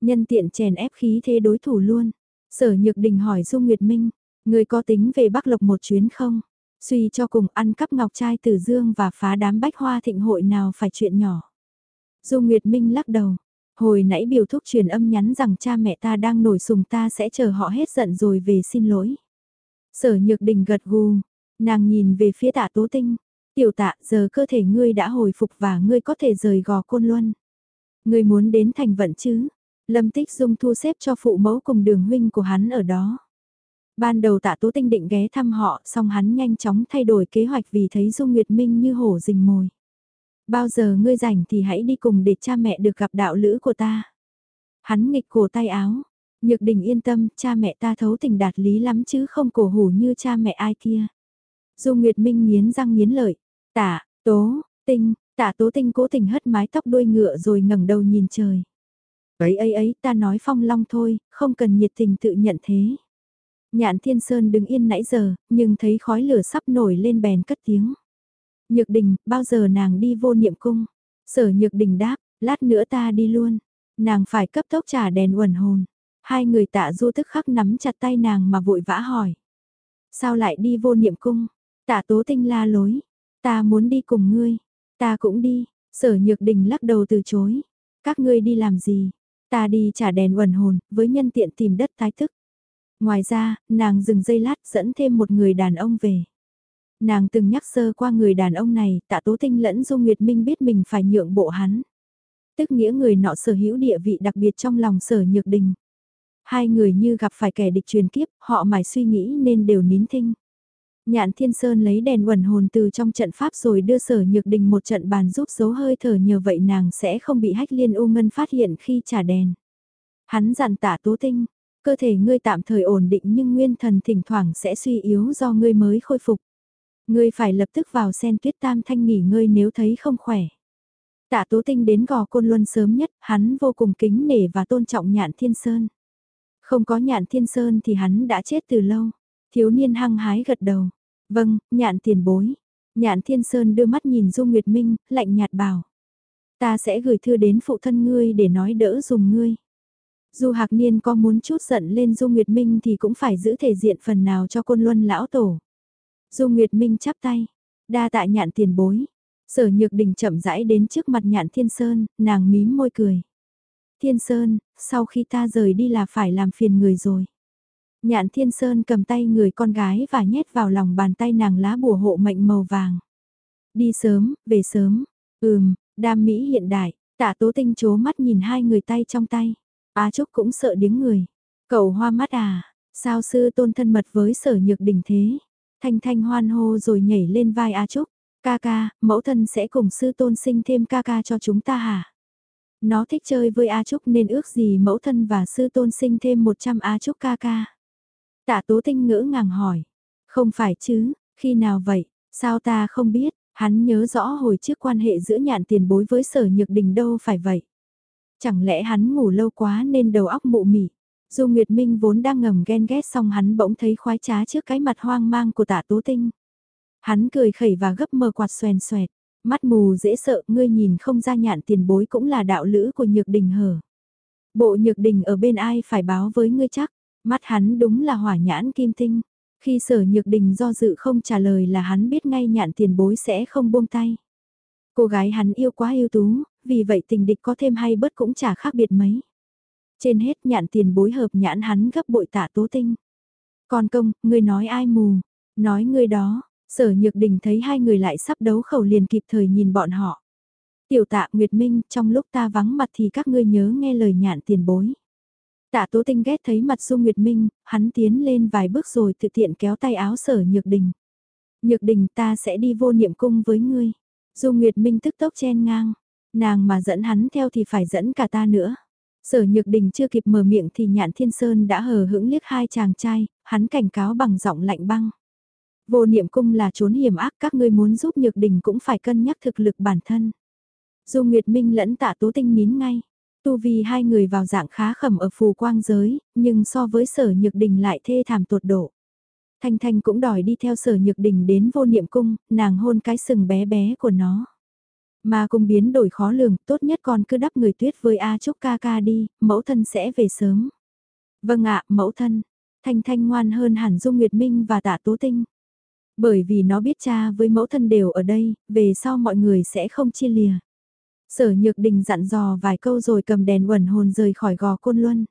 Nhân tiện chèn ép khí thế đối thủ luôn. Sở nhược đình hỏi Dung Nguyệt Minh, người có tính về Bắc Lộc một chuyến không? Suy cho cùng ăn cắp ngọc trai từ dương và phá đám bách hoa thịnh hội nào phải chuyện nhỏ. Dung Nguyệt Minh lắc đầu. Hồi nãy biểu thúc truyền âm nhắn rằng cha mẹ ta đang nổi sùng ta sẽ chờ họ hết giận rồi về xin lỗi. Sở nhược đình gật gù, Nàng nhìn về phía tạ tố tinh, tiểu tạ giờ cơ thể ngươi đã hồi phục và ngươi có thể rời gò côn luân. Ngươi muốn đến thành vận chứ? Lâm Tích Dung thu xếp cho phụ mẫu cùng đường huynh của hắn ở đó. Ban đầu tạ tố tinh định ghé thăm họ, xong hắn nhanh chóng thay đổi kế hoạch vì thấy Dung Nguyệt Minh như hổ rình mồi. Bao giờ ngươi rảnh thì hãy đi cùng để cha mẹ được gặp đạo lữ của ta. Hắn nghịch cổ tay áo. Nhược đình yên tâm, cha mẹ ta thấu tình đạt lý lắm chứ không cổ hủ như cha mẹ ai kia. Du Nguyệt Minh nghiến răng nghiến lợi. Tạ tố, tinh, Tạ tố tinh cố tình hất mái tóc đuôi ngựa rồi ngẩng đầu nhìn trời. Ấy ấy ấy ta nói phong long thôi, không cần nhiệt tình tự nhận thế. Nhạn Thiên Sơn đứng yên nãy giờ, nhưng thấy khói lửa sắp nổi lên bèn cất tiếng. Nhược đình, bao giờ nàng đi vô niệm cung? Sở nhược đình đáp, lát nữa ta đi luôn. Nàng phải cấp tốc trả đèn uẩn hồn. Hai người tạ du tức khắc nắm chặt tay nàng mà vội vã hỏi. Sao lại đi vô niệm cung? Tạ tố tinh la lối, ta muốn đi cùng ngươi, ta cũng đi, sở nhược đình lắc đầu từ chối. Các ngươi đi làm gì? Ta đi trả đèn uẩn hồn, với nhân tiện tìm đất tái thức. Ngoài ra, nàng dừng giây lát dẫn thêm một người đàn ông về. Nàng từng nhắc sơ qua người đàn ông này, tạ tố tinh lẫn du Nguyệt Minh biết mình phải nhượng bộ hắn. Tức nghĩa người nọ sở hữu địa vị đặc biệt trong lòng sở nhược đình. Hai người như gặp phải kẻ địch truyền kiếp, họ mải suy nghĩ nên đều nín thinh. Nhạn Thiên Sơn lấy đèn quẩn hồn từ trong trận pháp rồi đưa sở nhược đình một trận bàn giúp giấu hơi thở nhờ vậy nàng sẽ không bị hách liên u ngân phát hiện khi trả đèn. Hắn dặn tả tố tinh, cơ thể ngươi tạm thời ổn định nhưng nguyên thần thỉnh thoảng sẽ suy yếu do ngươi mới khôi phục. Ngươi phải lập tức vào sen tuyết tam thanh nghỉ ngơi nếu thấy không khỏe. Tạ Tố Tinh đến gò côn luân sớm nhất, hắn vô cùng kính nể và tôn trọng nhạn thiên sơn. Không có nhạn thiên sơn thì hắn đã chết từ lâu. Thiếu niên hăng hái gật đầu. Vâng, nhạn tiền bối. Nhạn thiên sơn đưa mắt nhìn Du Nguyệt Minh, lạnh nhạt bảo. Ta sẽ gửi thư đến phụ thân ngươi để nói đỡ dùng ngươi. Du Hạc Niên có muốn chút giận lên Du Nguyệt Minh thì cũng phải giữ thể diện phần nào cho côn luân lão tổ. Du Nguyệt Minh chắp tay, đa tạ nhạn tiền bối. Sở Nhược Đình chậm rãi đến trước mặt nhạn Thiên Sơn, nàng mím môi cười. Thiên Sơn, sau khi ta rời đi là phải làm phiền người rồi. Nhạn Thiên Sơn cầm tay người con gái và nhét vào lòng bàn tay nàng lá bùa hộ mệnh màu vàng. Đi sớm, về sớm. Ừm, đam mỹ hiện đại, tạ tố tinh chố mắt nhìn hai người tay trong tay. Á Trúc cũng sợ điếng người. Cậu hoa mắt à, sao sư tôn thân mật với sở nhược đỉnh thế? Thanh Thanh hoan hô rồi nhảy lên vai A Trúc. Ca ca, mẫu thân sẽ cùng sư tôn sinh thêm ca ca cho chúng ta hả? Nó thích chơi với A Trúc nên ước gì mẫu thân và sư tôn sinh thêm 100 A Trúc ca ca. Tạ Tố Tinh ngỡ ngàng hỏi. Không phải chứ, khi nào vậy, sao ta không biết, hắn nhớ rõ hồi trước quan hệ giữa nhạn tiền bối với sở nhược đình đâu phải vậy. Chẳng lẽ hắn ngủ lâu quá nên đầu óc mụ mị. Dù Nguyệt Minh vốn đang ngầm ghen ghét xong hắn bỗng thấy khoái trá trước cái mặt hoang mang của tạ tố tinh. Hắn cười khẩy và gấp mờ quạt xoèn xoẹt, mắt mù dễ sợ ngươi nhìn không ra nhạn tiền bối cũng là đạo lữ của nhược đình hở. Bộ nhược đình ở bên ai phải báo với ngươi chắc, mắt hắn đúng là hỏa nhãn kim tinh. Khi sở nhược đình do dự không trả lời là hắn biết ngay nhạn tiền bối sẽ không buông tay. Cô gái hắn yêu quá yêu tú, vì vậy tình địch có thêm hay bớt cũng chả khác biệt mấy. Trên hết nhạn tiền bối hợp nhãn hắn gấp bội tạ tố tinh. Còn công, ngươi nói ai mù, nói ngươi đó, sở nhược đình thấy hai người lại sắp đấu khẩu liền kịp thời nhìn bọn họ. Tiểu tạ Nguyệt Minh, trong lúc ta vắng mặt thì các ngươi nhớ nghe lời nhạn tiền bối. Tạ Tố Tinh ghét thấy mặt Du Nguyệt Minh, hắn tiến lên vài bước rồi tự tiện kéo tay áo sở Nhược Đình. Nhược Đình ta sẽ đi vô niệm cung với ngươi. Du Nguyệt Minh tức tốc chen ngang, nàng mà dẫn hắn theo thì phải dẫn cả ta nữa. Sở Nhược Đình chưa kịp mở miệng thì Nhạn Thiên Sơn đã hờ hững liếc hai chàng trai, hắn cảnh cáo bằng giọng lạnh băng. Vô niệm cung là trốn hiểm ác các ngươi muốn giúp Nhược Đình cũng phải cân nhắc thực lực bản thân. Du Nguyệt Minh lẫn tạ tố tinh nín ngay. Tu vì hai người vào dạng khá khẩm ở phù quang giới, nhưng so với sở nhược đình lại thê thảm tột độ. Thanh Thanh cũng đòi đi theo sở nhược đình đến vô niệm cung, nàng hôn cái sừng bé bé của nó. Mà cùng biến đổi khó lường, tốt nhất con cứ đắp người tuyết với A Trúc ca ca đi, mẫu thân sẽ về sớm. Vâng ạ, mẫu thân. Thanh Thanh ngoan hơn hẳn Dung Nguyệt Minh và tạ Tố Tinh. Bởi vì nó biết cha với mẫu thân đều ở đây, về sau mọi người sẽ không chia lìa. Sở Nhược Đình dặn dò vài câu rồi cầm đèn uẩn hồn rời khỏi gò côn luân.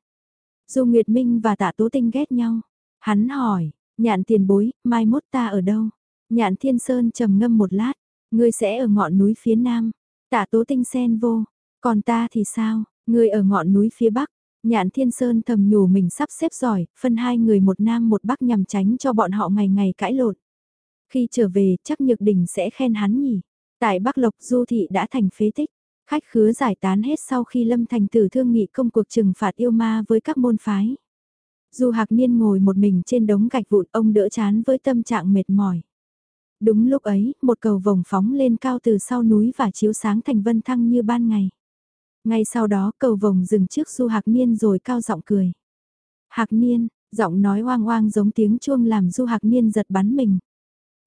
Dung Nguyệt Minh và tạ Tố Tinh ghét nhau. Hắn hỏi, nhạn tiền bối, mai mốt ta ở đâu? Nhạn Thiên Sơn trầm ngâm một lát, ngươi sẽ ở ngọn núi phía nam. Tạ Tố Tinh xen vô, còn ta thì sao? Ngươi ở ngọn núi phía bắc. Nhạn Thiên Sơn thầm nhủ mình sắp xếp giỏi, phân hai người một nam một bắc nhằm tránh cho bọn họ ngày ngày cãi lộn. Khi trở về, chắc Nhược Đình sẽ khen hắn nhỉ. Tại Bắc Lộc Du Thị đã thành phế tích. Khách khứa giải tán hết sau khi Lâm Thành Tử thương nghị công cuộc trừng phạt yêu ma với các môn phái. Du Hạc Niên ngồi một mình trên đống gạch vụn ông đỡ chán với tâm trạng mệt mỏi. Đúng lúc ấy, một cầu vồng phóng lên cao từ sau núi và chiếu sáng thành vân thăng như ban ngày. Ngay sau đó cầu vồng dừng trước Du Hạc Niên rồi cao giọng cười. Hạc Niên, giọng nói oang oang giống tiếng chuông làm Du Hạc Niên giật bắn mình.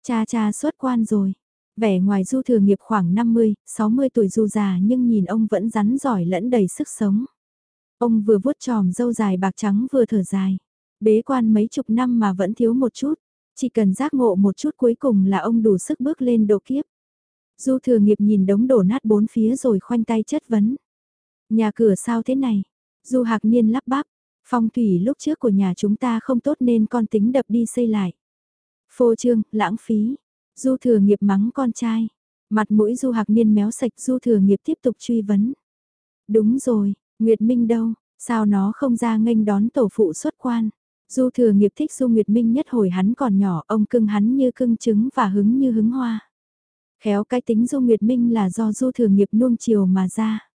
Cha cha xuất quan rồi. Vẻ ngoài du thừa nghiệp khoảng 50, 60 tuổi du già nhưng nhìn ông vẫn rắn giỏi lẫn đầy sức sống. Ông vừa vuốt tròm dâu dài bạc trắng vừa thở dài. Bế quan mấy chục năm mà vẫn thiếu một chút. Chỉ cần giác ngộ một chút cuối cùng là ông đủ sức bước lên độ kiếp. Du thừa nghiệp nhìn đống đổ nát bốn phía rồi khoanh tay chất vấn. Nhà cửa sao thế này? Du hạc niên lắp bắp. Phong thủy lúc trước của nhà chúng ta không tốt nên con tính đập đi xây lại. Phô trương, lãng phí. Du thừa nghiệp mắng con trai. Mặt mũi du hạc niên méo sạch du thừa nghiệp tiếp tục truy vấn. Đúng rồi, Nguyệt Minh đâu, sao nó không ra nghênh đón tổ phụ xuất quan. Du thừa nghiệp thích Du Nguyệt Minh nhất hồi hắn còn nhỏ, ông cưng hắn như cưng trứng và hứng như hứng hoa. Khéo cái tính Du Nguyệt Minh là do Du thừa nghiệp nuông chiều mà ra.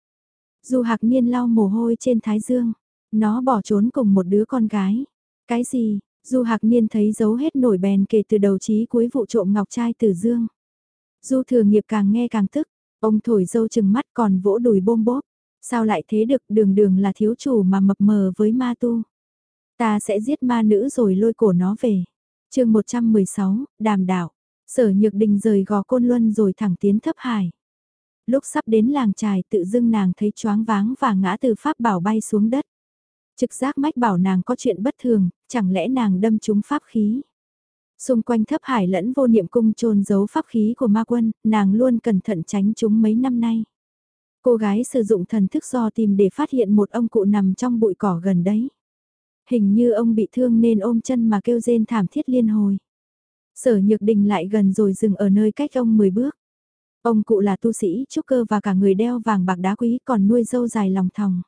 Du Hạc Niên lau mồ hôi trên thái dương, nó bỏ trốn cùng một đứa con gái. Cái gì? Du Hạc Niên thấy giấu hết nổi bèn kể từ đầu chí cuối vụ trộm ngọc trai từ dương. Du thừa nghiệp càng nghe càng tức, ông thổi dâu chừng mắt còn vỗ đùi bôm bốp. Sao lại thế được đường đường là thiếu chủ mà mập mờ với ma tu. Ta sẽ giết ma nữ rồi lôi cổ nó về. chương 116, đàm đạo. Sở Nhược Đình rời gò côn luân rồi thẳng tiến thấp hải. Lúc sắp đến làng trài tự dưng nàng thấy choáng váng và ngã từ pháp bảo bay xuống đất. Trực giác mách bảo nàng có chuyện bất thường, chẳng lẽ nàng đâm trúng pháp khí. Xung quanh thấp hải lẫn vô niệm cung trôn giấu pháp khí của ma quân, nàng luôn cẩn thận tránh chúng mấy năm nay. Cô gái sử dụng thần thức do tìm để phát hiện một ông cụ nằm trong bụi cỏ gần đấy. Hình như ông bị thương nên ôm chân mà kêu rên thảm thiết liên hồi. Sở Nhược Đình lại gần rồi dừng ở nơi cách ông 10 bước. Ông cụ là tu sĩ, trúc cơ và cả người đeo vàng bạc đá quý còn nuôi dâu dài lòng thòng.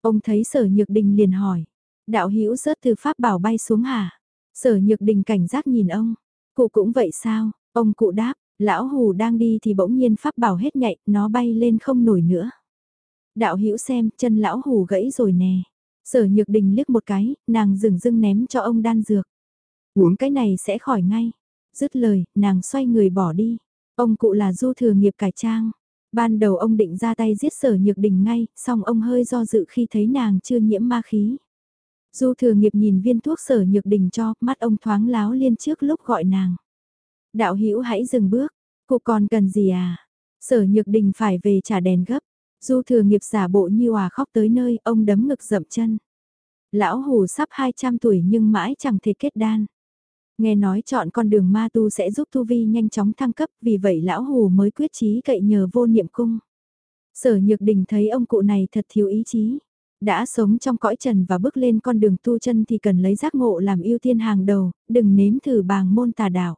Ông thấy sở nhược đình liền hỏi. Đạo hữu rớt từ pháp bảo bay xuống hả? Sở nhược đình cảnh giác nhìn ông. Cụ cũng vậy sao? Ông cụ đáp, lão hù đang đi thì bỗng nhiên pháp bảo hết nhạy, nó bay lên không nổi nữa. Đạo hữu xem, chân lão hù gãy rồi nè. Sở nhược đình liếc một cái, nàng dừng dưng ném cho ông đan dược. Uống cái này sẽ khỏi ngay. Dứt lời, nàng xoay người bỏ đi. Ông cụ là du thừa nghiệp cải trang. Ban đầu ông định ra tay giết sở nhược đình ngay, song ông hơi do dự khi thấy nàng chưa nhiễm ma khí. Du thừa nghiệp nhìn viên thuốc sở nhược đình cho, mắt ông thoáng láo liên trước lúc gọi nàng. Đạo hữu hãy dừng bước, cụ còn cần gì à? Sở nhược đình phải về trả đèn gấp. Du thừa nghiệp giả bộ như hòa khóc tới nơi, ông đấm ngực dậm chân. Lão hù sắp 200 tuổi nhưng mãi chẳng thể kết đan. Nghe nói chọn con đường ma tu sẽ giúp tu vi nhanh chóng thăng cấp, vì vậy lão hù mới quyết chí cậy nhờ vô niệm cung. Sở nhược đình thấy ông cụ này thật thiếu ý chí. Đã sống trong cõi trần và bước lên con đường tu chân thì cần lấy giác ngộ làm ưu tiên hàng đầu, đừng nếm thử bàng môn tà đạo.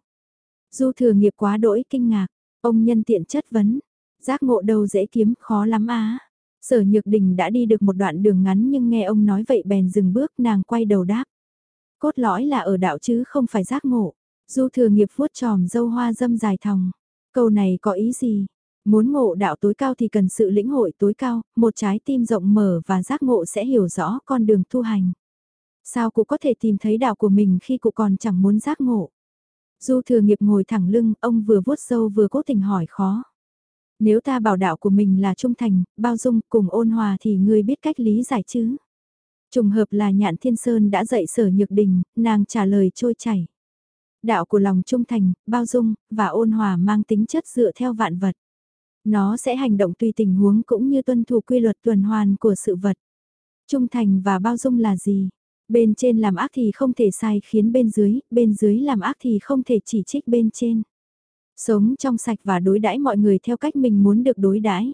Du thừa nghiệp quá đỗi kinh ngạc, ông nhân tiện chất vấn, giác ngộ đâu dễ kiếm khó lắm á. Sở Nhược Đình đã đi được một đoạn đường ngắn nhưng nghe ông nói vậy bèn dừng bước nàng quay đầu đáp. Cốt lõi là ở đạo chứ không phải giác ngộ. Du thừa nghiệp vuốt tròm dâu hoa dâm dài thòng. Câu này có ý gì? Muốn ngộ đạo tối cao thì cần sự lĩnh hội tối cao, một trái tim rộng mở và giác ngộ sẽ hiểu rõ con đường tu hành. Sao cụ có thể tìm thấy đạo của mình khi cụ còn chẳng muốn giác ngộ? Du thừa nghiệp ngồi thẳng lưng, ông vừa vuốt sâu vừa cố tình hỏi khó. Nếu ta bảo đạo của mình là trung thành, bao dung, cùng ôn hòa thì ngươi biết cách lý giải chứ? Trùng hợp là nhạn thiên sơn đã dạy sở nhược đình, nàng trả lời trôi chảy. Đạo của lòng trung thành, bao dung, và ôn hòa mang tính chất dựa theo vạn vật. Nó sẽ hành động tùy tình huống cũng như tuân thủ quy luật tuần hoàn của sự vật. Trung thành và bao dung là gì? Bên trên làm ác thì không thể sai khiến bên dưới, bên dưới làm ác thì không thể chỉ trích bên trên. Sống trong sạch và đối đãi mọi người theo cách mình muốn được đối đãi.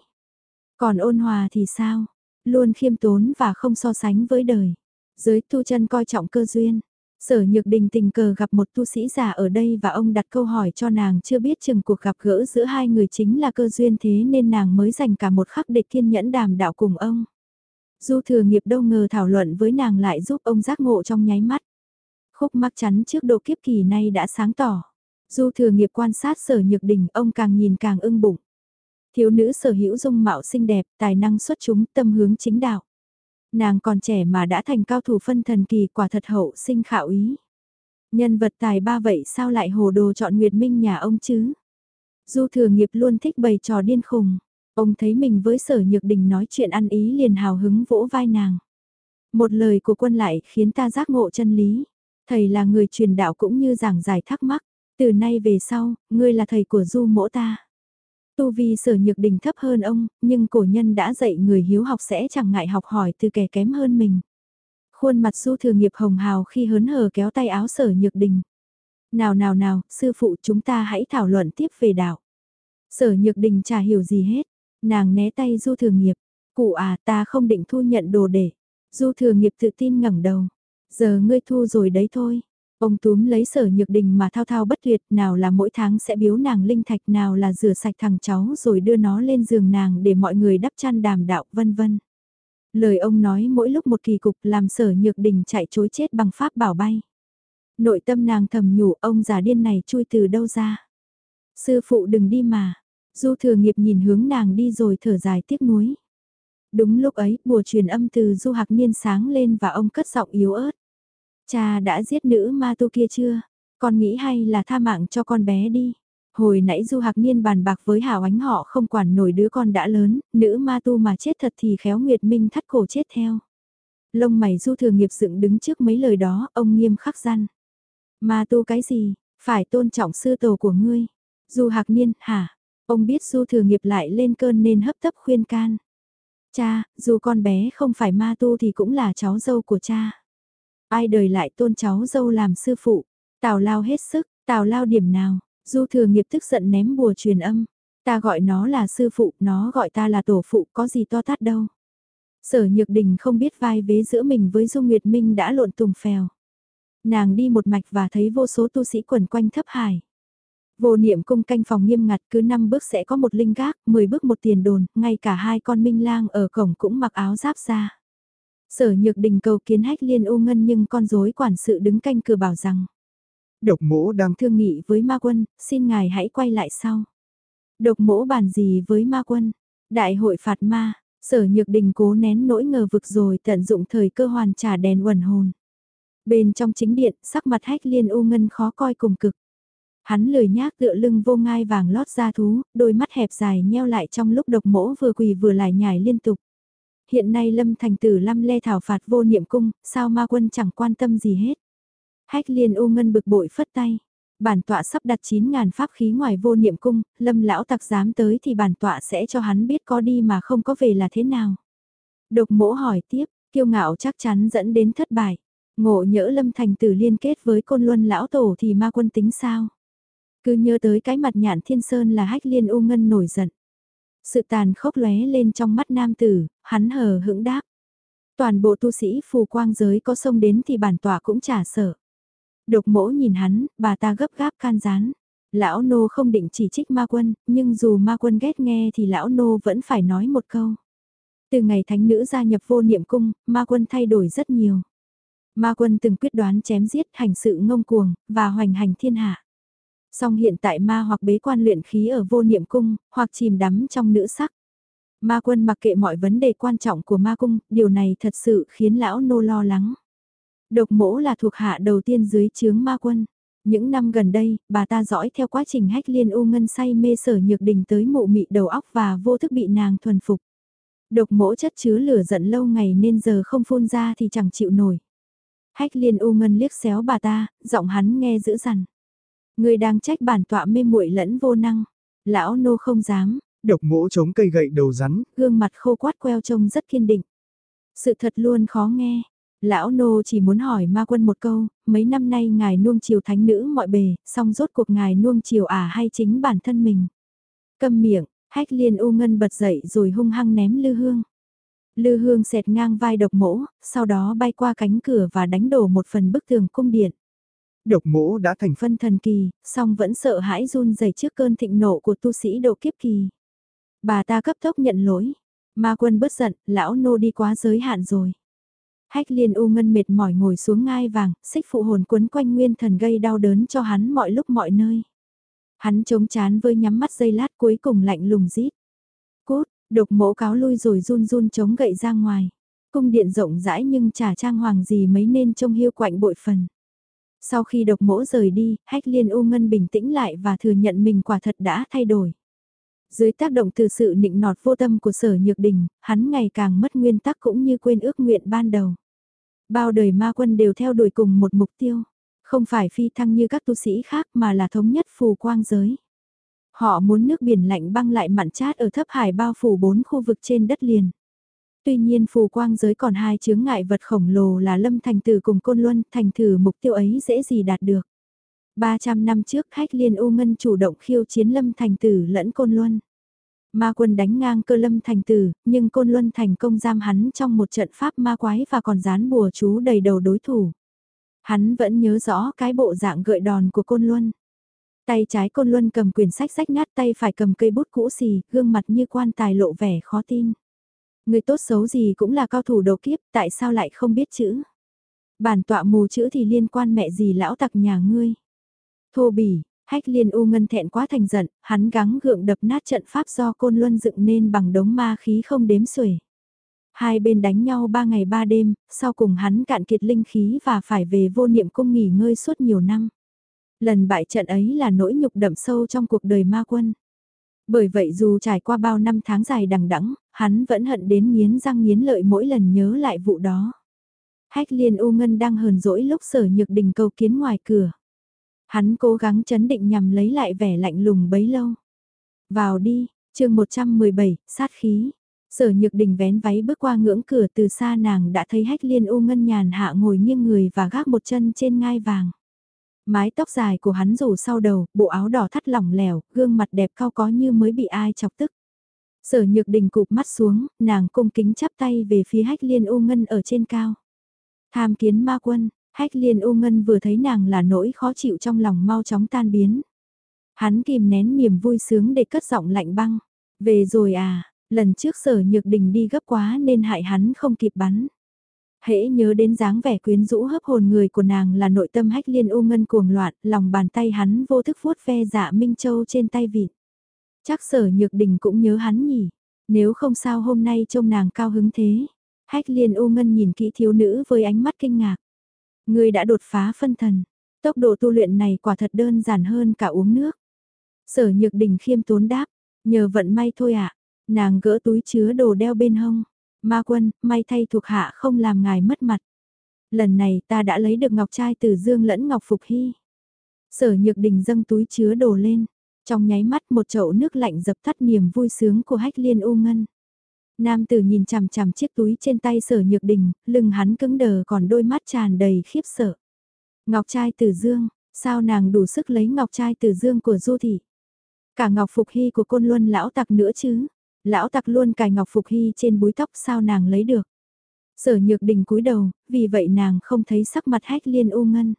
Còn ôn hòa thì sao? luôn khiêm tốn và không so sánh với đời. Giới tu chân coi trọng cơ duyên. Sở Nhược Đình tình cờ gặp một tu sĩ già ở đây và ông đặt câu hỏi cho nàng chưa biết chừng cuộc gặp gỡ giữa hai người chính là cơ duyên thế nên nàng mới dành cả một khắc để kiên nhẫn đàm đạo cùng ông. Du thừa nghiệp đâu ngờ thảo luận với nàng lại giúp ông giác ngộ trong nháy mắt. Khúc mắc chắn trước độ kiếp kỳ nay đã sáng tỏ. Du thừa nghiệp quan sát sở nhược đình ông càng nhìn càng ưng bụng. Thiếu nữ sở hữu dung mạo xinh đẹp, tài năng xuất chúng, tâm hướng chính đạo. Nàng còn trẻ mà đã thành cao thủ phân thần kỳ quả thật hậu sinh khảo ý. Nhân vật tài ba vậy sao lại hồ đồ chọn Nguyệt Minh nhà ông chứ? Du thừa nghiệp luôn thích bày trò điên khùng. Ông thấy mình với sở nhược đình nói chuyện ăn ý liền hào hứng vỗ vai nàng. Một lời của quân lại khiến ta giác ngộ chân lý. Thầy là người truyền đạo cũng như giảng giải thắc mắc. Từ nay về sau, ngươi là thầy của du mỗ ta. Tu vi sở nhược đình thấp hơn ông, nhưng cổ nhân đã dạy người hiếu học sẽ chẳng ngại học hỏi từ kẻ kém hơn mình. Khuôn mặt du thừa nghiệp hồng hào khi hớn hở kéo tay áo sở nhược đình. Nào nào nào, sư phụ chúng ta hãy thảo luận tiếp về đạo. Sở nhược đình chả hiểu gì hết, nàng né tay du thừa nghiệp. Cụ à ta không định thu nhận đồ để. Du thừa nghiệp tự tin ngẩng đầu. Giờ ngươi thu rồi đấy thôi. Ông túm lấy sở nhược đình mà thao thao bất tuyệt, nào là mỗi tháng sẽ biếu nàng linh thạch, nào là rửa sạch thằng cháu rồi đưa nó lên giường nàng để mọi người đắp chăn đàm đạo vân vân. Lời ông nói mỗi lúc một kỳ cục làm sở nhược đình chạy chối chết bằng pháp bảo bay. Nội tâm nàng thầm nhủ ông già điên này chui từ đâu ra. Sư phụ đừng đi mà. Du thừa nghiệp nhìn hướng nàng đi rồi thở dài tiếc nuối. Đúng lúc ấy, bùa truyền âm từ du hạc niên sáng lên và ông cất giọng yếu ớt. Cha đã giết nữ ma tu kia chưa? Con nghĩ hay là tha mạng cho con bé đi. Hồi nãy Du Hạc Niên bàn bạc với Hảo Ánh họ không quản nổi đứa con đã lớn, nữ ma tu mà chết thật thì khéo Nguyệt Minh thắt cổ chết theo. Lông mày Du Thừa Nghiệp dựng đứng trước mấy lời đó, ông nghiêm khắc răn. Ma tu cái gì, phải tôn trọng sư tổ của ngươi. Du Hạc Niên, hả? Ông biết Du Thừa Nghiệp lại lên cơn nên hấp tấp khuyên can. Cha, dù con bé không phải ma tu thì cũng là cháu dâu của cha. Ai đời lại tôn cháu dâu làm sư phụ. Tào lao hết sức, tào lao điểm nào, du thừa nghiệp tức giận ném bùa truyền âm. Ta gọi nó là sư phụ, nó gọi ta là tổ phụ, có gì to tát đâu. Sở Nhược Đình không biết vai vế giữa mình với Du Nguyệt Minh đã lộn tùng phèo. Nàng đi một mạch và thấy vô số tu sĩ quần quanh thấp hải. Vô niệm cung canh phòng nghiêm ngặt cứ 5 bước sẽ có một linh gác, 10 bước một tiền đồn, ngay cả hai con minh lang ở cổng cũng mặc áo giáp ra. Sở nhược đình cầu kiến hách liên u ngân nhưng con rối quản sự đứng canh cửa bảo rằng.
Độc mỗ đang
thương nghị với ma quân, xin ngài hãy quay lại sau. Độc mỗ bàn gì với ma quân? Đại hội phạt ma, sở nhược đình cố nén nỗi ngờ vực rồi tận dụng thời cơ hoàn trả đèn uẩn hồn. Bên trong chính điện, sắc mặt hách liên u ngân khó coi cùng cực. Hắn lười nhác tựa lưng vô ngai vàng lót ra thú, đôi mắt hẹp dài nheo lại trong lúc độc mỗ vừa quỳ vừa lại nhảy liên tục. Hiện nay lâm thành tử lăm le thảo phạt vô niệm cung, sao ma quân chẳng quan tâm gì hết. Hách liên u ngân bực bội phất tay. Bản tọa sắp đặt 9.000 pháp khí ngoài vô niệm cung, lâm lão tặc dám tới thì bản tọa sẽ cho hắn biết có đi mà không có về là thế nào. Độc mỗ hỏi tiếp, kiêu ngạo chắc chắn dẫn đến thất bại. Ngộ nhỡ lâm thành tử liên kết với côn luân lão tổ thì ma quân tính sao? Cứ nhớ tới cái mặt nhạn thiên sơn là hách liên u ngân nổi giận. Sự tàn khốc lóe lên trong mắt nam tử, hắn hờ hững đáp. Toàn bộ tu sĩ phù quang giới có sông đến thì bản tỏa cũng chả sợ. Độc mỗ nhìn hắn, bà ta gấp gáp can gián. Lão nô không định chỉ trích ma quân, nhưng dù ma quân ghét nghe thì lão nô vẫn phải nói một câu. Từ ngày thánh nữ gia nhập vô niệm cung, ma quân thay đổi rất nhiều. Ma quân từng quyết đoán chém giết hành sự ngông cuồng, và hoành hành thiên hạ. Song hiện tại ma hoặc bế quan luyện khí ở vô niệm cung, hoặc chìm đắm trong nữ sắc. Ma quân mặc kệ mọi vấn đề quan trọng của ma cung, điều này thật sự khiến lão nô lo lắng. Độc mỗ là thuộc hạ đầu tiên dưới chướng ma quân. Những năm gần đây, bà ta dõi theo quá trình hách liên u ngân say mê sở nhược đình tới mụ mị đầu óc và vô thức bị nàng thuần phục. Độc mỗ chất chứa lửa giận lâu ngày nên giờ không phun ra thì chẳng chịu nổi. Hách liên u ngân liếc xéo bà ta, giọng hắn nghe dữ dằn. Người đang trách bản tọa mê muội lẫn vô năng. Lão nô không dám.
Độc mỗ chống cây gậy đầu rắn.
Gương mặt khô quát queo trông rất kiên định. Sự thật luôn khó nghe. Lão nô chỉ muốn hỏi ma quân một câu, mấy năm nay ngài nuông chiều thánh nữ mọi bề, song rốt cuộc ngài nuông chiều à hay chính bản thân mình. Câm miệng, hách liên u ngân bật dậy rồi hung hăng ném lư hương. Lư hương xẹt ngang vai độc mỗ, sau đó bay qua cánh cửa và đánh đổ một phần bức tường cung điện.
Độc mỗ đã thành
phân thần kỳ, song vẫn sợ hãi run rẩy trước cơn thịnh nộ của tu sĩ độ kiếp kỳ. Bà ta cấp tốc nhận lỗi. Ma quân bớt giận, lão nô đi quá giới hạn rồi. Hách liên u ngân mệt mỏi ngồi xuống ngai vàng, xích phụ hồn quấn quanh nguyên thần gây đau đớn cho hắn mọi lúc mọi nơi. Hắn chống chán với nhắm mắt dây lát cuối cùng lạnh lùng rít. Cốt, độc mỗ cáo lui rồi run run chống gậy ra ngoài. Cung điện rộng rãi nhưng chả trang hoàng gì mấy nên trông hiu quạnh bội phần. Sau khi độc mỗ rời đi, hách liên u ngân bình tĩnh lại và thừa nhận mình quả thật đã thay đổi. Dưới tác động từ sự nịnh nọt vô tâm của sở nhược đình, hắn ngày càng mất nguyên tắc cũng như quên ước nguyện ban đầu. Bao đời ma quân đều theo đuổi cùng một mục tiêu, không phải phi thăng như các tu sĩ khác mà là thống nhất phù quang giới. Họ muốn nước biển lạnh băng lại mặn chát ở thấp hải bao phủ bốn khu vực trên đất liền. Tuy nhiên phù quang giới còn hai chướng ngại vật khổng lồ là lâm thành tử cùng côn luân thành thử mục tiêu ấy dễ gì đạt được. 300 năm trước khách liên U Ngân chủ động khiêu chiến lâm thành tử lẫn côn luân. Ma quân đánh ngang cơ lâm thành tử, nhưng côn luân thành công giam hắn trong một trận pháp ma quái và còn dán bùa chú đầy đầu đối thủ. Hắn vẫn nhớ rõ cái bộ dạng gợi đòn của côn luân. Tay trái côn luân cầm quyển sách rách nát tay phải cầm cây bút cũ xì, gương mặt như quan tài lộ vẻ khó tin. Người tốt xấu gì cũng là cao thủ đầu kiếp, tại sao lại không biết chữ? Bản tọa mù chữ thì liên quan mẹ gì lão tặc nhà ngươi? Thô bỉ, hách liên u ngân thẹn quá thành giận, hắn gắng gượng đập nát trận pháp do côn luân dựng nên bằng đống ma khí không đếm xuể. Hai bên đánh nhau ba ngày ba đêm, sau cùng hắn cạn kiệt linh khí và phải về vô niệm cung nghỉ ngơi suốt nhiều năm. Lần bại trận ấy là nỗi nhục đậm sâu trong cuộc đời ma quân. Bởi vậy dù trải qua bao năm tháng dài đằng đẵng, hắn vẫn hận đến nghiến răng nghiến lợi mỗi lần nhớ lại vụ đó. Hách liên u ngân đang hờn dỗi lúc sở nhược đình cầu kiến ngoài cửa. Hắn cố gắng chấn định nhằm lấy lại vẻ lạnh lùng bấy lâu. Vào đi, chương 117, sát khí. Sở nhược đình vén váy bước qua ngưỡng cửa từ xa nàng đã thấy hách liên u ngân nhàn hạ ngồi nghiêng người và gác một chân trên ngai vàng. Mái tóc dài của hắn rủ sau đầu, bộ áo đỏ thắt lỏng lẻo, gương mặt đẹp cao có như mới bị ai chọc tức. Sở nhược đình cụp mắt xuống, nàng cung kính chắp tay về phía hách liên u ngân ở trên cao. Tham kiến ma quân, hách liên u ngân vừa thấy nàng là nỗi khó chịu trong lòng mau chóng tan biến. Hắn kìm nén niềm vui sướng để cất giọng lạnh băng. Về rồi à, lần trước sở nhược đình đi gấp quá nên hại hắn không kịp bắn. Hễ nhớ đến dáng vẻ quyến rũ hấp hồn người của nàng là nội tâm hách liên u ngân cuồng loạn, lòng bàn tay hắn vô thức vuốt ve dạ Minh Châu trên tay vịt. Chắc sở nhược đình cũng nhớ hắn nhỉ, nếu không sao hôm nay trông nàng cao hứng thế. Hách liên u ngân nhìn kỹ thiếu nữ với ánh mắt kinh ngạc. Người đã đột phá phân thần, tốc độ tu luyện này quả thật đơn giản hơn cả uống nước. Sở nhược đình khiêm tốn đáp, nhờ vận may thôi ạ. Nàng gỡ túi chứa đồ đeo bên hông. Ma quân, may thay thuộc hạ không làm ngài mất mặt. Lần này ta đã lấy được ngọc trai từ dương lẫn ngọc phục hy. Sở nhược đình dâng túi chứa đồ lên. Trong nháy mắt một chậu nước lạnh dập tắt niềm vui sướng của hách liên u ngân. Nam tử nhìn chằm chằm chiếc túi trên tay sở nhược đình, lưng hắn cứng đờ còn đôi mắt tràn đầy khiếp sợ. Ngọc trai từ dương, sao nàng đủ sức lấy ngọc trai từ dương của du thị? Cả ngọc phục hy của côn luân lão tặc nữa chứ? Lão tặc luôn cài ngọc phục hy trên búi tóc sao nàng lấy được. Sở nhược đình cúi đầu, vì vậy nàng không thấy sắc mặt hách liên u ngân.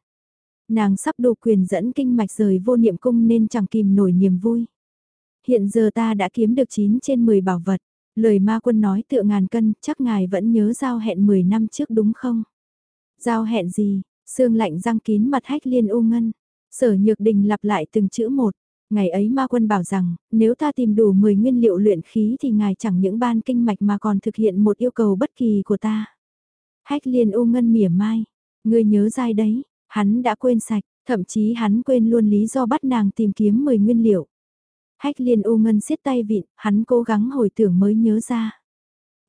Nàng sắp đủ quyền dẫn kinh mạch rời vô niệm cung nên chẳng kìm nổi niềm vui. Hiện giờ ta đã kiếm được 9 trên 10 bảo vật. Lời ma quân nói tựa ngàn cân, chắc ngài vẫn nhớ giao hẹn 10 năm trước đúng không? Giao hẹn gì? Sương lạnh răng kín mặt hách liên u ngân. Sở nhược đình lặp lại từng chữ một. Ngày ấy ma quân bảo rằng, nếu ta tìm đủ 10 nguyên liệu luyện khí thì ngài chẳng những ban kinh mạch mà còn thực hiện một yêu cầu bất kỳ của ta. Hách liên u ngân mỉa mai, ngươi nhớ dai đấy, hắn đã quên sạch, thậm chí hắn quên luôn lý do bắt nàng tìm kiếm 10 nguyên liệu. Hách liên u ngân siết tay vịn, hắn cố gắng hồi tưởng mới nhớ ra.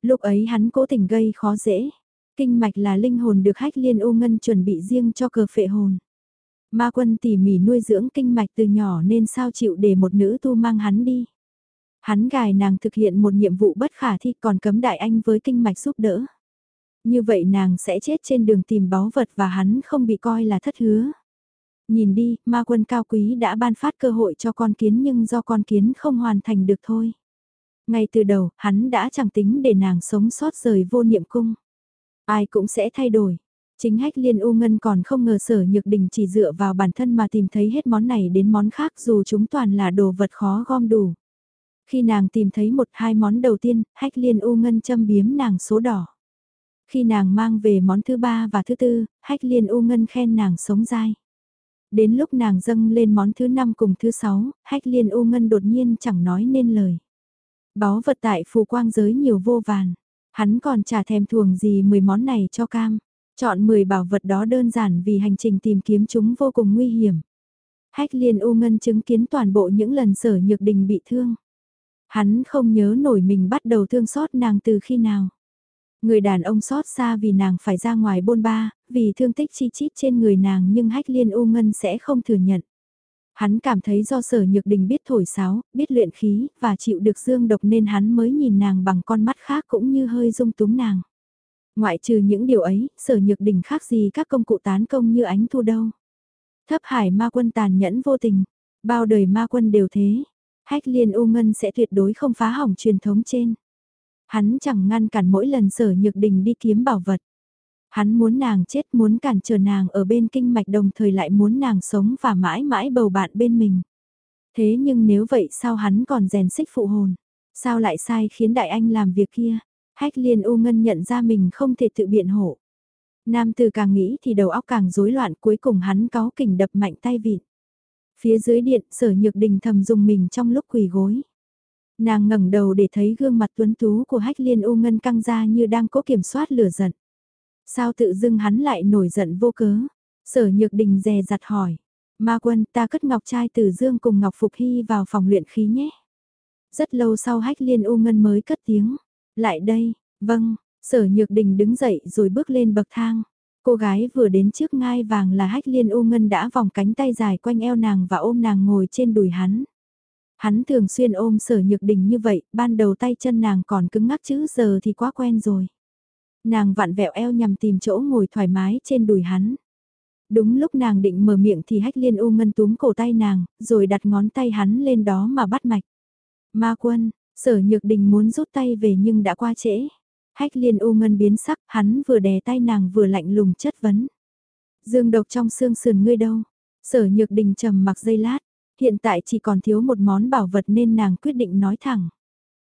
Lúc ấy hắn cố tình gây khó dễ. Kinh mạch là linh hồn được hách liên u ngân chuẩn bị riêng cho cờ phệ hồn. Ma quân tỉ mỉ nuôi dưỡng kinh mạch từ nhỏ nên sao chịu để một nữ tu mang hắn đi. Hắn gài nàng thực hiện một nhiệm vụ bất khả thi còn cấm đại anh với kinh mạch giúp đỡ. Như vậy nàng sẽ chết trên đường tìm báu vật và hắn không bị coi là thất hứa. Nhìn đi, ma quân cao quý đã ban phát cơ hội cho con kiến nhưng do con kiến không hoàn thành được thôi. Ngay từ đầu, hắn đã chẳng tính để nàng sống sót rời vô niệm cung. Ai cũng sẽ thay đổi, Chính hách liên u ngân còn không ngờ sở nhược đình chỉ dựa vào bản thân mà tìm thấy hết món này đến món khác dù chúng toàn là đồ vật khó gom đủ. Khi nàng tìm thấy một hai món đầu tiên, hách liên u ngân châm biếm nàng số đỏ. Khi nàng mang về món thứ ba và thứ tư, hách liên u ngân khen nàng sống dai. Đến lúc nàng dâng lên món thứ năm cùng thứ sáu, hách liên u ngân đột nhiên chẳng nói nên lời. Báu vật tại phù quang giới nhiều vô vàn. Hắn còn trả thèm thuồng gì mười món này cho cam. Chọn 10 bảo vật đó đơn giản vì hành trình tìm kiếm chúng vô cùng nguy hiểm. Hách liên u ngân chứng kiến toàn bộ những lần sở nhược đình bị thương. Hắn không nhớ nổi mình bắt đầu thương xót nàng từ khi nào. Người đàn ông xót xa vì nàng phải ra ngoài bôn ba, vì thương tích chi chít trên người nàng nhưng hách liên u ngân sẽ không thừa nhận. Hắn cảm thấy do sở nhược đình biết thổi sáo, biết luyện khí, và chịu được dương độc nên hắn mới nhìn nàng bằng con mắt khác cũng như hơi dung túng nàng. Ngoại trừ những điều ấy, sở nhược đỉnh khác gì các công cụ tán công như ánh thu đâu. Thấp hải ma quân tàn nhẫn vô tình, bao đời ma quân đều thế. Hách liên u ngân sẽ tuyệt đối không phá hỏng truyền thống trên. Hắn chẳng ngăn cản mỗi lần sở nhược đình đi kiếm bảo vật. Hắn muốn nàng chết muốn cản trở nàng ở bên kinh mạch đồng thời lại muốn nàng sống và mãi mãi bầu bạn bên mình. Thế nhưng nếu vậy sao hắn còn rèn xích phụ hồn? Sao lại sai khiến đại anh làm việc kia? Hách liên u ngân nhận ra mình không thể tự biện hộ. Nam từ càng nghĩ thì đầu óc càng rối loạn, cuối cùng hắn có kình đập mạnh tay vịt. Phía dưới điện, sở nhược đình thầm dùng mình trong lúc quỳ gối. Nàng ngẩng đầu để thấy gương mặt tuấn tú của hách liên u ngân căng ra như đang cố kiểm soát lửa giận. Sao tự dưng hắn lại nổi giận vô cớ? Sở nhược đình dè dặt hỏi. Ma quân, ta cất ngọc trai từ dương cùng ngọc phục hy vào phòng luyện khí nhé. Rất lâu sau hách liên u ngân mới cất tiếng. Lại đây, vâng, sở nhược đình đứng dậy rồi bước lên bậc thang. Cô gái vừa đến trước ngai vàng là hách liên u ngân đã vòng cánh tay dài quanh eo nàng và ôm nàng ngồi trên đùi hắn. Hắn thường xuyên ôm sở nhược đình như vậy, ban đầu tay chân nàng còn cứng ngắc chứ giờ thì quá quen rồi. Nàng vặn vẹo eo nhằm tìm chỗ ngồi thoải mái trên đùi hắn. Đúng lúc nàng định mở miệng thì hách liên u ngân túm cổ tay nàng, rồi đặt ngón tay hắn lên đó mà bắt mạch. Ma quân, sở nhược đình muốn rút tay về nhưng đã qua trễ. Hách liên u ngân biến sắc, hắn vừa đè tay nàng vừa lạnh lùng chất vấn. Dương độc trong xương sườn ngươi đâu? Sở nhược đình trầm mặc dây lát, hiện tại chỉ còn thiếu một món bảo vật nên nàng quyết định nói thẳng.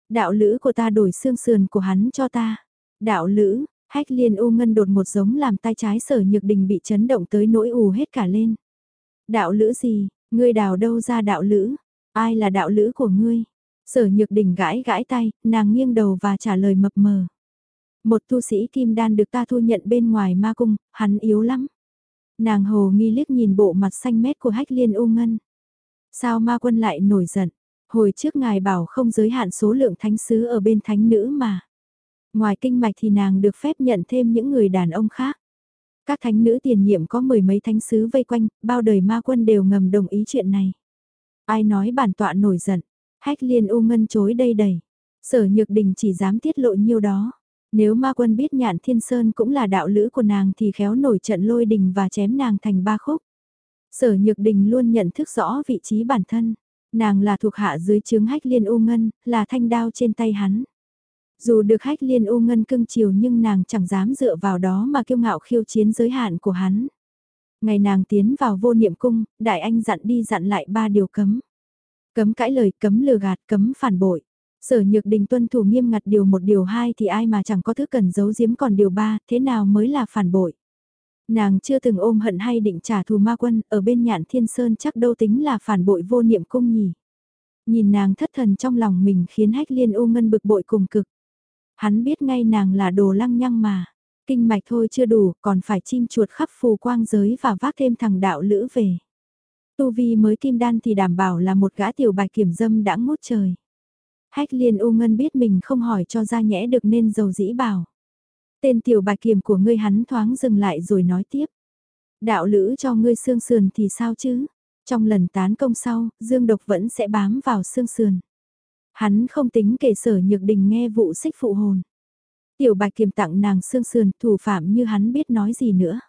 Đạo lữ của ta đổi xương sườn của hắn cho ta. Đạo lữ, hách liên u ngân đột một giống làm tay trái sở nhược đình bị chấn động tới nỗi ù hết cả lên. Đạo lữ gì, ngươi đào đâu ra đạo lữ? Ai là đạo lữ của ngươi? Sở nhược đình gãi gãi tay, nàng nghiêng đầu và trả lời mập mờ. Một tu sĩ kim đan được ta thu nhận bên ngoài ma cung, hắn yếu lắm. Nàng hồ nghi liếc nhìn bộ mặt xanh mét của hách liên u ngân. Sao ma quân lại nổi giận? Hồi trước ngài bảo không giới hạn số lượng thánh sứ ở bên thánh nữ mà. Ngoài kinh mạch thì nàng được phép nhận thêm những người đàn ông khác. Các thánh nữ tiền nhiệm có mười mấy thánh sứ vây quanh, bao đời ma quân đều ngầm đồng ý chuyện này. Ai nói bản tọa nổi giận, hách liên u ngân chối đây đầy. Sở nhược đình chỉ dám tiết lộ nhiêu đó. Nếu ma quân biết nhạn thiên sơn cũng là đạo lữ của nàng thì khéo nổi trận lôi đình và chém nàng thành ba khúc. Sở nhược đình luôn nhận thức rõ vị trí bản thân. Nàng là thuộc hạ dưới chướng hách liên u ngân, là thanh đao trên tay hắn. Dù được hách liên u ngân cưng chiều nhưng nàng chẳng dám dựa vào đó mà kiêu ngạo khiêu chiến giới hạn của hắn. Ngày nàng tiến vào vô niệm cung, đại anh dặn đi dặn lại ba điều cấm. Cấm cãi lời, cấm lừa gạt, cấm phản bội. Sở nhược đình tuân thủ nghiêm ngặt điều một điều hai thì ai mà chẳng có thứ cần giấu giếm còn điều ba, thế nào mới là phản bội. Nàng chưa từng ôm hận hay định trả thù ma quân, ở bên nhạn thiên sơn chắc đâu tính là phản bội vô niệm cung nhỉ. Nhìn nàng thất thần trong lòng mình khiến hách liên u ngân bực bội cùng cực. Hắn biết ngay nàng là đồ lăng nhăng mà. Kinh mạch thôi chưa đủ, còn phải chim chuột khắp phù quang giới và vác thêm thằng đạo lữ về. Tu vi mới kim đan thì đảm bảo là một gã tiểu bạch kiểm dâm đã ngút trời. Hách liên u ngân biết mình không hỏi cho ra nhẽ được nên dầu dĩ bảo. Tên tiểu bạch kiểm của ngươi hắn thoáng dừng lại rồi nói tiếp. Đạo lữ cho ngươi xương sườn thì sao chứ? Trong lần tán công sau, dương độc vẫn sẽ bám vào xương sườn. Hắn không tính kể sở nhược đình nghe vụ xích phụ hồn. Tiểu bạch kiềm tặng nàng xương sườn thủ phạm như hắn biết nói gì nữa.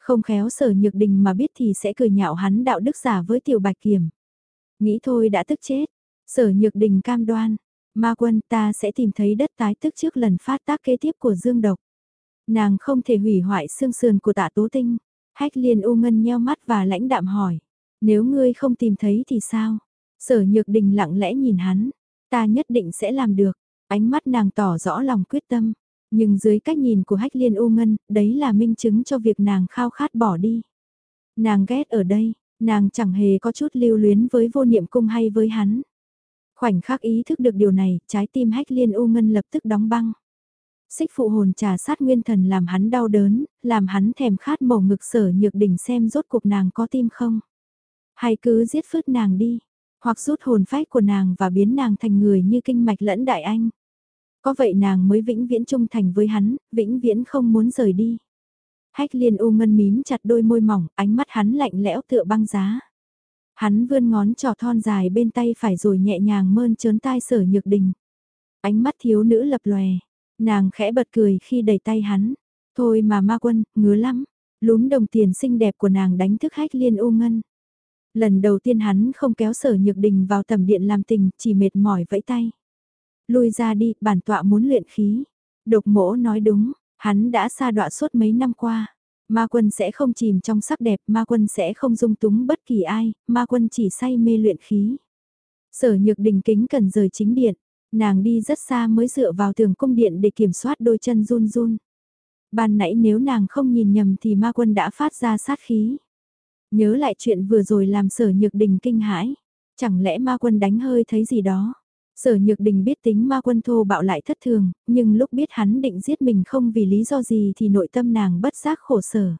Không khéo sở nhược đình mà biết thì sẽ cười nhạo hắn đạo đức giả với tiểu bạch kiểm Nghĩ thôi đã tức chết. Sở nhược đình cam đoan. Ma quân ta sẽ tìm thấy đất tái tức trước lần phát tác kế tiếp của dương độc. Nàng không thể hủy hoại xương sườn của tạ tố tinh. Hách liền u ngân nheo mắt và lãnh đạm hỏi. Nếu ngươi không tìm thấy thì sao? Sở nhược đình lặng lẽ nhìn hắn. Ta nhất định sẽ làm được. Ánh mắt nàng tỏ rõ lòng quyết tâm. Nhưng dưới cách nhìn của hách liên u ngân, đấy là minh chứng cho việc nàng khao khát bỏ đi. Nàng ghét ở đây, nàng chẳng hề có chút lưu luyến với vô niệm cung hay với hắn. Khoảnh khắc ý thức được điều này, trái tim hách liên u ngân lập tức đóng băng. Xích phụ hồn trà sát nguyên thần làm hắn đau đớn, làm hắn thèm khát mổ ngực sở nhược đỉnh xem rốt cuộc nàng có tim không. Hay cứ giết phứt nàng đi, hoặc rút hồn phách của nàng và biến nàng thành người như kinh mạch lẫn đại anh. Có vậy nàng mới vĩnh viễn trung thành với hắn, vĩnh viễn không muốn rời đi. Hách liên u ngân mím chặt đôi môi mỏng, ánh mắt hắn lạnh lẽo tựa băng giá. Hắn vươn ngón trò thon dài bên tay phải rồi nhẹ nhàng mơn trớn tai sở nhược đình. Ánh mắt thiếu nữ lập lòe, nàng khẽ bật cười khi đẩy tay hắn. Thôi mà ma quân, ngứa lắm. Lúm đồng tiền xinh đẹp của nàng đánh thức hách liên u ngân. Lần đầu tiên hắn không kéo sở nhược đình vào tầm điện làm tình, chỉ mệt mỏi vẫy tay. Lui ra đi, bản tọa muốn luyện khí. Độc mỗ nói đúng, hắn đã xa đọa suốt mấy năm qua. Ma quân sẽ không chìm trong sắc đẹp, ma quân sẽ không dung túng bất kỳ ai, ma quân chỉ say mê luyện khí. Sở nhược đình kính cần rời chính điện, nàng đi rất xa mới dựa vào tường cung điện để kiểm soát đôi chân run run. Ban nãy nếu nàng không nhìn nhầm thì ma quân đã phát ra sát khí. Nhớ lại chuyện vừa rồi làm sở nhược đình kinh hãi. Chẳng lẽ ma quân đánh hơi thấy gì đó. Sở nhược đình biết tính ma quân thô bạo lại thất thường, nhưng lúc biết hắn định giết mình không vì lý do gì thì nội tâm nàng bất giác khổ sở.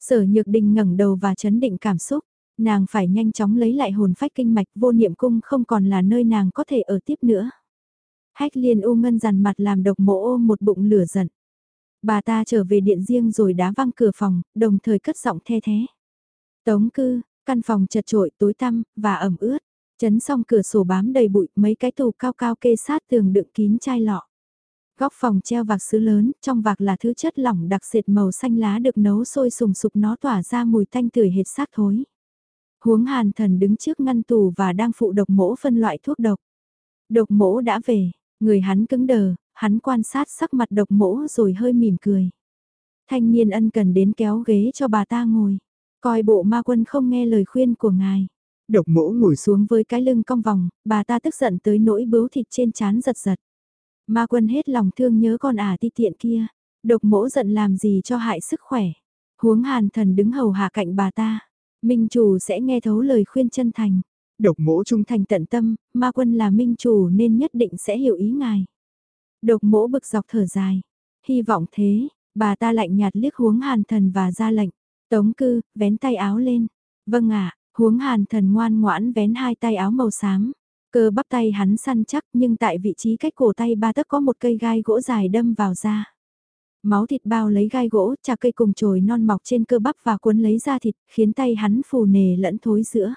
Sở nhược đình ngẩng đầu và chấn định cảm xúc, nàng phải nhanh chóng lấy lại hồn phách kinh mạch vô niệm cung không còn là nơi nàng có thể ở tiếp nữa. Hách liên u ngân dằn mặt làm độc mộ ô một bụng lửa giận. Bà ta trở về điện riêng rồi đá văng cửa phòng, đồng thời cất giọng the thế. Tống cư, căn phòng chật trội tối tăm, và ẩm ướt. Chấn xong cửa sổ bám đầy bụi, mấy cái tủ cao cao kê sát tường đựng kín chai lọ. Góc phòng treo vạc sứ lớn, trong vạc là thứ chất lỏng đặc sệt màu xanh lá được nấu sôi sùng sục nó tỏa ra mùi tanh tưởi hệt xác thối. Huống hàn thần đứng trước ngăn tù và đang phụ độc mỗ phân loại thuốc độc. Độc mỗ đã về, người hắn cứng đờ, hắn quan sát sắc mặt độc mỗ rồi hơi mỉm cười. Thanh niên ân cần đến kéo ghế cho bà ta ngồi. Coi bộ ma quân không nghe lời khuyên của ngài.
Độc mỗ ngồi
xuống với cái lưng cong vòng, bà ta tức giận tới nỗi bướu thịt trên chán giật giật. Ma quân hết lòng thương nhớ con ả ti tiện kia. Độc mỗ giận làm gì cho hại sức khỏe. Huống hàn thần đứng hầu hạ cạnh bà ta. Minh chủ sẽ nghe thấu lời khuyên chân thành.
Độc mỗ trung
thành tận tâm, ma quân là minh chủ nên nhất định sẽ hiểu ý ngài. Độc mỗ bực dọc thở dài. Hy vọng thế, bà ta lạnh nhạt liếc huống hàn thần và ra lệnh. Tống cư, vén tay áo lên. Vâng ạ, huống hàn thần ngoan ngoãn vén hai tay áo màu xám. Cơ bắp tay hắn săn chắc nhưng tại vị trí cách cổ tay ba tấc có một cây gai gỗ dài đâm vào da. Máu thịt bao lấy gai gỗ, trà cây cùng chồi non mọc trên cơ bắp và cuốn lấy da thịt, khiến tay hắn phù nề lẫn thối giữa.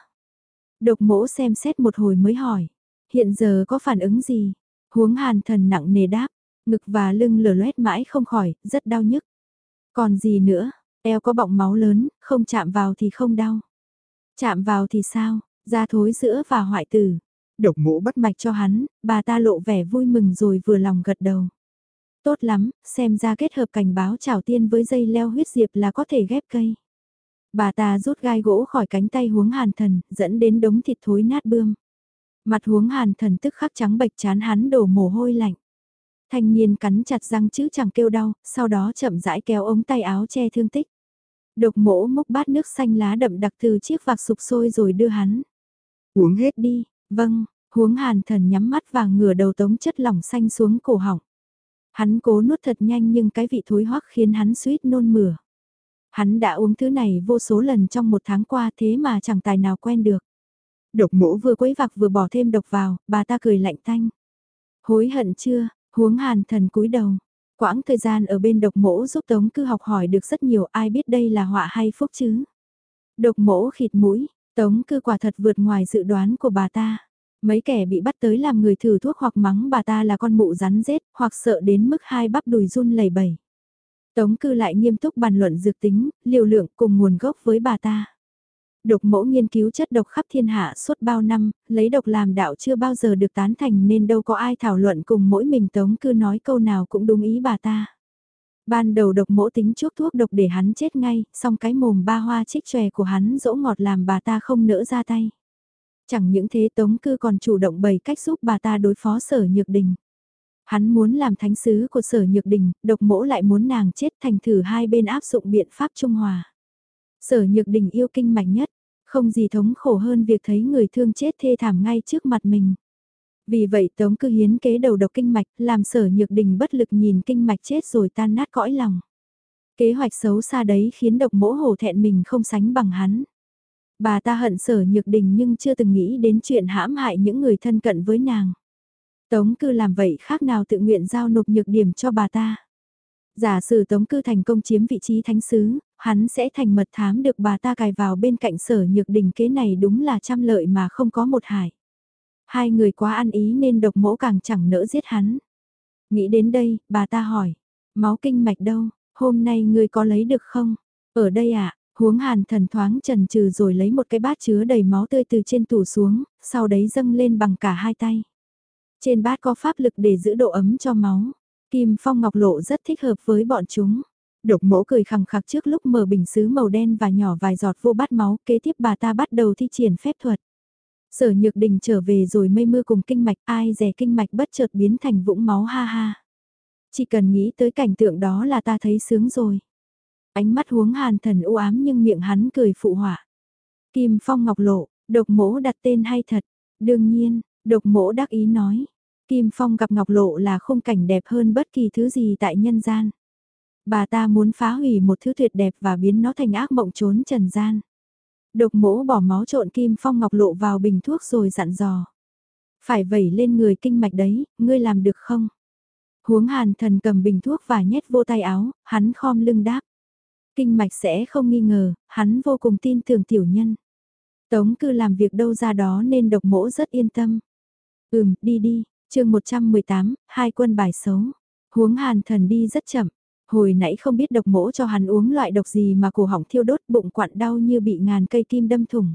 Độc mỗ xem xét một hồi mới hỏi, hiện giờ có phản ứng gì? Huống hàn thần nặng nề đáp, ngực và lưng lở loét mãi không khỏi, rất đau nhức. Còn gì nữa, eo có bọng máu lớn, không chạm vào thì không đau. Chạm vào thì sao, da thối giữa và hoại tử.
Độc mũ bắt
mạch cho hắn, bà ta lộ vẻ vui mừng rồi vừa lòng gật đầu. Tốt lắm, xem ra kết hợp cảnh báo chảo tiên với dây leo huyết diệp là có thể ghép cây. Bà ta rút gai gỗ khỏi cánh tay huống hàn thần, dẫn đến đống thịt thối nát bươm. Mặt huống hàn thần tức khắc trắng bệch chán hắn đổ mồ hôi lạnh. Thanh niên cắn chặt răng chứ chẳng kêu đau, sau đó chậm rãi kéo ống tay áo che thương tích. Độc mỗ múc bát nước xanh lá đậm đặc từ chiếc vạc sụp sôi rồi đưa hắn.
Uống hết
đi, vâng, huống hàn thần nhắm mắt và ngửa đầu tống chất lỏng xanh xuống cổ họng. Hắn cố nuốt thật nhanh nhưng cái vị thối hoắc khiến hắn suýt nôn mửa. Hắn đã uống thứ này vô số lần trong một tháng qua thế mà chẳng tài nào quen được. Độc mỗ vừa quấy vạc vừa bỏ thêm độc vào, bà ta cười lạnh tanh. Hối hận chưa, huống hàn thần cúi đầu. Quãng thời gian ở bên độc mỗ giúp Tống cư học hỏi được rất nhiều ai biết đây là họa hay phúc chứ. Độc mỗ khịt mũi, Tống cư quả thật vượt ngoài dự đoán của bà ta. Mấy kẻ bị bắt tới làm người thử thuốc hoặc mắng bà ta là con mụ rắn rết hoặc sợ đến mức hai bắp đùi run lẩy bẩy. Tống cư lại nghiêm túc bàn luận dược tính, liều lượng cùng nguồn gốc với bà ta. Độc mẫu nghiên cứu chất độc khắp thiên hạ suốt bao năm, lấy độc làm đạo chưa bao giờ được tán thành nên đâu có ai thảo luận cùng mỗi mình tống cư nói câu nào cũng đúng ý bà ta. Ban đầu độc mẫu tính chuốc thuốc độc để hắn chết ngay, xong cái mồm ba hoa chích chòe của hắn dỗ ngọt làm bà ta không nỡ ra tay. Chẳng những thế tống cư còn chủ động bày cách giúp bà ta đối phó sở nhược đình. Hắn muốn làm thánh sứ của sở nhược đình, độc mẫu lại muốn nàng chết thành thử hai bên áp dụng biện pháp trung hòa. Sở nhược đình yêu kinh mạch nhất, không gì thống khổ hơn việc thấy người thương chết thê thảm ngay trước mặt mình. Vì vậy Tống cư hiến kế đầu độc kinh mạch, làm sở nhược đình bất lực nhìn kinh mạch chết rồi tan nát cõi lòng. Kế hoạch xấu xa đấy khiến độc mỗ hổ thẹn mình không sánh bằng hắn. Bà ta hận sở nhược đình nhưng chưa từng nghĩ đến chuyện hãm hại những người thân cận với nàng. Tống cư làm vậy khác nào tự nguyện giao nộp nhược điểm cho bà ta. Giả sử Tống cư thành công chiếm vị trí thánh sứ, hắn sẽ thành mật thám được bà ta cài vào bên cạnh sở nhược đình kế này đúng là trăm lợi mà không có một hại. Hai người quá ăn ý nên độc mỗ càng chẳng nỡ giết hắn. Nghĩ đến đây, bà ta hỏi, máu kinh mạch đâu, hôm nay ngươi có lấy được không? Ở đây ạ, à? Huống hàn thần thoáng trần trừ rồi lấy một cái bát chứa đầy máu tươi từ trên tủ xuống, sau đấy dâng lên bằng cả hai tay. Trên bát có pháp lực để giữ độ ấm cho máu. Kim Phong Ngọc Lộ rất thích hợp với bọn chúng. Độc mỗ cười khẳng khặc trước lúc mở bình sứ màu đen và nhỏ vài giọt vô bát máu, kế tiếp bà ta bắt đầu thi triển phép thuật. Sở nhược đình trở về rồi mây mưa cùng kinh mạch, ai rè kinh mạch bất chợt biến thành vũng máu ha ha. Chỉ cần nghĩ tới cảnh tượng đó là ta thấy sướng rồi. Ánh mắt huống hàn thần u ám nhưng miệng hắn cười phụ họa. Kim Phong Ngọc Lộ, độc mỗ đặt tên hay thật. Đương nhiên, độc mỗ đắc ý nói. Kim Phong gặp Ngọc Lộ là khung cảnh đẹp hơn bất kỳ thứ gì tại nhân gian. Bà ta muốn phá hủy một thứ tuyệt đẹp và biến nó thành ác mộng trốn trần gian. Độc mỗ bỏ máu trộn Kim Phong Ngọc Lộ vào bình thuốc rồi dặn dò. Phải vẩy lên người kinh mạch đấy, ngươi làm được không? Huống hàn thần cầm bình thuốc và nhét vô tay áo, hắn khom lưng đáp. Kinh mạch sẽ không nghi ngờ, hắn vô cùng tin tưởng tiểu nhân. Tống cư làm việc đâu ra đó nên độc mỗ rất yên tâm. Ừm, đi đi, chương 118, hai quân bài xấu. Huống hàn thần đi rất chậm. Hồi nãy không biết độc mỗ cho hắn uống loại độc gì mà cổ họng thiêu đốt bụng quặn đau như bị ngàn cây kim đâm thủng.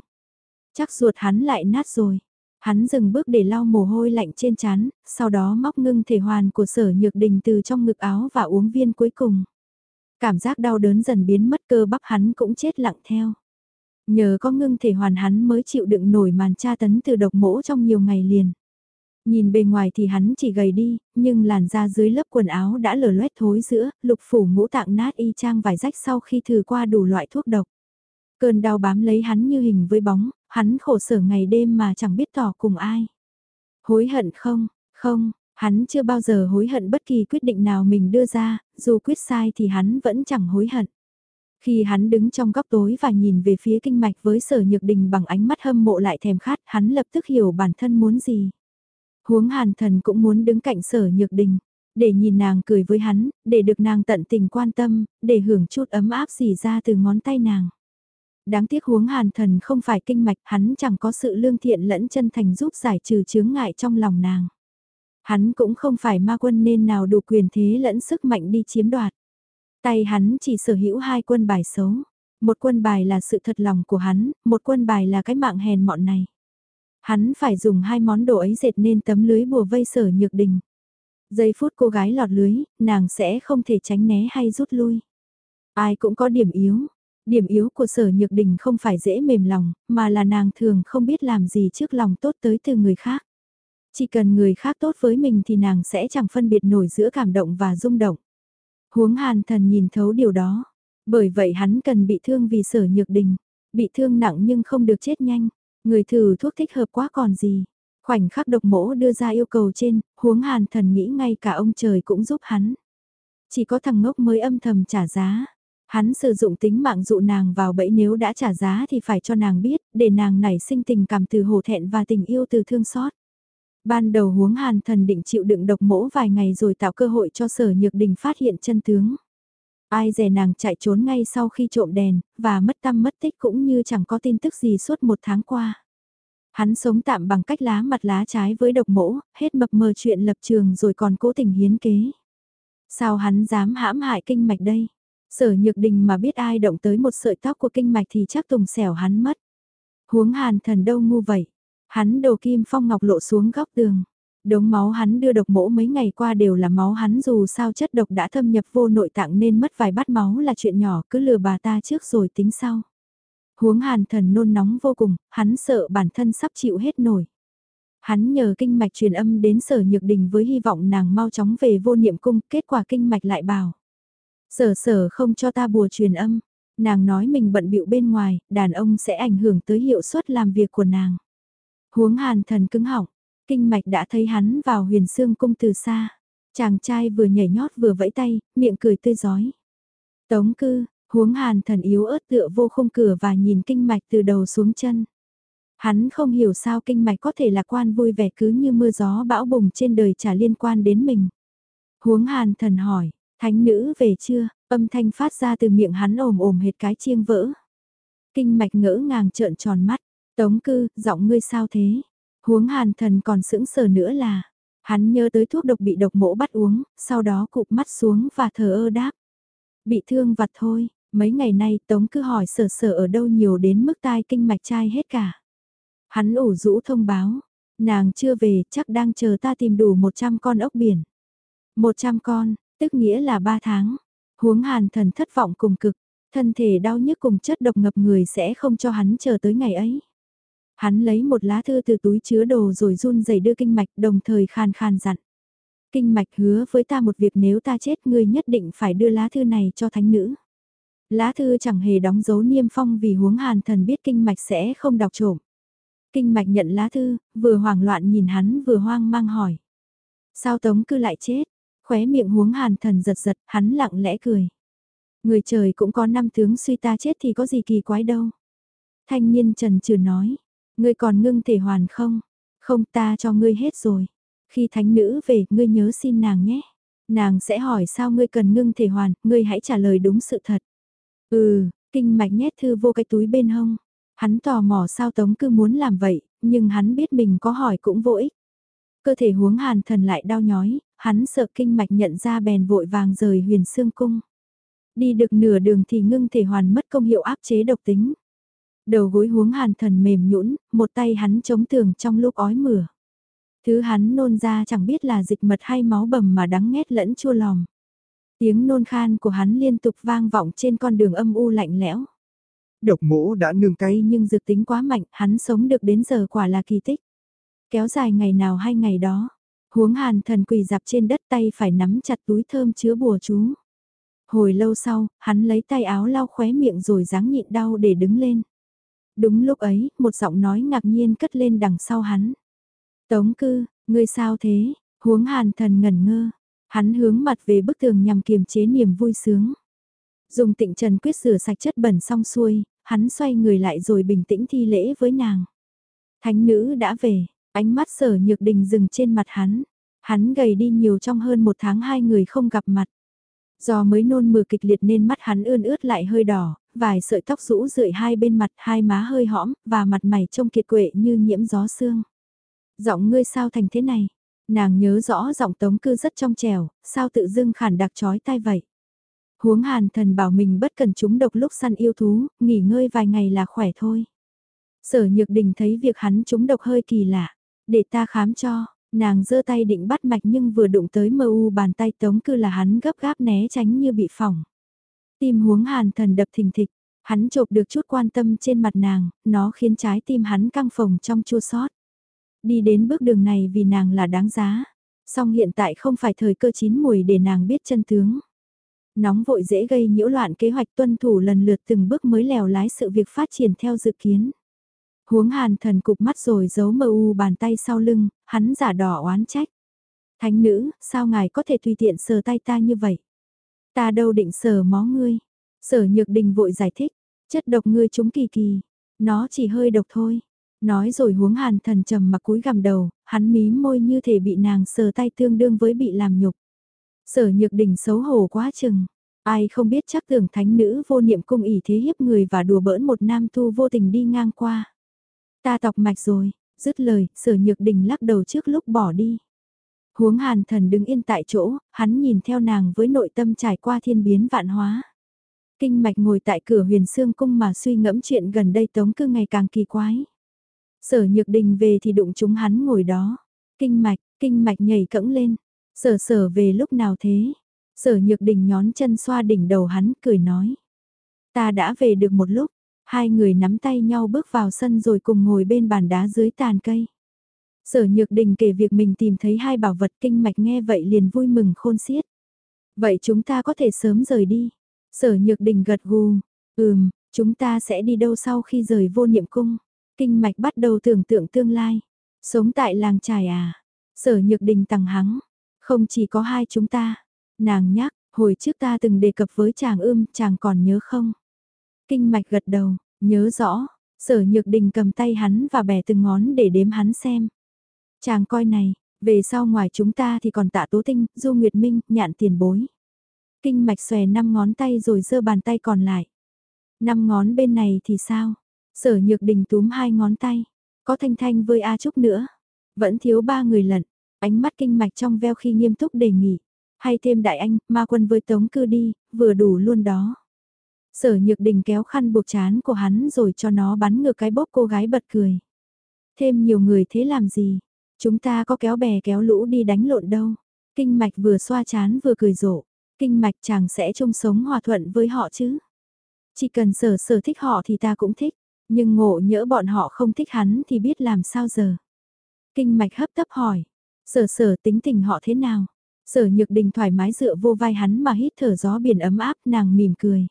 Chắc ruột hắn lại nát rồi. Hắn dừng bước để lau mồ hôi lạnh trên chán, sau đó móc ngưng thể hoàn của sở nhược đình từ trong ngực áo và uống viên cuối cùng. Cảm giác đau đớn dần biến mất cơ bắp hắn cũng chết lặng theo. Nhờ có ngưng thể hoàn hắn mới chịu đựng nổi màn tra tấn từ độc mỗ trong nhiều ngày liền. Nhìn bề ngoài thì hắn chỉ gầy đi, nhưng làn da dưới lớp quần áo đã lở loét thối giữa, lục phủ ngũ tạng nát y chang vài rách sau khi thử qua đủ loại thuốc độc. Cơn đau bám lấy hắn như hình với bóng, hắn khổ sở ngày đêm mà chẳng biết tỏ cùng ai. Hối hận không, không, hắn chưa bao giờ hối hận bất kỳ quyết định nào mình đưa ra, dù quyết sai thì hắn vẫn chẳng hối hận. Khi hắn đứng trong góc tối và nhìn về phía kinh mạch với sở nhược đình bằng ánh mắt hâm mộ lại thèm khát, hắn lập tức hiểu bản thân muốn gì. Huống hàn thần cũng muốn đứng cạnh sở nhược đình, để nhìn nàng cười với hắn, để được nàng tận tình quan tâm, để hưởng chút ấm áp xì ra từ ngón tay nàng. Đáng tiếc huống hàn thần không phải kinh mạch, hắn chẳng có sự lương thiện lẫn chân thành giúp giải trừ chướng ngại trong lòng nàng. Hắn cũng không phải ma quân nên nào đủ quyền thế lẫn sức mạnh đi chiếm đoạt. Tay hắn chỉ sở hữu hai quân bài xấu. Một quân bài là sự thật lòng của hắn, một quân bài là cái mạng hèn mọn này. Hắn phải dùng hai món đồ ấy dệt nên tấm lưới bùa vây sở nhược đình. Giây phút cô gái lọt lưới, nàng sẽ không thể tránh né hay rút lui. Ai cũng có điểm yếu. Điểm yếu của sở nhược đình không phải dễ mềm lòng, mà là nàng thường không biết làm gì trước lòng tốt tới từ người khác. Chỉ cần người khác tốt với mình thì nàng sẽ chẳng phân biệt nổi giữa cảm động và rung động. Huống hàn thần nhìn thấu điều đó. Bởi vậy hắn cần bị thương vì sở nhược đình. Bị thương nặng nhưng không được chết nhanh. Người thử thuốc thích hợp quá còn gì. Khoảnh khắc độc mỗ đưa ra yêu cầu trên, huống hàn thần nghĩ ngay cả ông trời cũng giúp hắn. Chỉ có thằng ngốc mới âm thầm trả giá. Hắn sử dụng tính mạng dụ nàng vào bẫy nếu đã trả giá thì phải cho nàng biết, để nàng nảy sinh tình cảm từ hổ thẹn và tình yêu từ thương xót. Ban đầu huống hàn thần định chịu đựng độc mỗ vài ngày rồi tạo cơ hội cho sở nhược đình phát hiện chân tướng. Ai dè nàng chạy trốn ngay sau khi trộm đèn, và mất tâm mất tích cũng như chẳng có tin tức gì suốt một tháng qua. Hắn sống tạm bằng cách lá mặt lá trái với độc mỗ, hết mập mờ chuyện lập trường rồi còn cố tình hiến kế. Sao hắn dám hãm hại kinh mạch đây? Sở nhược đình mà biết ai động tới một sợi tóc của kinh mạch thì chắc tùng xẻo hắn mất. Huống hàn thần đâu ngu vậy? Hắn đầu kim phong ngọc lộ xuống góc tường. Đống máu hắn đưa độc mỗ mấy ngày qua đều là máu hắn dù sao chất độc đã thâm nhập vô nội tạng nên mất vài bát máu là chuyện nhỏ cứ lừa bà ta trước rồi tính sau. Huống hàn thần nôn nóng vô cùng, hắn sợ bản thân sắp chịu hết nổi. Hắn nhờ kinh mạch truyền âm đến sở nhược đình với hy vọng nàng mau chóng về vô niệm cung, kết quả kinh mạch lại bảo. Sở sở không cho ta bùa truyền âm, nàng nói mình bận bịu bên ngoài, đàn ông sẽ ảnh hưởng tới hiệu suất làm việc của nàng. Huống hàn thần cứng họng, kinh mạch đã thấy hắn vào huyền xương cung từ xa. Chàng trai vừa nhảy nhót vừa vẫy tay, miệng cười tươi giói. Tống cư, huống hàn thần yếu ớt tựa vô khung cửa và nhìn kinh mạch từ đầu xuống chân. Hắn không hiểu sao kinh mạch có thể lạc quan vui vẻ cứ như mưa gió bão bùng trên đời chả liên quan đến mình. Huống hàn thần hỏi, thánh nữ về chưa, âm thanh phát ra từ miệng hắn ồm ồm hệt cái chiêng vỡ. Kinh mạch ngỡ ngàng trợn tròn mắt, tống cư, giọng ngươi sao thế? Huống hàn thần còn sững sờ nữa là, hắn nhớ tới thuốc độc bị độc mỗ bắt uống, sau đó cụp mắt xuống và thờ ơ đáp. Bị thương vặt thôi, Mấy ngày nay Tống cứ hỏi sở sở ở đâu nhiều đến mức tai kinh mạch chai hết cả. Hắn ủ rũ thông báo, nàng chưa về chắc đang chờ ta tìm đủ 100 con ốc biển. 100 con, tức nghĩa là 3 tháng. Huống hàn thần thất vọng cùng cực, thân thể đau nhức cùng chất độc ngập người sẽ không cho hắn chờ tới ngày ấy. Hắn lấy một lá thư từ túi chứa đồ rồi run rẩy đưa kinh mạch đồng thời khan khan dặn. Kinh mạch hứa với ta một việc nếu ta chết ngươi nhất định phải đưa lá thư này cho thánh nữ. Lá thư chẳng hề đóng dấu niêm phong vì huống hàn thần biết kinh mạch sẽ không đọc trộm. Kinh mạch nhận lá thư, vừa hoảng loạn nhìn hắn vừa hoang mang hỏi. Sao tống cư lại chết? Khóe miệng huống hàn thần giật giật, hắn lặng lẽ cười. Người trời cũng có năm tướng suy ta chết thì có gì kỳ quái đâu. Thanh niên trần trừ nói, ngươi còn ngưng thể hoàn không? Không ta cho ngươi hết rồi. Khi thánh nữ về, ngươi nhớ xin nàng nhé. Nàng sẽ hỏi sao ngươi cần ngưng thể hoàn, ngươi hãy trả lời đúng sự thật. Ừ, kinh mạch nhét thư vô cái túi bên hông. Hắn tò mò sao Tống cứ muốn làm vậy, nhưng hắn biết mình có hỏi cũng vô ích. Cơ thể huống hàn thần lại đau nhói, hắn sợ kinh mạch nhận ra bèn vội vàng rời huyền xương cung. Đi được nửa đường thì ngưng thể hoàn mất công hiệu áp chế độc tính. Đầu gối huống hàn thần mềm nhũn, một tay hắn chống tường trong lúc ói mửa. Thứ hắn nôn ra chẳng biết là dịch mật hay máu bầm mà đắng nghét lẫn chua lòng. Tiếng nôn khan của hắn liên tục vang vọng trên con đường âm u lạnh lẽo.
Độc mỗ đã nương cay
nhưng dược tính quá mạnh, hắn sống được đến giờ quả là kỳ tích. Kéo dài ngày nào hay ngày đó, huống hàn thần quỳ dạp trên đất tay phải nắm chặt túi thơm chứa bùa chú. Hồi lâu sau, hắn lấy tay áo lau khóe miệng rồi dáng nhịn đau để đứng lên. Đúng lúc ấy, một giọng nói ngạc nhiên cất lên đằng sau hắn. Tống cư, ngươi sao thế? Huống hàn thần ngẩn ngơ. Hắn hướng mặt về bức tường nhằm kiềm chế niềm vui sướng. Dùng tịnh trần quyết rửa sạch chất bẩn xong xuôi, hắn xoay người lại rồi bình tĩnh thi lễ với nàng. Thánh nữ đã về, ánh mắt sở nhược đình dừng trên mặt hắn. Hắn gầy đi nhiều trong hơn một tháng hai người không gặp mặt. Do mới nôn mửa kịch liệt nên mắt hắn ươn ướt lại hơi đỏ, vài sợi tóc rũ rượi hai bên mặt hai má hơi hõm, và mặt mày trông kiệt quệ như nhiễm gió sương. Giọng ngươi sao thành thế này? Nàng nhớ rõ giọng tống cư rất trong trẻo, sao tự dưng khản đặc chói tai vậy? Huống hàn thần bảo mình bất cần chúng độc lúc săn yêu thú, nghỉ ngơi vài ngày là khỏe thôi. Sở nhược đình thấy việc hắn chúng độc hơi kỳ lạ, để ta khám cho, nàng giơ tay định bắt mạch nhưng vừa đụng tới mơ u bàn tay tống cư là hắn gấp gáp né tránh như bị phỏng. Tim huống hàn thần đập thình thịch, hắn chộp được chút quan tâm trên mặt nàng, nó khiến trái tim hắn căng phồng trong chua sót. Đi đến bước đường này vì nàng là đáng giá. Song hiện tại không phải thời cơ chín mùi để nàng biết chân tướng. Nóng vội dễ gây nhiễu loạn kế hoạch tuân thủ lần lượt từng bước mới lèo lái sự việc phát triển theo dự kiến. Huống hàn thần cục mắt rồi giấu mờ u bàn tay sau lưng, hắn giả đỏ oán trách. Thánh nữ, sao ngài có thể tùy tiện sờ tay ta như vậy? Ta đâu định sờ mó ngươi. Sở nhược đình vội giải thích, chất độc ngươi chúng kỳ kỳ. Nó chỉ hơi độc thôi. Nói rồi huống hàn thần trầm mặc cúi gằm đầu, hắn mí môi như thể bị nàng sờ tay tương đương với bị làm nhục. Sở nhược đỉnh xấu hổ quá chừng. Ai không biết chắc tưởng thánh nữ vô niệm cung ỉ thế hiếp người và đùa bỡn một nam tu vô tình đi ngang qua. Ta tọc mạch rồi, dứt lời, sở nhược đình lắc đầu trước lúc bỏ đi. Huống hàn thần đứng yên tại chỗ, hắn nhìn theo nàng với nội tâm trải qua thiên biến vạn hóa. Kinh mạch ngồi tại cửa huyền xương cung mà suy ngẫm chuyện gần đây tống cư ngày càng kỳ quái. Sở nhược đình về thì đụng chúng hắn ngồi đó. Kinh mạch, kinh mạch nhảy cẫng lên. Sở sở về lúc nào thế? Sở nhược đình nhón chân xoa đỉnh đầu hắn cười nói. Ta đã về được một lúc. Hai người nắm tay nhau bước vào sân rồi cùng ngồi bên bàn đá dưới tàn cây. Sở nhược đình kể việc mình tìm thấy hai bảo vật kinh mạch nghe vậy liền vui mừng khôn xiết. Vậy chúng ta có thể sớm rời đi. Sở nhược đình gật gù. Ừm, chúng ta sẽ đi đâu sau khi rời vô niệm cung. Kinh mạch bắt đầu tưởng tượng tương lai. Sống tại làng trài à. Sở nhược đình tằng hắng. Không chỉ có hai chúng ta. Nàng nhắc, hồi trước ta từng đề cập với chàng ưm, chàng còn nhớ không? Kinh mạch gật đầu, nhớ rõ. Sở nhược đình cầm tay hắn và bẻ từng ngón để đếm hắn xem. Chàng coi này, về sau ngoài chúng ta thì còn tạ tố tinh, du nguyệt minh, nhạn tiền bối. Kinh mạch xòe năm ngón tay rồi giơ bàn tay còn lại. Năm ngón bên này thì sao? Sở nhược đình túm hai ngón tay. Có thanh thanh với A Trúc nữa. Vẫn thiếu ba người lận. Ánh mắt kinh mạch trong veo khi nghiêm túc đề nghị. Hay thêm đại anh, ma quân với tống cư đi, vừa đủ luôn đó. Sở nhược đình kéo khăn buộc chán của hắn rồi cho nó bắn ngược cái bóp cô gái bật cười. Thêm nhiều người thế làm gì? Chúng ta có kéo bè kéo lũ đi đánh lộn đâu. Kinh mạch vừa xoa chán vừa cười rộ. Kinh mạch chàng sẽ chung sống hòa thuận với họ chứ. Chỉ cần sở sở thích họ thì ta cũng thích. Nhưng ngộ nhỡ bọn họ không thích hắn thì biết làm sao giờ. Kinh mạch hấp tấp hỏi. Sở sở tính tình họ thế nào? Sở nhược đình thoải mái dựa vô vai hắn mà hít thở gió biển ấm áp nàng mỉm cười.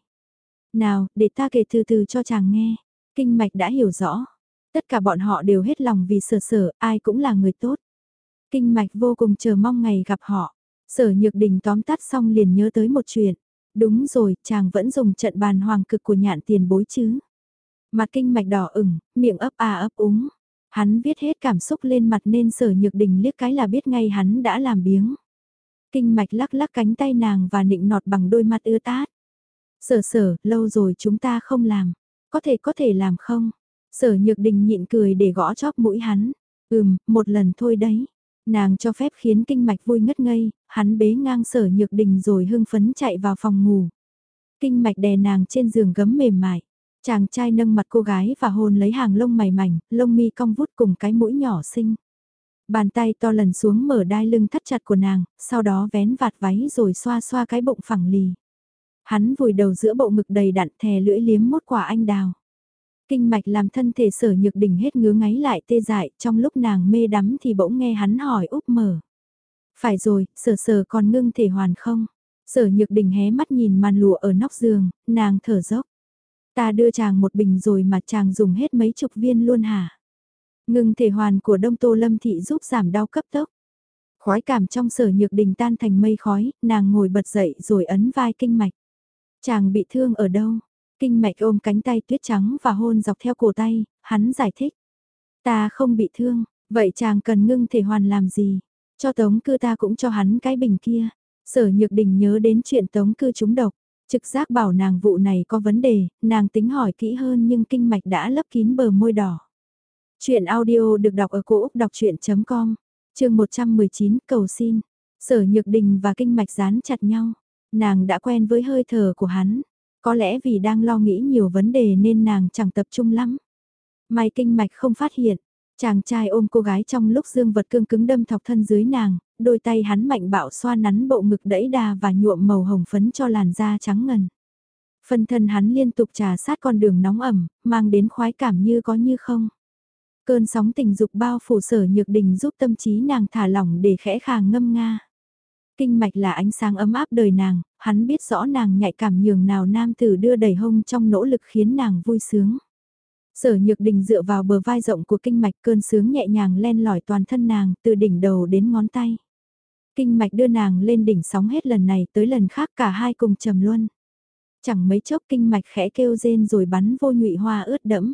Nào, để ta kể từ từ cho chàng nghe. Kinh mạch đã hiểu rõ. Tất cả bọn họ đều hết lòng vì sở sở, ai cũng là người tốt. Kinh mạch vô cùng chờ mong ngày gặp họ. Sở nhược đình tóm tắt xong liền nhớ tới một chuyện. Đúng rồi, chàng vẫn dùng trận bàn hoàng cực của nhạn tiền bối chứ. Mặt kinh mạch đỏ ửng, miệng ấp à ấp úng. Hắn viết hết cảm xúc lên mặt nên sở nhược đình liếc cái là biết ngay hắn đã làm biếng. Kinh mạch lắc lắc cánh tay nàng và nịnh nọt bằng đôi mắt ưa tát. Sở sở, lâu rồi chúng ta không làm. Có thể có thể làm không? Sở nhược đình nhịn cười để gõ chóp mũi hắn. Ừm, một lần thôi đấy. Nàng cho phép khiến kinh mạch vui ngất ngây, hắn bế ngang sở nhược đình rồi hưng phấn chạy vào phòng ngủ. Kinh mạch đè nàng trên giường gấm mềm mại. Chàng trai nâng mặt cô gái và hôn lấy hàng lông mày mảnh, lông mi cong vút cùng cái mũi nhỏ xinh. Bàn tay to lần xuống mở đai lưng thắt chặt của nàng, sau đó vén vạt váy rồi xoa xoa cái bụng phẳng lì. Hắn vùi đầu giữa bộ ngực đầy đặn thè lưỡi liếm mốt quả anh đào. Kinh mạch làm thân thể sở nhược đỉnh hết ngứa ngáy lại tê dại, trong lúc nàng mê đắm thì bỗng nghe hắn hỏi úp mở. Phải rồi, sở sở còn ngưng thể hoàn không? Sở nhược đỉnh hé mắt nhìn màn lụa ở nóc giường, nàng thở dốc. Ta đưa chàng một bình rồi mà chàng dùng hết mấy chục viên luôn hả? Ngưng thể hoàn của Đông Tô Lâm Thị giúp giảm đau cấp tốc. Khói cảm trong sở nhược đình tan thành mây khói, nàng ngồi bật dậy rồi ấn vai kinh mạch. Chàng bị thương ở đâu? Kinh mạch ôm cánh tay tuyết trắng và hôn dọc theo cổ tay, hắn giải thích. Ta không bị thương, vậy chàng cần ngưng thể hoàn làm gì? Cho tống cư ta cũng cho hắn cái bình kia. Sở nhược đình nhớ đến chuyện tống cư trúng độc. Trực giác bảo nàng vụ này có vấn đề, nàng tính hỏi kỹ hơn nhưng kinh mạch đã lấp kín bờ môi đỏ. Chuyện audio được đọc ở cổ Úc đọc chuyện.com, trường 119 cầu xin. Sở nhược đình và kinh mạch dán chặt nhau. Nàng đã quen với hơi thở của hắn. Có lẽ vì đang lo nghĩ nhiều vấn đề nên nàng chẳng tập trung lắm. May kinh mạch không phát hiện. Chàng trai ôm cô gái trong lúc dương vật cương cứng đâm thọc thân dưới nàng, đôi tay hắn mạnh bạo xoa nắn bộ ngực đẫy đà và nhuộm màu hồng phấn cho làn da trắng ngần. Phân thân hắn liên tục trà sát con đường nóng ẩm, mang đến khoái cảm như có như không. Cơn sóng tình dục bao phủ sở nhược đình giúp tâm trí nàng thả lỏng để khẽ khàng ngâm nga. Kinh mạch là ánh sáng ấm áp đời nàng, hắn biết rõ nàng nhạy cảm nhường nào nam tử đưa đầy hông trong nỗ lực khiến nàng vui sướng. Sở nhược đình dựa vào bờ vai rộng của kinh mạch cơn sướng nhẹ nhàng len lỏi toàn thân nàng từ đỉnh đầu đến ngón tay. Kinh mạch đưa nàng lên đỉnh sóng hết lần này tới lần khác cả hai cùng trầm luân. Chẳng mấy chốc kinh mạch khẽ kêu rên rồi bắn vô nhụy hoa ướt đẫm.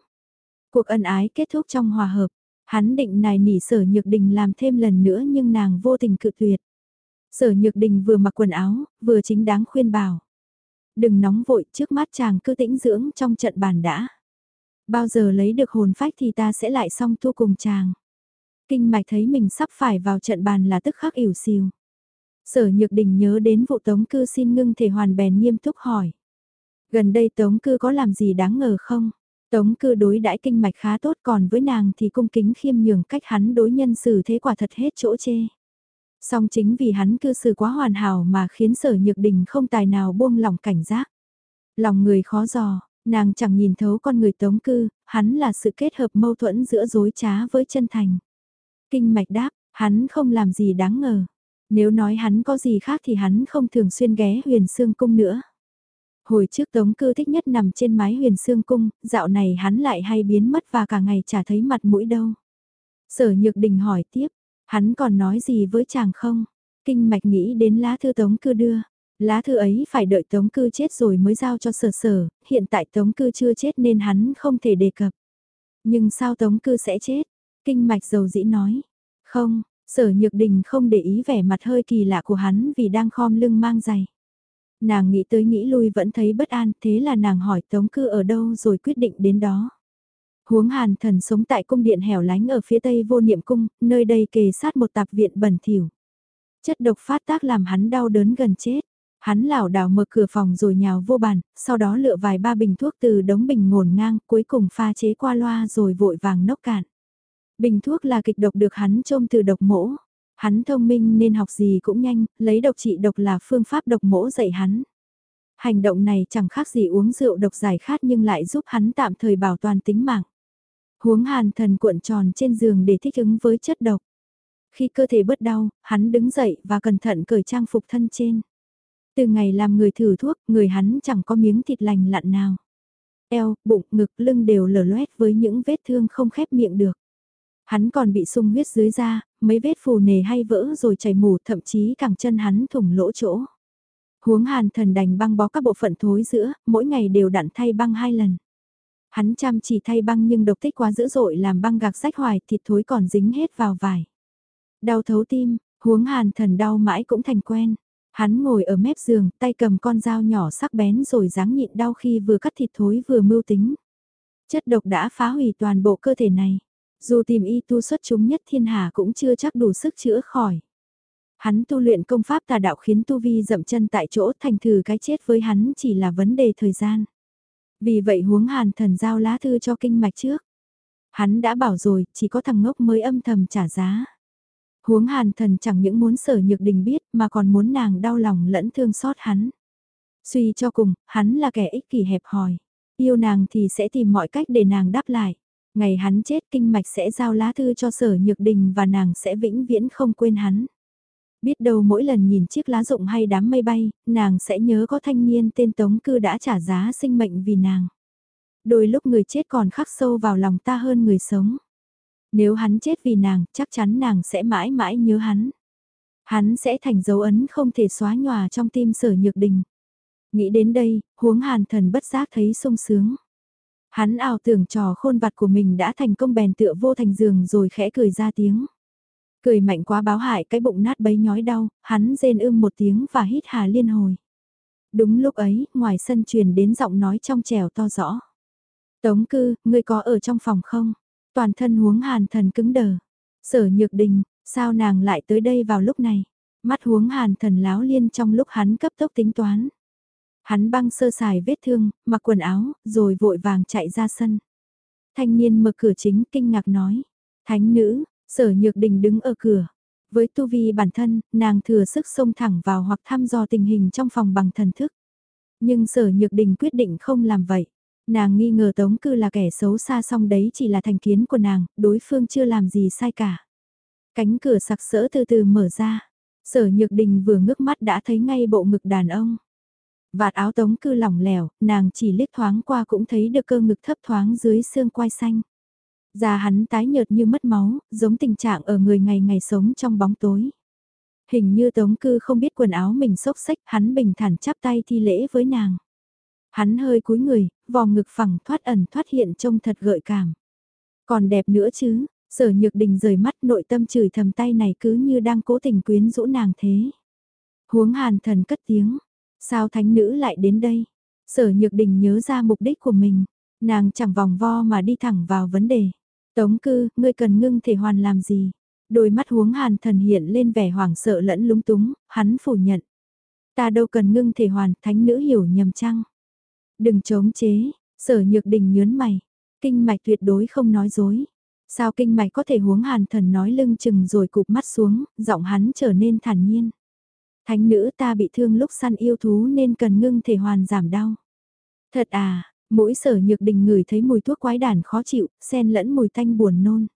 Cuộc ân ái kết thúc trong hòa hợp. Hắn định nài nỉ sở nhược đình làm thêm lần nữa nhưng nàng vô tình cự tuyệt. Sở nhược đình vừa mặc quần áo, vừa chính đáng khuyên bảo. Đừng nóng vội trước mắt chàng cứ tĩnh dưỡng trong trận bàn đã. Bao giờ lấy được hồn phách thì ta sẽ lại xong thu cùng chàng. Kinh mạch thấy mình sắp phải vào trận bàn là tức khắc ỉu xìu. Sở nhược đình nhớ đến vụ tống cư xin ngưng thể hoàn bèn nghiêm túc hỏi. Gần đây tống cư có làm gì đáng ngờ không? Tống cư đối đãi kinh mạch khá tốt còn với nàng thì cung kính khiêm nhường cách hắn đối nhân xử thế quả thật hết chỗ chê. Song chính vì hắn cư xử quá hoàn hảo mà khiến sở nhược đình không tài nào buông lòng cảnh giác. Lòng người khó dò, nàng chẳng nhìn thấu con người tống cư, hắn là sự kết hợp mâu thuẫn giữa dối trá với chân thành. Kinh mạch đáp, hắn không làm gì đáng ngờ. Nếu nói hắn có gì khác thì hắn không thường xuyên ghé huyền xương cung nữa. Hồi trước Tống Cư thích nhất nằm trên mái huyền xương cung, dạo này hắn lại hay biến mất và cả ngày chả thấy mặt mũi đâu. Sở Nhược Đình hỏi tiếp, hắn còn nói gì với chàng không? Kinh mạch nghĩ đến lá thư Tống Cư đưa. Lá thư ấy phải đợi Tống Cư chết rồi mới giao cho sở sở, hiện tại Tống Cư chưa chết nên hắn không thể đề cập. Nhưng sao Tống Cư sẽ chết? Kinh mạch dầu dĩ nói. Không, sở nhược đình không để ý vẻ mặt hơi kỳ lạ của hắn vì đang khom lưng mang giày. Nàng nghĩ tới nghĩ lui vẫn thấy bất an, thế là nàng hỏi Tống Cư ở đâu rồi quyết định đến đó. Huống hàn thần sống tại cung điện hẻo lánh ở phía tây vô niệm cung, nơi đây kề sát một tạp viện bẩn thỉu. Chất độc phát tác làm hắn đau đớn gần chết. Hắn lảo đảo mở cửa phòng rồi nhào vô bàn, sau đó lựa vài ba bình thuốc từ đống bình ngổn ngang, cuối cùng pha chế qua loa rồi vội vàng nốc cạn. Bình thuốc là kịch độc được hắn trôm từ độc mỗ. Hắn thông minh nên học gì cũng nhanh, lấy độc trị độc là phương pháp độc mỗ dạy hắn. Hành động này chẳng khác gì uống rượu độc giải khát nhưng lại giúp hắn tạm thời bảo toàn tính mạng. Huống hàn thần cuộn tròn trên giường để thích ứng với chất độc. Khi cơ thể bớt đau, hắn đứng dậy và cẩn thận cởi trang phục thân trên. Từ ngày làm người thử thuốc, người hắn chẳng có miếng thịt lành lặn nào. Eo, bụng, ngực, lưng đều lở loét với những vết thương không khép miệng được. Hắn còn bị sung huyết dưới da, mấy vết phù nề hay vỡ rồi chảy mù thậm chí cẳng chân hắn thủng lỗ chỗ. Huống hàn thần đành băng bó các bộ phận thối giữa, mỗi ngày đều đặn thay băng hai lần. Hắn chăm chỉ thay băng nhưng độc tích quá dữ dội làm băng gạc rách hoài thịt thối còn dính hết vào vải. Đau thấu tim, huống hàn thần đau mãi cũng thành quen. Hắn ngồi ở mép giường, tay cầm con dao nhỏ sắc bén rồi dáng nhịn đau khi vừa cắt thịt thối vừa mưu tính. Chất độc đã phá hủy toàn bộ cơ thể này. Dù tìm y tu xuất chúng nhất thiên hà cũng chưa chắc đủ sức chữa khỏi. Hắn tu luyện công pháp tà đạo khiến tu vi dậm chân tại chỗ thành thử cái chết với hắn chỉ là vấn đề thời gian. Vì vậy huống hàn thần giao lá thư cho kinh mạch trước. Hắn đã bảo rồi, chỉ có thằng ngốc mới âm thầm trả giá. Huống hàn thần chẳng những muốn sở nhược đình biết mà còn muốn nàng đau lòng lẫn thương xót hắn. Suy cho cùng, hắn là kẻ ích kỷ hẹp hòi. Yêu nàng thì sẽ tìm mọi cách để nàng đáp lại. Ngày hắn chết kinh mạch sẽ giao lá thư cho sở nhược đình và nàng sẽ vĩnh viễn không quên hắn. Biết đâu mỗi lần nhìn chiếc lá rụng hay đám mây bay, nàng sẽ nhớ có thanh niên tên Tống Cư đã trả giá sinh mệnh vì nàng. Đôi lúc người chết còn khắc sâu vào lòng ta hơn người sống. Nếu hắn chết vì nàng, chắc chắn nàng sẽ mãi mãi nhớ hắn. Hắn sẽ thành dấu ấn không thể xóa nhòa trong tim sở nhược đình. Nghĩ đến đây, huống hàn thần bất giác thấy sung sướng. Hắn ảo tưởng trò khôn vặt của mình đã thành công bèn tựa vô thành giường rồi khẽ cười ra tiếng. Cười mạnh quá báo hại cái bụng nát bấy nhói đau, hắn rên ưm một tiếng và hít hà liên hồi. Đúng lúc ấy, ngoài sân truyền đến giọng nói trong trèo to rõ. Tống cư, ngươi có ở trong phòng không? Toàn thân huống hàn thần cứng đờ. Sở nhược đình, sao nàng lại tới đây vào lúc này? Mắt huống hàn thần láo liên trong lúc hắn cấp tốc tính toán. Hắn băng sơ sài vết thương, mặc quần áo, rồi vội vàng chạy ra sân. Thanh niên mở cửa chính kinh ngạc nói. Thánh nữ, sở nhược đình đứng ở cửa. Với tu vi bản thân, nàng thừa sức xông thẳng vào hoặc thăm dò tình hình trong phòng bằng thần thức. Nhưng sở nhược đình quyết định không làm vậy. Nàng nghi ngờ Tống Cư là kẻ xấu xa song đấy chỉ là thành kiến của nàng, đối phương chưa làm gì sai cả. Cánh cửa sặc sỡ từ từ mở ra. Sở Nhược Đình vừa ngước mắt đã thấy ngay bộ ngực đàn ông. Vạt áo Tống Cư lỏng lẻo, nàng chỉ liếc thoáng qua cũng thấy được cơ ngực thấp thoáng dưới xương quai xanh. Da hắn tái nhợt như mất máu, giống tình trạng ở người ngày ngày sống trong bóng tối. Hình như Tống Cư không biết quần áo mình xốc xách, hắn bình thản chắp tay thi lễ với nàng. Hắn hơi cúi người, vòng ngực phẳng thoát ẩn thoát hiện trông thật gợi cảm. Còn đẹp nữa chứ, sở nhược đình rời mắt nội tâm chửi thầm tay này cứ như đang cố tình quyến rũ nàng thế. Huống hàn thần cất tiếng, sao thánh nữ lại đến đây? Sở nhược đình nhớ ra mục đích của mình, nàng chẳng vòng vo mà đi thẳng vào vấn đề. Tống cư, ngươi cần ngưng thể hoàn làm gì? Đôi mắt huống hàn thần hiện lên vẻ hoảng sợ lẫn lúng túng, hắn phủ nhận. Ta đâu cần ngưng thể hoàn, thánh nữ hiểu nhầm chăng? Đừng chống chế, sở nhược đình nhớn mày. Kinh mạch tuyệt đối không nói dối. Sao kinh mạch có thể huống hàn thần nói lưng chừng rồi cụp mắt xuống, giọng hắn trở nên thản nhiên. Thánh nữ ta bị thương lúc săn yêu thú nên cần ngưng thể hoàn giảm đau. Thật à, mỗi sở nhược đình ngửi thấy mùi thuốc quái đản khó chịu, xen lẫn mùi tanh buồn nôn.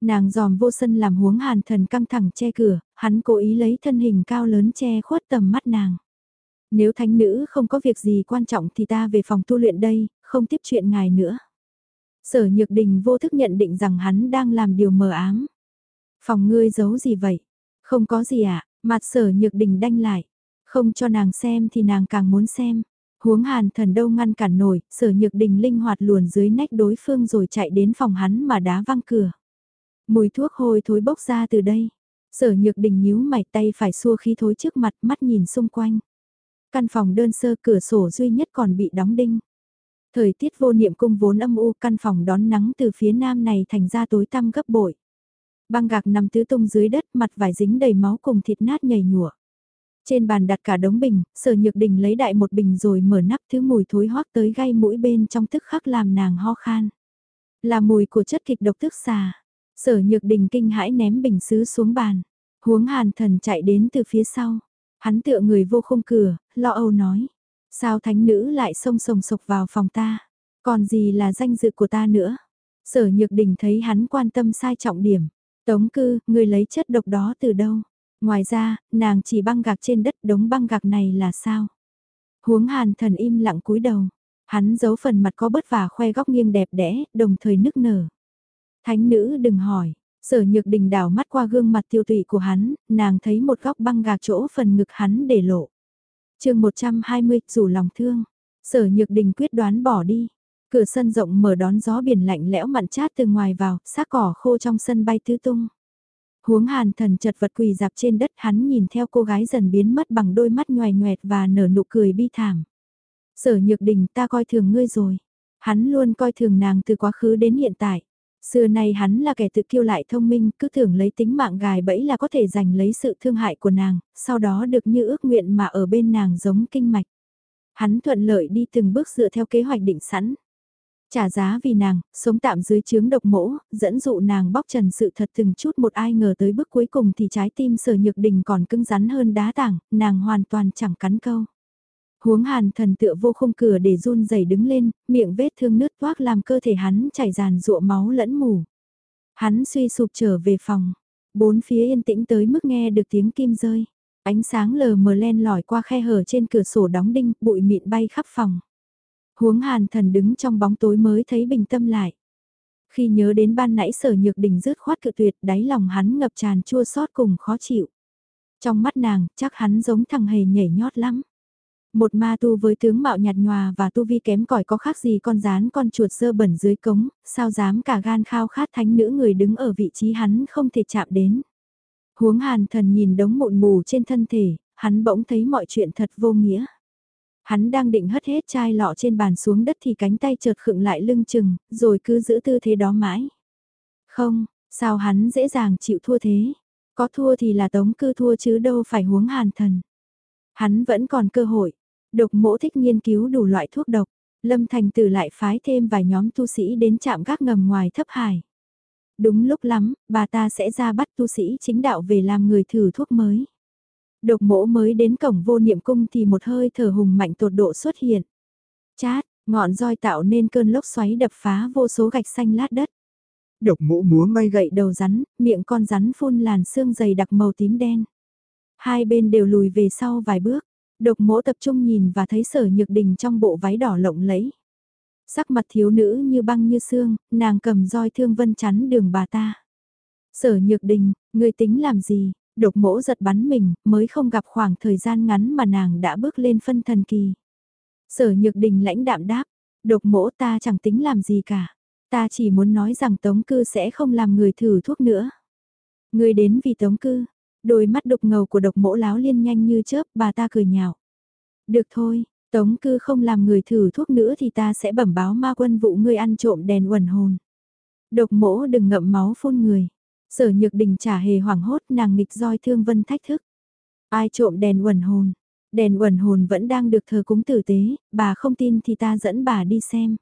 Nàng dòm vô sân làm huống hàn thần căng thẳng che cửa, hắn cố ý lấy thân hình cao lớn che khuất tầm mắt nàng. Nếu thánh nữ không có việc gì quan trọng thì ta về phòng tu luyện đây, không tiếp chuyện ngài nữa. Sở Nhược Đình vô thức nhận định rằng hắn đang làm điều mờ ám. Phòng ngươi giấu gì vậy? Không có gì ạ, à? mặt sở Nhược Đình đanh lại. Không cho nàng xem thì nàng càng muốn xem. Huống hàn thần đâu ngăn cản nổi, sở Nhược Đình linh hoạt luồn dưới nách đối phương rồi chạy đến phòng hắn mà đá văng cửa. Mùi thuốc hôi thối bốc ra từ đây. Sở Nhược Đình nhíu mày tay phải xua khí thối trước mặt mắt nhìn xung quanh. Căn phòng đơn sơ cửa sổ duy nhất còn bị đóng đinh. Thời tiết vô niệm cung vốn âm u căn phòng đón nắng từ phía nam này thành ra tối tăm gấp bội. Băng gạc nằm tứ tung dưới đất mặt vải dính đầy máu cùng thịt nát nhầy nhụa. Trên bàn đặt cả đống bình, sở nhược đình lấy đại một bình rồi mở nắp thứ mùi thối hoác tới gai mũi bên trong tức khắc làm nàng ho khan. Là mùi của chất kịch độc tức xà. Sở nhược đình kinh hãi ném bình xứ xuống bàn. Huống hàn thần chạy đến từ phía sau. Hắn tựa người vô khung cửa, lo âu nói. Sao thánh nữ lại xông sồng sộc vào phòng ta? Còn gì là danh dự của ta nữa? Sở nhược đình thấy hắn quan tâm sai trọng điểm. Tống cư, người lấy chất độc đó từ đâu? Ngoài ra, nàng chỉ băng gạc trên đất đống băng gạc này là sao? Huống hàn thần im lặng cúi đầu. Hắn giấu phần mặt có bớt và khoe góc nghiêng đẹp đẽ, đồng thời nức nở. Thánh nữ đừng hỏi, sở nhược đình đảo mắt qua gương mặt tiêu tụy của hắn, nàng thấy một góc băng gạc chỗ phần ngực hắn để lộ. chương 120, rủ lòng thương. Sở nhược đình quyết đoán bỏ đi. Cửa sân rộng mở đón gió biển lạnh lẽo mặn chát từ ngoài vào, xác cỏ khô trong sân bay tứ tung. Huống hàn thần chật vật quỳ dạp trên đất hắn nhìn theo cô gái dần biến mất bằng đôi mắt nhoài nhoẹt và nở nụ cười bi thảm. Sở nhược đình ta coi thường ngươi rồi. Hắn luôn coi thường nàng từ quá khứ đến hiện tại. Xưa nay hắn là kẻ tự kiêu lại thông minh, cứ tưởng lấy tính mạng gài bẫy là có thể giành lấy sự thương hại của nàng, sau đó được như ước nguyện mà ở bên nàng giống kinh mạch. Hắn thuận lợi đi từng bước dựa theo kế hoạch định sẵn. Trả giá vì nàng, sống tạm dưới chướng độc mỗ, dẫn dụ nàng bóc trần sự thật từng chút một ai ngờ tới bước cuối cùng thì trái tim sở nhược đình còn cứng rắn hơn đá tảng, nàng hoàn toàn chẳng cắn câu. Huống hàn thần tựa vô khung cửa để run rẩy đứng lên, miệng vết thương nứt toác làm cơ thể hắn chảy ràn rụa máu lẫn mù. Hắn suy sụp trở về phòng, bốn phía yên tĩnh tới mức nghe được tiếng kim rơi. Ánh sáng lờ mờ len lỏi qua khe hở trên cửa sổ đóng đinh, bụi mịn bay khắp phòng. Huống hàn thần đứng trong bóng tối mới thấy bình tâm lại. Khi nhớ đến ban nãy sở nhược đình rứt khoát cự tuyệt đáy lòng hắn ngập tràn chua xót cùng khó chịu. Trong mắt nàng, chắc hắn giống thằng hề nhảy nhót lắm. Một ma tu với tướng mạo nhạt nhòa và tu vi kém cỏi có khác gì con rán con chuột sơ bẩn dưới cống, sao dám cả gan khao khát thánh nữ người đứng ở vị trí hắn không thể chạm đến. Huống hàn thần nhìn đống mụn mù trên thân thể, hắn bỗng thấy mọi chuyện thật vô nghĩa. Hắn đang định hất hết chai lọ trên bàn xuống đất thì cánh tay chợt khựng lại lưng chừng, rồi cứ giữ tư thế đó mãi. Không, sao hắn dễ dàng chịu thua thế? Có thua thì là tống cư thua chứ đâu phải huống hàn thần. Hắn vẫn còn cơ hội. Độc mỗ thích nghiên cứu đủ loại thuốc độc. Lâm Thành Tử lại phái thêm vài nhóm tu sĩ đến chạm gác ngầm ngoài thấp hải. Đúng lúc lắm, bà ta sẽ ra bắt tu sĩ chính đạo về làm người thử thuốc mới. Độc mỗ mới đến cổng vô niệm cung thì một hơi thở hùng mạnh tột độ xuất hiện. Chát, ngọn roi tạo nên cơn lốc xoáy đập phá vô số gạch xanh lát đất.
Độc mỗ múa may
gậy đầu rắn, miệng con rắn phun làn xương dày đặc màu tím đen. Hai bên đều lùi về sau vài bước, độc mỗ tập trung nhìn và thấy sở nhược đình trong bộ váy đỏ lộng lẫy. Sắc mặt thiếu nữ như băng như xương, nàng cầm roi thương vân chắn đường bà ta. Sở nhược đình, người tính làm gì, Độc mỗ giật bắn mình, mới không gặp khoảng thời gian ngắn mà nàng đã bước lên phân thần kỳ. Sở nhược đình lãnh đạm đáp, độc mỗ ta chẳng tính làm gì cả. Ta chỉ muốn nói rằng tống cư sẽ không làm người thử thuốc nữa. Người đến vì tống cư, đôi mắt đục ngầu của độc mỗ láo liên nhanh như chớp bà ta cười nhạo. Được thôi, tống cư không làm người thử thuốc nữa thì ta sẽ bẩm báo ma quân vụ ngươi ăn trộm đèn uẩn hồn. Độc mỗ đừng ngậm máu phun người. Sở nhược đình trả hề hoảng hốt nàng nghịch roi thương vân thách thức. Ai trộm đèn uẩn hồn? Đèn uẩn hồn vẫn đang được thờ cúng tử tế, bà không tin thì ta dẫn bà đi xem.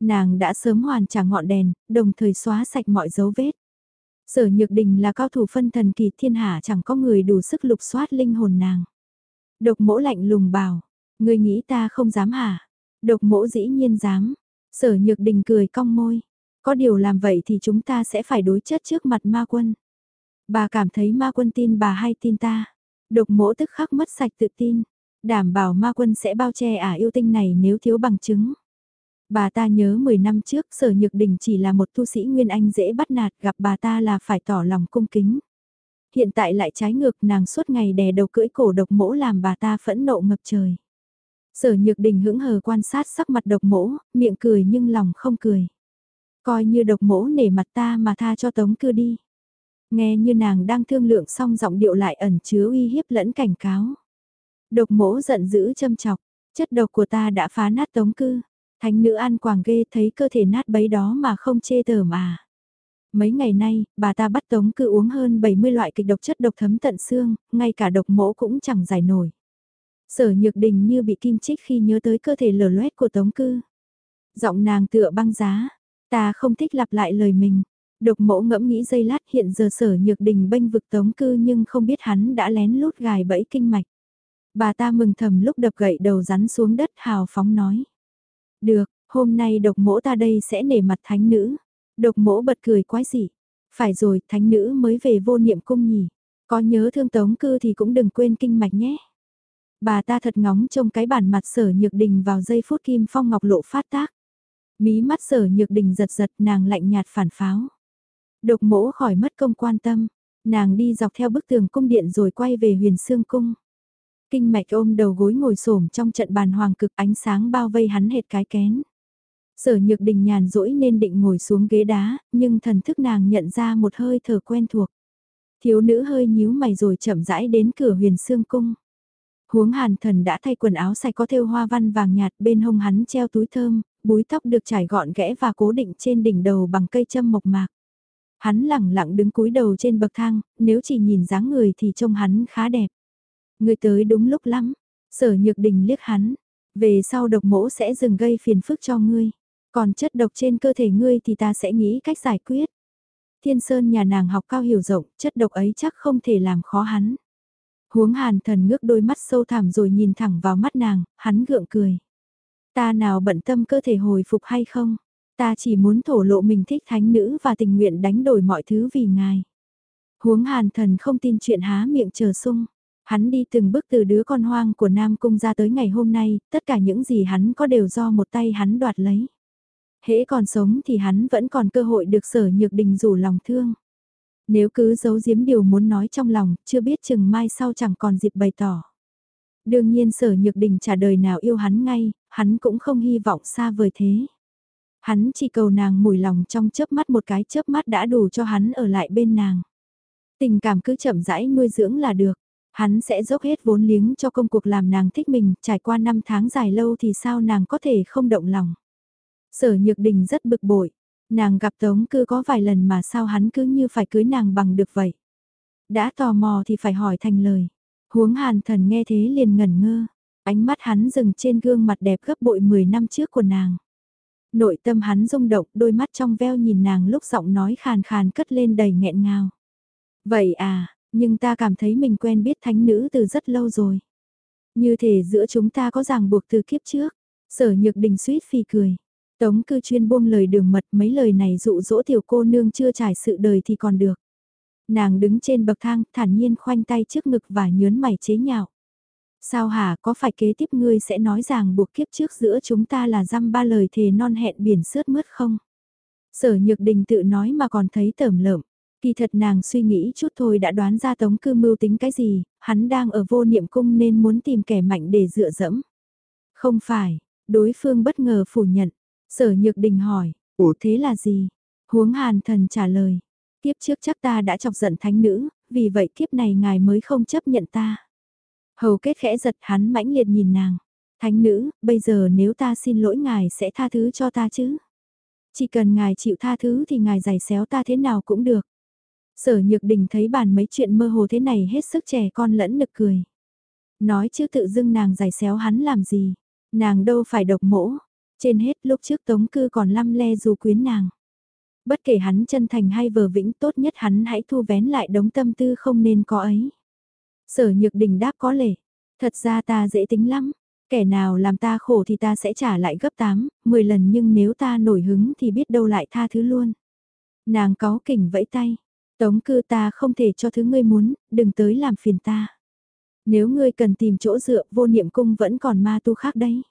Nàng đã sớm hoàn trả ngọn đèn, đồng thời xóa sạch mọi dấu vết. Sở Nhược Đình là cao thủ phân thần kỳ thiên hạ chẳng có người đủ sức lục soát linh hồn nàng. Độc mỗ lạnh lùng bảo, người nghĩ ta không dám hả? Độc mỗ dĩ nhiên dám. Sở Nhược Đình cười cong môi. Có điều làm vậy thì chúng ta sẽ phải đối chất trước mặt ma quân. Bà cảm thấy ma quân tin bà hay tin ta. Độc mỗ tức khắc mất sạch tự tin. Đảm bảo ma quân sẽ bao che ả yêu tinh này nếu thiếu bằng chứng. Bà ta nhớ 10 năm trước sở nhược đình chỉ là một tu sĩ Nguyên Anh dễ bắt nạt gặp bà ta là phải tỏ lòng cung kính. Hiện tại lại trái ngược nàng suốt ngày đè đầu cưỡi cổ độc mỗ làm bà ta phẫn nộ ngập trời. Sở nhược đình hững hờ quan sát sắc mặt độc mỗ, miệng cười nhưng lòng không cười. Coi như độc mỗ nể mặt ta mà tha cho tống cư đi. Nghe như nàng đang thương lượng xong giọng điệu lại ẩn chứa uy hiếp lẫn cảnh cáo. Độc mỗ giận dữ châm chọc, chất độc của ta đã phá nát tống cư. Thánh nữ an quảng ghê thấy cơ thể nát bấy đó mà không chê tờ mà. Mấy ngày nay, bà ta bắt tống cư uống hơn 70 loại kịch độc chất độc thấm tận xương, ngay cả độc mỗ cũng chẳng giải nổi. Sở nhược đình như bị kim chích khi nhớ tới cơ thể lở loét của tống cư. Giọng nàng tựa băng giá, ta không thích lặp lại lời mình. Độc mẫu ngẫm nghĩ giây lát hiện giờ sở nhược đình bênh vực tống cư nhưng không biết hắn đã lén lút gài bẫy kinh mạch. Bà ta mừng thầm lúc đập gậy đầu rắn xuống đất hào phóng nói. Được, hôm nay độc mỗ ta đây sẽ nể mặt thánh nữ. Độc mỗ bật cười quái dị. Phải rồi, thánh nữ mới về vô niệm cung nhỉ. Có nhớ thương tống cư thì cũng đừng quên kinh mạch nhé. Bà ta thật ngóng trông cái bản mặt sở nhược đình vào giây phút kim phong ngọc lộ phát tác. Mí mắt sở nhược đình giật giật nàng lạnh nhạt phản pháo. Độc mỗ khỏi mất công quan tâm, nàng đi dọc theo bức tường cung điện rồi quay về huyền xương cung. Kinh mạch ôm đầu gối ngồi xổm trong trận bàn hoàng cực ánh sáng bao vây hắn hệt cái kén. Sở nhược đình nhàn rỗi nên định ngồi xuống ghế đá, nhưng thần thức nàng nhận ra một hơi thở quen thuộc. Thiếu nữ hơi nhíu mày rồi chậm rãi đến cửa huyền xương cung. Huống hàn thần đã thay quần áo sạch có thêu hoa văn vàng nhạt bên hông hắn treo túi thơm, búi tóc được trải gọn ghẽ và cố định trên đỉnh đầu bằng cây châm mộc mạc. Hắn lẳng lặng đứng cúi đầu trên bậc thang, nếu chỉ nhìn dáng người thì trông hắn khá đẹp. Người tới đúng lúc lắm, sở nhược đình liếc hắn, về sau độc mỗ sẽ dừng gây phiền phức cho ngươi, còn chất độc trên cơ thể ngươi thì ta sẽ nghĩ cách giải quyết. Thiên Sơn nhà nàng học cao hiểu rộng, chất độc ấy chắc không thể làm khó hắn. Huống hàn thần ngước đôi mắt sâu thẳm rồi nhìn thẳng vào mắt nàng, hắn gượng cười. Ta nào bận tâm cơ thể hồi phục hay không? Ta chỉ muốn thổ lộ mình thích thánh nữ và tình nguyện đánh đổi mọi thứ vì ngài. Huống hàn thần không tin chuyện há miệng chờ sung. Hắn đi từng bước từ đứa con hoang của Nam Cung ra tới ngày hôm nay, tất cả những gì hắn có đều do một tay hắn đoạt lấy. Hễ còn sống thì hắn vẫn còn cơ hội được sở nhược đình rủ lòng thương. Nếu cứ giấu giếm điều muốn nói trong lòng, chưa biết chừng mai sau chẳng còn dịp bày tỏ. Đương nhiên sở nhược đình trả đời nào yêu hắn ngay, hắn cũng không hy vọng xa vời thế. Hắn chỉ cầu nàng mùi lòng trong chớp mắt một cái chớp mắt đã đủ cho hắn ở lại bên nàng. Tình cảm cứ chậm rãi nuôi dưỡng là được. Hắn sẽ dốc hết vốn liếng cho công cuộc làm nàng thích mình, trải qua năm tháng dài lâu thì sao nàng có thể không động lòng. Sở Nhược Đình rất bực bội, nàng gặp Tống Cư có vài lần mà sao hắn cứ như phải cưới nàng bằng được vậy. Đã tò mò thì phải hỏi thành lời. Huống hàn thần nghe thế liền ngẩn ngơ, ánh mắt hắn dừng trên gương mặt đẹp gấp bội 10 năm trước của nàng. Nội tâm hắn rung động, đôi mắt trong veo nhìn nàng lúc giọng nói khàn khàn cất lên đầy nghẹn ngào. Vậy à, nhưng ta cảm thấy mình quen biết thánh nữ từ rất lâu rồi. Như thể giữa chúng ta có ràng buộc từ kiếp trước. Sở nhược đình suýt phi cười. Tống cư chuyên buông lời đường mật mấy lời này dụ dỗ tiểu cô nương chưa trải sự đời thì còn được. Nàng đứng trên bậc thang thản nhiên khoanh tay trước ngực và nhớn mày chế nhạo. Sao hả có phải kế tiếp ngươi sẽ nói rằng buộc kiếp trước giữa chúng ta là dăm ba lời thề non hẹn biển sướt mướt không? Sở nhược đình tự nói mà còn thấy tởm lợm. Kỳ thật nàng suy nghĩ chút thôi đã đoán ra tống cư mưu tính cái gì, hắn đang ở vô niệm cung nên muốn tìm kẻ mạnh để dựa dẫm. Không phải, đối phương bất ngờ phủ nhận. Sở nhược đình hỏi, ủ thế là gì? Huống hàn thần trả lời, tiếp trước chắc ta đã chọc giận thánh nữ, vì vậy kiếp này ngài mới không chấp nhận ta. Hầu kết khẽ giật hắn mãnh liệt nhìn nàng. Thánh nữ, bây giờ nếu ta xin lỗi ngài sẽ tha thứ cho ta chứ? Chỉ cần ngài chịu tha thứ thì ngài giải xéo ta thế nào cũng được. Sở Nhược Đình thấy bàn mấy chuyện mơ hồ thế này hết sức trẻ con lẫn nực cười. Nói chứ tự dưng nàng giải xéo hắn làm gì, nàng đâu phải độc mỗ, trên hết lúc trước tống cư còn lăm le dù quyến nàng. Bất kể hắn chân thành hay vờ vĩnh tốt nhất hắn hãy thu vén lại đống tâm tư không nên có ấy. Sở Nhược Đình đáp có lệ, thật ra ta dễ tính lắm, kẻ nào làm ta khổ thì ta sẽ trả lại gấp 8, 10 lần nhưng nếu ta nổi hứng thì biết đâu lại tha thứ luôn. Nàng có kỉnh vẫy tay, Tống cư ta không thể cho thứ ngươi muốn, đừng tới làm phiền ta. Nếu ngươi cần tìm chỗ dựa, vô niệm cung vẫn còn ma tu khác đấy.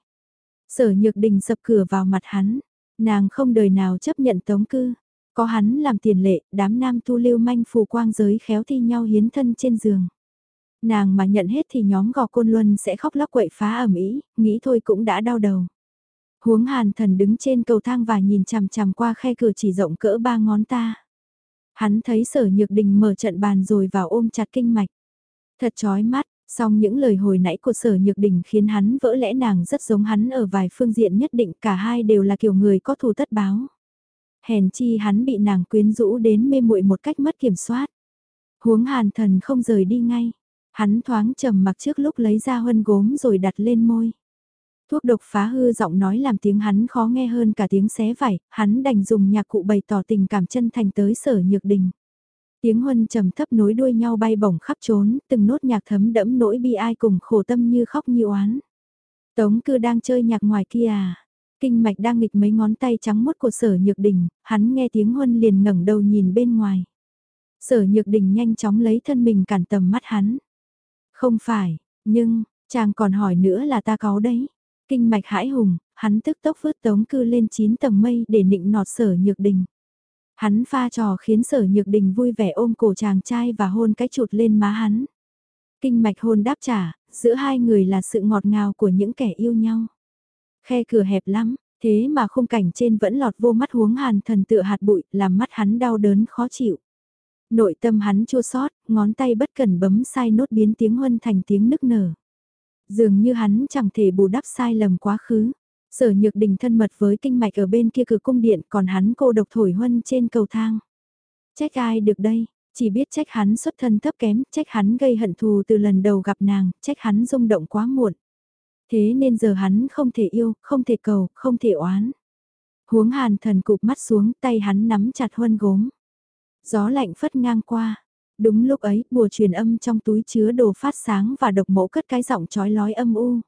Sở nhược đình sập cửa vào mặt hắn, nàng không đời nào chấp nhận tống cư. Có hắn làm tiền lệ, đám nam tu lưu manh phù quang giới khéo thi nhau hiến thân trên giường. Nàng mà nhận hết thì nhóm gò côn luân sẽ khóc lóc quậy phá ẩm ý, nghĩ thôi cũng đã đau đầu. Huống hàn thần đứng trên cầu thang và nhìn chằm chằm qua khe cửa chỉ rộng cỡ ba ngón ta. Hắn thấy sở nhược đình mở trận bàn rồi vào ôm chặt kinh mạch. Thật chói mắt, song những lời hồi nãy của sở nhược đình khiến hắn vỡ lẽ nàng rất giống hắn ở vài phương diện nhất định cả hai đều là kiểu người có thù tất báo. Hèn chi hắn bị nàng quyến rũ đến mê muội một cách mất kiểm soát. Huống hàn thần không rời đi ngay. Hắn thoáng trầm mặc trước lúc lấy ra huân gốm rồi đặt lên môi. Thuốc độc phá hư giọng nói làm tiếng hắn khó nghe hơn cả tiếng xé vải, hắn đành dùng nhạc cụ bày tỏ tình cảm chân thành tới sở nhược đình. Tiếng huân trầm thấp nối đuôi nhau bay bổng khắp trốn, từng nốt nhạc thấm đẫm nỗi bi ai cùng khổ tâm như khóc như oán. Tống cư đang chơi nhạc ngoài kia à? Kinh mạch đang nghịch mấy ngón tay trắng mốt của sở nhược đình, hắn nghe tiếng huân liền ngẩng đầu nhìn bên ngoài. Sở nhược đình nhanh chóng lấy thân mình cản tầm mắt hắn. Không phải, nhưng, chàng còn hỏi nữa là ta có đấy. Kinh mạch hãi hùng, hắn tức tốc vứt tống cư lên 9 tầng mây để nịnh nọt sở nhược đình. Hắn pha trò khiến sở nhược đình vui vẻ ôm cổ chàng trai và hôn cái chụt lên má hắn. Kinh mạch hôn đáp trả, giữa hai người là sự ngọt ngào của những kẻ yêu nhau. Khe cửa hẹp lắm, thế mà khung cảnh trên vẫn lọt vô mắt huống hàn thần tựa hạt bụi, làm mắt hắn đau đớn khó chịu. Nội tâm hắn chua sót, ngón tay bất cần bấm sai nốt biến tiếng huân thành tiếng nức nở. Dường như hắn chẳng thể bù đắp sai lầm quá khứ. Sở nhược đình thân mật với kinh mạch ở bên kia cửa cung điện còn hắn cô độc thổi huân trên cầu thang. Trách ai được đây, chỉ biết trách hắn xuất thân thấp kém, trách hắn gây hận thù từ lần đầu gặp nàng, trách hắn rung động quá muộn. Thế nên giờ hắn không thể yêu, không thể cầu, không thể oán. Huống hàn thần cụp mắt xuống tay hắn nắm chặt huân gốm. Gió lạnh phất ngang qua. Đúng lúc ấy, bùa truyền âm trong túi chứa đồ phát sáng và độc mẫu cất cái giọng trói lói âm u.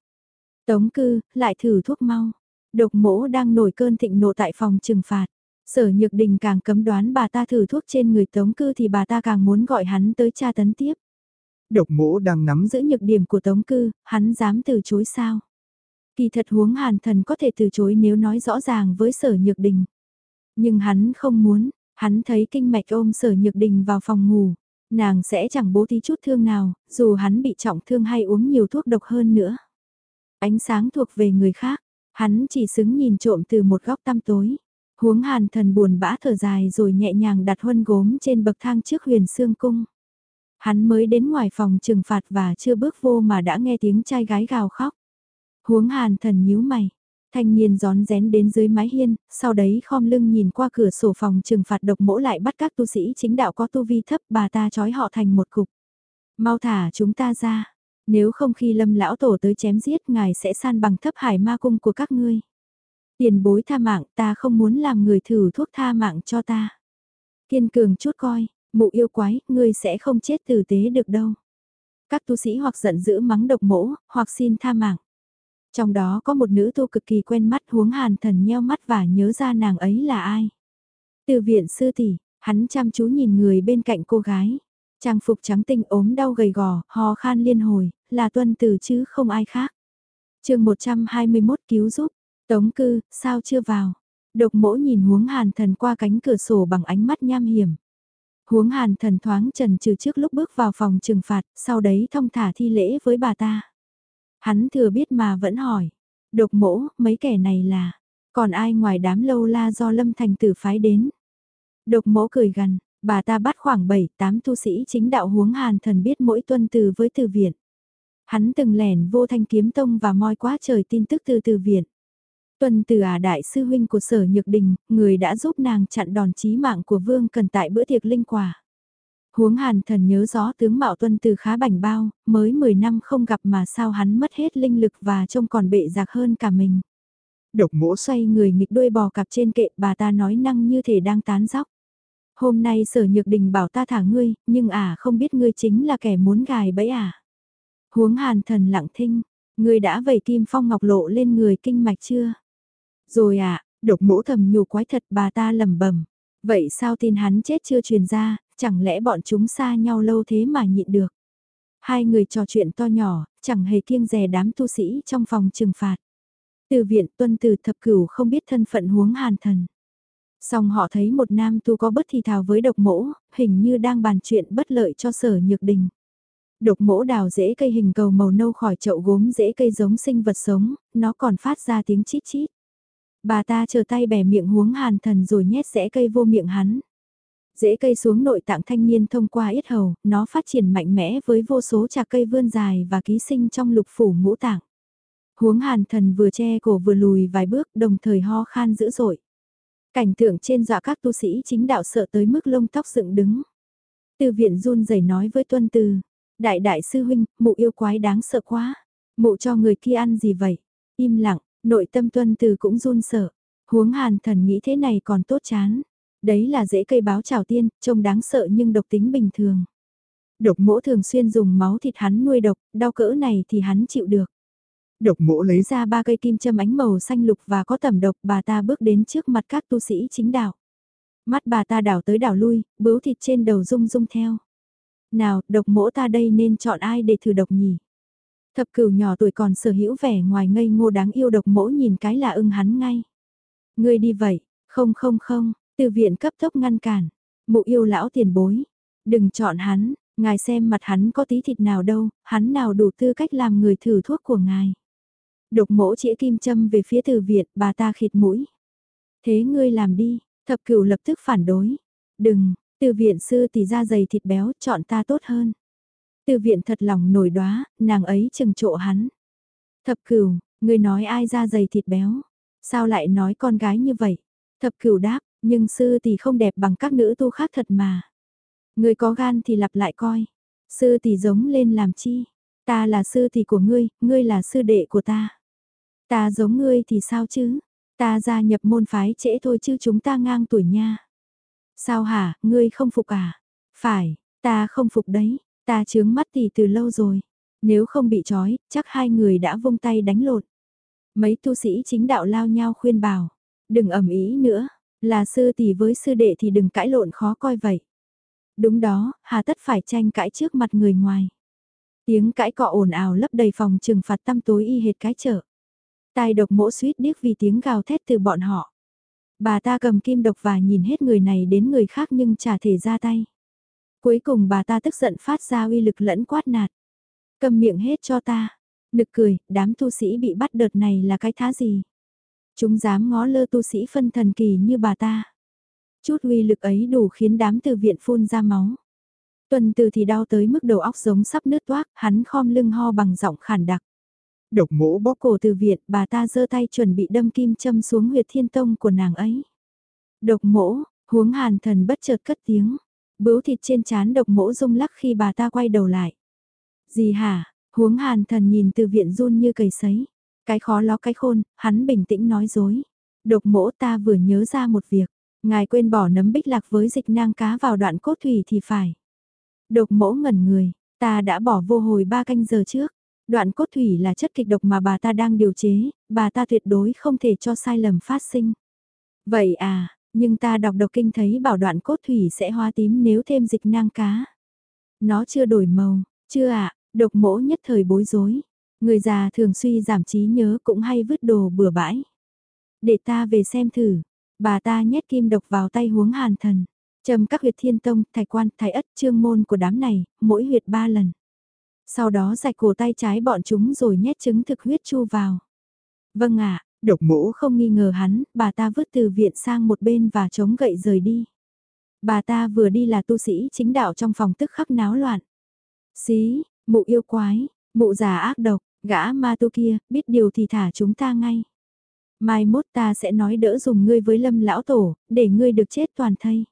Tống cư, lại thử thuốc mau. Độc mỗ đang nổi cơn thịnh nộ tại phòng trừng phạt. Sở Nhược Đình càng cấm đoán bà ta thử thuốc trên người Tống Cư thì bà ta càng muốn gọi hắn tới tra tấn tiếp.
Độc mỗ đang nắm
giữ nhược điểm của Tống Cư, hắn dám từ chối sao? Kỳ thật huống hàn thần có thể từ chối nếu nói rõ ràng với Sở Nhược Đình. Nhưng hắn không muốn, hắn thấy kinh mạch ôm Sở Nhược Đình vào phòng ngủ. Nàng sẽ chẳng bố thí chút thương nào, dù hắn bị trọng thương hay uống nhiều thuốc độc hơn nữa. Ánh sáng thuộc về người khác, hắn chỉ xứng nhìn trộm từ một góc tăm tối. Huống hàn thần buồn bã thở dài rồi nhẹ nhàng đặt huân gốm trên bậc thang trước huyền xương cung. Hắn mới đến ngoài phòng trừng phạt và chưa bước vô mà đã nghe tiếng trai gái gào khóc. Huống hàn thần nhíu mày. Thanh niên gión rén đến dưới mái hiên, sau đấy khom lưng nhìn qua cửa sổ phòng trừng phạt độc mỗ lại bắt các tu sĩ chính đạo có tu vi thấp bà ta trói họ thành một cục. Mau thả chúng ta ra, nếu không khi lâm lão tổ tới chém giết ngài sẽ san bằng thấp hải ma cung của các ngươi. Tiền bối tha mạng ta không muốn làm người thử thuốc tha mạng cho ta. Kiên cường chút coi, mụ yêu quái, ngươi sẽ không chết tử tế được đâu. Các tu sĩ hoặc giận dữ mắng độc mỗ, hoặc xin tha mạng. Trong đó có một nữ tu cực kỳ quen mắt huống hàn thần nheo mắt và nhớ ra nàng ấy là ai. Từ viện sư tỷ, hắn chăm chú nhìn người bên cạnh cô gái. Trang phục trắng tinh ốm đau gầy gò, hò khan liên hồi, là tuân từ chứ không ai khác. chương 121 cứu giúp, tống cư, sao chưa vào? Độc mỗ nhìn huống hàn thần qua cánh cửa sổ bằng ánh mắt nham hiểm. Huống hàn thần thoáng trần trừ trước lúc bước vào phòng trừng phạt, sau đấy thông thả thi lễ với bà ta. Hắn thừa biết mà vẫn hỏi. Độc mỗ, mấy kẻ này là, còn ai ngoài đám lâu la do lâm thành tử phái đến. Độc mỗ cười gần, bà ta bắt khoảng 7-8 tu sĩ chính đạo huống hàn thần biết mỗi tuân từ với từ viện. Hắn từng lẻn vô thanh kiếm tông và moi quá trời tin tức từ từ viện. Tuân từ à đại sư huynh của sở nhược đình, người đã giúp nàng chặn đòn chí mạng của vương cần tại bữa tiệc linh quả. Huống hàn thần nhớ rõ tướng Mạo Tuân từ khá bảnh bao, mới 10 năm không gặp mà sao hắn mất hết linh lực và trông còn bệ giặc hơn cả mình.
Độc mỗ
xoay người nghịch đuôi bò cặp trên kệ bà ta nói năng như thể đang tán dóc. Hôm nay sở nhược đình bảo ta thả ngươi, nhưng à không biết ngươi chính là kẻ muốn gài bẫy à. Huống hàn thần lặng thinh, ngươi đã vẩy kim phong ngọc lộ lên người kinh mạch chưa? Rồi à,
độc mỗ
thầm nhủ quái thật bà ta lẩm bẩm. Vậy sao tin hắn chết chưa truyền ra, chẳng lẽ bọn chúng xa nhau lâu thế mà nhịn được. Hai người trò chuyện to nhỏ, chẳng hề kiêng rè đám tu sĩ trong phòng trừng phạt. Từ viện tuân từ thập cửu không biết thân phận huống hàn thần. Xong họ thấy một nam tu có bất thì thào với độc mỗ, hình như đang bàn chuyện bất lợi cho sở nhược đình. Độc mỗ đào rễ cây hình cầu màu nâu khỏi chậu gốm rễ cây giống sinh vật sống, nó còn phát ra tiếng chít chít. Bà ta chờ tay bẻ miệng huống hàn thần rồi nhét rễ cây vô miệng hắn dễ cây xuống nội tạng thanh niên thông qua yết hầu, nó phát triển mạnh mẽ với vô số trà cây vươn dài và ký sinh trong lục phủ ngũ tạng. Huống hàn thần vừa che cổ vừa lùi vài bước đồng thời ho khan dữ dội. Cảnh tượng trên dọa các tu sĩ chính đạo sợ tới mức lông tóc dựng đứng. Từ viện run rẩy nói với tuân từ, đại đại sư huynh, mụ yêu quái đáng sợ quá. Mụ cho người kia ăn gì vậy? Im lặng, nội tâm tuân từ cũng run sợ. Huống hàn thần nghĩ thế này còn tốt chán. Đấy là dễ cây báo trào tiên, trông đáng sợ nhưng độc tính bình thường. Độc mỗ thường xuyên dùng máu thịt hắn nuôi độc, đau cỡ này thì hắn chịu được.
Độc mỗ lấy
ra ba cây kim châm ánh màu xanh lục và có tẩm độc bà ta bước đến trước mặt các tu sĩ chính đạo. Mắt bà ta đảo tới đảo lui, bướu thịt trên đầu rung rung theo. Nào, độc mỗ ta đây nên chọn ai để thử độc nhỉ? Thập cửu nhỏ tuổi còn sở hữu vẻ ngoài ngây ngô đáng yêu độc mỗ nhìn cái là ưng hắn ngay. Ngươi đi vậy, không không không, từ viện cấp tốc ngăn cản. Mụ yêu lão tiền bối. Đừng chọn hắn, ngài xem mặt hắn có tí thịt nào đâu, hắn nào đủ tư cách làm người thử thuốc của ngài. Độc mỗ chĩa kim châm về phía từ viện, bà ta khịt mũi. Thế ngươi làm đi, thập cửu lập tức phản đối. Đừng, từ viện sư tỷ ra dày thịt béo, chọn ta tốt hơn. Từ viện thật lòng nổi đoá, nàng ấy chừng trộ hắn. Thập cửu, ngươi nói ai ra dày thịt béo? Sao lại nói con gái như vậy? Thập cửu đáp, nhưng sư tỷ không đẹp bằng các nữ tu khác thật mà. người có gan thì lặp lại coi. Sư tỷ giống lên làm chi? Ta là sư tỷ của ngươi, ngươi là sư đệ của ta. Ta giống ngươi thì sao chứ? Ta gia nhập môn phái trễ thôi chứ chúng ta ngang tuổi nha. Sao hả, ngươi không phục à? Phải, ta không phục đấy, ta chướng mắt tỷ từ lâu rồi. Nếu không bị trói, chắc hai người đã vung tay đánh lột. Mấy tu sĩ chính đạo lao nhau khuyên bảo, đừng ẩm ý nữa, là sư tỷ với sư đệ thì đừng cãi lộn khó coi vậy. Đúng đó, hà tất phải tranh cãi trước mặt người ngoài. Tiếng cãi cọ ồn ào lấp đầy phòng trừng phạt tăm tối y hệt cái chợ. Tai độc mỗ suýt điếc vì tiếng gào thét từ bọn họ. Bà ta cầm kim độc và nhìn hết người này đến người khác nhưng chả thể ra tay. Cuối cùng bà ta tức giận phát ra uy lực lẫn quát nạt. Cầm miệng hết cho ta. Nực cười, đám tu sĩ bị bắt đợt này là cái thá gì? Chúng dám ngó lơ tu sĩ phân thần kỳ như bà ta. Chút uy lực ấy đủ khiến đám từ viện phun ra máu. Tuần từ thì đau tới mức đầu óc giống sắp nứt toác, hắn khom lưng ho bằng giọng khản đặc.
Độc mỗ
bóp cổ từ viện, bà ta giơ tay chuẩn bị đâm kim châm xuống huyệt thiên tông của nàng ấy. Độc mỗ, huống hàn thần bất chợt cất tiếng. Bướu thịt trên chán độc mỗ rung lắc khi bà ta quay đầu lại. Gì hả, huống hàn thần nhìn từ viện run như cầy sấy. Cái khó ló cái khôn, hắn bình tĩnh nói dối. Độc mỗ ta vừa nhớ ra một việc. Ngài quên bỏ nấm bích lạc với dịch nang cá vào đoạn cốt thủy thì phải. Độc mỗ ngẩn người, ta đã bỏ vô hồi ba canh giờ trước. Đoạn cốt thủy là chất kịch độc mà bà ta đang điều chế, bà ta tuyệt đối không thể cho sai lầm phát sinh. Vậy à, nhưng ta đọc độc kinh thấy bảo đoạn cốt thủy sẽ hoa tím nếu thêm dịch nang cá. Nó chưa đổi màu, chưa ạ, độc mỗ nhất thời bối rối. Người già thường suy giảm trí nhớ cũng hay vứt đồ bừa bãi. Để ta về xem thử, bà ta nhét kim độc vào tay huống hàn thần. Trầm các huyệt thiên tông, thái quan, thái ất, trương môn của đám này, mỗi huyệt ba lần. Sau đó rạch cổ tay trái bọn chúng rồi nhét trứng thực huyết chu vào. Vâng ạ,
độc mũ
không nghi ngờ hắn, bà ta vứt từ viện sang một bên và chống gậy rời đi. Bà ta vừa đi là tu sĩ chính đạo trong phòng tức khắc náo loạn. Xí, mụ yêu quái, mụ già ác độc, gã ma tu kia, biết điều thì thả chúng ta ngay. Mai mốt ta sẽ nói đỡ dùng ngươi với lâm lão tổ, để ngươi được chết toàn thây.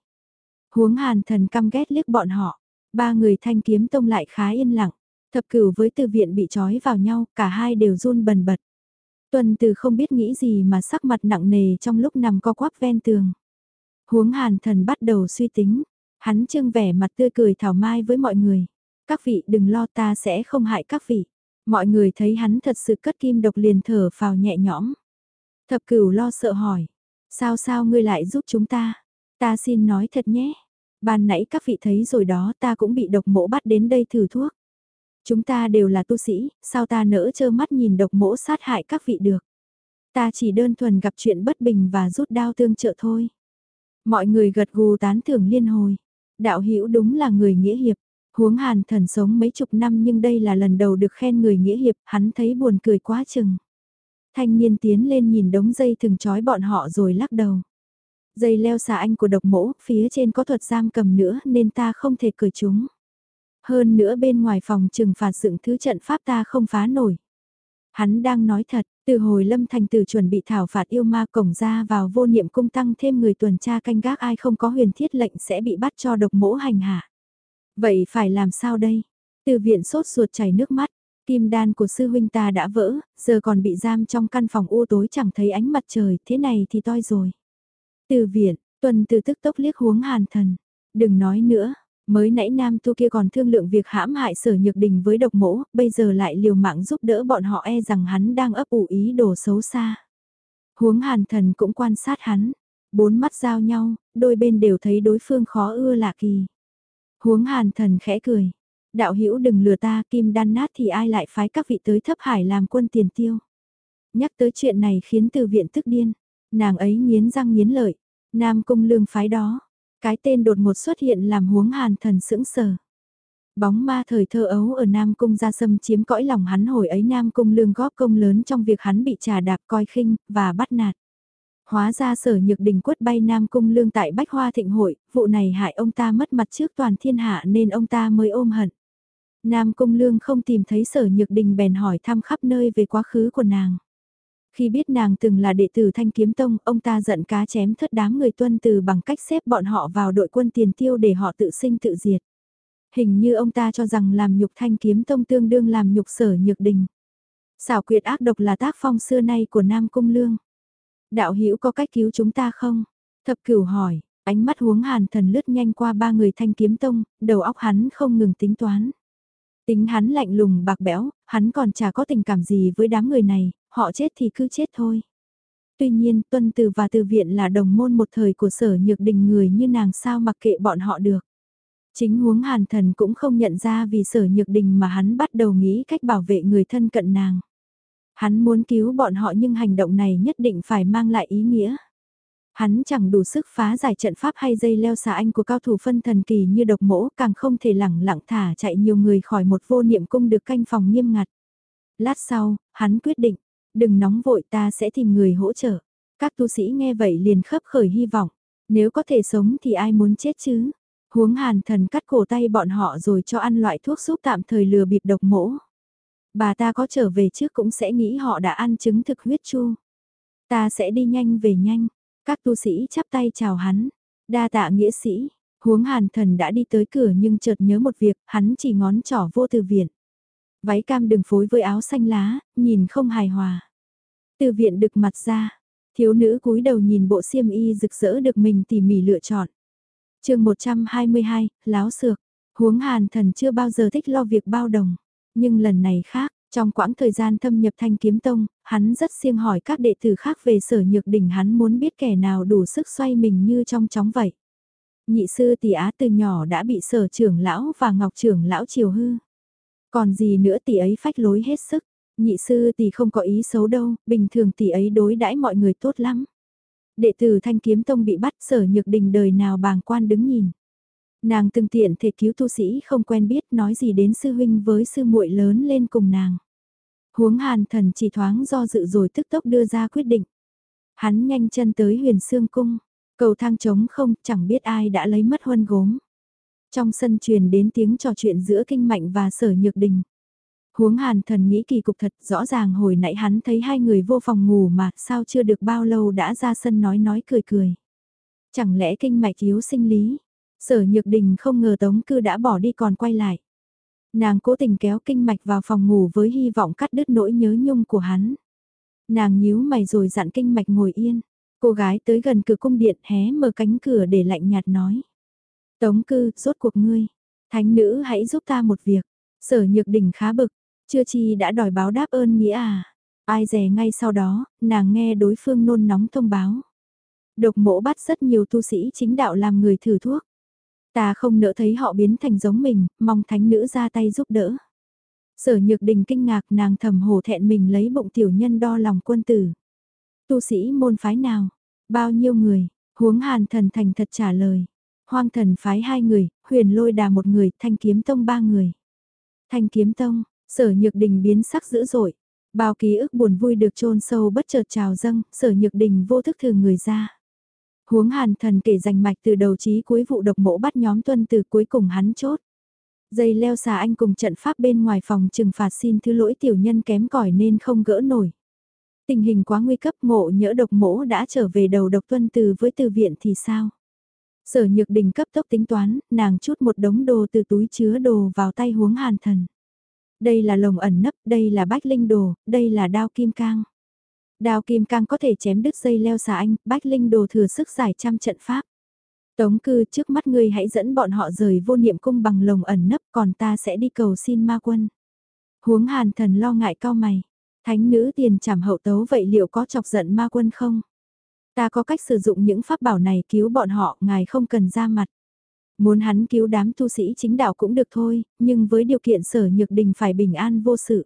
Huống hàn thần căm ghét liếc bọn họ, ba người thanh kiếm tông lại khá yên lặng. Thập cửu với từ viện bị trói vào nhau, cả hai đều run bần bật. Tuần từ không biết nghĩ gì mà sắc mặt nặng nề trong lúc nằm co quắp ven tường. Huống hàn thần bắt đầu suy tính, hắn trưng vẻ mặt tươi cười thảo mai với mọi người. Các vị đừng lo ta sẽ không hại các vị. Mọi người thấy hắn thật sự cất kim độc liền thở phào nhẹ nhõm. Thập cửu lo sợ hỏi. Sao sao ngươi lại giúp chúng ta? Ta xin nói thật nhé. Ban nãy các vị thấy rồi đó ta cũng bị độc mỗ bắt đến đây thử thuốc. Chúng ta đều là tu sĩ, sao ta nỡ trơ mắt nhìn độc mỗ sát hại các vị được. Ta chỉ đơn thuần gặp chuyện bất bình và rút đao tương trợ thôi. Mọi người gật gù tán thưởng liên hồi. Đạo hữu đúng là người nghĩa hiệp. Huống hàn thần sống mấy chục năm nhưng đây là lần đầu được khen người nghĩa hiệp, hắn thấy buồn cười quá chừng. Thanh niên tiến lên nhìn đống dây thừng trói bọn họ rồi lắc đầu. Dây leo xà anh của độc mỗ, phía trên có thuật giam cầm nữa nên ta không thể cười chúng. Hơn nữa bên ngoài phòng trừng phạt dựng thứ trận pháp ta không phá nổi. Hắn đang nói thật, từ hồi Lâm Thành Tử chuẩn bị thảo phạt yêu ma cổng ra vào vô niệm cung tăng thêm người tuần tra canh gác ai không có huyền thiết lệnh sẽ bị bắt cho độc mỗ hành hạ. Vậy phải làm sao đây? Từ viện sốt ruột chảy nước mắt, kim đan của sư huynh ta đã vỡ, giờ còn bị giam trong căn phòng u tối chẳng thấy ánh mặt trời, thế này thì toi rồi. Từ viện, tuần từ tức tốc liếc huống hàn thần. Đừng nói nữa, mới nãy nam tu kia còn thương lượng việc hãm hại sở nhược đình với độc mỗ, bây giờ lại liều mạng giúp đỡ bọn họ e rằng hắn đang ấp ủ ý đồ xấu xa. Huống hàn thần cũng quan sát hắn, bốn mắt giao nhau, đôi bên đều thấy đối phương khó ưa lạ kỳ. Huống hàn thần khẽ cười, đạo hữu đừng lừa ta kim đan nát thì ai lại phái các vị tới thấp hải làm quân tiền tiêu. Nhắc tới chuyện này khiến từ viện tức điên, nàng ấy nghiến răng nghiến lợi, nam cung lương phái đó, cái tên đột ngột xuất hiện làm huống hàn thần sững sờ. Bóng ma thời thơ ấu ở Nam Cung gia xâm chiếm cõi lòng hắn hồi ấy Nam Cung lương góp công lớn trong việc hắn bị trà đạp coi khinh, và bắt nạt. Hóa ra sở nhược đình quất bay Nam Cung lương tại Bách Hoa Thịnh Hội, vụ này hại ông ta mất mặt trước toàn thiên hạ nên ông ta mới ôm hận. Nam Cung lương không tìm thấy sở nhược đình bèn hỏi thăm khắp nơi về quá khứ của nàng. Khi biết nàng từng là đệ tử Thanh Kiếm Tông, ông ta giận cá chém thất đám người tuân từ bằng cách xếp bọn họ vào đội quân tiền tiêu để họ tự sinh tự diệt. Hình như ông ta cho rằng làm nhục Thanh Kiếm Tông tương đương làm nhục sở nhược đình. Xảo quyệt ác độc là tác phong xưa nay của Nam Cung Lương. Đạo hữu có cách cứu chúng ta không? Thập cửu hỏi, ánh mắt huống hàn thần lướt nhanh qua ba người Thanh Kiếm Tông, đầu óc hắn không ngừng tính toán. Tính hắn lạnh lùng bạc bẽo, hắn còn chả có tình cảm gì với đám người này, họ chết thì cứ chết thôi. Tuy nhiên, tuân từ và từ viện là đồng môn một thời của sở nhược đình người như nàng sao mặc kệ bọn họ được. Chính huống hàn thần cũng không nhận ra vì sở nhược đình mà hắn bắt đầu nghĩ cách bảo vệ người thân cận nàng. Hắn muốn cứu bọn họ nhưng hành động này nhất định phải mang lại ý nghĩa. Hắn chẳng đủ sức phá giải trận pháp hay dây leo xà anh của cao thủ phân thần kỳ như độc mỗ càng không thể lẳng lặng thả chạy nhiều người khỏi một vô niệm cung được canh phòng nghiêm ngặt. Lát sau, hắn quyết định, đừng nóng vội ta sẽ tìm người hỗ trợ. Các tu sĩ nghe vậy liền khấp khởi hy vọng, nếu có thể sống thì ai muốn chết chứ. Huống hàn thần cắt cổ tay bọn họ rồi cho ăn loại thuốc giúp tạm thời lừa bịp độc mỗ. Bà ta có trở về trước cũng sẽ nghĩ họ đã ăn chứng thực huyết chu. Ta sẽ đi nhanh về nhanh, các tu sĩ chắp tay chào hắn, đa tạ nghĩa sĩ, huống hàn thần đã đi tới cửa nhưng chợt nhớ một việc, hắn chỉ ngón trỏ vô từ viện. Váy cam đừng phối với áo xanh lá, nhìn không hài hòa. Từ viện đực mặt ra, thiếu nữ cúi đầu nhìn bộ xiêm y rực rỡ được mình tỉ mỉ lựa chọn. chương 122, láo sược, huống hàn thần chưa bao giờ thích lo việc bao đồng. Nhưng lần này khác, trong quãng thời gian thâm nhập thanh kiếm tông, hắn rất siêng hỏi các đệ tử khác về sở nhược đỉnh hắn muốn biết kẻ nào đủ sức xoay mình như trong chóng vậy. Nhị sư tỷ á từ nhỏ đã bị sở trưởng lão và ngọc trưởng lão chiều hư. Còn gì nữa tỷ ấy phách lối hết sức, nhị sư tỷ không có ý xấu đâu, bình thường tỷ ấy đối đãi mọi người tốt lắm. Đệ tử thanh kiếm tông bị bắt sở nhược đình đời nào bàng quan đứng nhìn. Nàng từng tiện thể cứu tu sĩ không quen biết nói gì đến sư huynh với sư muội lớn lên cùng nàng. Huống hàn thần chỉ thoáng do dự rồi tức tốc đưa ra quyết định. Hắn nhanh chân tới huyền xương cung, cầu thang trống không chẳng biết ai đã lấy mất huân gốm. Trong sân truyền đến tiếng trò chuyện giữa kinh mạnh và sở nhược đình. Huống hàn thần nghĩ kỳ cục thật rõ ràng hồi nãy hắn thấy hai người vô phòng ngủ mà sao chưa được bao lâu đã ra sân nói nói cười cười. Chẳng lẽ kinh mạch yếu sinh lý, Sở Nhược Đình không ngờ Tống Cư đã bỏ đi còn quay lại. Nàng cố tình kéo kinh mạch vào phòng ngủ với hy vọng cắt đứt nỗi nhớ nhung của hắn. Nàng nhíu mày rồi dặn kinh mạch ngồi yên. Cô gái tới gần cửa cung điện hé mở cánh cửa để lạnh nhạt nói. Tống cư, rốt cuộc ngươi. Thánh nữ hãy giúp ta một việc. Sở nhược đình khá bực. Chưa chi đã đòi báo đáp ơn nghĩa à. Ai dè ngay sau đó, nàng nghe đối phương nôn nóng thông báo. Độc mộ bắt rất nhiều tu sĩ chính đạo làm người thử thuốc. Ta không nỡ thấy họ biến thành giống mình, mong thánh nữ ra tay giúp đỡ. Sở nhược đình kinh ngạc nàng thầm hổ thẹn mình lấy bụng tiểu nhân đo lòng quân tử. Tu sĩ môn phái nào? Bao nhiêu người? Huống hàn thần thành thật trả lời. Hoang thần phái hai người, huyền lôi đà một người, thanh kiếm tông ba người. Thanh kiếm tông, sở nhược đình biến sắc dữ dội. Bao ký ức buồn vui được chôn sâu bất chợt trào dâng, sở nhược đình vô thức thường người ra. Huống hàn thần kể rành mạch từ đầu chí cuối vụ độc mộ bắt nhóm tuân từ cuối cùng hắn chốt. Dây leo xà anh cùng trận pháp bên ngoài phòng trừng phạt xin thứ lỗi tiểu nhân kém cỏi nên không gỡ nổi. Tình hình quá nguy cấp ngộ nhỡ độc mỗ đã trở về đầu độc tuân từ với từ viện thì sao? Sở nhược đình cấp tốc tính toán, nàng chút một đống đồ từ túi chứa đồ vào tay huống hàn thần. Đây là lồng ẩn nấp, đây là bách linh đồ, đây là đao kim cang. Đao kim cang có thể chém đứt dây leo xà anh, bách linh đồ thừa sức giải trăm trận pháp. Tống cư trước mắt ngươi hãy dẫn bọn họ rời vô niệm cung bằng lồng ẩn nấp còn ta sẽ đi cầu xin ma quân. Huống hàn thần lo ngại cao mày. Thánh nữ tiền trảm hậu tấu vậy liệu có chọc giận ma quân không? Ta có cách sử dụng những pháp bảo này cứu bọn họ, ngài không cần ra mặt. Muốn hắn cứu đám tu sĩ chính đạo cũng được thôi, nhưng với điều kiện sở nhược đình phải bình an vô sự.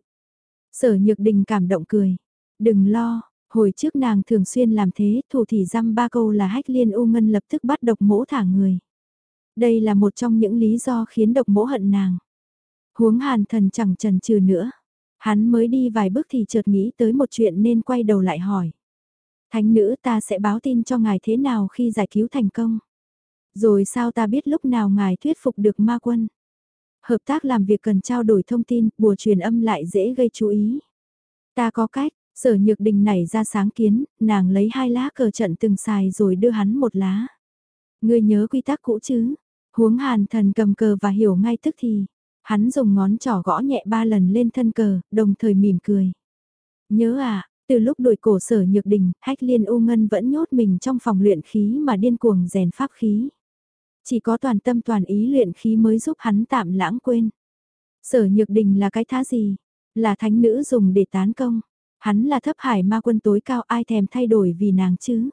Sở nhược đình cảm động cười. Đừng lo, hồi trước nàng thường xuyên làm thế, thủ thì dăm ba câu là hách liên u ngân lập tức bắt độc mỗ thả người. Đây là một trong những lý do khiến độc mỗ hận nàng. Huống hàn thần chẳng trần trừ nữa. Hắn mới đi vài bước thì chợt nghĩ tới một chuyện nên quay đầu lại hỏi. Thánh nữ ta sẽ báo tin cho ngài thế nào khi giải cứu thành công. Rồi sao ta biết lúc nào ngài thuyết phục được ma quân. Hợp tác làm việc cần trao đổi thông tin, bùa truyền âm lại dễ gây chú ý. Ta có cách, sở nhược đình này ra sáng kiến, nàng lấy hai lá cờ trận từng xài rồi đưa hắn một lá. Ngươi nhớ quy tắc cũ chứ? Huống hàn thần cầm cờ và hiểu ngay tức thì. Hắn dùng ngón trỏ gõ nhẹ ba lần lên thân cờ, đồng thời mỉm cười. Nhớ à, từ lúc đuổi cổ sở nhược đình, hách liên u ngân vẫn nhốt mình trong phòng luyện khí mà điên cuồng rèn pháp khí. Chỉ có toàn tâm toàn ý luyện khí mới giúp hắn tạm lãng quên. Sở nhược đình là cái thá gì? Là thánh nữ dùng để tán công. Hắn là thấp hải ma quân tối cao ai thèm thay đổi vì nàng chứ?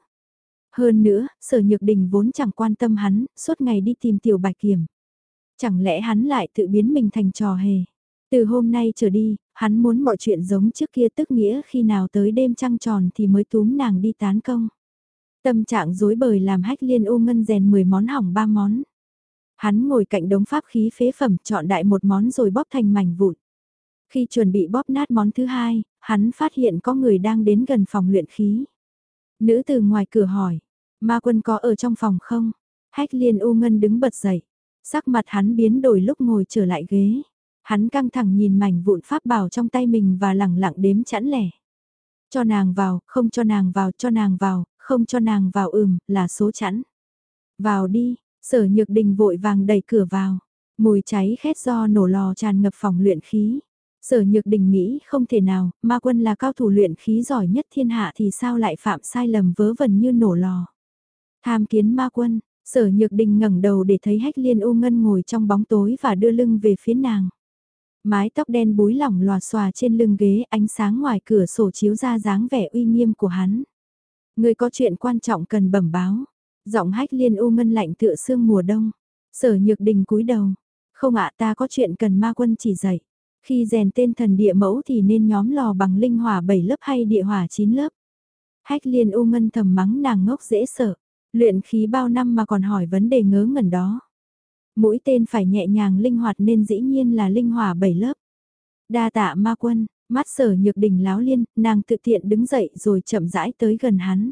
Hơn nữa, sở nhược đình vốn chẳng quan tâm hắn, suốt ngày đi tìm tiểu bạch kiểm. Chẳng lẽ hắn lại tự biến mình thành trò hề? Từ hôm nay trở đi, hắn muốn mọi chuyện giống trước kia tức nghĩa khi nào tới đêm trăng tròn thì mới túm nàng đi tán công. Tâm trạng dối bời làm hách liên ô ngân rèn 10 món hỏng 3 món. Hắn ngồi cạnh đống pháp khí phế phẩm chọn đại một món rồi bóp thành mảnh vụn. Khi chuẩn bị bóp nát món thứ hai, hắn phát hiện có người đang đến gần phòng luyện khí. Nữ từ ngoài cửa hỏi, ma quân có ở trong phòng không? Hách liên u ngân đứng bật dậy. Sắc mặt hắn biến đổi lúc ngồi trở lại ghế. Hắn căng thẳng nhìn mảnh vụn pháp bảo trong tay mình và lẳng lặng đếm chẵn lẻ. Cho nàng vào, không cho nàng vào, cho nàng vào, không cho nàng vào ừm, là số chẵn. Vào đi, sở nhược đình vội vàng đẩy cửa vào. Mùi cháy khét do nổ lò tràn ngập phòng luyện khí. Sở nhược đình nghĩ không thể nào, ma quân là cao thủ luyện khí giỏi nhất thiên hạ thì sao lại phạm sai lầm vớ vẩn như nổ lò. Tham kiến ma quân, sở nhược đình ngẩng đầu để thấy hách liên u ngân ngồi trong bóng tối và đưa lưng về phía nàng. Mái tóc đen búi lỏng lòa xòa trên lưng ghế ánh sáng ngoài cửa sổ chiếu ra dáng vẻ uy nghiêm của hắn. Người có chuyện quan trọng cần bẩm báo. Giọng hách liên u ngân lạnh tựa sương mùa đông. Sở nhược đình cúi đầu. Không ạ ta có chuyện cần ma quân chỉ dạy. Khi rèn tên thần địa mẫu thì nên nhóm lò bằng linh hỏa 7 lớp hay địa hỏa 9 lớp. Hách liên u ngân thầm mắng nàng ngốc dễ sợ. Luyện khí bao năm mà còn hỏi vấn đề ngớ ngẩn đó. Mũi tên phải nhẹ nhàng linh hoạt nên dĩ nhiên là linh hỏa 7 lớp. Đa tạ ma quân, mắt sở nhược đỉnh láo liên, nàng tự tiện đứng dậy rồi chậm rãi tới gần hắn.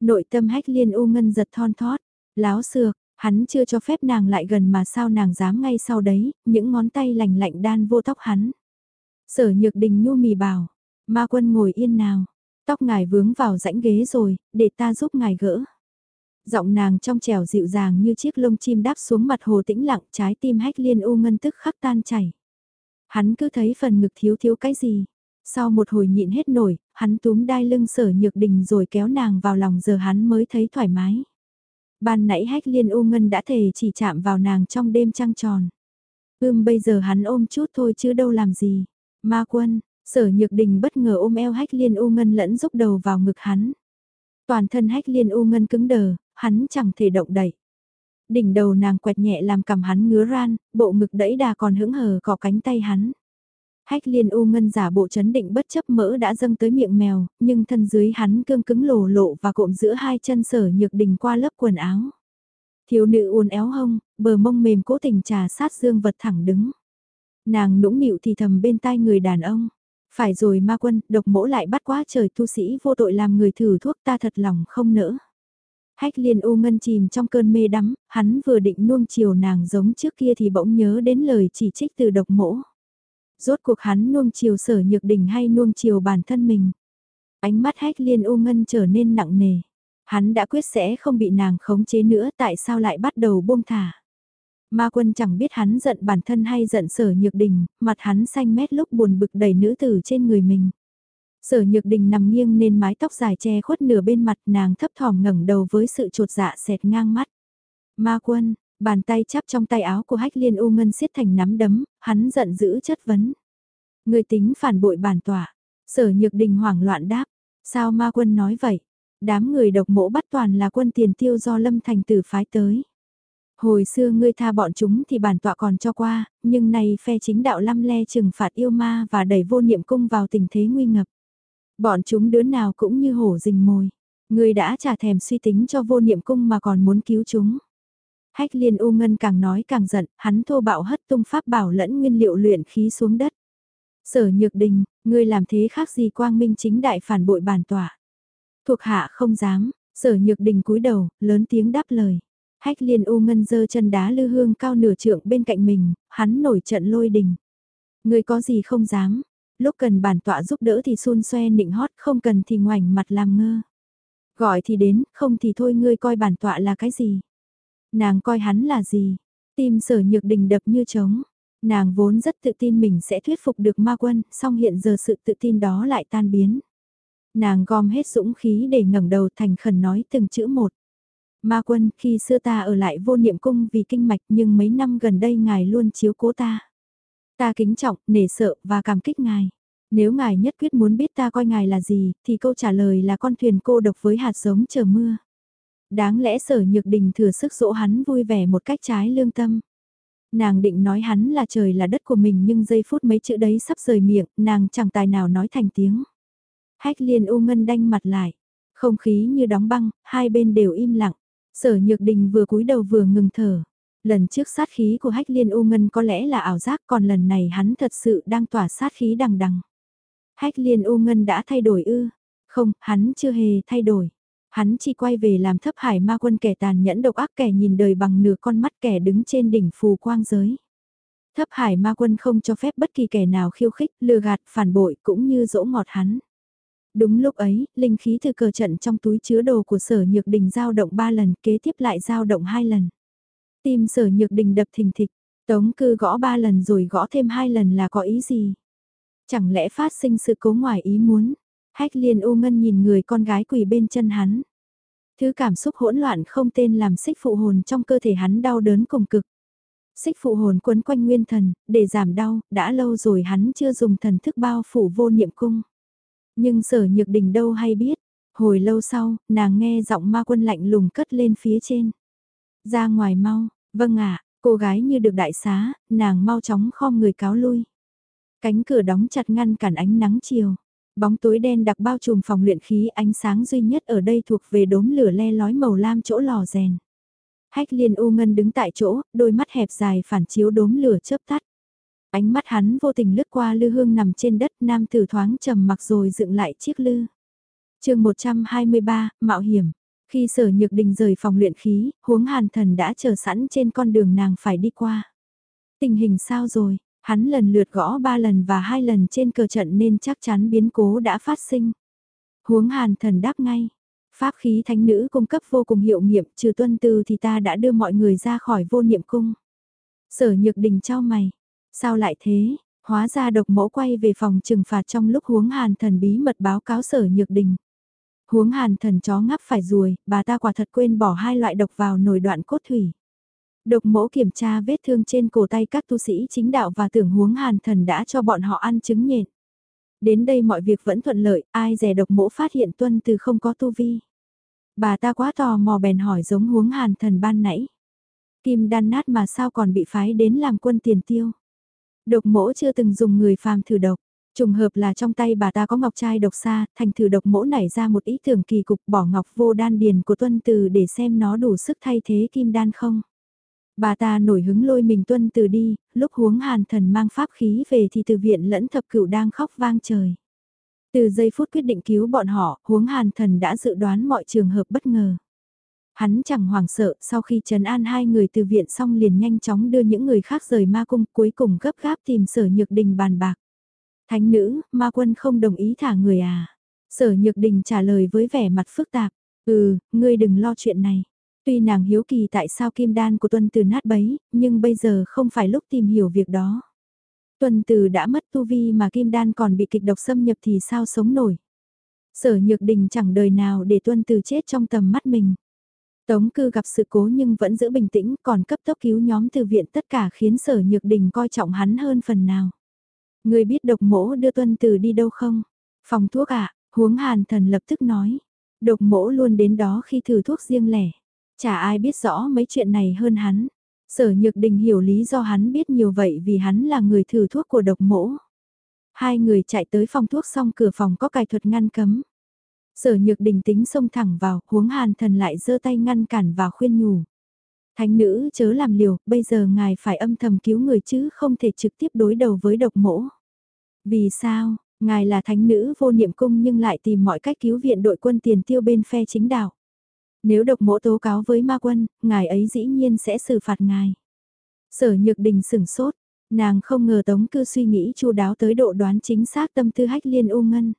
Nội tâm hách liên u ngân giật thon thót, láo xược, hắn chưa cho phép nàng lại gần mà sao nàng dám ngay sau đấy, những ngón tay lành lạnh đan vô tóc hắn. Sở nhược đình nhu mì bảo, ma quân ngồi yên nào, tóc ngài vướng vào rãnh ghế rồi, để ta giúp ngài gỡ. Giọng nàng trong trẻo dịu dàng như chiếc lông chim đáp xuống mặt hồ tĩnh lặng trái tim hách liên u ngân tức khắc tan chảy. Hắn cứ thấy phần ngực thiếu thiếu cái gì. Sau một hồi nhịn hết nổi, hắn túm đai lưng sở nhược đình rồi kéo nàng vào lòng giờ hắn mới thấy thoải mái. Ban nãy hách liên u ngân đã thề chỉ chạm vào nàng trong đêm trăng tròn. Ưm bây giờ hắn ôm chút thôi chứ đâu làm gì. Ma quân, sở nhược đình bất ngờ ôm eo hách liên u ngân lẫn giúp đầu vào ngực hắn. Toàn thân hách liên u ngân cứng đờ, hắn chẳng thể động đậy. Đỉnh đầu nàng quẹt nhẹ làm cầm hắn ngứa ran, bộ ngực đẫy đà còn hững hờ cọ cánh tay hắn. Hách liên u ngân giả bộ chấn định bất chấp mỡ đã dâng tới miệng mèo, nhưng thân dưới hắn cương cứng lồ lộ và cộm giữa hai chân sở nhược đình qua lớp quần áo. Thiếu nữ uốn éo hông, bờ mông mềm cố tình trà sát dương vật thẳng đứng. Nàng nũng nịu thì thầm bên tai người đàn ông. Phải rồi ma quân, độc mỗ lại bắt quá trời tu sĩ vô tội làm người thử thuốc ta thật lòng không nỡ. Hách liên u ngân chìm trong cơn mê đắm, hắn vừa định nuông chiều nàng giống trước kia thì bỗng nhớ đến lời chỉ trích từ độc mỗ. Rốt cuộc hắn nuông chiều sở nhược đình hay nuông chiều bản thân mình. Ánh mắt hách liên ô ngân trở nên nặng nề. Hắn đã quyết sẽ không bị nàng khống chế nữa tại sao lại bắt đầu buông thả. Ma quân chẳng biết hắn giận bản thân hay giận sở nhược đình, mặt hắn xanh mét lúc buồn bực đầy nữ tử trên người mình. Sở nhược đình nằm nghiêng nên mái tóc dài che khuất nửa bên mặt nàng thấp thỏm ngẩng đầu với sự trột dạ xẹt ngang mắt. Ma quân, bàn tay chắp trong tay áo của hách liên u ngân siết thành nắm đấm, hắn giận dữ chất vấn. Người tính phản bội bản tỏa. Sở nhược đình hoảng loạn đáp. Sao ma quân nói vậy? Đám người độc mộ bắt toàn là quân tiền tiêu do lâm thành tử phái tới. Hồi xưa ngươi tha bọn chúng thì bản tọa còn cho qua, nhưng nay phe chính đạo lăm le trừng phạt yêu ma và đẩy vô niệm cung vào tình thế nguy ngập. Bọn chúng đứa nào cũng như hổ rình mồi. Ngươi đã trả thèm suy tính cho vô niệm cung mà còn muốn cứu chúng. Hách liên u ngân càng nói càng giận, hắn thô bạo hất tung pháp bảo lẫn nguyên liệu luyện khí xuống đất. Sở nhược đình, ngươi làm thế khác gì quang minh chính đại phản bội bản tỏa. Thuộc hạ không dám, sở nhược đình cúi đầu, lớn tiếng đáp lời. Hách liên u ngân dơ chân đá lư hương cao nửa trượng bên cạnh mình, hắn nổi trận lôi đình. Ngươi có gì không dám, lúc cần bản tọa giúp đỡ thì xun xoe nịnh hót, không cần thì ngoảnh mặt làm ngơ. Gọi thì đến, không thì thôi ngươi coi bản tọa là cái gì. Nàng coi hắn là gì, tim sở nhược đình đập như trống. Nàng vốn rất tự tin mình sẽ thuyết phục được ma quân, song hiện giờ sự tự tin đó lại tan biến. Nàng gom hết dũng khí để ngẩng đầu thành khẩn nói từng chữ một. Ma quân, khi xưa ta ở lại vô niệm cung vì kinh mạch nhưng mấy năm gần đây ngài luôn chiếu cố ta. Ta kính trọng, nể sợ và cảm kích ngài. Nếu ngài nhất quyết muốn biết ta coi ngài là gì, thì câu trả lời là con thuyền cô độc với hạt giống chờ mưa. Đáng lẽ sở nhược đình thừa sức dỗ hắn vui vẻ một cách trái lương tâm. Nàng định nói hắn là trời là đất của mình nhưng giây phút mấy chữ đấy sắp rời miệng, nàng chẳng tài nào nói thành tiếng. Hách liên u ngân đanh mặt lại, không khí như đóng băng, hai bên đều im lặng. Sở Nhược Đình vừa cúi đầu vừa ngừng thở. Lần trước sát khí của Hách Liên U Ngân có lẽ là ảo giác còn lần này hắn thật sự đang tỏa sát khí đằng đằng. Hách Liên U Ngân đã thay đổi ư? Không, hắn chưa hề thay đổi. Hắn chỉ quay về làm thấp hải ma quân kẻ tàn nhẫn độc ác kẻ nhìn đời bằng nửa con mắt kẻ đứng trên đỉnh phù quang giới. Thấp hải ma quân không cho phép bất kỳ kẻ nào khiêu khích, lừa gạt, phản bội cũng như dỗ ngọt hắn. Đúng lúc ấy, linh khí từ cờ trận trong túi chứa đồ của sở nhược đình giao động 3 lần, kế tiếp lại giao động 2 lần. Tim sở nhược đình đập thình thịch, tống cư gõ 3 lần rồi gõ thêm 2 lần là có ý gì? Chẳng lẽ phát sinh sự cố ngoài ý muốn? Hách liên u ngân nhìn người con gái quỳ bên chân hắn. Thứ cảm xúc hỗn loạn không tên làm xích phụ hồn trong cơ thể hắn đau đớn cùng cực. Xích phụ hồn quấn quanh nguyên thần, để giảm đau, đã lâu rồi hắn chưa dùng thần thức bao phủ vô niệm cung. Nhưng sở nhược đình đâu hay biết, hồi lâu sau, nàng nghe giọng ma quân lạnh lùng cất lên phía trên. Ra ngoài mau, vâng ạ, cô gái như được đại xá, nàng mau chóng khom người cáo lui. Cánh cửa đóng chặt ngăn cản ánh nắng chiều. Bóng tối đen đặc bao trùm phòng luyện khí ánh sáng duy nhất ở đây thuộc về đốm lửa le lói màu lam chỗ lò rèn. Hách liên u ngân đứng tại chỗ, đôi mắt hẹp dài phản chiếu đốm lửa chớp tắt. Ánh mắt hắn vô tình lướt qua lư hương nằm trên đất nam tử thoáng trầm mặc rồi dựng lại chiếc lư. chương 123, Mạo hiểm. Khi sở nhược đình rời phòng luyện khí, huống hàn thần đã chờ sẵn trên con đường nàng phải đi qua. Tình hình sao rồi, hắn lần lượt gõ ba lần và hai lần trên cờ trận nên chắc chắn biến cố đã phát sinh. Huống hàn thần đáp ngay. Pháp khí thánh nữ cung cấp vô cùng hiệu nghiệm, trừ tuân tư thì ta đã đưa mọi người ra khỏi vô niệm cung. Sở nhược đình trao mày, Sao lại thế? Hóa ra độc mẫu quay về phòng trừng phạt trong lúc huống hàn thần bí mật báo cáo sở nhược đình. Huống hàn thần chó ngáp phải ruồi, bà ta quả thật quên bỏ hai loại độc vào nồi đoạn cốt thủy. Độc mẫu kiểm tra vết thương trên cổ tay các tu sĩ chính đạo và tưởng huống hàn thần đã cho bọn họ ăn trứng nhện. Đến đây mọi việc vẫn thuận lợi, ai dè độc mẫu phát hiện tuân từ không có tu vi. Bà ta quá tò mò bèn hỏi giống huống hàn thần ban nãy. Kim đan nát mà sao còn bị phái đến làm quân tiền tiêu. Độc mỗ chưa từng dùng người phàm thử độc. Trùng hợp là trong tay bà ta có ngọc trai độc xa, thành thử độc mỗ nảy ra một ý tưởng kỳ cục bỏ ngọc vô đan điền của tuân từ để xem nó đủ sức thay thế kim đan không. Bà ta nổi hứng lôi mình tuân từ đi, lúc huống hàn thần mang pháp khí về thì từ viện lẫn thập cửu đang khóc vang trời. Từ giây phút quyết định cứu bọn họ, huống hàn thần đã dự đoán mọi trường hợp bất ngờ. Hắn chẳng hoảng sợ, sau khi trấn an hai người từ viện xong liền nhanh chóng đưa những người khác rời ma cung, cuối cùng gấp gáp tìm sở nhược đình bàn bạc. Thánh nữ, ma quân không đồng ý thả người à? Sở nhược đình trả lời với vẻ mặt phức tạp. Ừ, ngươi đừng lo chuyện này. Tuy nàng hiếu kỳ tại sao kim đan của tuân từ nát bấy, nhưng bây giờ không phải lúc tìm hiểu việc đó. Tuân từ đã mất tu vi mà kim đan còn bị kịch độc xâm nhập thì sao sống nổi. Sở nhược đình chẳng đời nào để tuân từ chết trong tầm mắt mình. Tống cư gặp sự cố nhưng vẫn giữ bình tĩnh còn cấp tốc cứu nhóm từ viện tất cả khiến sở nhược đình coi trọng hắn hơn phần nào. Người biết độc mỗ đưa tuân từ đi đâu không? Phòng thuốc ạ, huống hàn thần lập tức nói. Độc mỗ luôn đến đó khi thử thuốc riêng lẻ. Chả ai biết rõ mấy chuyện này hơn hắn. Sở Nhược Đình hiểu lý do hắn biết nhiều vậy vì hắn là người thử thuốc của độc mỗ. Hai người chạy tới phòng thuốc xong cửa phòng có cài thuật ngăn cấm. Sở Nhược Đình tính xông thẳng vào, huống hàn thần lại giơ tay ngăn cản và khuyên nhủ. Thánh nữ chớ làm liều, bây giờ ngài phải âm thầm cứu người chứ không thể trực tiếp đối đầu với độc mỗ. Vì sao, ngài là thánh nữ vô niệm cung nhưng lại tìm mọi cách cứu viện đội quân tiền tiêu bên phe chính đạo. Nếu độc mỗ tố cáo với ma quân, ngài ấy dĩ nhiên sẽ xử phạt ngài. Sở nhược đình sửng sốt, nàng không ngờ tống cư suy nghĩ chu đáo tới độ đoán chính xác tâm tư hách liên u ngân.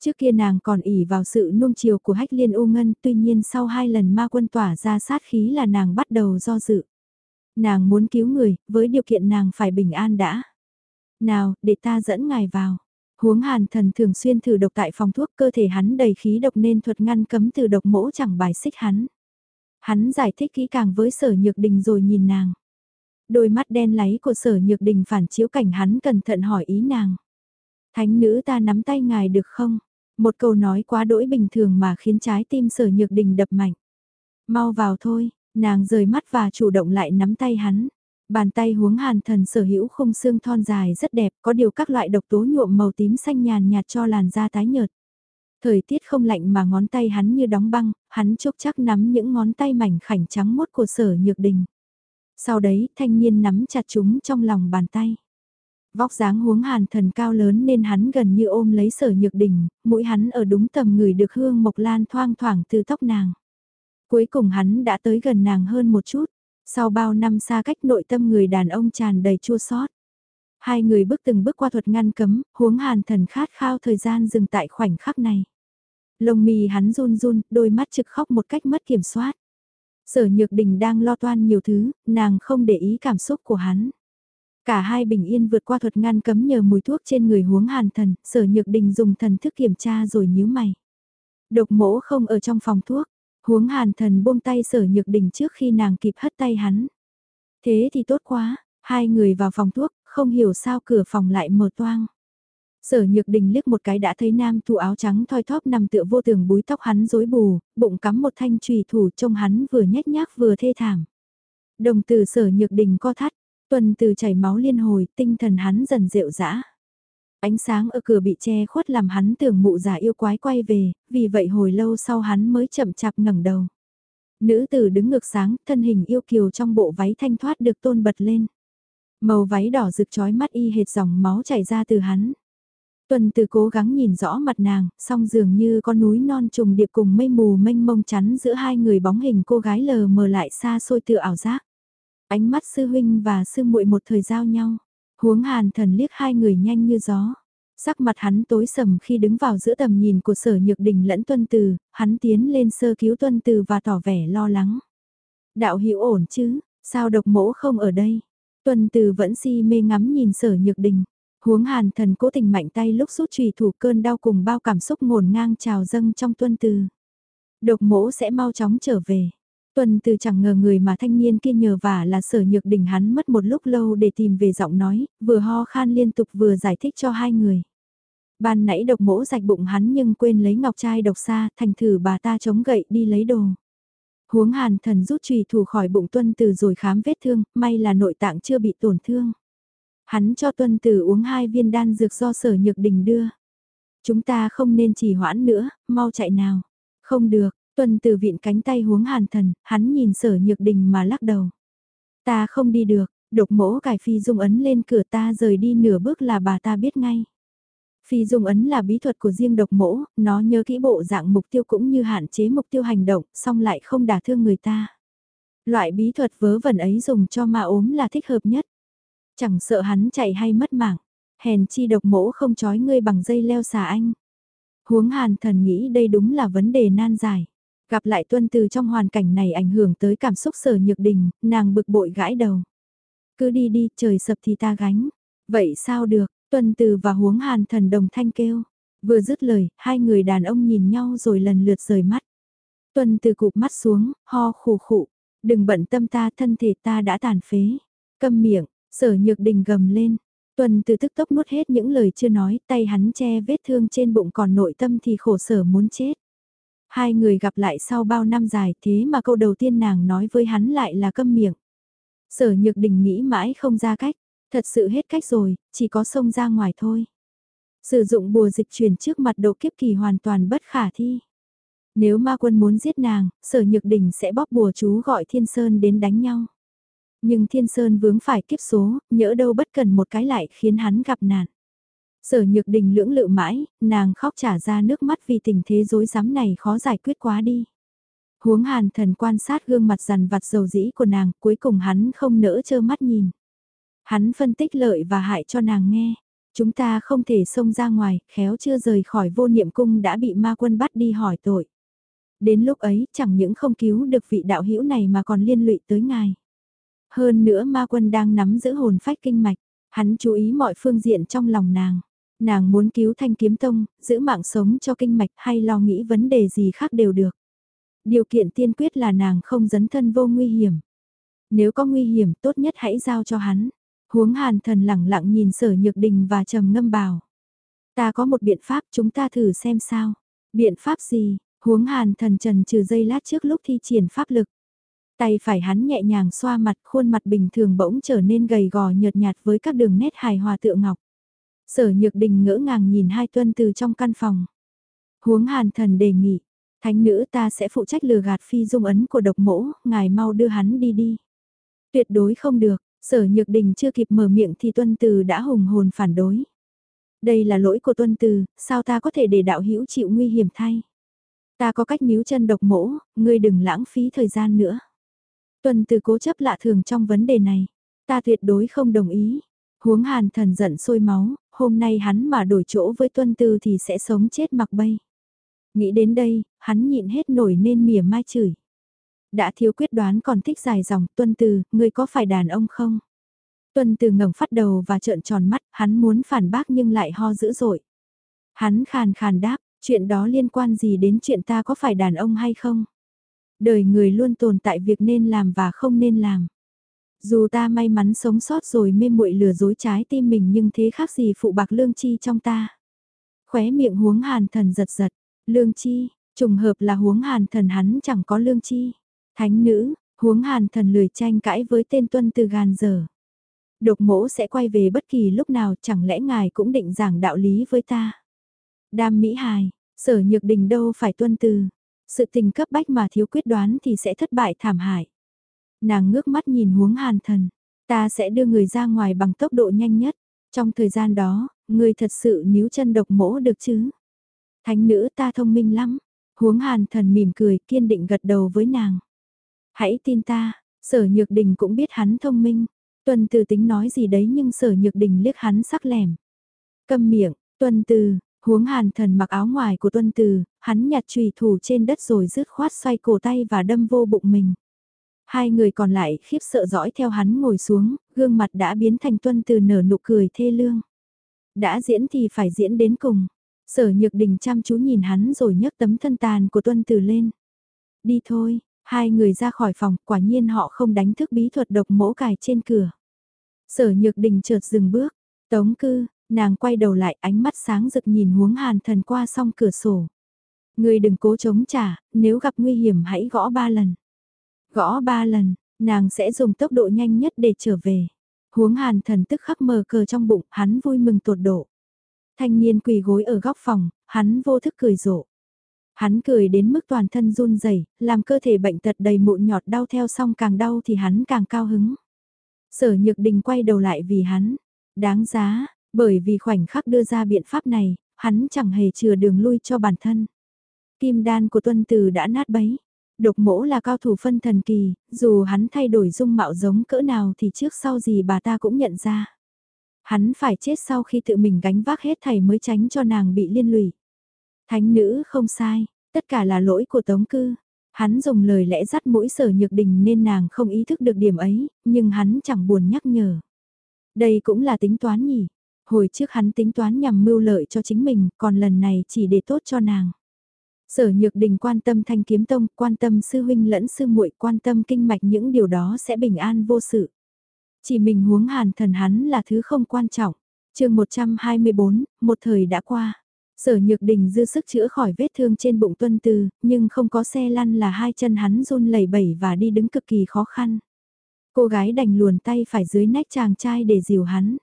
Trước kia nàng còn ỉ vào sự nuông chiều của hách liên u ngân, tuy nhiên sau hai lần ma quân tỏa ra sát khí là nàng bắt đầu do dự. Nàng muốn cứu người, với điều kiện nàng phải bình an đã. Nào, để ta dẫn ngài vào. Huống hàn thần thường xuyên thử độc tại phòng thuốc cơ thể hắn đầy khí độc nên thuật ngăn cấm từ độc mỗ chẳng bài xích hắn. Hắn giải thích kỹ càng với sở nhược đình rồi nhìn nàng. Đôi mắt đen láy của sở nhược đình phản chiếu cảnh hắn cẩn thận hỏi ý nàng. Thánh nữ ta nắm tay ngài được không? Một câu nói quá đỗi bình thường mà khiến trái tim sở nhược đình đập mạnh. Mau vào thôi, nàng rời mắt và chủ động lại nắm tay hắn. Bàn tay huống hàn thần sở hữu khung xương thon dài rất đẹp, có điều các loại độc tố nhuộm màu tím xanh nhàn nhạt cho làn da tái nhợt. Thời tiết không lạnh mà ngón tay hắn như đóng băng, hắn chốc chắc nắm những ngón tay mảnh khảnh trắng mốt của sở nhược đình. Sau đấy, thanh niên nắm chặt chúng trong lòng bàn tay. Vóc dáng huống hàn thần cao lớn nên hắn gần như ôm lấy sở nhược đình, mũi hắn ở đúng tầm người được hương mộc lan thoang thoảng từ tóc nàng. Cuối cùng hắn đã tới gần nàng hơn một chút, sau bao năm xa cách nội tâm người đàn ông tràn đầy chua xót. Hai người bước từng bước qua thuật ngăn cấm, huống hàn thần khát khao thời gian dừng tại khoảnh khắc này. Lông mì hắn run run, đôi mắt trực khóc một cách mất kiểm soát. Sở Nhược Đình đang lo toan nhiều thứ, nàng không để ý cảm xúc của hắn. Cả hai bình yên vượt qua thuật ngăn cấm nhờ mùi thuốc trên người huống hàn thần, sở nhược đình dùng thần thức kiểm tra rồi nhíu mày. Độc mỗ không ở trong phòng thuốc, huống hàn thần buông tay sở nhược đình trước khi nàng kịp hất tay hắn. Thế thì tốt quá, hai người vào phòng thuốc, không hiểu sao cửa phòng lại mở toang. Sở nhược đình liếc một cái đã thấy nam thu áo trắng thoi thóp nằm tựa vô tường búi tóc hắn rối bù, bụng cắm một thanh trùy thủ trông hắn vừa nhếch nhác vừa thê thảm. Đồng từ sở nhược đình co thắt, tuần từ chảy máu liên hồi, tinh thần hắn dần rệu dã. Ánh sáng ở cửa bị che khuất làm hắn tưởng mụ già yêu quái quay về, vì vậy hồi lâu sau hắn mới chậm chạp ngẩng đầu. Nữ tử đứng ngược sáng, thân hình yêu kiều trong bộ váy thanh thoát được tôn bật lên. Màu váy đỏ rực chói mắt y hệt dòng máu chảy ra từ hắn. Tuần từ cố gắng nhìn rõ mặt nàng, song dường như con núi non trùng điệp cùng mây mù mênh mông chắn giữa hai người bóng hình cô gái lờ mờ lại xa xôi tự ảo giác. Ánh mắt sư huynh và sư muội một thời giao nhau. Huống hàn thần liếc hai người nhanh như gió. Sắc mặt hắn tối sầm khi đứng vào giữa tầm nhìn của sở nhược đình lẫn tuân từ, hắn tiến lên sơ cứu tuân từ và tỏ vẻ lo lắng. Đạo hữu ổn chứ, sao độc mỗ không ở đây? Tuân từ vẫn si mê ngắm nhìn sở nhược đình. Huống hàn thần cố tình mạnh tay lúc rút trùy thủ cơn đau cùng bao cảm xúc ngổn ngang trào dâng trong tuân từ. Độc mỗ sẽ mau chóng trở về. Tuần từ chẳng ngờ người mà thanh niên kia nhờ vả là sở nhược đỉnh hắn mất một lúc lâu để tìm về giọng nói, vừa ho khan liên tục vừa giải thích cho hai người. Ban nãy độc mỗ rạch bụng hắn nhưng quên lấy ngọc trai độc xa, thành thử bà ta chống gậy đi lấy đồ. Huống hàn thần rút trùy thủ khỏi bụng tuân từ rồi khám vết thương, may là nội tạng chưa bị tổn thương. Hắn cho tuân từ uống hai viên đan dược do sở nhược đình đưa. Chúng ta không nên trì hoãn nữa, mau chạy nào. Không được, Tuần từ viện cánh tay huống hàn thần, hắn nhìn sở nhược đình mà lắc đầu. Ta không đi được, độc mỗ cải phi dung ấn lên cửa ta rời đi nửa bước là bà ta biết ngay. Phi dung ấn là bí thuật của riêng độc mỗ, nó nhớ kỹ bộ dạng mục tiêu cũng như hạn chế mục tiêu hành động, song lại không đả thương người ta. Loại bí thuật vớ vẩn ấy dùng cho ma ốm là thích hợp nhất. Chẳng sợ hắn chạy hay mất mạng, hèn chi độc mỗ không trói ngươi bằng dây leo xà anh. Huống hàn thần nghĩ đây đúng là vấn đề nan giải. Gặp lại tuân từ trong hoàn cảnh này ảnh hưởng tới cảm xúc sở nhược đình, nàng bực bội gãi đầu. Cứ đi đi, trời sập thì ta gánh. Vậy sao được, tuân từ và huống hàn thần đồng thanh kêu. Vừa dứt lời, hai người đàn ông nhìn nhau rồi lần lượt rời mắt. Tuân từ cụp mắt xuống, ho khủ khụ. Đừng bận tâm ta, thân thể ta đã tàn phế. Câm miệng, sở nhược đình gầm lên. Tuân từ tức tốc nuốt hết những lời chưa nói, tay hắn che vết thương trên bụng còn nội tâm thì khổ sở muốn chết. Hai người gặp lại sau bao năm dài thế mà câu đầu tiên nàng nói với hắn lại là câm miệng. Sở nhược đình nghĩ mãi không ra cách, thật sự hết cách rồi, chỉ có xông ra ngoài thôi. Sử dụng bùa dịch chuyển trước mặt độ kiếp kỳ hoàn toàn bất khả thi. Nếu ma quân muốn giết nàng, sở nhược đình sẽ bóp bùa chú gọi thiên sơn đến đánh nhau. Nhưng thiên sơn vướng phải kiếp số, nhỡ đâu bất cần một cái lại khiến hắn gặp nạn. Sở nhược đình lưỡng lự mãi, nàng khóc trả ra nước mắt vì tình thế rối rắm này khó giải quyết quá đi. Huống hàn thần quan sát gương mặt rằn vặt dầu dĩ của nàng, cuối cùng hắn không nỡ trơ mắt nhìn. Hắn phân tích lợi và hại cho nàng nghe. Chúng ta không thể xông ra ngoài, khéo chưa rời khỏi vô niệm cung đã bị ma quân bắt đi hỏi tội. Đến lúc ấy, chẳng những không cứu được vị đạo hữu này mà còn liên lụy tới ngài. Hơn nữa ma quân đang nắm giữ hồn phách kinh mạch, hắn chú ý mọi phương diện trong lòng nàng. Nàng muốn cứu thanh kiếm tông, giữ mạng sống cho kinh mạch hay lo nghĩ vấn đề gì khác đều được. Điều kiện tiên quyết là nàng không dấn thân vô nguy hiểm. Nếu có nguy hiểm tốt nhất hãy giao cho hắn. Huống hàn thần lẳng lặng nhìn sở nhược đình và trầm ngâm bào Ta có một biện pháp chúng ta thử xem sao. Biện pháp gì? Huống hàn thần trần trừ dây lát trước lúc thi triển pháp lực. Tay phải hắn nhẹ nhàng xoa mặt khuôn mặt bình thường bỗng trở nên gầy gò nhợt nhạt với các đường nét hài hòa tựa ngọc. Sở nhược đình ngỡ ngàng nhìn hai tuân từ trong căn phòng. Huống hàn thần đề nghị, thánh nữ ta sẽ phụ trách lừa gạt phi dung ấn của độc mỗ, ngài mau đưa hắn đi đi. Tuyệt đối không được, sở nhược đình chưa kịp mở miệng thì tuân từ đã hùng hồn phản đối. Đây là lỗi của tuân từ, sao ta có thể để đạo hữu chịu nguy hiểm thay? Ta có cách níu chân độc mỗ, ngươi đừng lãng phí thời gian nữa. Tuân từ cố chấp lạ thường trong vấn đề này. Ta tuyệt đối không đồng ý. Huống hàn thần giận sôi máu, hôm nay hắn mà đổi chỗ với tuân tư thì sẽ sống chết mặc bay. Nghĩ đến đây, hắn nhịn hết nổi nên mỉa mai chửi. Đã thiếu quyết đoán còn thích dài dòng, tuân từ, ngươi có phải đàn ông không? Tuân từ ngẩng phát đầu và trợn tròn mắt, hắn muốn phản bác nhưng lại ho dữ dội. Hắn khàn khàn đáp, chuyện đó liên quan gì đến chuyện ta có phải đàn ông hay không? Đời người luôn tồn tại việc nên làm và không nên làm. Dù ta may mắn sống sót rồi mê muội lừa dối trái tim mình nhưng thế khác gì phụ bạc lương chi trong ta. Khóe miệng huống hàn thần giật giật, lương chi, trùng hợp là huống hàn thần hắn chẳng có lương chi. Thánh nữ, huống hàn thần lười tranh cãi với tên tuân từ gàn giờ. Độc mỗ sẽ quay về bất kỳ lúc nào chẳng lẽ ngài cũng định giảng đạo lý với ta. Đam Mỹ Hài, sở nhược đình đâu phải tuân từ. Sự tình cấp bách mà thiếu quyết đoán thì sẽ thất bại thảm hại. Nàng ngước mắt nhìn huống hàn thần. Ta sẽ đưa người ra ngoài bằng tốc độ nhanh nhất. Trong thời gian đó, người thật sự níu chân độc mỗ được chứ? Thánh nữ ta thông minh lắm. Huống hàn thần mỉm cười kiên định gật đầu với nàng. Hãy tin ta, sở nhược đình cũng biết hắn thông minh. Tuân từ tính nói gì đấy nhưng sở nhược đình liếc hắn sắc lẻm. Câm miệng, tuân từ, huống hàn thần mặc áo ngoài của tuân từ, hắn nhặt trùy thủ trên đất rồi rứt khoát xoay cổ tay và đâm vô bụng mình. Hai người còn lại khiếp sợ dõi theo hắn ngồi xuống, gương mặt đã biến thành tuân từ nở nụ cười thê lương. Đã diễn thì phải diễn đến cùng. Sở nhược đình chăm chú nhìn hắn rồi nhấc tấm thân tàn của tuân từ lên. Đi thôi, hai người ra khỏi phòng, quả nhiên họ không đánh thức bí thuật độc mỗ cài trên cửa. Sở nhược đình chợt dừng bước, tống cư, nàng quay đầu lại ánh mắt sáng rực nhìn huống hàn thần qua song cửa sổ. Người đừng cố chống trả, nếu gặp nguy hiểm hãy gõ ba lần. Gõ ba lần, nàng sẽ dùng tốc độ nhanh nhất để trở về. Huống hàn thần tức khắc mờ cờ trong bụng, hắn vui mừng tột độ. Thanh niên quỳ gối ở góc phòng, hắn vô thức cười rộ. Hắn cười đến mức toàn thân run rẩy, làm cơ thể bệnh tật đầy mụn nhọt đau theo xong càng đau thì hắn càng cao hứng. Sở nhược đình quay đầu lại vì hắn. Đáng giá, Bởi vì khoảnh khắc đưa ra biện pháp này, hắn chẳng hề chừa đường lui cho bản thân. Kim đan của tuân từ đã nát bấy. Độc mỗ là cao thủ phân thần kỳ, dù hắn thay đổi dung mạo giống cỡ nào thì trước sau gì bà ta cũng nhận ra. Hắn phải chết sau khi tự mình gánh vác hết thầy mới tránh cho nàng bị liên lụy. Thánh nữ không sai, tất cả là lỗi của tống cư. Hắn dùng lời lẽ dắt mũi sở nhược đình nên nàng không ý thức được điểm ấy, nhưng hắn chẳng buồn nhắc nhở. Đây cũng là tính toán nhỉ. Hồi trước hắn tính toán nhằm mưu lợi cho chính mình, còn lần này chỉ để tốt cho nàng. Sở Nhược Đình quan tâm Thanh Kiếm Tông, quan tâm sư huynh lẫn sư muội, quan tâm kinh mạch những điều đó sẽ bình an vô sự. Chỉ mình huống hàn thần hắn là thứ không quan trọng. chương 124, một thời đã qua. Sở Nhược Đình dư sức chữa khỏi vết thương trên bụng tuân từ, nhưng không có xe lăn là hai chân hắn run lẩy bẩy và đi đứng cực kỳ khó khăn. Cô gái đành luồn tay phải dưới nách chàng trai để dìu hắn.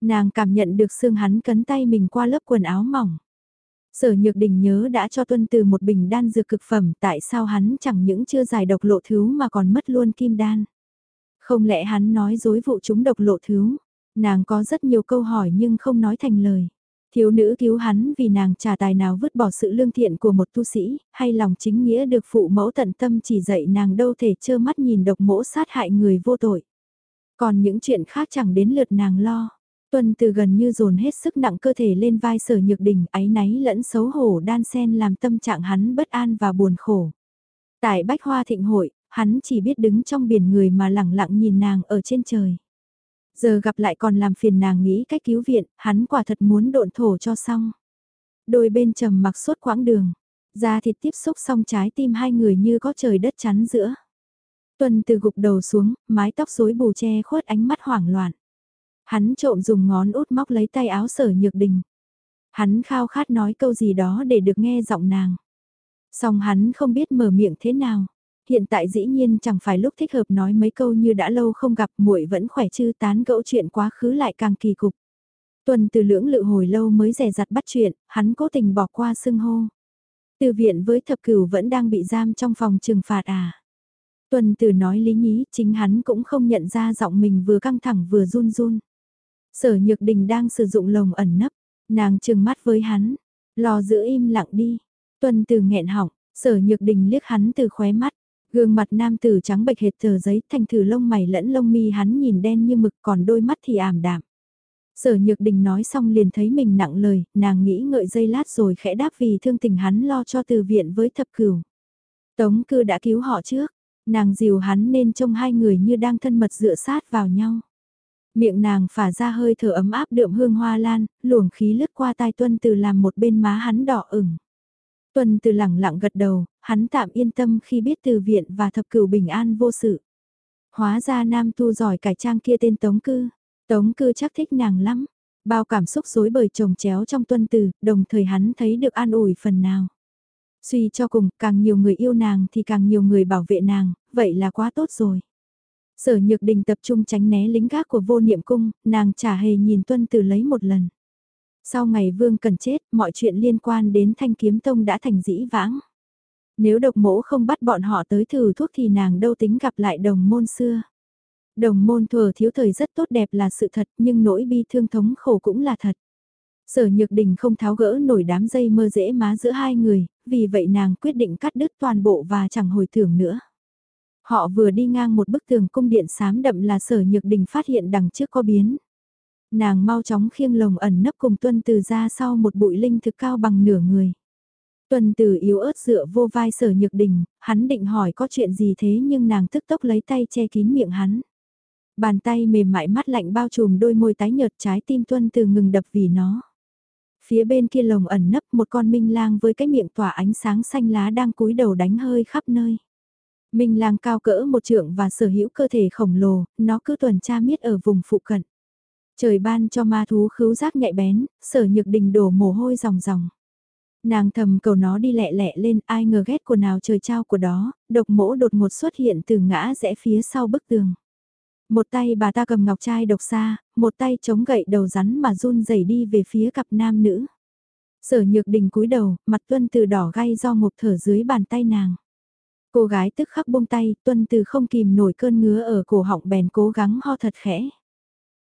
Nàng cảm nhận được xương hắn cấn tay mình qua lớp quần áo mỏng. Sở Nhược Đình nhớ đã cho tuân từ một bình đan dược cực phẩm tại sao hắn chẳng những chưa giải độc lộ thứ mà còn mất luôn kim đan. Không lẽ hắn nói dối vụ chúng độc lộ thứ, nàng có rất nhiều câu hỏi nhưng không nói thành lời. Thiếu nữ cứu hắn vì nàng trả tài nào vứt bỏ sự lương thiện của một tu sĩ, hay lòng chính nghĩa được phụ mẫu tận tâm chỉ dạy nàng đâu thể trơ mắt nhìn độc mỗ sát hại người vô tội. Còn những chuyện khác chẳng đến lượt nàng lo. Tuân từ gần như dồn hết sức nặng cơ thể lên vai sở nhược đình, áy náy lẫn xấu hổ đan sen làm tâm trạng hắn bất an và buồn khổ. Tại Bách Hoa Thịnh Hội, hắn chỉ biết đứng trong biển người mà lẳng lặng nhìn nàng ở trên trời. Giờ gặp lại còn làm phiền nàng nghĩ cách cứu viện, hắn quả thật muốn độn thổ cho xong. Đôi bên trầm mặc suốt quãng đường, da thịt tiếp xúc xong trái tim hai người như có trời đất chắn giữa. Tuân từ gục đầu xuống, mái tóc rối bù che khuất ánh mắt hoảng loạn. Hắn trộm dùng ngón út móc lấy tay áo sở nhược đình. Hắn khao khát nói câu gì đó để được nghe giọng nàng. Song hắn không biết mở miệng thế nào. Hiện tại dĩ nhiên chẳng phải lúc thích hợp nói mấy câu như đã lâu không gặp muội vẫn khỏe chứ tán gẫu chuyện quá khứ lại càng kỳ cục. Tuần từ lưỡng lự hồi lâu mới rẻ rặt bắt chuyện, hắn cố tình bỏ qua xưng hô. Từ viện với thập cửu vẫn đang bị giam trong phòng trừng phạt à. Tuần từ nói lý nhí, chính hắn cũng không nhận ra giọng mình vừa căng thẳng vừa run run. Sở Nhược Đình đang sử dụng lồng ẩn nấp, nàng trừng mắt với hắn, lo giữ im lặng đi. Tuân từ nghẹn họng, Sở Nhược Đình liếc hắn từ khóe mắt, gương mặt nam tử trắng bệch hệt tờ giấy, thành thử lông mày lẫn lông mi hắn nhìn đen như mực, còn đôi mắt thì ảm đạm. Sở Nhược Đình nói xong liền thấy mình nặng lời, nàng nghĩ ngợi giây lát rồi khẽ đáp vì thương tình hắn lo cho từ viện với thập cửu. Tống cư đã cứu họ trước, nàng dìu hắn nên trông hai người như đang thân mật dựa sát vào nhau. Miệng nàng phả ra hơi thở ấm áp đượm hương hoa lan, luồng khí lướt qua tai tuân từ làm một bên má hắn đỏ ửng. Tuân từ lẳng lặng gật đầu, hắn tạm yên tâm khi biết từ viện và thập cửu bình an vô sự. Hóa ra nam tu giỏi cải trang kia tên Tống Cư. Tống Cư chắc thích nàng lắm. Bao cảm xúc rối bời chồng chéo trong tuân từ, đồng thời hắn thấy được an ủi phần nào. Suy cho cùng, càng nhiều người yêu nàng thì càng nhiều người bảo vệ nàng, vậy là quá tốt rồi. Sở Nhược Đình tập trung tránh né lính gác của vô niệm cung, nàng chả hề nhìn tuân Tử lấy một lần. Sau ngày vương cần chết, mọi chuyện liên quan đến thanh kiếm tông đã thành dĩ vãng. Nếu độc mỗ không bắt bọn họ tới thử thuốc thì nàng đâu tính gặp lại đồng môn xưa. Đồng môn thừa thiếu thời rất tốt đẹp là sự thật nhưng nỗi bi thương thống khổ cũng là thật. Sở Nhược Đình không tháo gỡ nổi đám dây mơ dễ má giữa hai người, vì vậy nàng quyết định cắt đứt toàn bộ và chẳng hồi thưởng nữa. Họ vừa đi ngang một bức tường cung điện xám đậm là sở nhược đình phát hiện đằng trước có biến. Nàng mau chóng khiêng lồng ẩn nấp cùng tuân từ ra sau một bụi linh thực cao bằng nửa người. Tuân từ yếu ớt dựa vô vai sở nhược đình, hắn định hỏi có chuyện gì thế nhưng nàng tức tốc lấy tay che kín miệng hắn. Bàn tay mềm mại mắt lạnh bao trùm đôi môi tái nhợt trái tim tuân từ ngừng đập vì nó. Phía bên kia lồng ẩn nấp một con minh lang với cái miệng tỏa ánh sáng xanh lá đang cúi đầu đánh hơi khắp nơi. Minh lang cao cỡ một trượng và sở hữu cơ thể khổng lồ, nó cứ tuần tra miết ở vùng phụ cận. Trời ban cho ma thú khứu giác nhạy bén, sở nhược đình đổ mồ hôi ròng ròng. Nàng thầm cầu nó đi lẹ lẹ lên, ai ngờ ghét của nào trời trao của đó, độc mỗ đột ngột xuất hiện từ ngã rẽ phía sau bức tường. Một tay bà ta cầm ngọc trai độc xa, một tay chống gậy đầu rắn mà run rẩy đi về phía cặp nam nữ. Sở nhược đình cúi đầu, mặt tuân từ đỏ gay do ngục thở dưới bàn tay nàng. Cô gái tức khắc buông tay, tuân từ không kìm nổi cơn ngứa ở cổ họng bèn cố gắng ho thật khẽ.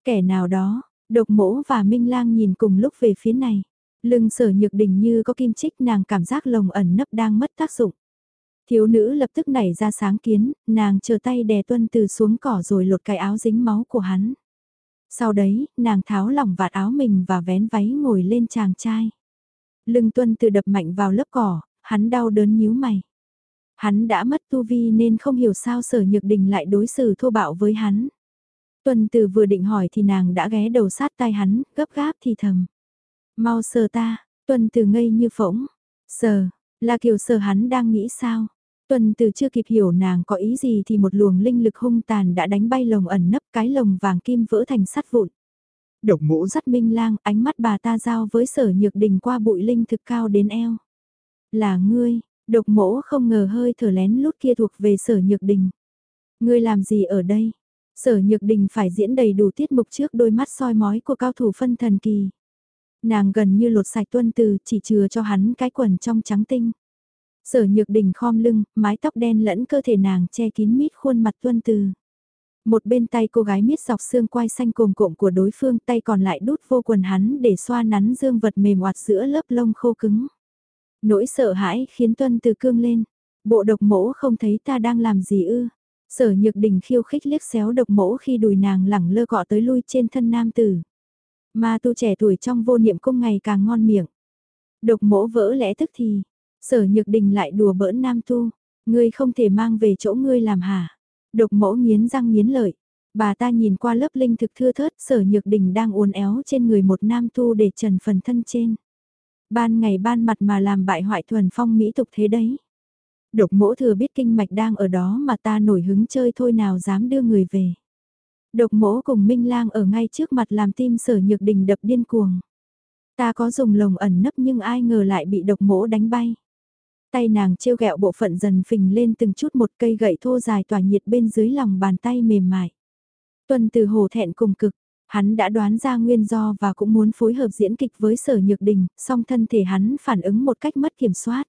Kẻ nào đó, Độc mỗ và Minh Lang nhìn cùng lúc về phía này. Lưng sở nhược đình như có kim chích nàng cảm giác lồng ẩn nấp đang mất tác dụng. Thiếu nữ lập tức nảy ra sáng kiến, nàng chờ tay đè tuân từ xuống cỏ rồi lột cái áo dính máu của hắn. Sau đấy, nàng tháo lỏng vạt áo mình và vén váy ngồi lên chàng trai. Lưng tuân từ đập mạnh vào lớp cỏ, hắn đau đớn nhíu mày. Hắn đã mất tu vi nên không hiểu sao sở nhược đình lại đối xử thô bạo với hắn. Tuân từ vừa định hỏi thì nàng đã ghé đầu sát tai hắn, gấp gáp thì thầm. Mau sờ ta, tuân từ ngây như phỗng. Sờ, là kiểu sờ hắn đang nghĩ sao? Tuân từ chưa kịp hiểu nàng có ý gì thì một luồng linh lực hung tàn đã đánh bay lồng ẩn nấp cái lồng vàng kim vỡ thành sắt vụn. Độc mũ dắt minh lang, ánh mắt bà ta giao với sở nhược đình qua bụi linh thực cao đến eo. Là ngươi, độc mỗ không ngờ hơi thở lén lút kia thuộc về sở nhược đình. Ngươi làm gì ở đây? Sở nhược đình phải diễn đầy đủ tiết mục trước đôi mắt soi mói của cao thủ phân thần kỳ. Nàng gần như lột sạch tuân từ chỉ chừa cho hắn cái quần trong trắng tinh. Sở nhược đình khom lưng, mái tóc đen lẫn cơ thể nàng che kín mít khuôn mặt tuân từ. Một bên tay cô gái miết dọc xương quai xanh cồm cộm của đối phương tay còn lại đút vô quần hắn để xoa nắn dương vật mềm oạt giữa lớp lông khô cứng. Nỗi sợ hãi khiến tuân từ cương lên. Bộ độc mỗ không thấy ta đang làm gì ư. Sở nhược đình khiêu khích liếc xéo độc mỗ khi đùi nàng lẳng lơ gọ tới lui trên thân nam tử. Mà tu trẻ tuổi trong vô niệm cung ngày càng ngon miệng. Độc mỗ vỡ lẽ tức thì, sở nhược đình lại đùa bỡn nam tu, ngươi không thể mang về chỗ ngươi làm hả. Độc mỗ nghiến răng nghiến lợi, bà ta nhìn qua lớp linh thực thưa thớt sở nhược đình đang uốn éo trên người một nam tu để trần phần thân trên. Ban ngày ban mặt mà làm bại hoại thuần phong mỹ tục thế đấy. Độc mỗ thừa biết kinh mạch đang ở đó mà ta nổi hứng chơi thôi nào dám đưa người về. Độc mỗ cùng Minh Lang ở ngay trước mặt làm tim sở nhược đình đập điên cuồng. Ta có dùng lồng ẩn nấp nhưng ai ngờ lại bị độc mỗ đánh bay. Tay nàng trêu ghẹo bộ phận dần phình lên từng chút một cây gậy thô dài tỏa nhiệt bên dưới lòng bàn tay mềm mại. Tuần từ hồ thẹn cùng cực, hắn đã đoán ra nguyên do và cũng muốn phối hợp diễn kịch với sở nhược đình, song thân thể hắn phản ứng một cách mất kiểm soát.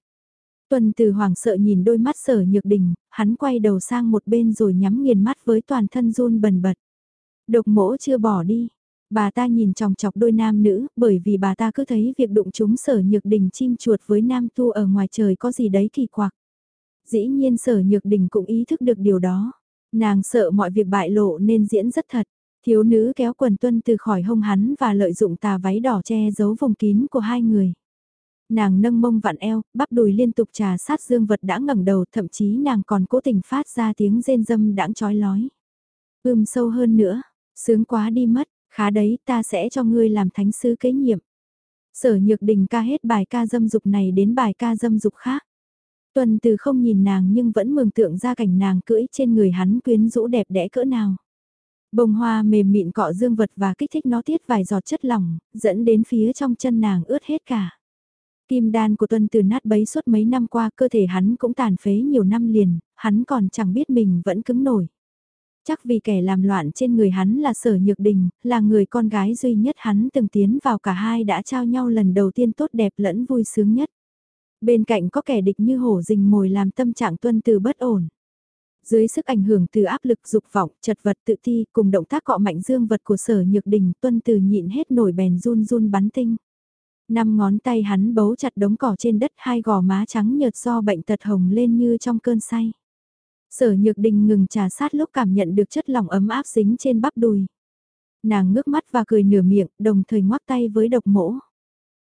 Tuần từ hoảng sợ nhìn đôi mắt sở nhược đình, hắn quay đầu sang một bên rồi nhắm nghiền mắt với toàn thân run bần bật. Độc mỗ chưa bỏ đi. Bà ta nhìn chòng chọc đôi nam nữ, bởi vì bà ta cứ thấy việc đụng chúng sở nhược đình chim chuột với nam tu ở ngoài trời có gì đấy kỳ quặc. Dĩ nhiên sở nhược đình cũng ý thức được điều đó. Nàng sợ mọi việc bại lộ nên diễn rất thật. Thiếu nữ kéo quần tuân từ khỏi hông hắn và lợi dụng tà váy đỏ che giấu vùng kín của hai người. Nàng nâng mông vặn eo, bắp đùi liên tục trà sát dương vật đã ngẩng đầu thậm chí nàng còn cố tình phát ra tiếng rên dâm đãng chói lói. Ưm sâu hơn nữa, Sướng quá đi mất, khá đấy ta sẽ cho ngươi làm thánh sứ kế nhiệm. Sở nhược đình ca hết bài ca dâm dục này đến bài ca dâm dục khác. Tuần từ không nhìn nàng nhưng vẫn mường tượng ra cảnh nàng cưỡi trên người hắn quyến rũ đẹp đẽ cỡ nào. Bông hoa mềm mịn cọ dương vật và kích thích nó tiết vài giọt chất lỏng, dẫn đến phía trong chân nàng ướt hết cả. Kim đan của tuân từ nát bấy suốt mấy năm qua cơ thể hắn cũng tàn phế nhiều năm liền, hắn còn chẳng biết mình vẫn cứng nổi. Chắc vì kẻ làm loạn trên người hắn là sở nhược đình, là người con gái duy nhất hắn từng tiến vào cả hai đã trao nhau lần đầu tiên tốt đẹp lẫn vui sướng nhất. Bên cạnh có kẻ địch như hổ rình mồi làm tâm trạng tuân từ bất ổn. Dưới sức ảnh hưởng từ áp lực dục vọng, chật vật tự ti cùng động tác cọ mạnh dương vật của sở nhược đình tuân từ nhịn hết nổi bèn run run bắn tinh. Năm ngón tay hắn bấu chặt đống cỏ trên đất hai gò má trắng nhợt do bệnh tật hồng lên như trong cơn say. Sở nhược đình ngừng trà sát lúc cảm nhận được chất lỏng ấm áp dính trên bắp đùi. Nàng ngước mắt và cười nửa miệng, đồng thời ngoắc tay với độc mỗ.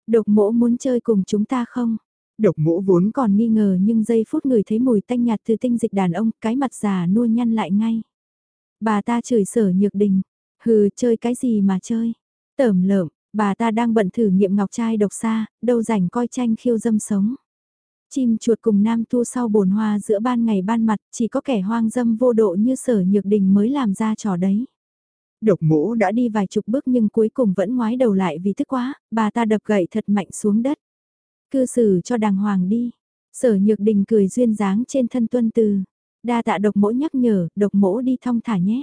Độc mỗ muốn chơi cùng chúng ta không?
Độc mỗ vốn
còn nghi ngờ nhưng giây phút người thấy mùi tanh nhạt từ tinh dịch đàn ông, cái mặt già nua nhăn lại ngay. Bà ta chửi sở nhược đình, hừ chơi cái gì mà chơi? Tởm lợm, bà ta đang bận thử nghiệm ngọc trai độc xa, đâu rảnh coi tranh khiêu dâm sống. Chim chuột cùng nam tu sau bồn hoa giữa ban ngày ban mặt chỉ có kẻ hoang dâm vô độ như sở nhược đình mới làm ra trò đấy.
Độc mũ
đã đi vài chục bước nhưng cuối cùng vẫn ngoái đầu lại vì tức quá, bà ta đập gậy thật mạnh xuống đất. Cư xử cho đàng hoàng đi. Sở nhược đình cười duyên dáng trên thân tuân từ. Đa tạ độc mỗ nhắc nhở, độc mỗ đi thong thả nhé.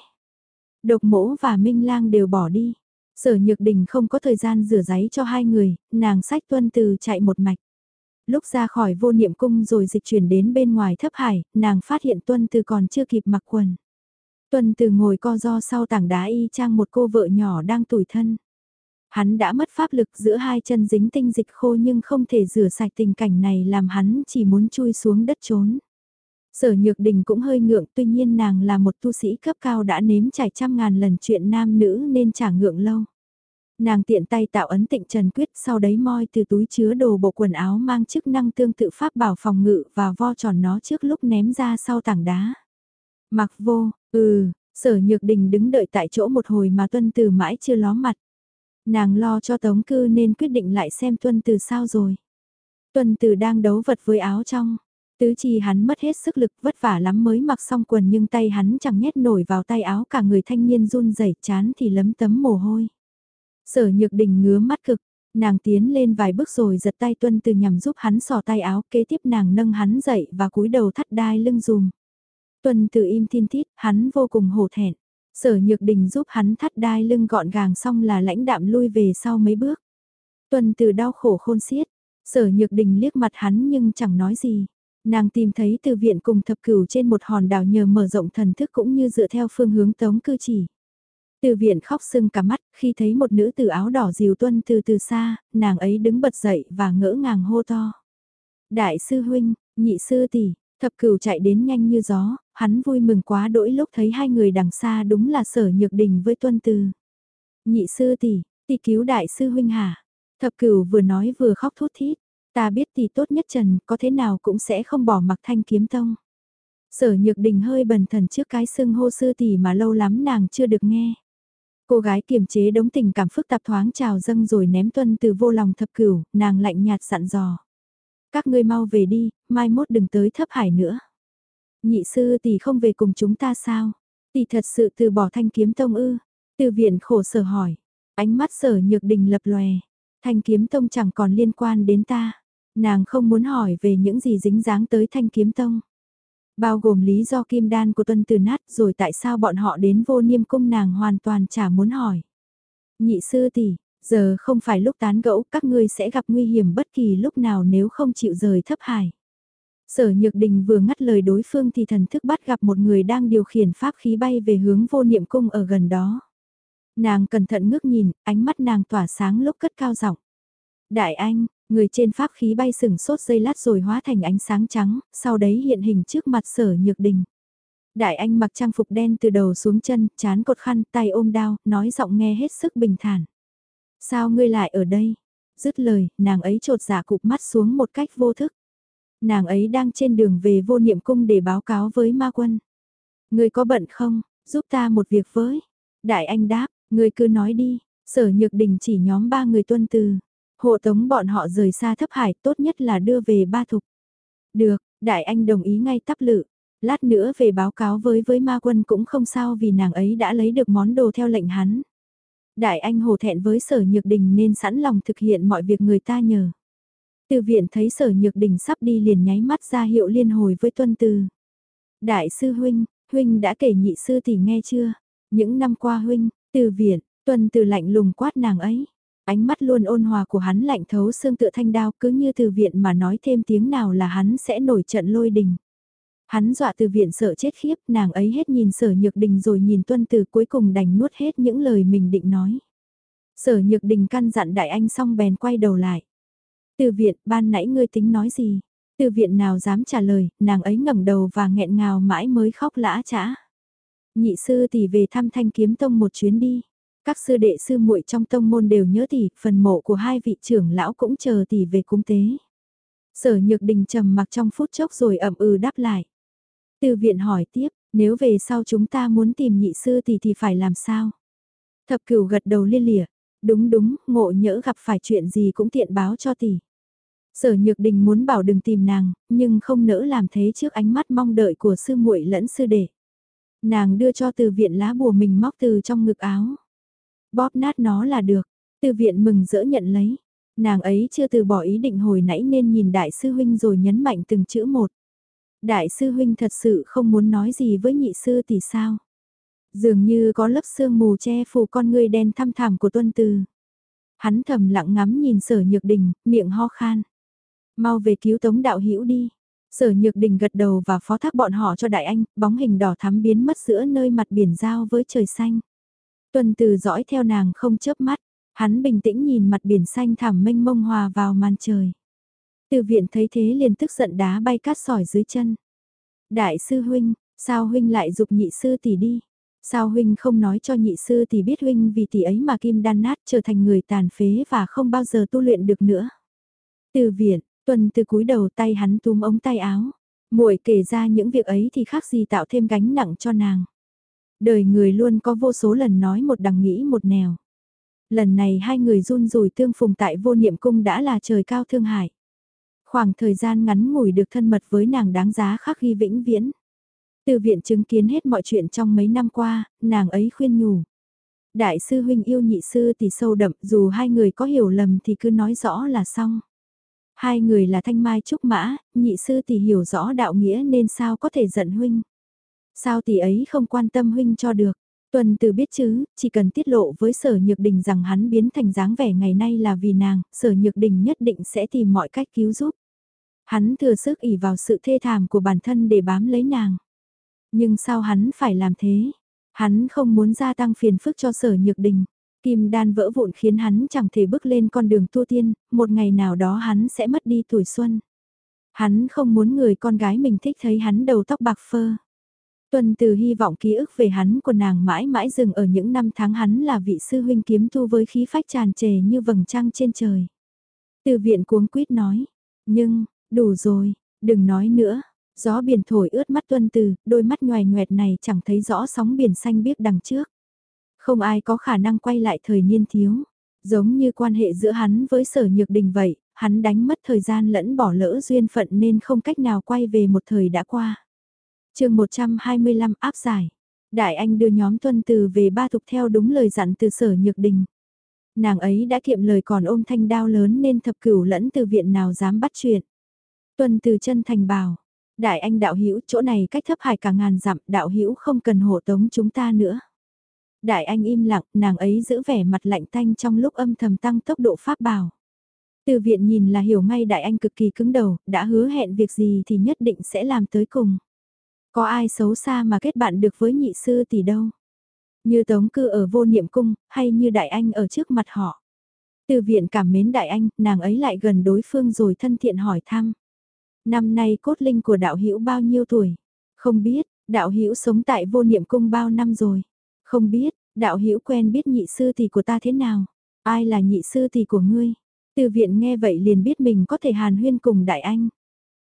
Độc mỗ và Minh Lang đều bỏ đi. Sở nhược đình không có thời gian rửa giấy cho hai người, nàng sách tuân từ chạy một mạch. Lúc ra khỏi vô niệm cung rồi dịch chuyển đến bên ngoài thấp hải, nàng phát hiện Tuân Từ còn chưa kịp mặc quần. Tuân Từ ngồi co do sau tảng đá y chang một cô vợ nhỏ đang tủi thân. Hắn đã mất pháp lực giữa hai chân dính tinh dịch khô nhưng không thể rửa sạch tình cảnh này làm hắn chỉ muốn chui xuống đất trốn. Sở Nhược Đình cũng hơi ngượng tuy nhiên nàng là một tu sĩ cấp cao đã nếm trải trăm ngàn lần chuyện nam nữ nên chả ngượng lâu. Nàng tiện tay tạo ấn tịnh trần quyết sau đấy moi từ túi chứa đồ bộ quần áo mang chức năng tương tự pháp bảo phòng ngự và vo tròn nó trước lúc ném ra sau tảng đá. Mặc vô, ừ, sở nhược đình đứng đợi tại chỗ một hồi mà tuân từ mãi chưa ló mặt. Nàng lo cho tống cư nên quyết định lại xem tuân từ sao rồi. Tuân từ đang đấu vật với áo trong. Tứ chi hắn mất hết sức lực vất vả lắm mới mặc xong quần nhưng tay hắn chẳng nhét nổi vào tay áo cả người thanh niên run rẩy chán thì lấm tấm mồ hôi. Sở nhược đình ngứa mắt cực, nàng tiến lên vài bước rồi giật tay tuân từ nhằm giúp hắn sò tay áo kế tiếp nàng nâng hắn dậy và cúi đầu thắt đai lưng dùm. Tuân từ im thiên thít, hắn vô cùng hổ thẹn. Sở nhược đình giúp hắn thắt đai lưng gọn gàng xong là lãnh đạm lui về sau mấy bước. Tuần từ đau khổ khôn xiết, sở nhược đình liếc mặt hắn nhưng chẳng nói gì. Nàng tìm thấy từ viện cùng thập cửu trên một hòn đảo nhờ mở rộng thần thức cũng như dựa theo phương hướng tống cư chỉ. Từ viện khóc sưng cả mắt khi thấy một nữ tử áo đỏ dìu tuân từ từ xa, nàng ấy đứng bật dậy và ngỡ ngàng hô to. Đại sư huynh, nhị sư tỷ, thập cửu chạy đến nhanh như gió, hắn vui mừng quá đỗi lúc thấy hai người đằng xa đúng là sở nhược đình với tuân từ. Nhị sư tỷ, tỷ cứu đại sư huynh hả? Thập cửu vừa nói vừa khóc thút thít, ta biết tỷ tốt nhất trần có thế nào cũng sẽ không bỏ mặc thanh kiếm tông. Sở nhược đình hơi bần thần trước cái xưng hô sư tỷ mà lâu lắm nàng chưa được nghe. Cô gái kiềm chế đống tình cảm phức tạp thoáng trào dâng rồi ném tuân từ vô lòng thập cửu, nàng lạnh nhạt dặn dò. Các ngươi mau về đi, mai mốt đừng tới thấp hải nữa. Nhị sư tỷ không về cùng chúng ta sao? Tỷ thật sự từ bỏ thanh kiếm tông ư? Từ viện khổ sở hỏi. Ánh mắt sở nhược đình lập lòe. Thanh kiếm tông chẳng còn liên quan đến ta. Nàng không muốn hỏi về những gì dính dáng tới thanh kiếm tông. Bao gồm lý do kim đan của tuân từ nát rồi tại sao bọn họ đến vô niêm cung nàng hoàn toàn chả muốn hỏi. Nhị sư tỷ, giờ không phải lúc tán gẫu các ngươi sẽ gặp nguy hiểm bất kỳ lúc nào nếu không chịu rời thấp hải. Sở Nhược Đình vừa ngắt lời đối phương thì thần thức bắt gặp một người đang điều khiển pháp khí bay về hướng vô niệm cung ở gần đó. Nàng cẩn thận ngước nhìn, ánh mắt nàng tỏa sáng lúc cất cao giọng. Đại anh, người trên pháp khí bay sừng sốt dây lát rồi hóa thành ánh sáng trắng, sau đấy hiện hình trước mặt sở nhược đình. Đại anh mặc trang phục đen từ đầu xuống chân, chán cột khăn, tay ôm đao, nói giọng nghe hết sức bình thản. Sao ngươi lại ở đây? Dứt lời, nàng ấy trột giả dạ cụp mắt xuống một cách vô thức. Nàng ấy đang trên đường về vô niệm cung để báo cáo với ma quân. Ngươi có bận không? Giúp ta một việc với. Đại anh đáp, người cứ nói đi. Sở nhược đình chỉ nhóm ba người tuân từ. Hộ tống bọn họ rời xa thấp hải tốt nhất là đưa về ba thục. Được, đại anh đồng ý ngay tắp lự. Lát nữa về báo cáo với với ma quân cũng không sao vì nàng ấy đã lấy được món đồ theo lệnh hắn. Đại anh hồ thẹn với sở nhược đình nên sẵn lòng thực hiện mọi việc người ta nhờ. Từ viện thấy sở nhược đình sắp đi liền nháy mắt ra hiệu liên hồi với tuân từ. Đại sư huynh, huynh đã kể nhị sư tỷ nghe chưa? Những năm qua huynh, từ viện, tuân từ lạnh lùng quát nàng ấy. Ánh mắt luôn ôn hòa của hắn lạnh thấu xương tựa thanh đao cứ như từ viện mà nói thêm tiếng nào là hắn sẽ nổi trận lôi đình. Hắn dọa từ viện sợ chết khiếp, nàng ấy hết nhìn sở nhược đình rồi nhìn tuân từ cuối cùng đành nuốt hết những lời mình định nói. Sở nhược đình căn dặn đại anh xong bèn quay đầu lại. Từ viện, ban nãy ngươi tính nói gì? Từ viện nào dám trả lời, nàng ấy ngẩng đầu và nghẹn ngào mãi mới khóc lã chã. Nhị sư tỷ về thăm thanh kiếm tông một chuyến đi. Các sư đệ sư muội trong tông môn đều nhớ tỷ, phần mộ của hai vị trưởng lão cũng chờ tỷ về cúng tế. Sở nhược đình trầm mặc trong phút chốc rồi ẩm ừ đáp lại. Từ viện hỏi tiếp, nếu về sau chúng ta muốn tìm nhị sư tỷ thì phải làm sao? Thập cửu gật đầu liên lịa, đúng đúng, ngộ nhỡ gặp phải chuyện gì cũng tiện báo cho tỷ. Sở Nhược Đình muốn bảo đừng tìm nàng, nhưng không nỡ làm thế trước ánh mắt mong đợi của sư muội lẫn sư đệ. Nàng đưa cho từ viện lá bùa mình móc từ trong ngực áo. Bóp nát nó là được, từ viện mừng rỡ nhận lấy. Nàng ấy chưa từ bỏ ý định hồi nãy nên nhìn đại sư huynh rồi nhấn mạnh từng chữ một. Đại sư huynh thật sự không muốn nói gì với nhị sư thì sao? Dường như có lớp sương mù che phủ con người đen thăm thẳm của tuân từ. Hắn thầm lặng ngắm nhìn sở nhược đình, miệng ho khan. Mau về cứu tống đạo hữu đi. Sở nhược đình gật đầu và phó thác bọn họ cho đại anh, bóng hình đỏ thắm biến mất giữa nơi mặt biển giao với trời xanh. Tuân từ dõi theo nàng không chớp mắt, Hắn bình tĩnh nhìn mặt biển xanh thẳm mênh mông hòa vào màn trời. Từ viện thấy thế liền tức giận đá bay cát sỏi dưới chân. Đại sư huynh, sao huynh lại dục nhị sư tỷ đi? Sao huynh không nói cho nhị sư tỷ biết huynh vì tỷ ấy mà kim đan nát trở thành người tàn phế và không bao giờ tu luyện được nữa. Từ viện, tuần từ cúi đầu tay hắn túm ống tay áo. muội kể ra những việc ấy thì khác gì tạo thêm gánh nặng cho nàng. Đời người luôn có vô số lần nói một đằng nghĩ một nẻo. Lần này hai người run rủi tương phùng tại vô niệm cung đã là trời cao thương hại. Khoảng thời gian ngắn ngủi được thân mật với nàng đáng giá khắc ghi vĩnh viễn. Từ viện chứng kiến hết mọi chuyện trong mấy năm qua, nàng ấy khuyên nhủ. Đại sư huynh yêu nhị sư thì sâu đậm, dù hai người có hiểu lầm thì cứ nói rõ là xong. Hai người là thanh mai trúc mã, nhị sư thì hiểu rõ đạo nghĩa nên sao có thể giận huynh. Sao tỷ ấy không quan tâm huynh cho được. Tuần từ biết chứ, chỉ cần tiết lộ với sở nhược đình rằng hắn biến thành dáng vẻ ngày nay là vì nàng, sở nhược đình nhất định sẽ tìm mọi cách cứu giúp. Hắn thừa sức ỉ vào sự thê thảm của bản thân để bám lấy nàng. Nhưng sao hắn phải làm thế? Hắn không muốn gia tăng phiền phức cho sở nhược đình. Kim đan vỡ vụn khiến hắn chẳng thể bước lên con đường tu tiên, một ngày nào đó hắn sẽ mất đi tuổi xuân. Hắn không muốn người con gái mình thích thấy hắn đầu tóc bạc phơ. Tuần từ hy vọng ký ức về hắn của nàng mãi mãi dừng ở những năm tháng hắn là vị sư huynh kiếm tu với khí phách tràn trề như vầng trăng trên trời. Từ viện cuống quýt nói, nhưng, đủ rồi, đừng nói nữa. Gió biển thổi ướt mắt tuân từ, đôi mắt nhòe nhoẹt này chẳng thấy rõ sóng biển xanh biếc đằng trước. Không ai có khả năng quay lại thời niên thiếu. Giống như quan hệ giữa hắn với sở nhược đình vậy, hắn đánh mất thời gian lẫn bỏ lỡ duyên phận nên không cách nào quay về một thời đã qua chương 125 áp giải. Đại Anh đưa nhóm tuân từ về ba thục theo đúng lời dặn từ sở nhược đình. Nàng ấy đã kiệm lời còn ôm thanh đao lớn nên thập cửu lẫn từ viện nào dám bắt chuyện. Tuân từ chân thành bảo, Đại Anh đạo hữu chỗ này cách thấp hải cả ngàn dặm đạo hữu không cần hộ tống chúng ta nữa. Đại Anh im lặng, nàng ấy giữ vẻ mặt lạnh tanh trong lúc âm thầm tăng tốc độ pháp bảo. Từ viện nhìn là hiểu ngay Đại Anh cực kỳ cứng đầu, đã hứa hẹn việc gì thì nhất định sẽ làm tới cùng. Có ai xấu xa mà kết bạn được với nhị sư tỷ đâu. Như tống cư ở vô niệm cung, hay như đại anh ở trước mặt họ. Từ viện cảm mến đại anh, nàng ấy lại gần đối phương rồi thân thiện hỏi thăm. Năm nay cốt linh của đạo hữu bao nhiêu tuổi? Không biết, đạo hữu sống tại vô niệm cung bao năm rồi? Không biết, đạo hữu quen biết nhị sư tỷ của ta thế nào? Ai là nhị sư tỷ của ngươi? Từ viện nghe vậy liền biết mình có thể hàn huyên cùng đại anh.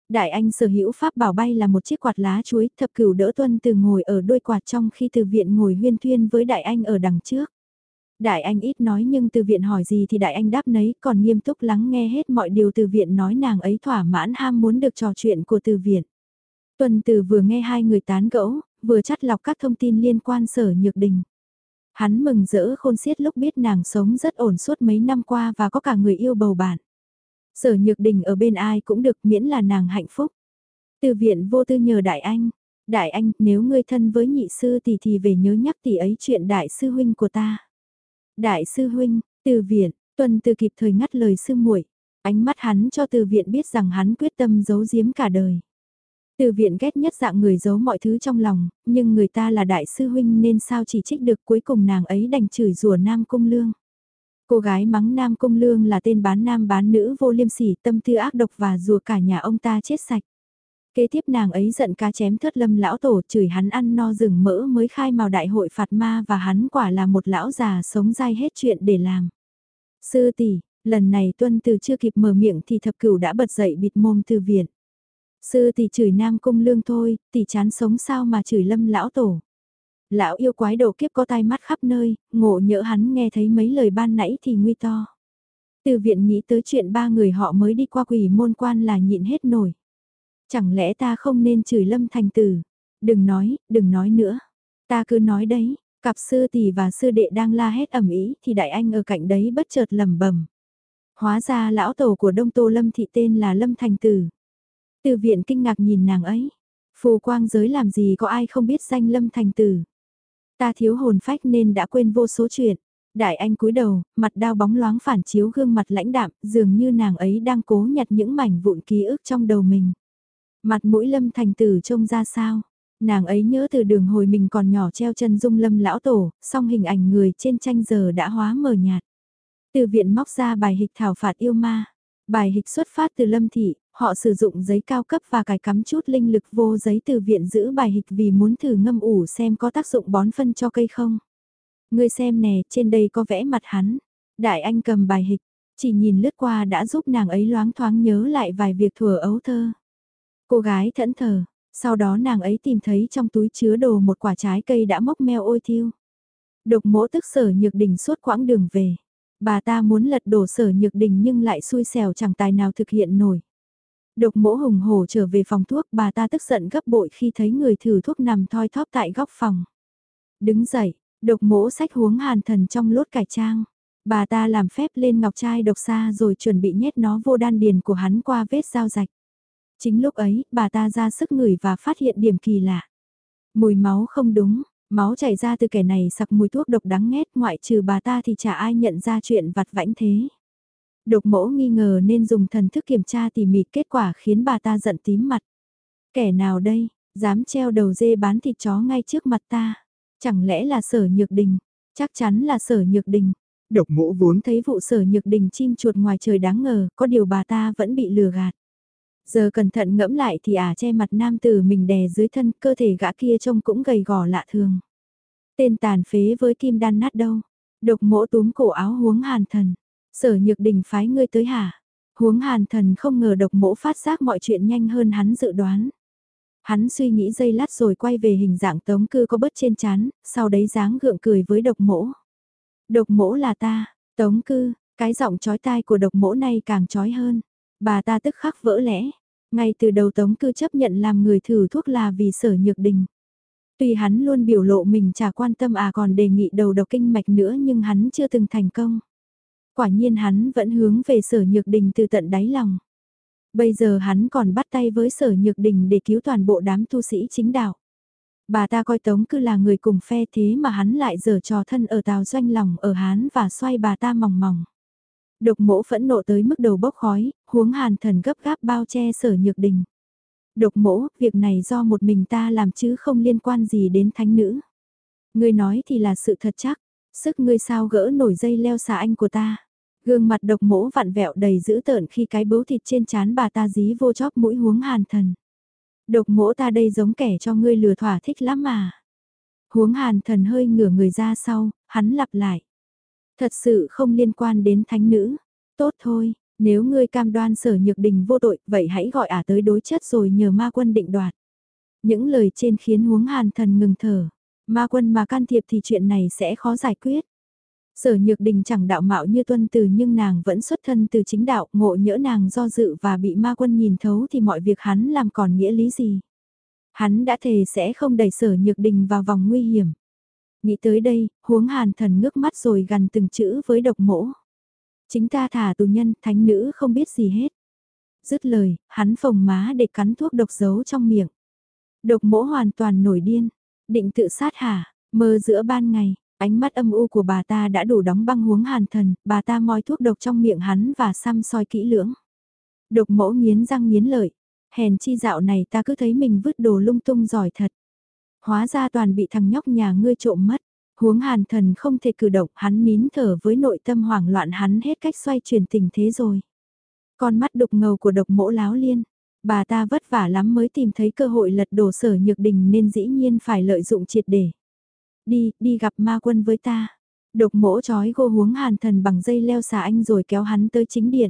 Đại Anh sở hữu pháp bảo bay là một chiếc quạt lá chuối, thập cửu đỡ tuân từ ngồi ở đôi quạt trong khi từ viện ngồi huyên thuyên với Đại Anh ở đằng trước. Đại Anh ít nói nhưng từ viện hỏi gì thì Đại Anh đáp nấy còn nghiêm túc lắng nghe hết mọi điều từ viện nói nàng ấy thỏa mãn ham muốn được trò chuyện của từ viện. Tuần từ vừa nghe hai người tán gẫu, vừa chắt lọc các thông tin liên quan sở nhược đình. Hắn mừng rỡ khôn xiết lúc biết nàng sống rất ổn suốt mấy năm qua và có cả người yêu bầu bạn. Sở nhược đình ở bên ai cũng được miễn là nàng hạnh phúc. Từ viện vô tư nhờ đại anh. Đại anh, nếu ngươi thân với nhị sư thì thì về nhớ nhắc tỷ ấy chuyện đại sư huynh của ta. Đại sư huynh, từ viện, tuần từ kịp thời ngắt lời sư muội Ánh mắt hắn cho từ viện biết rằng hắn quyết tâm giấu giếm cả đời. Từ viện ghét nhất dạng người giấu mọi thứ trong lòng, nhưng người ta là đại sư huynh nên sao chỉ trích được cuối cùng nàng ấy đành chửi rủa nam cung lương. Cô gái mắng Nam Cung Lương là tên bán nam bán nữ vô liêm sỉ tâm tư ác độc và rùa cả nhà ông ta chết sạch. Kế tiếp nàng ấy giận cá chém thất lâm lão tổ chửi hắn ăn no rừng mỡ mới khai màu đại hội phạt ma và hắn quả là một lão già sống dai hết chuyện để làm. Sư tỷ, lần này tuân từ chưa kịp mở miệng thì thập cửu đã bật dậy bịt mồm từ viện. Sư tỷ chửi nam cung lương thôi, tỷ chán sống sao mà chửi lâm lão tổ. Lão yêu quái đầu kiếp có tai mắt khắp nơi, ngộ nhỡ hắn nghe thấy mấy lời ban nãy thì nguy to. Từ viện nghĩ tới chuyện ba người họ mới đi qua quỷ môn quan là nhịn hết nổi. Chẳng lẽ ta không nên chửi lâm thành tử? Đừng nói, đừng nói nữa. Ta cứ nói đấy, cặp sư tỷ và sư đệ đang la hét ầm ĩ thì đại anh ở cạnh đấy bất chợt lầm bầm. Hóa ra lão tổ của đông tô lâm thị tên là lâm thành tử. Từ viện kinh ngạc nhìn nàng ấy. Phù quang giới làm gì có ai không biết danh lâm thành tử. Ta thiếu hồn phách nên đã quên vô số chuyện. Đại anh cúi đầu, mặt đao bóng loáng phản chiếu gương mặt lãnh đạm, dường như nàng ấy đang cố nhặt những mảnh vụn ký ức trong đầu mình. Mặt mũi lâm thành tử trông ra sao? Nàng ấy nhớ từ đường hồi mình còn nhỏ treo chân dung lâm lão tổ, song hình ảnh người trên tranh giờ đã hóa mờ nhạt. Từ viện móc ra bài hịch thảo phạt yêu ma. Bài hịch xuất phát từ lâm thị, họ sử dụng giấy cao cấp và cài cắm chút linh lực vô giấy từ viện giữ bài hịch vì muốn thử ngâm ủ xem có tác dụng bón phân cho cây không. Ngươi xem nè, trên đây có vẽ mặt hắn. Đại anh cầm bài hịch, chỉ nhìn lướt qua đã giúp nàng ấy loáng thoáng nhớ lại vài việc thừa ấu thơ. Cô gái thẫn thờ, sau đó nàng ấy tìm thấy trong túi chứa đồ một quả trái cây đã mốc meo ôi thiêu. Độc mỗ tức sở nhược đình suốt quãng đường về. Bà ta muốn lật đổ sở nhược đình nhưng lại xui xẻo chẳng tài nào thực hiện nổi. Độc mỗ hùng hổ trở về phòng thuốc bà ta tức giận gấp bội khi thấy người thử thuốc nằm thoi thóp tại góc phòng. Đứng dậy, độc mỗ sách huống hàn thần trong lốt cải trang. Bà ta làm phép lên ngọc trai độc xa rồi chuẩn bị nhét nó vô đan điền của hắn qua vết dao rạch. Chính lúc ấy, bà ta ra sức ngửi và phát hiện điểm kỳ lạ. Mùi máu không đúng, máu chảy ra từ kẻ này sặc mùi thuốc độc đắng nghét ngoại trừ bà ta thì chả ai nhận ra chuyện vặt vãnh thế. Độc mẫu nghi ngờ nên dùng thần thức kiểm tra tỉ mỉ kết quả khiến bà ta giận tím mặt. Kẻ nào đây, dám treo đầu dê bán thịt chó ngay trước mặt ta? Chẳng lẽ là sở nhược đình? Chắc chắn là sở nhược đình.
Độc mỗ vốn
thấy vụ sở nhược đình chim chuột ngoài trời đáng ngờ, có điều bà ta vẫn bị lừa gạt. Giờ cẩn thận ngẫm lại thì ả à che mặt nam tử mình đè dưới thân cơ thể gã kia trông cũng gầy gò lạ thường. Tên tàn phế với kim đan nát đâu. Độc mỗ túm cổ áo huống hàn thần. Sở nhược đình phái ngươi tới hả? Huống hàn thần không ngờ độc mỗ phát giác mọi chuyện nhanh hơn hắn dự đoán. Hắn suy nghĩ giây lát rồi quay về hình dạng tống cư có bớt trên chán, sau đấy dáng gượng cười với độc mỗ. Độc mỗ là ta, tống cư, cái giọng chói tai của độc mỗ này càng chói hơn. Bà ta tức khắc vỡ lẽ. Ngay từ đầu tống cư chấp nhận làm người thử thuốc là vì sở nhược đình. Tuy hắn luôn biểu lộ mình chả quan tâm à còn đề nghị đầu độc kinh mạch nữa nhưng hắn chưa từng thành công. Quả nhiên hắn vẫn hướng về sở nhược đình từ tận đáy lòng. Bây giờ hắn còn bắt tay với sở nhược đình để cứu toàn bộ đám tu sĩ chính đạo. Bà ta coi Tống cư là người cùng phe thế mà hắn lại giở trò thân ở tàu doanh lòng ở Hán và xoay bà ta mỏng mỏng. Độc mỗ phẫn nộ tới mức đầu bốc khói, huống hàn thần gấp gáp bao che sở nhược đình. Độc mỗ, việc này do một mình ta làm chứ không liên quan gì đến thánh nữ. Ngươi nói thì là sự thật chắc, sức ngươi sao gỡ nổi dây leo xà anh của ta. Gương mặt độc mỗ vặn vẹo đầy dữ tợn khi cái bướu thịt trên chán bà ta dí vô chóp mũi huống hàn thần. Độc mỗ ta đây giống kẻ cho ngươi lừa thỏa thích lắm mà. Huống hàn thần hơi ngửa người ra sau, hắn lặp lại. Thật sự không liên quan đến thánh nữ. Tốt thôi, nếu ngươi cam đoan sở nhược đình vô tội, vậy hãy gọi ả tới đối chất rồi nhờ ma quân định đoạt. Những lời trên khiến huống hàn thần ngừng thở. Ma quân mà can thiệp thì chuyện này sẽ khó giải quyết. Sở nhược đình chẳng đạo mạo như tuân từ nhưng nàng vẫn xuất thân từ chính đạo, ngộ nhỡ nàng do dự và bị ma quân nhìn thấu thì mọi việc hắn làm còn nghĩa lý gì. Hắn đã thề sẽ không đẩy sở nhược đình vào vòng nguy hiểm. Nghĩ tới đây, huống hàn thần ngước mắt rồi gần từng chữ với độc mỗ. Chính ta thả tù nhân, thánh nữ không biết gì hết. Dứt lời, hắn phồng má để cắn thuốc độc giấu trong miệng. Độc mỗ hoàn toàn nổi điên, định tự sát hả, mơ giữa ban ngày, ánh mắt âm u của bà ta đã đủ đóng băng huống hàn thần, bà ta moi thuốc độc trong miệng hắn và xăm soi kỹ lưỡng. Độc mỗ nghiến răng nghiến lợi, hèn chi dạo này ta cứ thấy mình vứt đồ lung tung giỏi thật. Hóa ra toàn bị thằng nhóc nhà ngươi trộm mất. Huống hàn thần không thể cử động, hắn nín thở với nội tâm hoảng loạn hắn hết cách xoay chuyển tình thế rồi. Con mắt đục ngầu của độc mỗ láo liên, bà ta vất vả lắm mới tìm thấy cơ hội lật đổ sở nhược đình nên dĩ nhiên phải lợi dụng triệt để. Đi, đi gặp ma quân với ta. Độc mỗ chói gô huống hàn thần bằng dây leo xà anh rồi kéo hắn tới chính điện.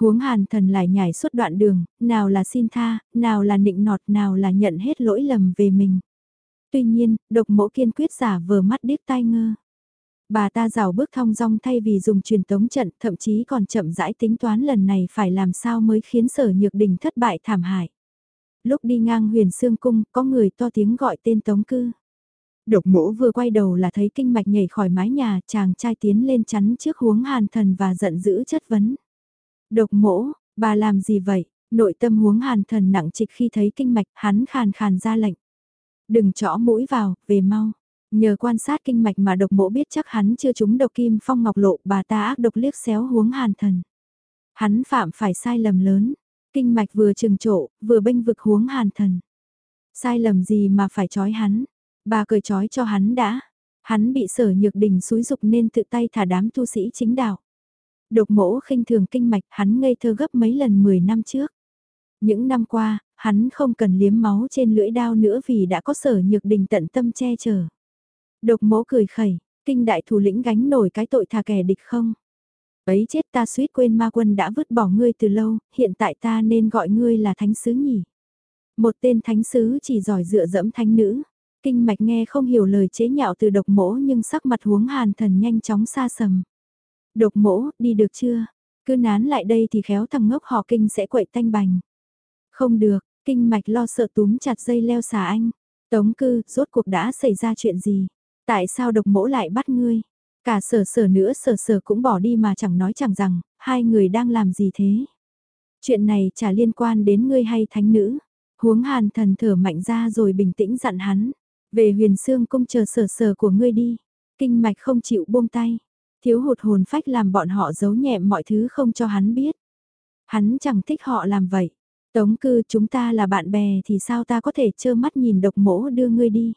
Huống hàn thần lại nhảy suốt đoạn đường, nào là xin tha, nào là nịnh nọt, nào là nhận hết lỗi lầm về mình. Tuy nhiên, độc mẫu kiên quyết giả vờ mắt điếc tai ngơ. Bà ta rào bước thong dong thay vì dùng truyền tống trận, thậm chí còn chậm rãi tính toán lần này phải làm sao mới khiến sở nhược đình thất bại thảm hại. Lúc đi ngang huyền xương cung, có người to tiếng gọi tên tống cư. Độc mỗ vừa quay đầu là thấy kinh mạch nhảy khỏi mái nhà, chàng trai tiến lên chắn trước huống hàn thần và giận dữ chất vấn. Độc mỗ, bà làm gì vậy? Nội tâm huống hàn thần nặng trịch khi thấy kinh mạch, hắn khàn khàn ra lệnh. Đừng chõ mũi vào, về mau. Nhờ quan sát kinh mạch mà độc mỗ biết chắc hắn chưa trúng độc kim phong ngọc lộ bà ta ác độc liếc xéo huống hàn thần. Hắn phạm phải sai lầm lớn. Kinh mạch vừa trừng trộ, vừa bênh vực huống hàn thần. Sai lầm gì mà phải trói hắn. Bà cười trói cho hắn đã. Hắn bị sở nhược đình xúi dục nên tự tay thả đám tu sĩ chính đạo. Độc mỗ khinh thường kinh mạch hắn ngây thơ gấp mấy lần 10 năm trước. Những năm qua, hắn không cần liếm máu trên lưỡi đao nữa vì đã có sở nhược đình tận tâm che chở. Độc mỗ cười khẩy, kinh đại thủ lĩnh gánh nổi cái tội thà kẻ địch không? Ấy chết ta suýt quên ma quân đã vứt bỏ ngươi từ lâu, hiện tại ta nên gọi ngươi là thánh sứ nhỉ? Một tên thánh sứ chỉ giỏi dựa dẫm thánh nữ. Kinh mạch nghe không hiểu lời chế nhạo từ độc mỗ nhưng sắc mặt huống hàn thần nhanh chóng xa sầm. Độc mỗ, đi được chưa? Cứ nán lại đây thì khéo thằng ngốc họ kinh sẽ quậy tanh bành. Không được, kinh mạch lo sợ túm chặt dây leo xà anh. Tống cư, rốt cuộc đã xảy ra chuyện gì? Tại sao độc mỗ lại bắt ngươi? Cả sở sở nữa sở sở cũng bỏ đi mà chẳng nói chẳng rằng, hai người đang làm gì thế? Chuyện này chả liên quan đến ngươi hay thánh nữ. Huống hàn thần thở mạnh ra rồi bình tĩnh dặn hắn. Về huyền xương cung chờ sở sở của ngươi đi. Kinh mạch không chịu buông tay. Thiếu hụt hồn phách làm bọn họ giấu nhẹm mọi thứ không cho hắn biết. Hắn chẳng thích họ làm vậy. Tống cư chúng ta là bạn bè thì sao ta có thể trơ mắt nhìn độc mỗ đưa ngươi đi.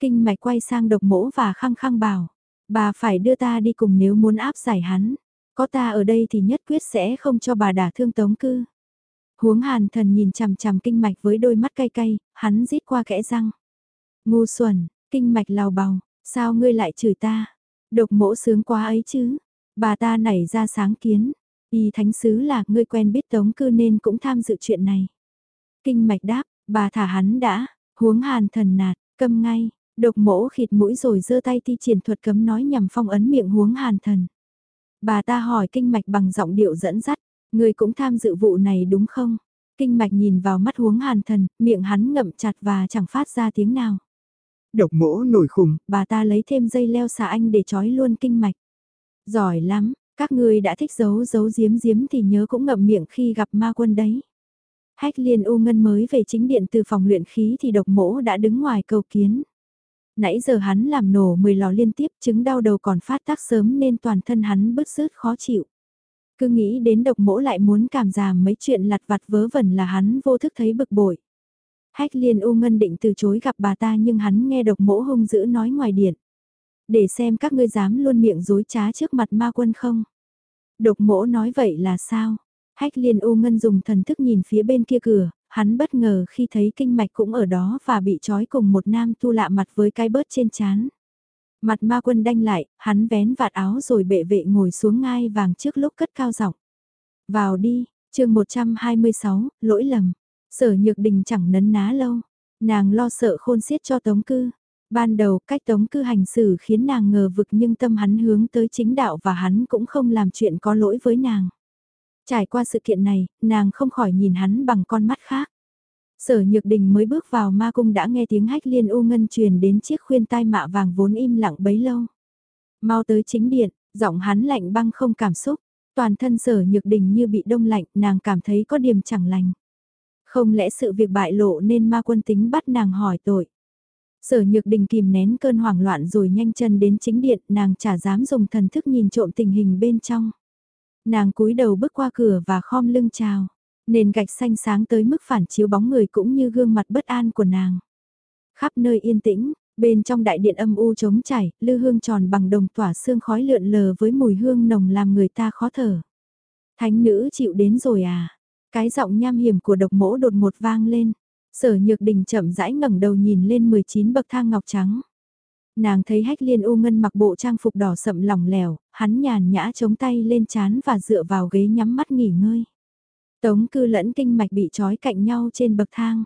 Kinh mạch quay sang độc mỗ và khăng khăng bảo. Bà phải đưa ta đi cùng nếu muốn áp giải hắn. Có ta ở đây thì nhất quyết sẽ không cho bà đả thương tống cư. Huống hàn thần nhìn chằm chằm kinh mạch với đôi mắt cay cay, hắn rít qua kẽ răng. Ngu xuẩn, kinh mạch lào bào, sao ngươi lại chửi ta? Độc mỗ sướng quá ấy chứ. Bà ta nảy ra sáng kiến. Y thánh sứ là ngươi quen biết tống cư nên cũng tham dự chuyện này. Kinh mạch đáp, bà thả hắn đã, huống hàn thần nạt, câm ngay, độc mỗ khịt mũi rồi giơ tay thi triển thuật cấm nói nhằm phong ấn miệng huống hàn thần. Bà ta hỏi kinh mạch bằng giọng điệu dẫn dắt, ngươi cũng tham dự vụ này đúng không? Kinh mạch nhìn vào mắt huống hàn thần, miệng hắn ngậm chặt và chẳng phát ra tiếng nào.
Độc mỗ nổi khùng.
Bà ta lấy thêm dây leo xà anh để trói luôn kinh mạch. Giỏi lắm, các ngươi đã thích giấu giấu giếm giếm thì nhớ cũng ngậm miệng khi gặp ma quân đấy. Hách liên u ngân mới về chính điện từ phòng luyện khí thì độc mỗ đã đứng ngoài cầu kiến. Nãy giờ hắn làm nổ 10 lò liên tiếp chứng đau đầu còn phát tác sớm nên toàn thân hắn bứt rứt khó chịu. Cứ nghĩ đến độc mỗ lại muốn cảm giảm mấy chuyện lặt vặt vớ vẩn là hắn vô thức thấy bực bội. Hách liên u ngân định từ chối gặp bà ta nhưng hắn nghe độc mỗ hung dữ nói ngoài điện. Để xem các ngươi dám luôn miệng dối trá trước mặt ma quân không. Độc mỗ nói vậy là sao? Hách liên u ngân dùng thần thức nhìn phía bên kia cửa, hắn bất ngờ khi thấy kinh mạch cũng ở đó và bị trói cùng một nam tu lạ mặt với cái bớt trên chán. Mặt ma quân đanh lại, hắn vén vạt áo rồi bệ vệ ngồi xuống ngai vàng trước lúc cất cao giọng. Vào đi, chương 126, lỗi lầm. Sở nhược đình chẳng nấn ná lâu. Nàng lo sợ khôn xiết cho tống cư. Ban đầu cách tống cư hành xử khiến nàng ngờ vực nhưng tâm hắn hướng tới chính đạo và hắn cũng không làm chuyện có lỗi với nàng. Trải qua sự kiện này, nàng không khỏi nhìn hắn bằng con mắt khác. Sở Nhược Đình mới bước vào ma cung đã nghe tiếng hách liên u ngân truyền đến chiếc khuyên tai mạ vàng vốn im lặng bấy lâu. Mau tới chính điện, giọng hắn lạnh băng không cảm xúc, toàn thân sở Nhược Đình như bị đông lạnh, nàng cảm thấy có điểm chẳng lành. Không lẽ sự việc bại lộ nên ma quân tính bắt nàng hỏi tội. Sở Nhược Đình kìm nén cơn hoảng loạn rồi nhanh chân đến chính điện, nàng chả dám dùng thần thức nhìn trộm tình hình bên trong. Nàng cúi đầu bước qua cửa và khom lưng chào. Nền gạch xanh sáng tới mức phản chiếu bóng người cũng như gương mặt bất an của nàng. Khắp nơi yên tĩnh, bên trong đại điện âm u trống chảy, lư hương tròn bằng đồng tỏa xương khói lượn lờ với mùi hương nồng làm người ta khó thở. Thánh nữ chịu đến rồi à? Cái giọng nham hiểm của độc mỗ đột một vang lên. Sở nhược đình chậm rãi ngẩng đầu nhìn lên 19 bậc thang ngọc trắng. Nàng thấy hách liên u ngân mặc bộ trang phục đỏ sậm lỏng lẻo, hắn nhàn nhã chống tay lên chán và dựa vào ghế nhắm mắt nghỉ ngơi. Tống cư lẫn kinh mạch bị trói cạnh nhau trên bậc thang.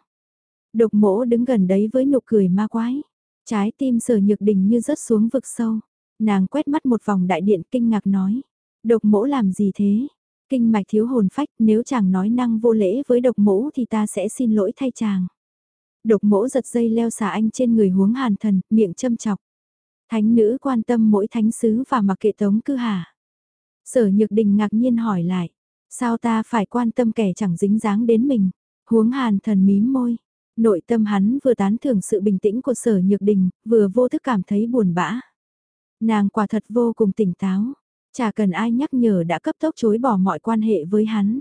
Độc mỗ đứng gần đấy với nụ cười ma quái. Trái tim sở nhược đình như rớt xuống vực sâu. Nàng quét mắt một vòng đại điện kinh ngạc nói. Độc mỗ làm gì thế? Kinh mạch thiếu hồn phách nếu chàng nói năng vô lễ với độc mỗ thì ta sẽ xin lỗi thay chàng. Độc mỗ giật dây leo xà anh trên người huống hàn thần, miệng châm chọc. Thánh nữ quan tâm mỗi thánh sứ và mặc kệ tống cư hà. Sở nhược đình ngạc nhiên hỏi lại. Sao ta phải quan tâm kẻ chẳng dính dáng đến mình? Huống hàn thần mím môi. Nội tâm hắn vừa tán thưởng sự bình tĩnh của sở nhược đình, vừa vô thức cảm thấy buồn bã. Nàng quả thật vô cùng tỉnh táo. Chả cần ai nhắc nhở đã cấp tốc chối bỏ mọi quan hệ với hắn.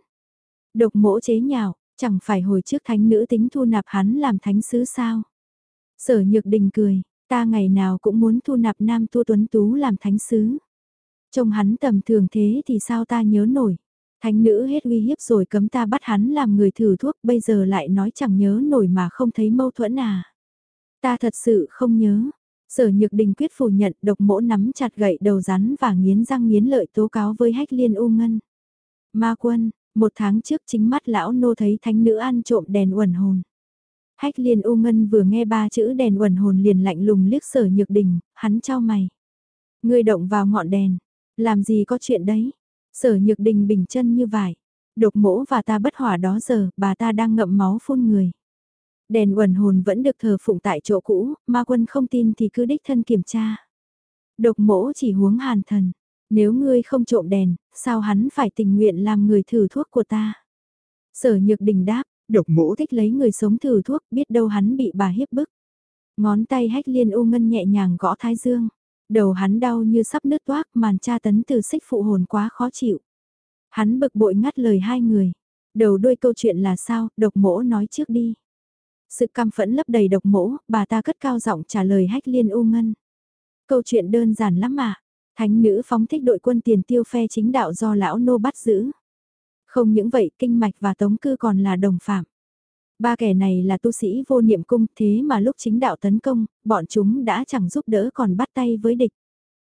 Độc mỗ chế nhạo, chẳng phải hồi trước thánh nữ tính thu nạp hắn làm thánh sứ sao. Sở nhược đình cười, ta ngày nào cũng muốn thu nạp nam tu tuấn tú làm thánh sứ. Trông hắn tầm thường thế thì sao ta nhớ nổi. Thánh nữ hết uy hiếp rồi cấm ta bắt hắn làm người thử thuốc bây giờ lại nói chẳng nhớ nổi mà không thấy mâu thuẫn à. Ta thật sự không nhớ. Sở Nhược Đình quyết phủ nhận độc mỗ nắm chặt gậy đầu rắn và nghiến răng nghiến lợi tố cáo với hách liên u ngân. Ma quân, một tháng trước chính mắt lão nô thấy thánh nữ ăn trộm đèn uẩn hồn. Hách liên u ngân vừa nghe ba chữ đèn uẩn hồn liền lạnh lùng liếc sở nhược đình, hắn trao mày. Ngươi động vào ngọn đèn, làm gì có chuyện đấy? Sở nhược đình bình chân như vải. Độc mỗ và ta bất hỏa đó giờ, bà ta đang ngậm máu phun người. Đèn uẩn hồn vẫn được thờ phụng tại chỗ cũ, ma quân không tin thì cứ đích thân kiểm tra. Độc mỗ chỉ huống hàn thần. Nếu ngươi không trộm đèn, sao hắn phải tình nguyện làm người thử thuốc của ta? Sở nhược đình đáp, độc mỗ thích lấy người sống thử thuốc, biết đâu hắn bị bà hiếp bức. Ngón tay hách liên u ngân nhẹ nhàng gõ thái dương. Đầu hắn đau như sắp nứt toác màn tra tấn từ xích phụ hồn quá khó chịu. Hắn bực bội ngắt lời hai người. Đầu đuôi câu chuyện là sao, độc mỗ nói trước đi. Sự căm phẫn lấp đầy độc mỗ, bà ta cất cao giọng trả lời hách liên u ngân. Câu chuyện đơn giản lắm mà. Thánh nữ phóng thích đội quân tiền tiêu phe chính đạo do lão nô bắt giữ. Không những vậy, kinh mạch và tống cư còn là đồng phạm. Ba kẻ này là tu sĩ vô niệm cung thế mà lúc chính đạo tấn công, bọn chúng đã chẳng giúp đỡ còn bắt tay với địch.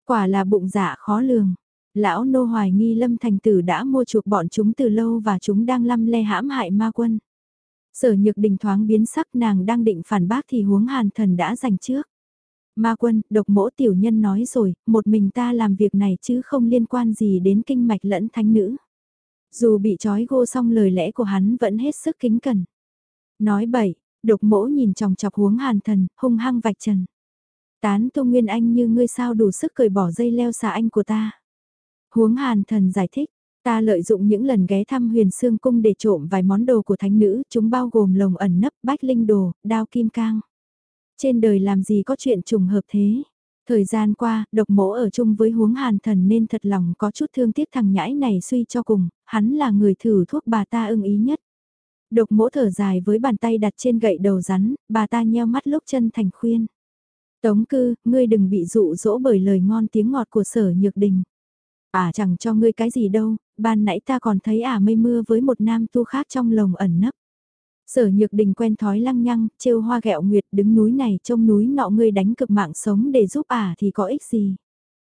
Quả là bụng dạ khó lường. Lão nô hoài nghi lâm thành tử đã mua chuộc bọn chúng từ lâu và chúng đang lăm le hãm hại ma quân. Sở nhược đình thoáng biến sắc nàng đang định phản bác thì huống hàn thần đã giành trước. Ma quân, độc mỗ tiểu nhân nói rồi, một mình ta làm việc này chứ không liên quan gì đến kinh mạch lẫn thánh nữ. Dù bị trói gô xong lời lẽ của hắn vẫn hết sức kính cẩn. Nói bậy, độc mỗ nhìn chòng chọc huống hàn thần, hung hăng vạch trần. Tán tu nguyên anh như ngươi sao đủ sức cởi bỏ dây leo xà anh của ta. Huống hàn thần giải thích, ta lợi dụng những lần ghé thăm huyền xương cung để trộm vài món đồ của thánh nữ, chúng bao gồm lồng ẩn nấp, bách linh đồ, đao kim cang. Trên đời làm gì có chuyện trùng hợp thế. Thời gian qua, độc mỗ ở chung với huống hàn thần nên thật lòng có chút thương tiếc thằng nhãi này suy cho cùng, hắn là người thử thuốc bà ta ưng ý nhất. Độc mỗ thở dài với bàn tay đặt trên gậy đầu rắn, bà ta nheo mắt lúc chân thành khuyên. Tống cư, ngươi đừng bị dụ dỗ bởi lời ngon tiếng ngọt của sở nhược đình. À chẳng cho ngươi cái gì đâu, ban nãy ta còn thấy ả mây mưa với một nam tu khác trong lồng ẩn nấp. Sở nhược đình quen thói lăng nhăng, trêu hoa gẹo nguyệt đứng núi này trông núi nọ ngươi đánh cực mạng sống để giúp ả thì có ích gì.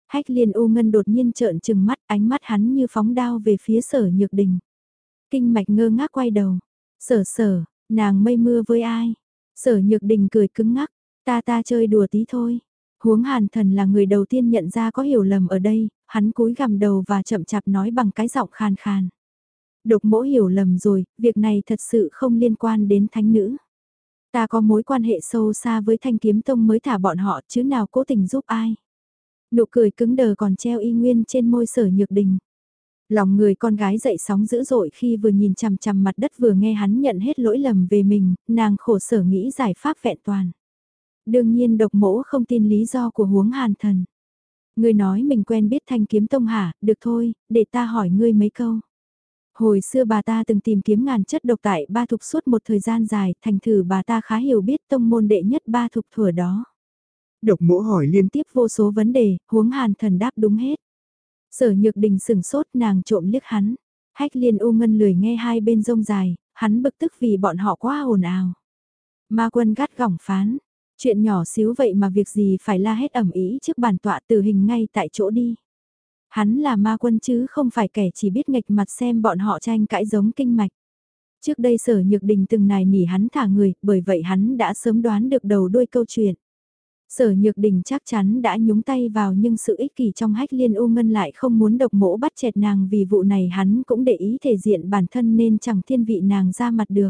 Hách liên u ngân đột nhiên trợn trừng mắt ánh mắt hắn như phóng đao về phía sở nhược đình. Kinh mạch ngơ ngác quay đầu. Sở sở, nàng mây mưa với ai? Sở nhược đình cười cứng ngắc, ta ta chơi đùa tí thôi. Huống hàn thần là người đầu tiên nhận ra có hiểu lầm ở đây, hắn cúi gằm đầu và chậm chạp nói bằng cái giọng khàn khàn. Độc mỗ hiểu lầm rồi, việc này thật sự không liên quan đến thánh nữ. Ta có mối quan hệ sâu xa với thanh kiếm tông mới thả bọn họ chứ nào cố tình giúp ai. Nụ cười cứng đờ còn treo y nguyên trên môi sở nhược đình. Lòng người con gái dậy sóng dữ dội khi vừa nhìn chằm chằm mặt đất vừa nghe hắn nhận hết lỗi lầm về mình, nàng khổ sở nghĩ giải pháp vẹn toàn. Đương nhiên độc mỗ không tin lý do của huống hàn thần. Ngươi nói mình quen biết thanh kiếm tông hả, được thôi, để ta hỏi ngươi mấy câu. Hồi xưa bà ta từng tìm kiếm ngàn chất độc tại ba thục suốt một thời gian dài, thành thử bà ta khá hiểu biết tông môn đệ nhất ba thục thừa đó.
Độc mỗ hỏi liên
tiếp vô số vấn đề, huống hàn thần đáp đúng hết. Sở nhược đình sừng sốt nàng trộm liếc hắn. Hách liên u ngân lười nghe hai bên rông dài, hắn bực tức vì bọn họ quá ồn ào. Ma quân gắt gỏng phán. Chuyện nhỏ xíu vậy mà việc gì phải la hết ẩm ý trước bản tọa tử hình ngay tại chỗ đi. Hắn là ma quân chứ không phải kẻ chỉ biết nghịch mặt xem bọn họ tranh cãi giống kinh mạch. Trước đây sở nhược đình từng nài nỉ hắn thả người, bởi vậy hắn đã sớm đoán được đầu đuôi câu chuyện. Sở nhược đình chắc chắn đã nhúng tay vào nhưng sự ích kỷ trong hách liên u ngân lại không muốn độc mỗ bắt chẹt nàng vì vụ này hắn cũng để ý thể diện bản thân nên chẳng thiên vị nàng ra mặt được.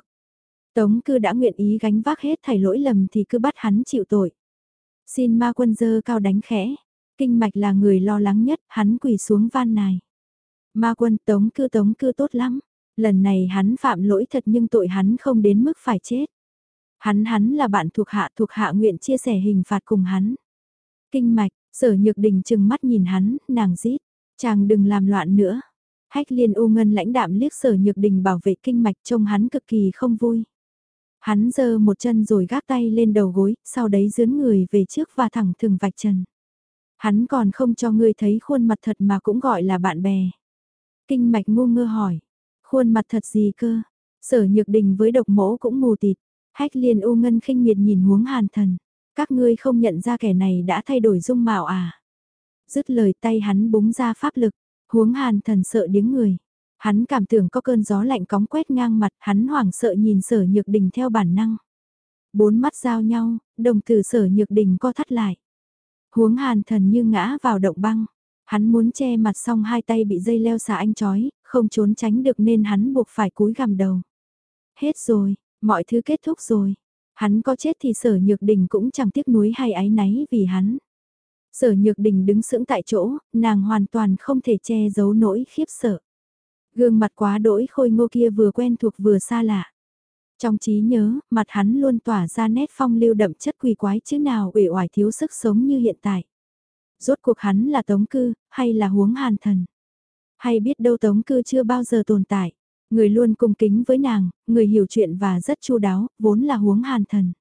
Tống cư đã nguyện ý gánh vác hết thảy lỗi lầm thì cứ bắt hắn chịu tội. Xin ma quân dơ cao đánh khẽ, kinh mạch là người lo lắng nhất, hắn quỳ xuống van nài. Ma quân tống cư tống cư tốt lắm, lần này hắn phạm lỗi thật nhưng tội hắn không đến mức phải chết. Hắn hắn là bạn thuộc hạ thuộc hạ nguyện chia sẻ hình phạt cùng hắn. Kinh mạch, sở nhược đình chừng mắt nhìn hắn, nàng rít, chàng đừng làm loạn nữa. Hách liên u ngân lãnh đạm liếc sở nhược đình bảo vệ kinh mạch trông hắn cực kỳ không vui. Hắn giơ một chân rồi gác tay lên đầu gối, sau đấy dướn người về trước và thẳng thừng vạch trần. Hắn còn không cho ngươi thấy khuôn mặt thật mà cũng gọi là bạn bè. Kinh mạch ngu ngơ hỏi, khuôn mặt thật gì cơ? Sở nhược đình với độc mỗ cũng mù tịt, hách liền u ngân khinh miệt nhìn huống hàn thần. Các ngươi không nhận ra kẻ này đã thay đổi dung mạo à? Dứt lời tay hắn búng ra pháp lực, huống hàn thần sợ điếng người. Hắn cảm tưởng có cơn gió lạnh cóng quét ngang mặt, hắn hoảng sợ nhìn sở nhược đình theo bản năng. Bốn mắt giao nhau, đồng tử sở nhược đình co thắt lại. Huống hàn thần như ngã vào động băng. Hắn muốn che mặt xong hai tay bị dây leo xà anh chói, không trốn tránh được nên hắn buộc phải cúi gằm đầu. Hết rồi, mọi thứ kết thúc rồi. Hắn có chết thì sở nhược đình cũng chẳng tiếc nuối hay áy náy vì hắn. Sở nhược đình đứng sững tại chỗ, nàng hoàn toàn không thể che giấu nỗi khiếp sợ. Gương mặt quá đỗi khôi ngô kia vừa quen thuộc vừa xa lạ. Trong trí nhớ, mặt hắn luôn tỏa ra nét phong lưu đậm chất quỷ quái chứ nào uể oải thiếu sức sống như hiện tại. Rốt cuộc hắn là tống cư, hay là huống hàn thần? Hay biết đâu tống cư chưa bao giờ tồn tại? Người luôn cung kính với nàng, người hiểu chuyện và rất chu đáo, vốn là huống hàn thần.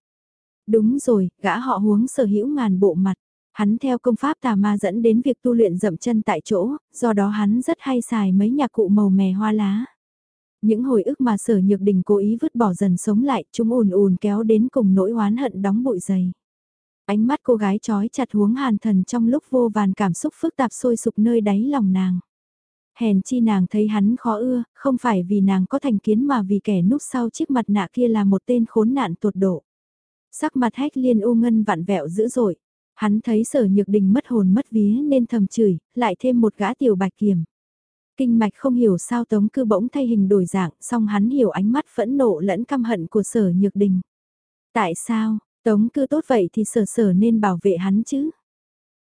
Đúng rồi, gã họ huống sở hữu ngàn bộ mặt. Hắn theo công pháp tà ma dẫn đến việc tu luyện dậm chân tại chỗ, do đó hắn rất hay xài mấy nhạc cụ màu mè hoa lá. Những hồi ức mà sở nhược đình cố ý vứt bỏ dần sống lại, chúng ùn ùn kéo đến cùng nỗi oán hận đóng bụi dày. Ánh mắt cô gái trói chặt huống hàn thần trong lúc vô vàn cảm xúc phức tạp sôi sục nơi đáy lòng nàng. Hèn chi nàng thấy hắn khó ưa, không phải vì nàng có thành kiến mà vì kẻ núp sau chiếc mặt nạ kia là một tên khốn nạn tột độ. Sắc mặt hách liên u ngân vặn vẹo dữ dội. Hắn thấy sở nhược đình mất hồn mất vía nên thầm chửi, lại thêm một gã tiểu bạch kiểm. Kinh mạch không hiểu sao tống cư bỗng thay hình đổi dạng, song hắn hiểu ánh mắt phẫn nộ lẫn căm hận của sở nhược đình. Tại sao, tống cư tốt vậy thì sở sở nên bảo vệ hắn chứ?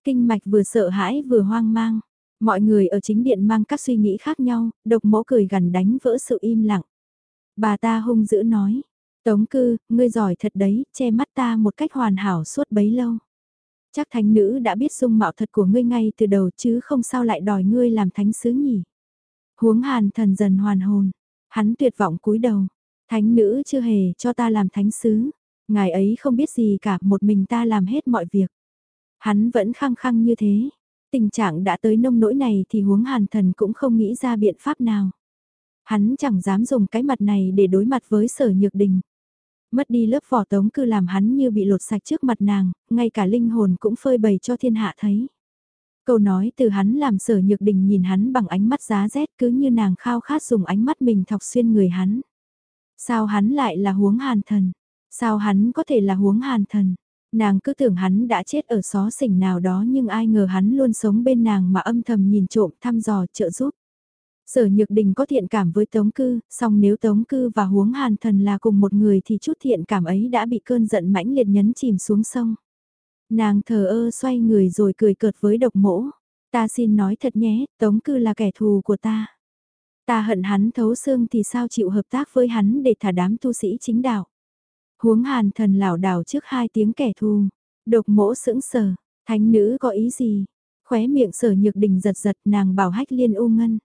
Kinh mạch vừa sợ hãi vừa hoang mang. Mọi người ở chính điện mang các suy nghĩ khác nhau, độc mỗ cười gần đánh vỡ sự im lặng. Bà ta hung dữ nói, Tống cư, ngươi giỏi thật đấy, che mắt ta một cách hoàn hảo suốt bấy lâu. Chắc thánh nữ đã biết dung mạo thật của ngươi ngay từ đầu chứ không sao lại đòi ngươi làm thánh sứ nhỉ. Huống hàn thần dần hoàn hồn, hắn tuyệt vọng cúi đầu, thánh nữ chưa hề cho ta làm thánh sứ, ngài ấy không biết gì cả một mình ta làm hết mọi việc. Hắn vẫn khăng khăng như thế, tình trạng đã tới nông nỗi này thì huống hàn thần cũng không nghĩ ra biện pháp nào. Hắn chẳng dám dùng cái mặt này để đối mặt với sở nhược đình. Mất đi lớp vỏ tống cư làm hắn như bị lột sạch trước mặt nàng, ngay cả linh hồn cũng phơi bày cho thiên hạ thấy. Câu nói từ hắn làm sở nhược đình nhìn hắn bằng ánh mắt giá rét cứ như nàng khao khát dùng ánh mắt mình thọc xuyên người hắn. Sao hắn lại là huống hàn thần? Sao hắn có thể là huống hàn thần? Nàng cứ tưởng hắn đã chết ở xó xỉnh nào đó nhưng ai ngờ hắn luôn sống bên nàng mà âm thầm nhìn trộm thăm dò trợ giúp. Sở Nhược Đình có thiện cảm với Tống Cư, song nếu Tống Cư và Huống Hàn Thần là cùng một người thì chút thiện cảm ấy đã bị cơn giận mãnh liệt nhấn chìm xuống sông. Nàng thờ ơ xoay người rồi cười cợt với độc mỗ. Ta xin nói thật nhé, Tống Cư là kẻ thù của ta. Ta hận hắn thấu xương thì sao chịu hợp tác với hắn để thả đám tu sĩ chính đạo. Huống Hàn Thần lảo đảo trước hai tiếng kẻ thù. Độc mỗ sững sờ, thánh nữ có ý gì? Khóe miệng sở nhược đình giật giật nàng bảo hách liên u ngân.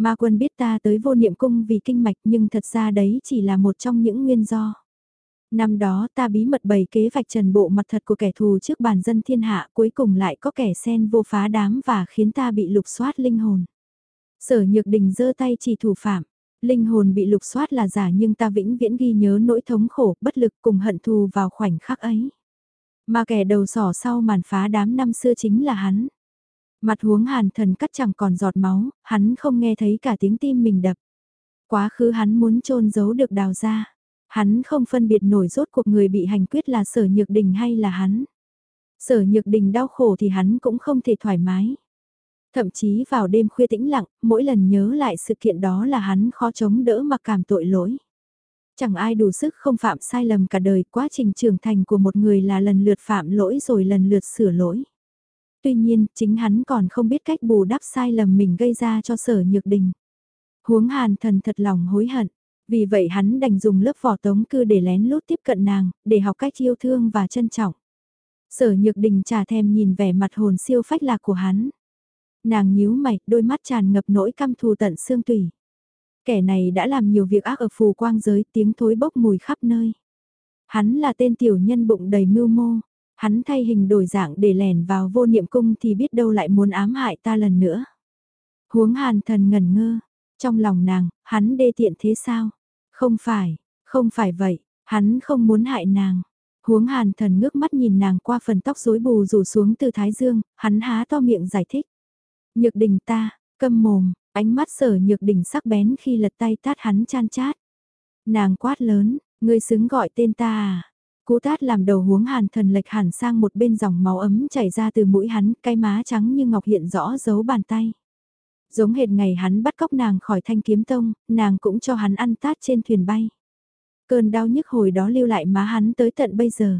Ma quân biết ta tới vô niệm cung vì kinh mạch nhưng thật ra đấy chỉ là một trong những nguyên do. Năm đó ta bí mật bày kế vạch trần bộ mặt thật của kẻ thù trước bàn dân thiên hạ cuối cùng lại có kẻ sen vô phá đám và khiến ta bị lục soát linh hồn. Sở nhược đình giơ tay chỉ thủ phạm. Linh hồn bị lục soát là giả nhưng ta vĩnh viễn ghi nhớ nỗi thống khổ, bất lực cùng hận thù vào khoảnh khắc ấy. Mà kẻ đầu sỏ sau màn phá đám năm xưa chính là hắn. Mặt huống hàn thần cắt chẳng còn giọt máu, hắn không nghe thấy cả tiếng tim mình đập. Quá khứ hắn muốn trôn giấu được đào ra. Hắn không phân biệt nổi rốt cuộc người bị hành quyết là sở nhược đình hay là hắn. Sở nhược đình đau khổ thì hắn cũng không thể thoải mái. Thậm chí vào đêm khuya tĩnh lặng, mỗi lần nhớ lại sự kiện đó là hắn khó chống đỡ mà cảm tội lỗi. Chẳng ai đủ sức không phạm sai lầm cả đời, quá trình trưởng thành của một người là lần lượt phạm lỗi rồi lần lượt sửa lỗi. Tuy nhiên, chính hắn còn không biết cách bù đắp sai lầm mình gây ra cho sở nhược đình. Huống hàn thần thật lòng hối hận. Vì vậy hắn đành dùng lớp vỏ tống cư để lén lút tiếp cận nàng, để học cách yêu thương và trân trọng. Sở nhược đình trà thèm nhìn vẻ mặt hồn siêu phách lạc của hắn. Nàng nhíu mày, đôi mắt tràn ngập nỗi căm thù tận xương tủy. Kẻ này đã làm nhiều việc ác ở phù quang giới tiếng thối bốc mùi khắp nơi. Hắn là tên tiểu nhân bụng đầy mưu mô, Hắn thay hình đổi dạng để lẻn vào vô niệm cung thì biết đâu lại muốn ám hại ta lần nữa. Huống hàn thần ngẩn ngơ, trong lòng nàng, hắn đê tiện thế sao? Không phải, không phải vậy, hắn không muốn hại nàng. Huống hàn thần ngước mắt nhìn nàng qua phần tóc rối bù rủ xuống từ thái dương, hắn há to miệng giải thích. Nhược đình ta, câm mồm, ánh mắt sở nhược đình sắc bén khi lật tay tát hắn chan chát. Nàng quát lớn, ngươi xứng gọi tên ta à? Cú tát làm đầu huống hàn thần lệch hẳn sang một bên dòng máu ấm chảy ra từ mũi hắn, cái má trắng như ngọc hiện rõ dấu bàn tay. Giống hệt ngày hắn bắt cóc nàng khỏi thanh kiếm tông, nàng cũng cho hắn ăn tát trên thuyền bay. Cơn đau nhức hồi đó lưu lại má hắn tới tận bây giờ.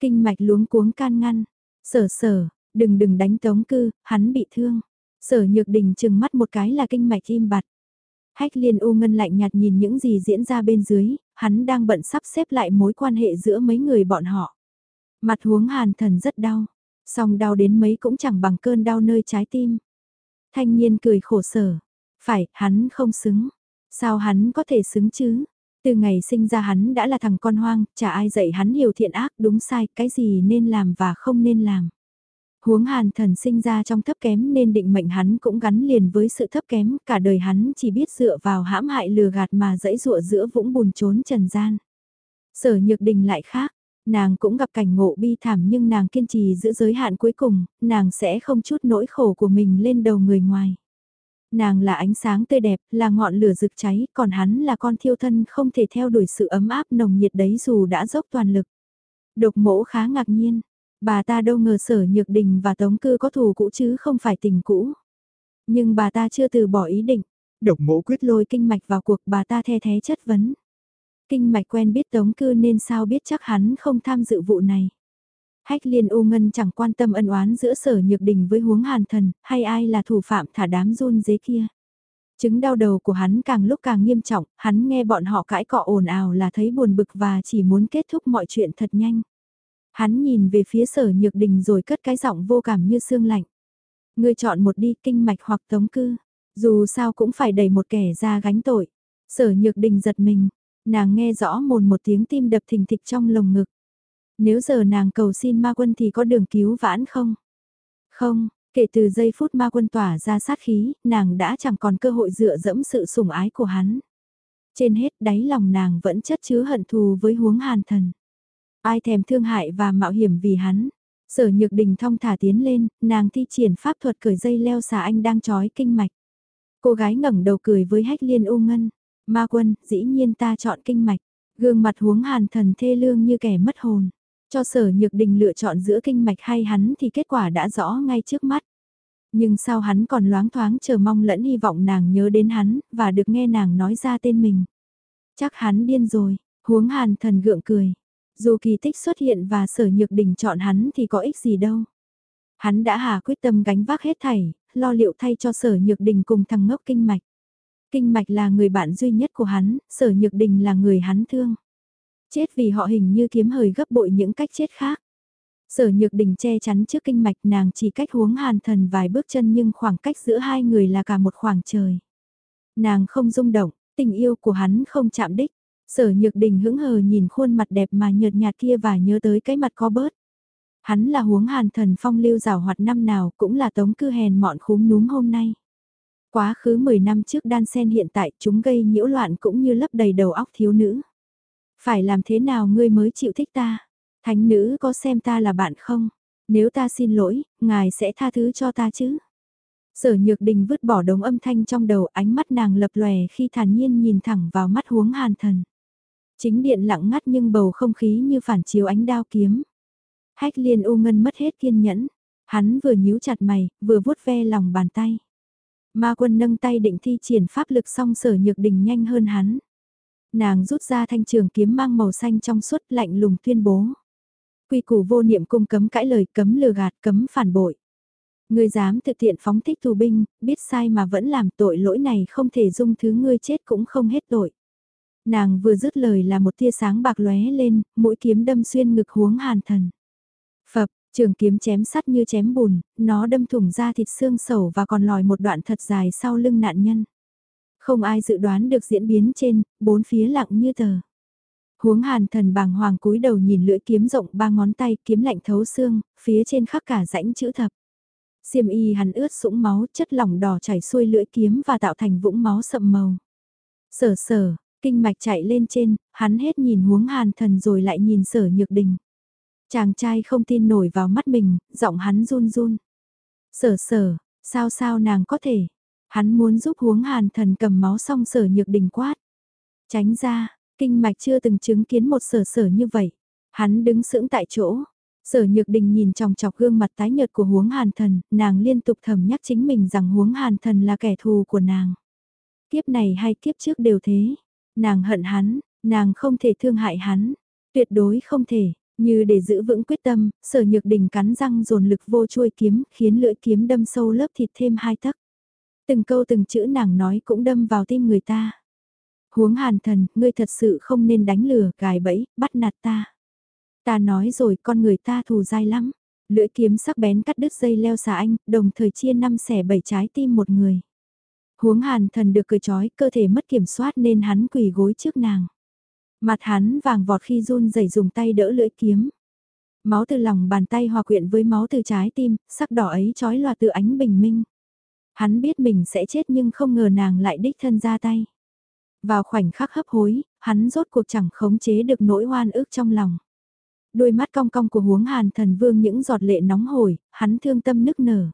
Kinh mạch luống cuống can ngăn. Sở sở, đừng đừng đánh tống cư, hắn bị thương. Sở nhược đình chừng mắt một cái là kinh mạch im bặt. Hách liên u ngân lạnh nhạt nhìn những gì diễn ra bên dưới, hắn đang bận sắp xếp lại mối quan hệ giữa mấy người bọn họ. Mặt huống hàn thần rất đau, song đau đến mấy cũng chẳng bằng cơn đau nơi trái tim. Thanh niên cười khổ sở, phải, hắn không xứng. Sao hắn có thể xứng chứ? Từ ngày sinh ra hắn đã là thằng con hoang, chả ai dạy hắn hiểu thiện ác đúng sai, cái gì nên làm và không nên làm. Huống hàn thần sinh ra trong thấp kém nên định mệnh hắn cũng gắn liền với sự thấp kém, cả đời hắn chỉ biết dựa vào hãm hại lừa gạt mà dẫy dụa giữa vũng bùn trốn trần gian. Sở nhược đình lại khác, nàng cũng gặp cảnh ngộ bi thảm nhưng nàng kiên trì giữ giới hạn cuối cùng, nàng sẽ không chút nỗi khổ của mình lên đầu người ngoài. Nàng là ánh sáng tươi đẹp, là ngọn lửa rực cháy, còn hắn là con thiêu thân không thể theo đuổi sự ấm áp nồng nhiệt đấy dù đã dốc toàn lực. Độc mỗ khá ngạc nhiên, bà ta đâu ngờ sở nhược đình và tống cư có thù cũ chứ không phải tình cũ. Nhưng bà ta chưa từ bỏ ý định,
Độc mỗ quyết
lôi kinh mạch vào cuộc bà ta the thế chất vấn. Kinh mạch quen biết tống cư nên sao biết chắc hắn không tham dự vụ này. Hách liên u ngân chẳng quan tâm ân oán giữa sở nhược đình với huống hàn thần, hay ai là thủ phạm thả đám run dế kia. Chứng đau đầu của hắn càng lúc càng nghiêm trọng, hắn nghe bọn họ cãi cọ ồn ào là thấy buồn bực và chỉ muốn kết thúc mọi chuyện thật nhanh. Hắn nhìn về phía sở nhược đình rồi cất cái giọng vô cảm như xương lạnh. Ngươi chọn một đi kinh mạch hoặc tống cư, dù sao cũng phải đẩy một kẻ ra gánh tội. Sở nhược đình giật mình, nàng nghe rõ mồn một tiếng tim đập thình thịch trong lồng ngực. Nếu giờ nàng cầu xin ma quân thì có đường cứu vãn không? Không, kể từ giây phút ma quân tỏa ra sát khí, nàng đã chẳng còn cơ hội dựa dẫm sự sủng ái của hắn. Trên hết đáy lòng nàng vẫn chất chứa hận thù với huống hàn thần. Ai thèm thương hại và mạo hiểm vì hắn. Sở nhược đình thong thả tiến lên, nàng thi triển pháp thuật cởi dây leo xà anh đang trói kinh mạch. Cô gái ngẩng đầu cười với hách liên u ngân. Ma quân, dĩ nhiên ta chọn kinh mạch. Gương mặt huống hàn thần thê lương như kẻ mất hồn. Cho sở nhược đình lựa chọn giữa kinh mạch hay hắn thì kết quả đã rõ ngay trước mắt. Nhưng sao hắn còn loáng thoáng chờ mong lẫn hy vọng nàng nhớ đến hắn, và được nghe nàng nói ra tên mình. Chắc hắn điên rồi, huống hàn thần gượng cười. Dù kỳ tích xuất hiện và sở nhược đình chọn hắn thì có ích gì đâu. Hắn đã hà quyết tâm gánh vác hết thảy, lo liệu thay cho sở nhược đình cùng thằng ngốc kinh mạch. Kinh mạch là người bạn duy nhất của hắn, sở nhược đình là người hắn thương. Chết vì họ hình như kiếm hời gấp bội những cách chết khác. Sở nhược đình che chắn trước kinh mạch nàng chỉ cách huống hàn thần vài bước chân nhưng khoảng cách giữa hai người là cả một khoảng trời. Nàng không rung động, tình yêu của hắn không chạm đích. Sở nhược đình hững hờ nhìn khuôn mặt đẹp mà nhợt nhạt kia và nhớ tới cái mặt có bớt. Hắn là huống hàn thần phong lưu rào hoạt năm nào cũng là tống cư hèn mọn khúm núm hôm nay. Quá khứ 10 năm trước đan sen hiện tại chúng gây nhiễu loạn cũng như lấp đầy đầu óc thiếu nữ. Phải làm thế nào ngươi mới chịu thích ta? Thánh nữ có xem ta là bạn không? Nếu ta xin lỗi, ngài sẽ tha thứ cho ta chứ? Sở nhược đình vứt bỏ đống âm thanh trong đầu ánh mắt nàng lập lòe khi thản nhiên nhìn thẳng vào mắt huống hàn thần. Chính điện lặng ngắt nhưng bầu không khí như phản chiếu ánh đao kiếm. Hách liên u ngân mất hết kiên nhẫn. Hắn vừa nhíu chặt mày, vừa vuốt ve lòng bàn tay. Ma quân nâng tay định thi triển pháp lực song sở nhược đình nhanh hơn hắn. Nàng rút ra thanh trường kiếm mang màu xanh trong suốt lạnh lùng tuyên bố. Quy củ vô niệm cung cấm cãi lời cấm lừa gạt cấm phản bội. Ngươi dám thực thiện phóng thích tù binh, biết sai mà vẫn làm tội lỗi này không thể dung thứ ngươi chết cũng không hết tội. Nàng vừa dứt lời là một tia sáng bạc lóe lên, mũi kiếm đâm xuyên ngực huống hàn thần. Phập, trường kiếm chém sắt như chém bùn, nó đâm thủng ra thịt xương sầu và còn lòi một đoạn thật dài sau lưng nạn nhân. Không ai dự đoán được diễn biến trên, bốn phía lặng như tờ. Huống hàn thần bàng hoàng cúi đầu nhìn lưỡi kiếm rộng ba ngón tay kiếm lạnh thấu xương, phía trên khắc cả rãnh chữ thập. Xiêm y hắn ướt sũng máu, chất lỏng đỏ chảy xuôi lưỡi kiếm và tạo thành vũng máu sậm màu. Sở sở, kinh mạch chạy lên trên, hắn hết nhìn huống hàn thần rồi lại nhìn sở nhược đình. Chàng trai không tin nổi vào mắt mình, giọng hắn run run. Sở sở, sao sao nàng có thể. Hắn muốn giúp huống hàn thần cầm máu xong sở nhược đình quát. Tránh ra, kinh mạch chưa từng chứng kiến một sở sở như vậy. Hắn đứng sững tại chỗ. Sở nhược đình nhìn trong chọc gương mặt tái nhợt của huống hàn thần, nàng liên tục thầm nhắc chính mình rằng huống hàn thần là kẻ thù của nàng. Kiếp này hay kiếp trước đều thế. Nàng hận hắn, nàng không thể thương hại hắn. Tuyệt đối không thể, như để giữ vững quyết tâm, sở nhược đình cắn răng dồn lực vô chuôi kiếm, khiến lưỡi kiếm đâm sâu lớp thịt thêm hai tấc. Từng câu từng chữ nàng nói cũng đâm vào tim người ta. Huống hàn thần, ngươi thật sự không nên đánh lừa, gài bẫy, bắt nạt ta. Ta nói rồi con người ta thù dai lắm. Lưỡi kiếm sắc bén cắt đứt dây leo xà anh, đồng thời chia năm xẻ bảy trái tim một người. Huống hàn thần được cười chói, cơ thể mất kiểm soát nên hắn quỳ gối trước nàng. Mặt hắn vàng vọt khi run rẩy dùng tay đỡ lưỡi kiếm. Máu từ lòng bàn tay hòa quyện với máu từ trái tim, sắc đỏ ấy chói lòa từ ánh bình minh. Hắn biết mình sẽ chết nhưng không ngờ nàng lại đích thân ra tay. Vào khoảnh khắc hấp hối, hắn rốt cuộc chẳng khống chế được nỗi oan ước trong lòng. Đôi mắt cong cong của huống hàn thần vương những giọt lệ nóng hổi, hắn thương tâm nức nở.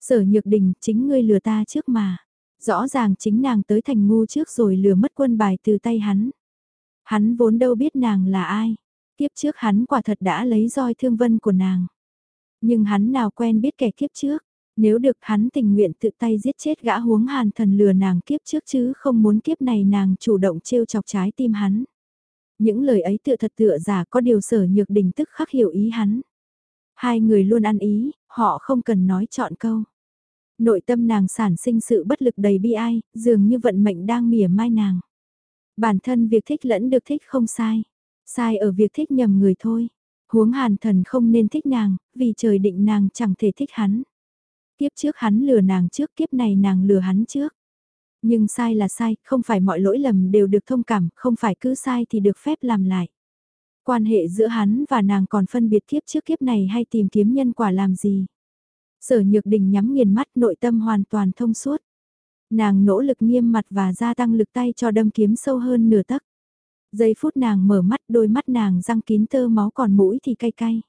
Sở nhược đình, chính ngươi lừa ta trước mà. Rõ ràng chính nàng tới thành ngu trước rồi lừa mất quân bài từ tay hắn. Hắn vốn đâu biết nàng là ai. Kiếp trước hắn quả thật đã lấy roi thương vân của nàng. Nhưng hắn nào quen biết kẻ kiếp trước. Nếu được hắn tình nguyện tự tay giết chết gã huống hàn thần lừa nàng kiếp trước chứ không muốn kiếp này nàng chủ động trêu chọc trái tim hắn. Những lời ấy tựa thật tựa giả có điều sở nhược đình tức khắc hiểu ý hắn. Hai người luôn ăn ý, họ không cần nói chọn câu. Nội tâm nàng sản sinh sự bất lực đầy bi ai, dường như vận mệnh đang mỉa mai nàng. Bản thân việc thích lẫn được thích không sai. Sai ở việc thích nhầm người thôi. Huống hàn thần không nên thích nàng, vì trời định nàng chẳng thể thích hắn. Kiếp trước hắn lừa nàng trước, kiếp này nàng lừa hắn trước. Nhưng sai là sai, không phải mọi lỗi lầm đều được thông cảm, không phải cứ sai thì được phép làm lại. Quan hệ giữa hắn và nàng còn phân biệt kiếp trước kiếp này hay tìm kiếm nhân quả làm gì. Sở nhược đình nhắm nghiền mắt nội tâm hoàn toàn thông suốt. Nàng nỗ lực nghiêm mặt và gia tăng lực tay cho đâm kiếm sâu hơn nửa tấc. Giây phút nàng mở mắt đôi mắt nàng răng kín tơ máu còn mũi thì cay cay.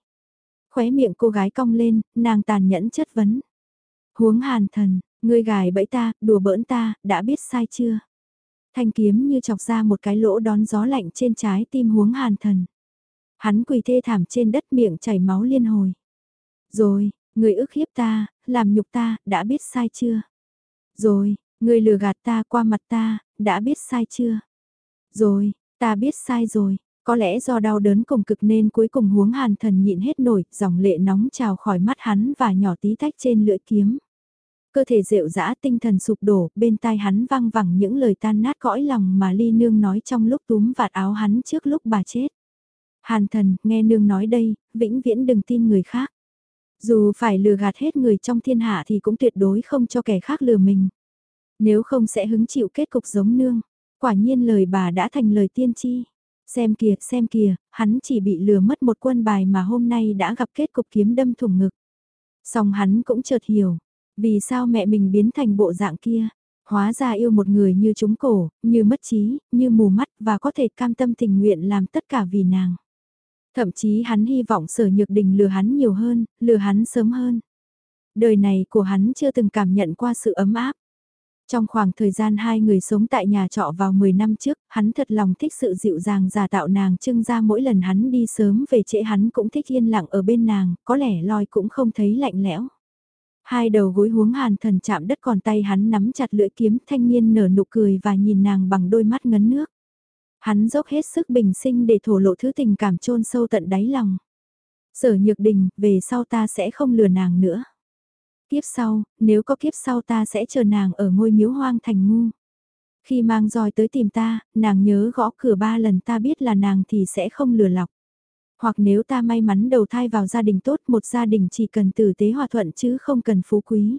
Khóe miệng cô gái cong lên, nàng tàn nhẫn chất vấn. Huống hàn thần, ngươi gài bẫy ta, đùa bỡn ta, đã biết sai chưa? Thanh kiếm như chọc ra một cái lỗ đón gió lạnh trên trái tim huống hàn thần. Hắn quỳ thê thảm trên đất miệng chảy máu liên hồi. Rồi, người ức hiếp ta, làm nhục ta, đã biết sai chưa? Rồi, người lừa gạt ta qua mặt ta, đã biết sai chưa? Rồi, ta biết sai rồi, có lẽ do đau đớn cùng cực nên cuối cùng huống hàn thần nhịn hết nổi, dòng lệ nóng trào khỏi mắt hắn và nhỏ tí tách trên lưỡi kiếm. Cơ thể rệu dã tinh thần sụp đổ, bên tai hắn vang vẳng những lời tan nát cõi lòng mà ly nương nói trong lúc túm vạt áo hắn trước lúc bà chết. Hàn thần, nghe nương nói đây, vĩnh viễn đừng tin người khác. Dù phải lừa gạt hết người trong thiên hạ thì cũng tuyệt đối không cho kẻ khác lừa mình. Nếu không sẽ hứng chịu kết cục giống nương. Quả nhiên lời bà đã thành lời tiên tri. Xem kìa, xem kìa, hắn chỉ bị lừa mất một quân bài mà hôm nay đã gặp kết cục kiếm đâm thủng ngực. Xong hắn cũng chợt hiểu, vì sao mẹ mình biến thành bộ dạng kia. Hóa ra yêu một người như trúng cổ, như mất trí, như mù mắt và có thể cam tâm tình nguyện làm tất cả vì nàng. Thậm chí hắn hy vọng sở nhược đình lừa hắn nhiều hơn, lừa hắn sớm hơn. Đời này của hắn chưa từng cảm nhận qua sự ấm áp. Trong khoảng thời gian hai người sống tại nhà trọ vào 10 năm trước, hắn thật lòng thích sự dịu dàng giả tạo nàng trưng ra mỗi lần hắn đi sớm về trễ hắn cũng thích yên lặng ở bên nàng, có lẽ loi cũng không thấy lạnh lẽo. Hai đầu gối huống hàn thần chạm đất còn tay hắn nắm chặt lưỡi kiếm thanh niên nở nụ cười và nhìn nàng bằng đôi mắt ngấn nước. Hắn dốc hết sức bình sinh để thổ lộ thứ tình cảm chôn sâu tận đáy lòng. Sở nhược đình, về sau ta sẽ không lừa nàng nữa. Kiếp sau, nếu có kiếp sau ta sẽ chờ nàng ở ngôi miếu hoang thành ngu. Khi mang roi tới tìm ta, nàng nhớ gõ cửa ba lần ta biết là nàng thì sẽ không lừa lọc. Hoặc nếu ta may mắn đầu thai vào gia đình tốt một gia đình chỉ cần tử tế hòa thuận chứ không cần phú quý.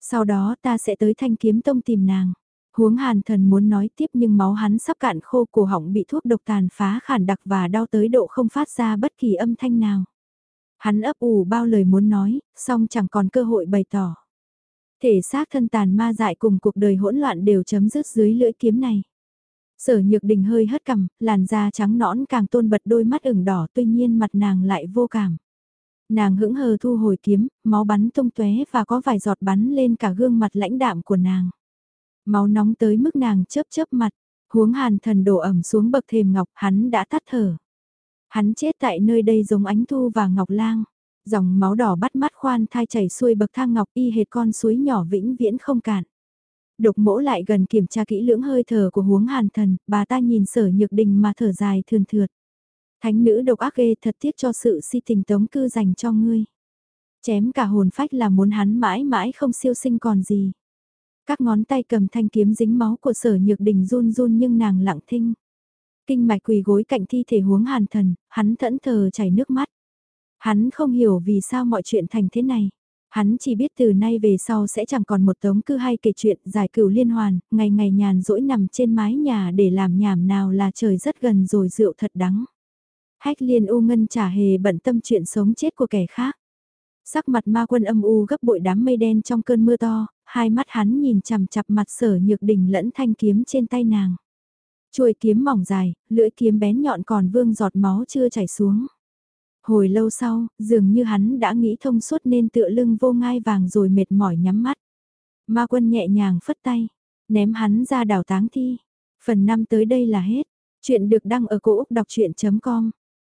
Sau đó ta sẽ tới thanh kiếm tông tìm nàng. Huống hàn thần muốn nói tiếp nhưng máu hắn sắp cạn khô cổ họng bị thuốc độc tàn phá khản đặc và đau tới độ không phát ra bất kỳ âm thanh nào. Hắn ấp ủ bao lời muốn nói, song chẳng còn cơ hội bày tỏ. Thể xác thân tàn ma dại cùng cuộc đời hỗn loạn đều chấm dứt dưới lưỡi kiếm này. Sở nhược đình hơi hất cằm, làn da trắng nõn càng tôn bật đôi mắt ửng đỏ tuy nhiên mặt nàng lại vô cảm. Nàng hững hờ thu hồi kiếm, máu bắn tung tóe và có vài giọt bắn lên cả gương mặt lãnh đạm của nàng. Máu nóng tới mức nàng chớp chớp mặt, huống hàn thần đổ ẩm xuống bậc thềm ngọc, hắn đã tắt thở. Hắn chết tại nơi đây giống ánh thu và ngọc lang. Dòng máu đỏ bắt mắt khoan thai chảy xuôi bậc thang ngọc y hệt con suối nhỏ vĩnh viễn không cạn. Độc mỗ lại gần kiểm tra kỹ lưỡng hơi thở của huống hàn thần, bà ta nhìn sở nhược đình mà thở dài thườn thượt. Thánh nữ độc ác ghê thật tiếc cho sự si tình tống cư dành cho ngươi. Chém cả hồn phách là muốn hắn mãi mãi không siêu sinh còn gì. Các ngón tay cầm thanh kiếm dính máu của sở nhược đình run run nhưng nàng lặng thinh. Kinh mạch quỳ gối cạnh thi thể huống hàn thần, hắn thẫn thờ chảy nước mắt. Hắn không hiểu vì sao mọi chuyện thành thế này. Hắn chỉ biết từ nay về sau sẽ chẳng còn một tống cư hay kể chuyện giải cửu liên hoàn, ngày ngày nhàn rỗi nằm trên mái nhà để làm nhảm nào là trời rất gần rồi rượu thật đắng. Hách liên u ngân chả hề bận tâm chuyện sống chết của kẻ khác. Sắc mặt ma quân âm u gấp bội đám mây đen trong cơn mưa to, hai mắt hắn nhìn chằm chặp mặt sở nhược đỉnh lẫn thanh kiếm trên tay nàng. Chuôi kiếm mỏng dài, lưỡi kiếm bén nhọn còn vương giọt máu chưa chảy xuống. Hồi lâu sau, dường như hắn đã nghĩ thông suốt nên tựa lưng vô ngai vàng rồi mệt mỏi nhắm mắt. Ma quân nhẹ nhàng phất tay, ném hắn ra đảo táng thi. Phần 5 tới đây là hết. Chuyện được đăng ở cổ Úc đọc chuyện.com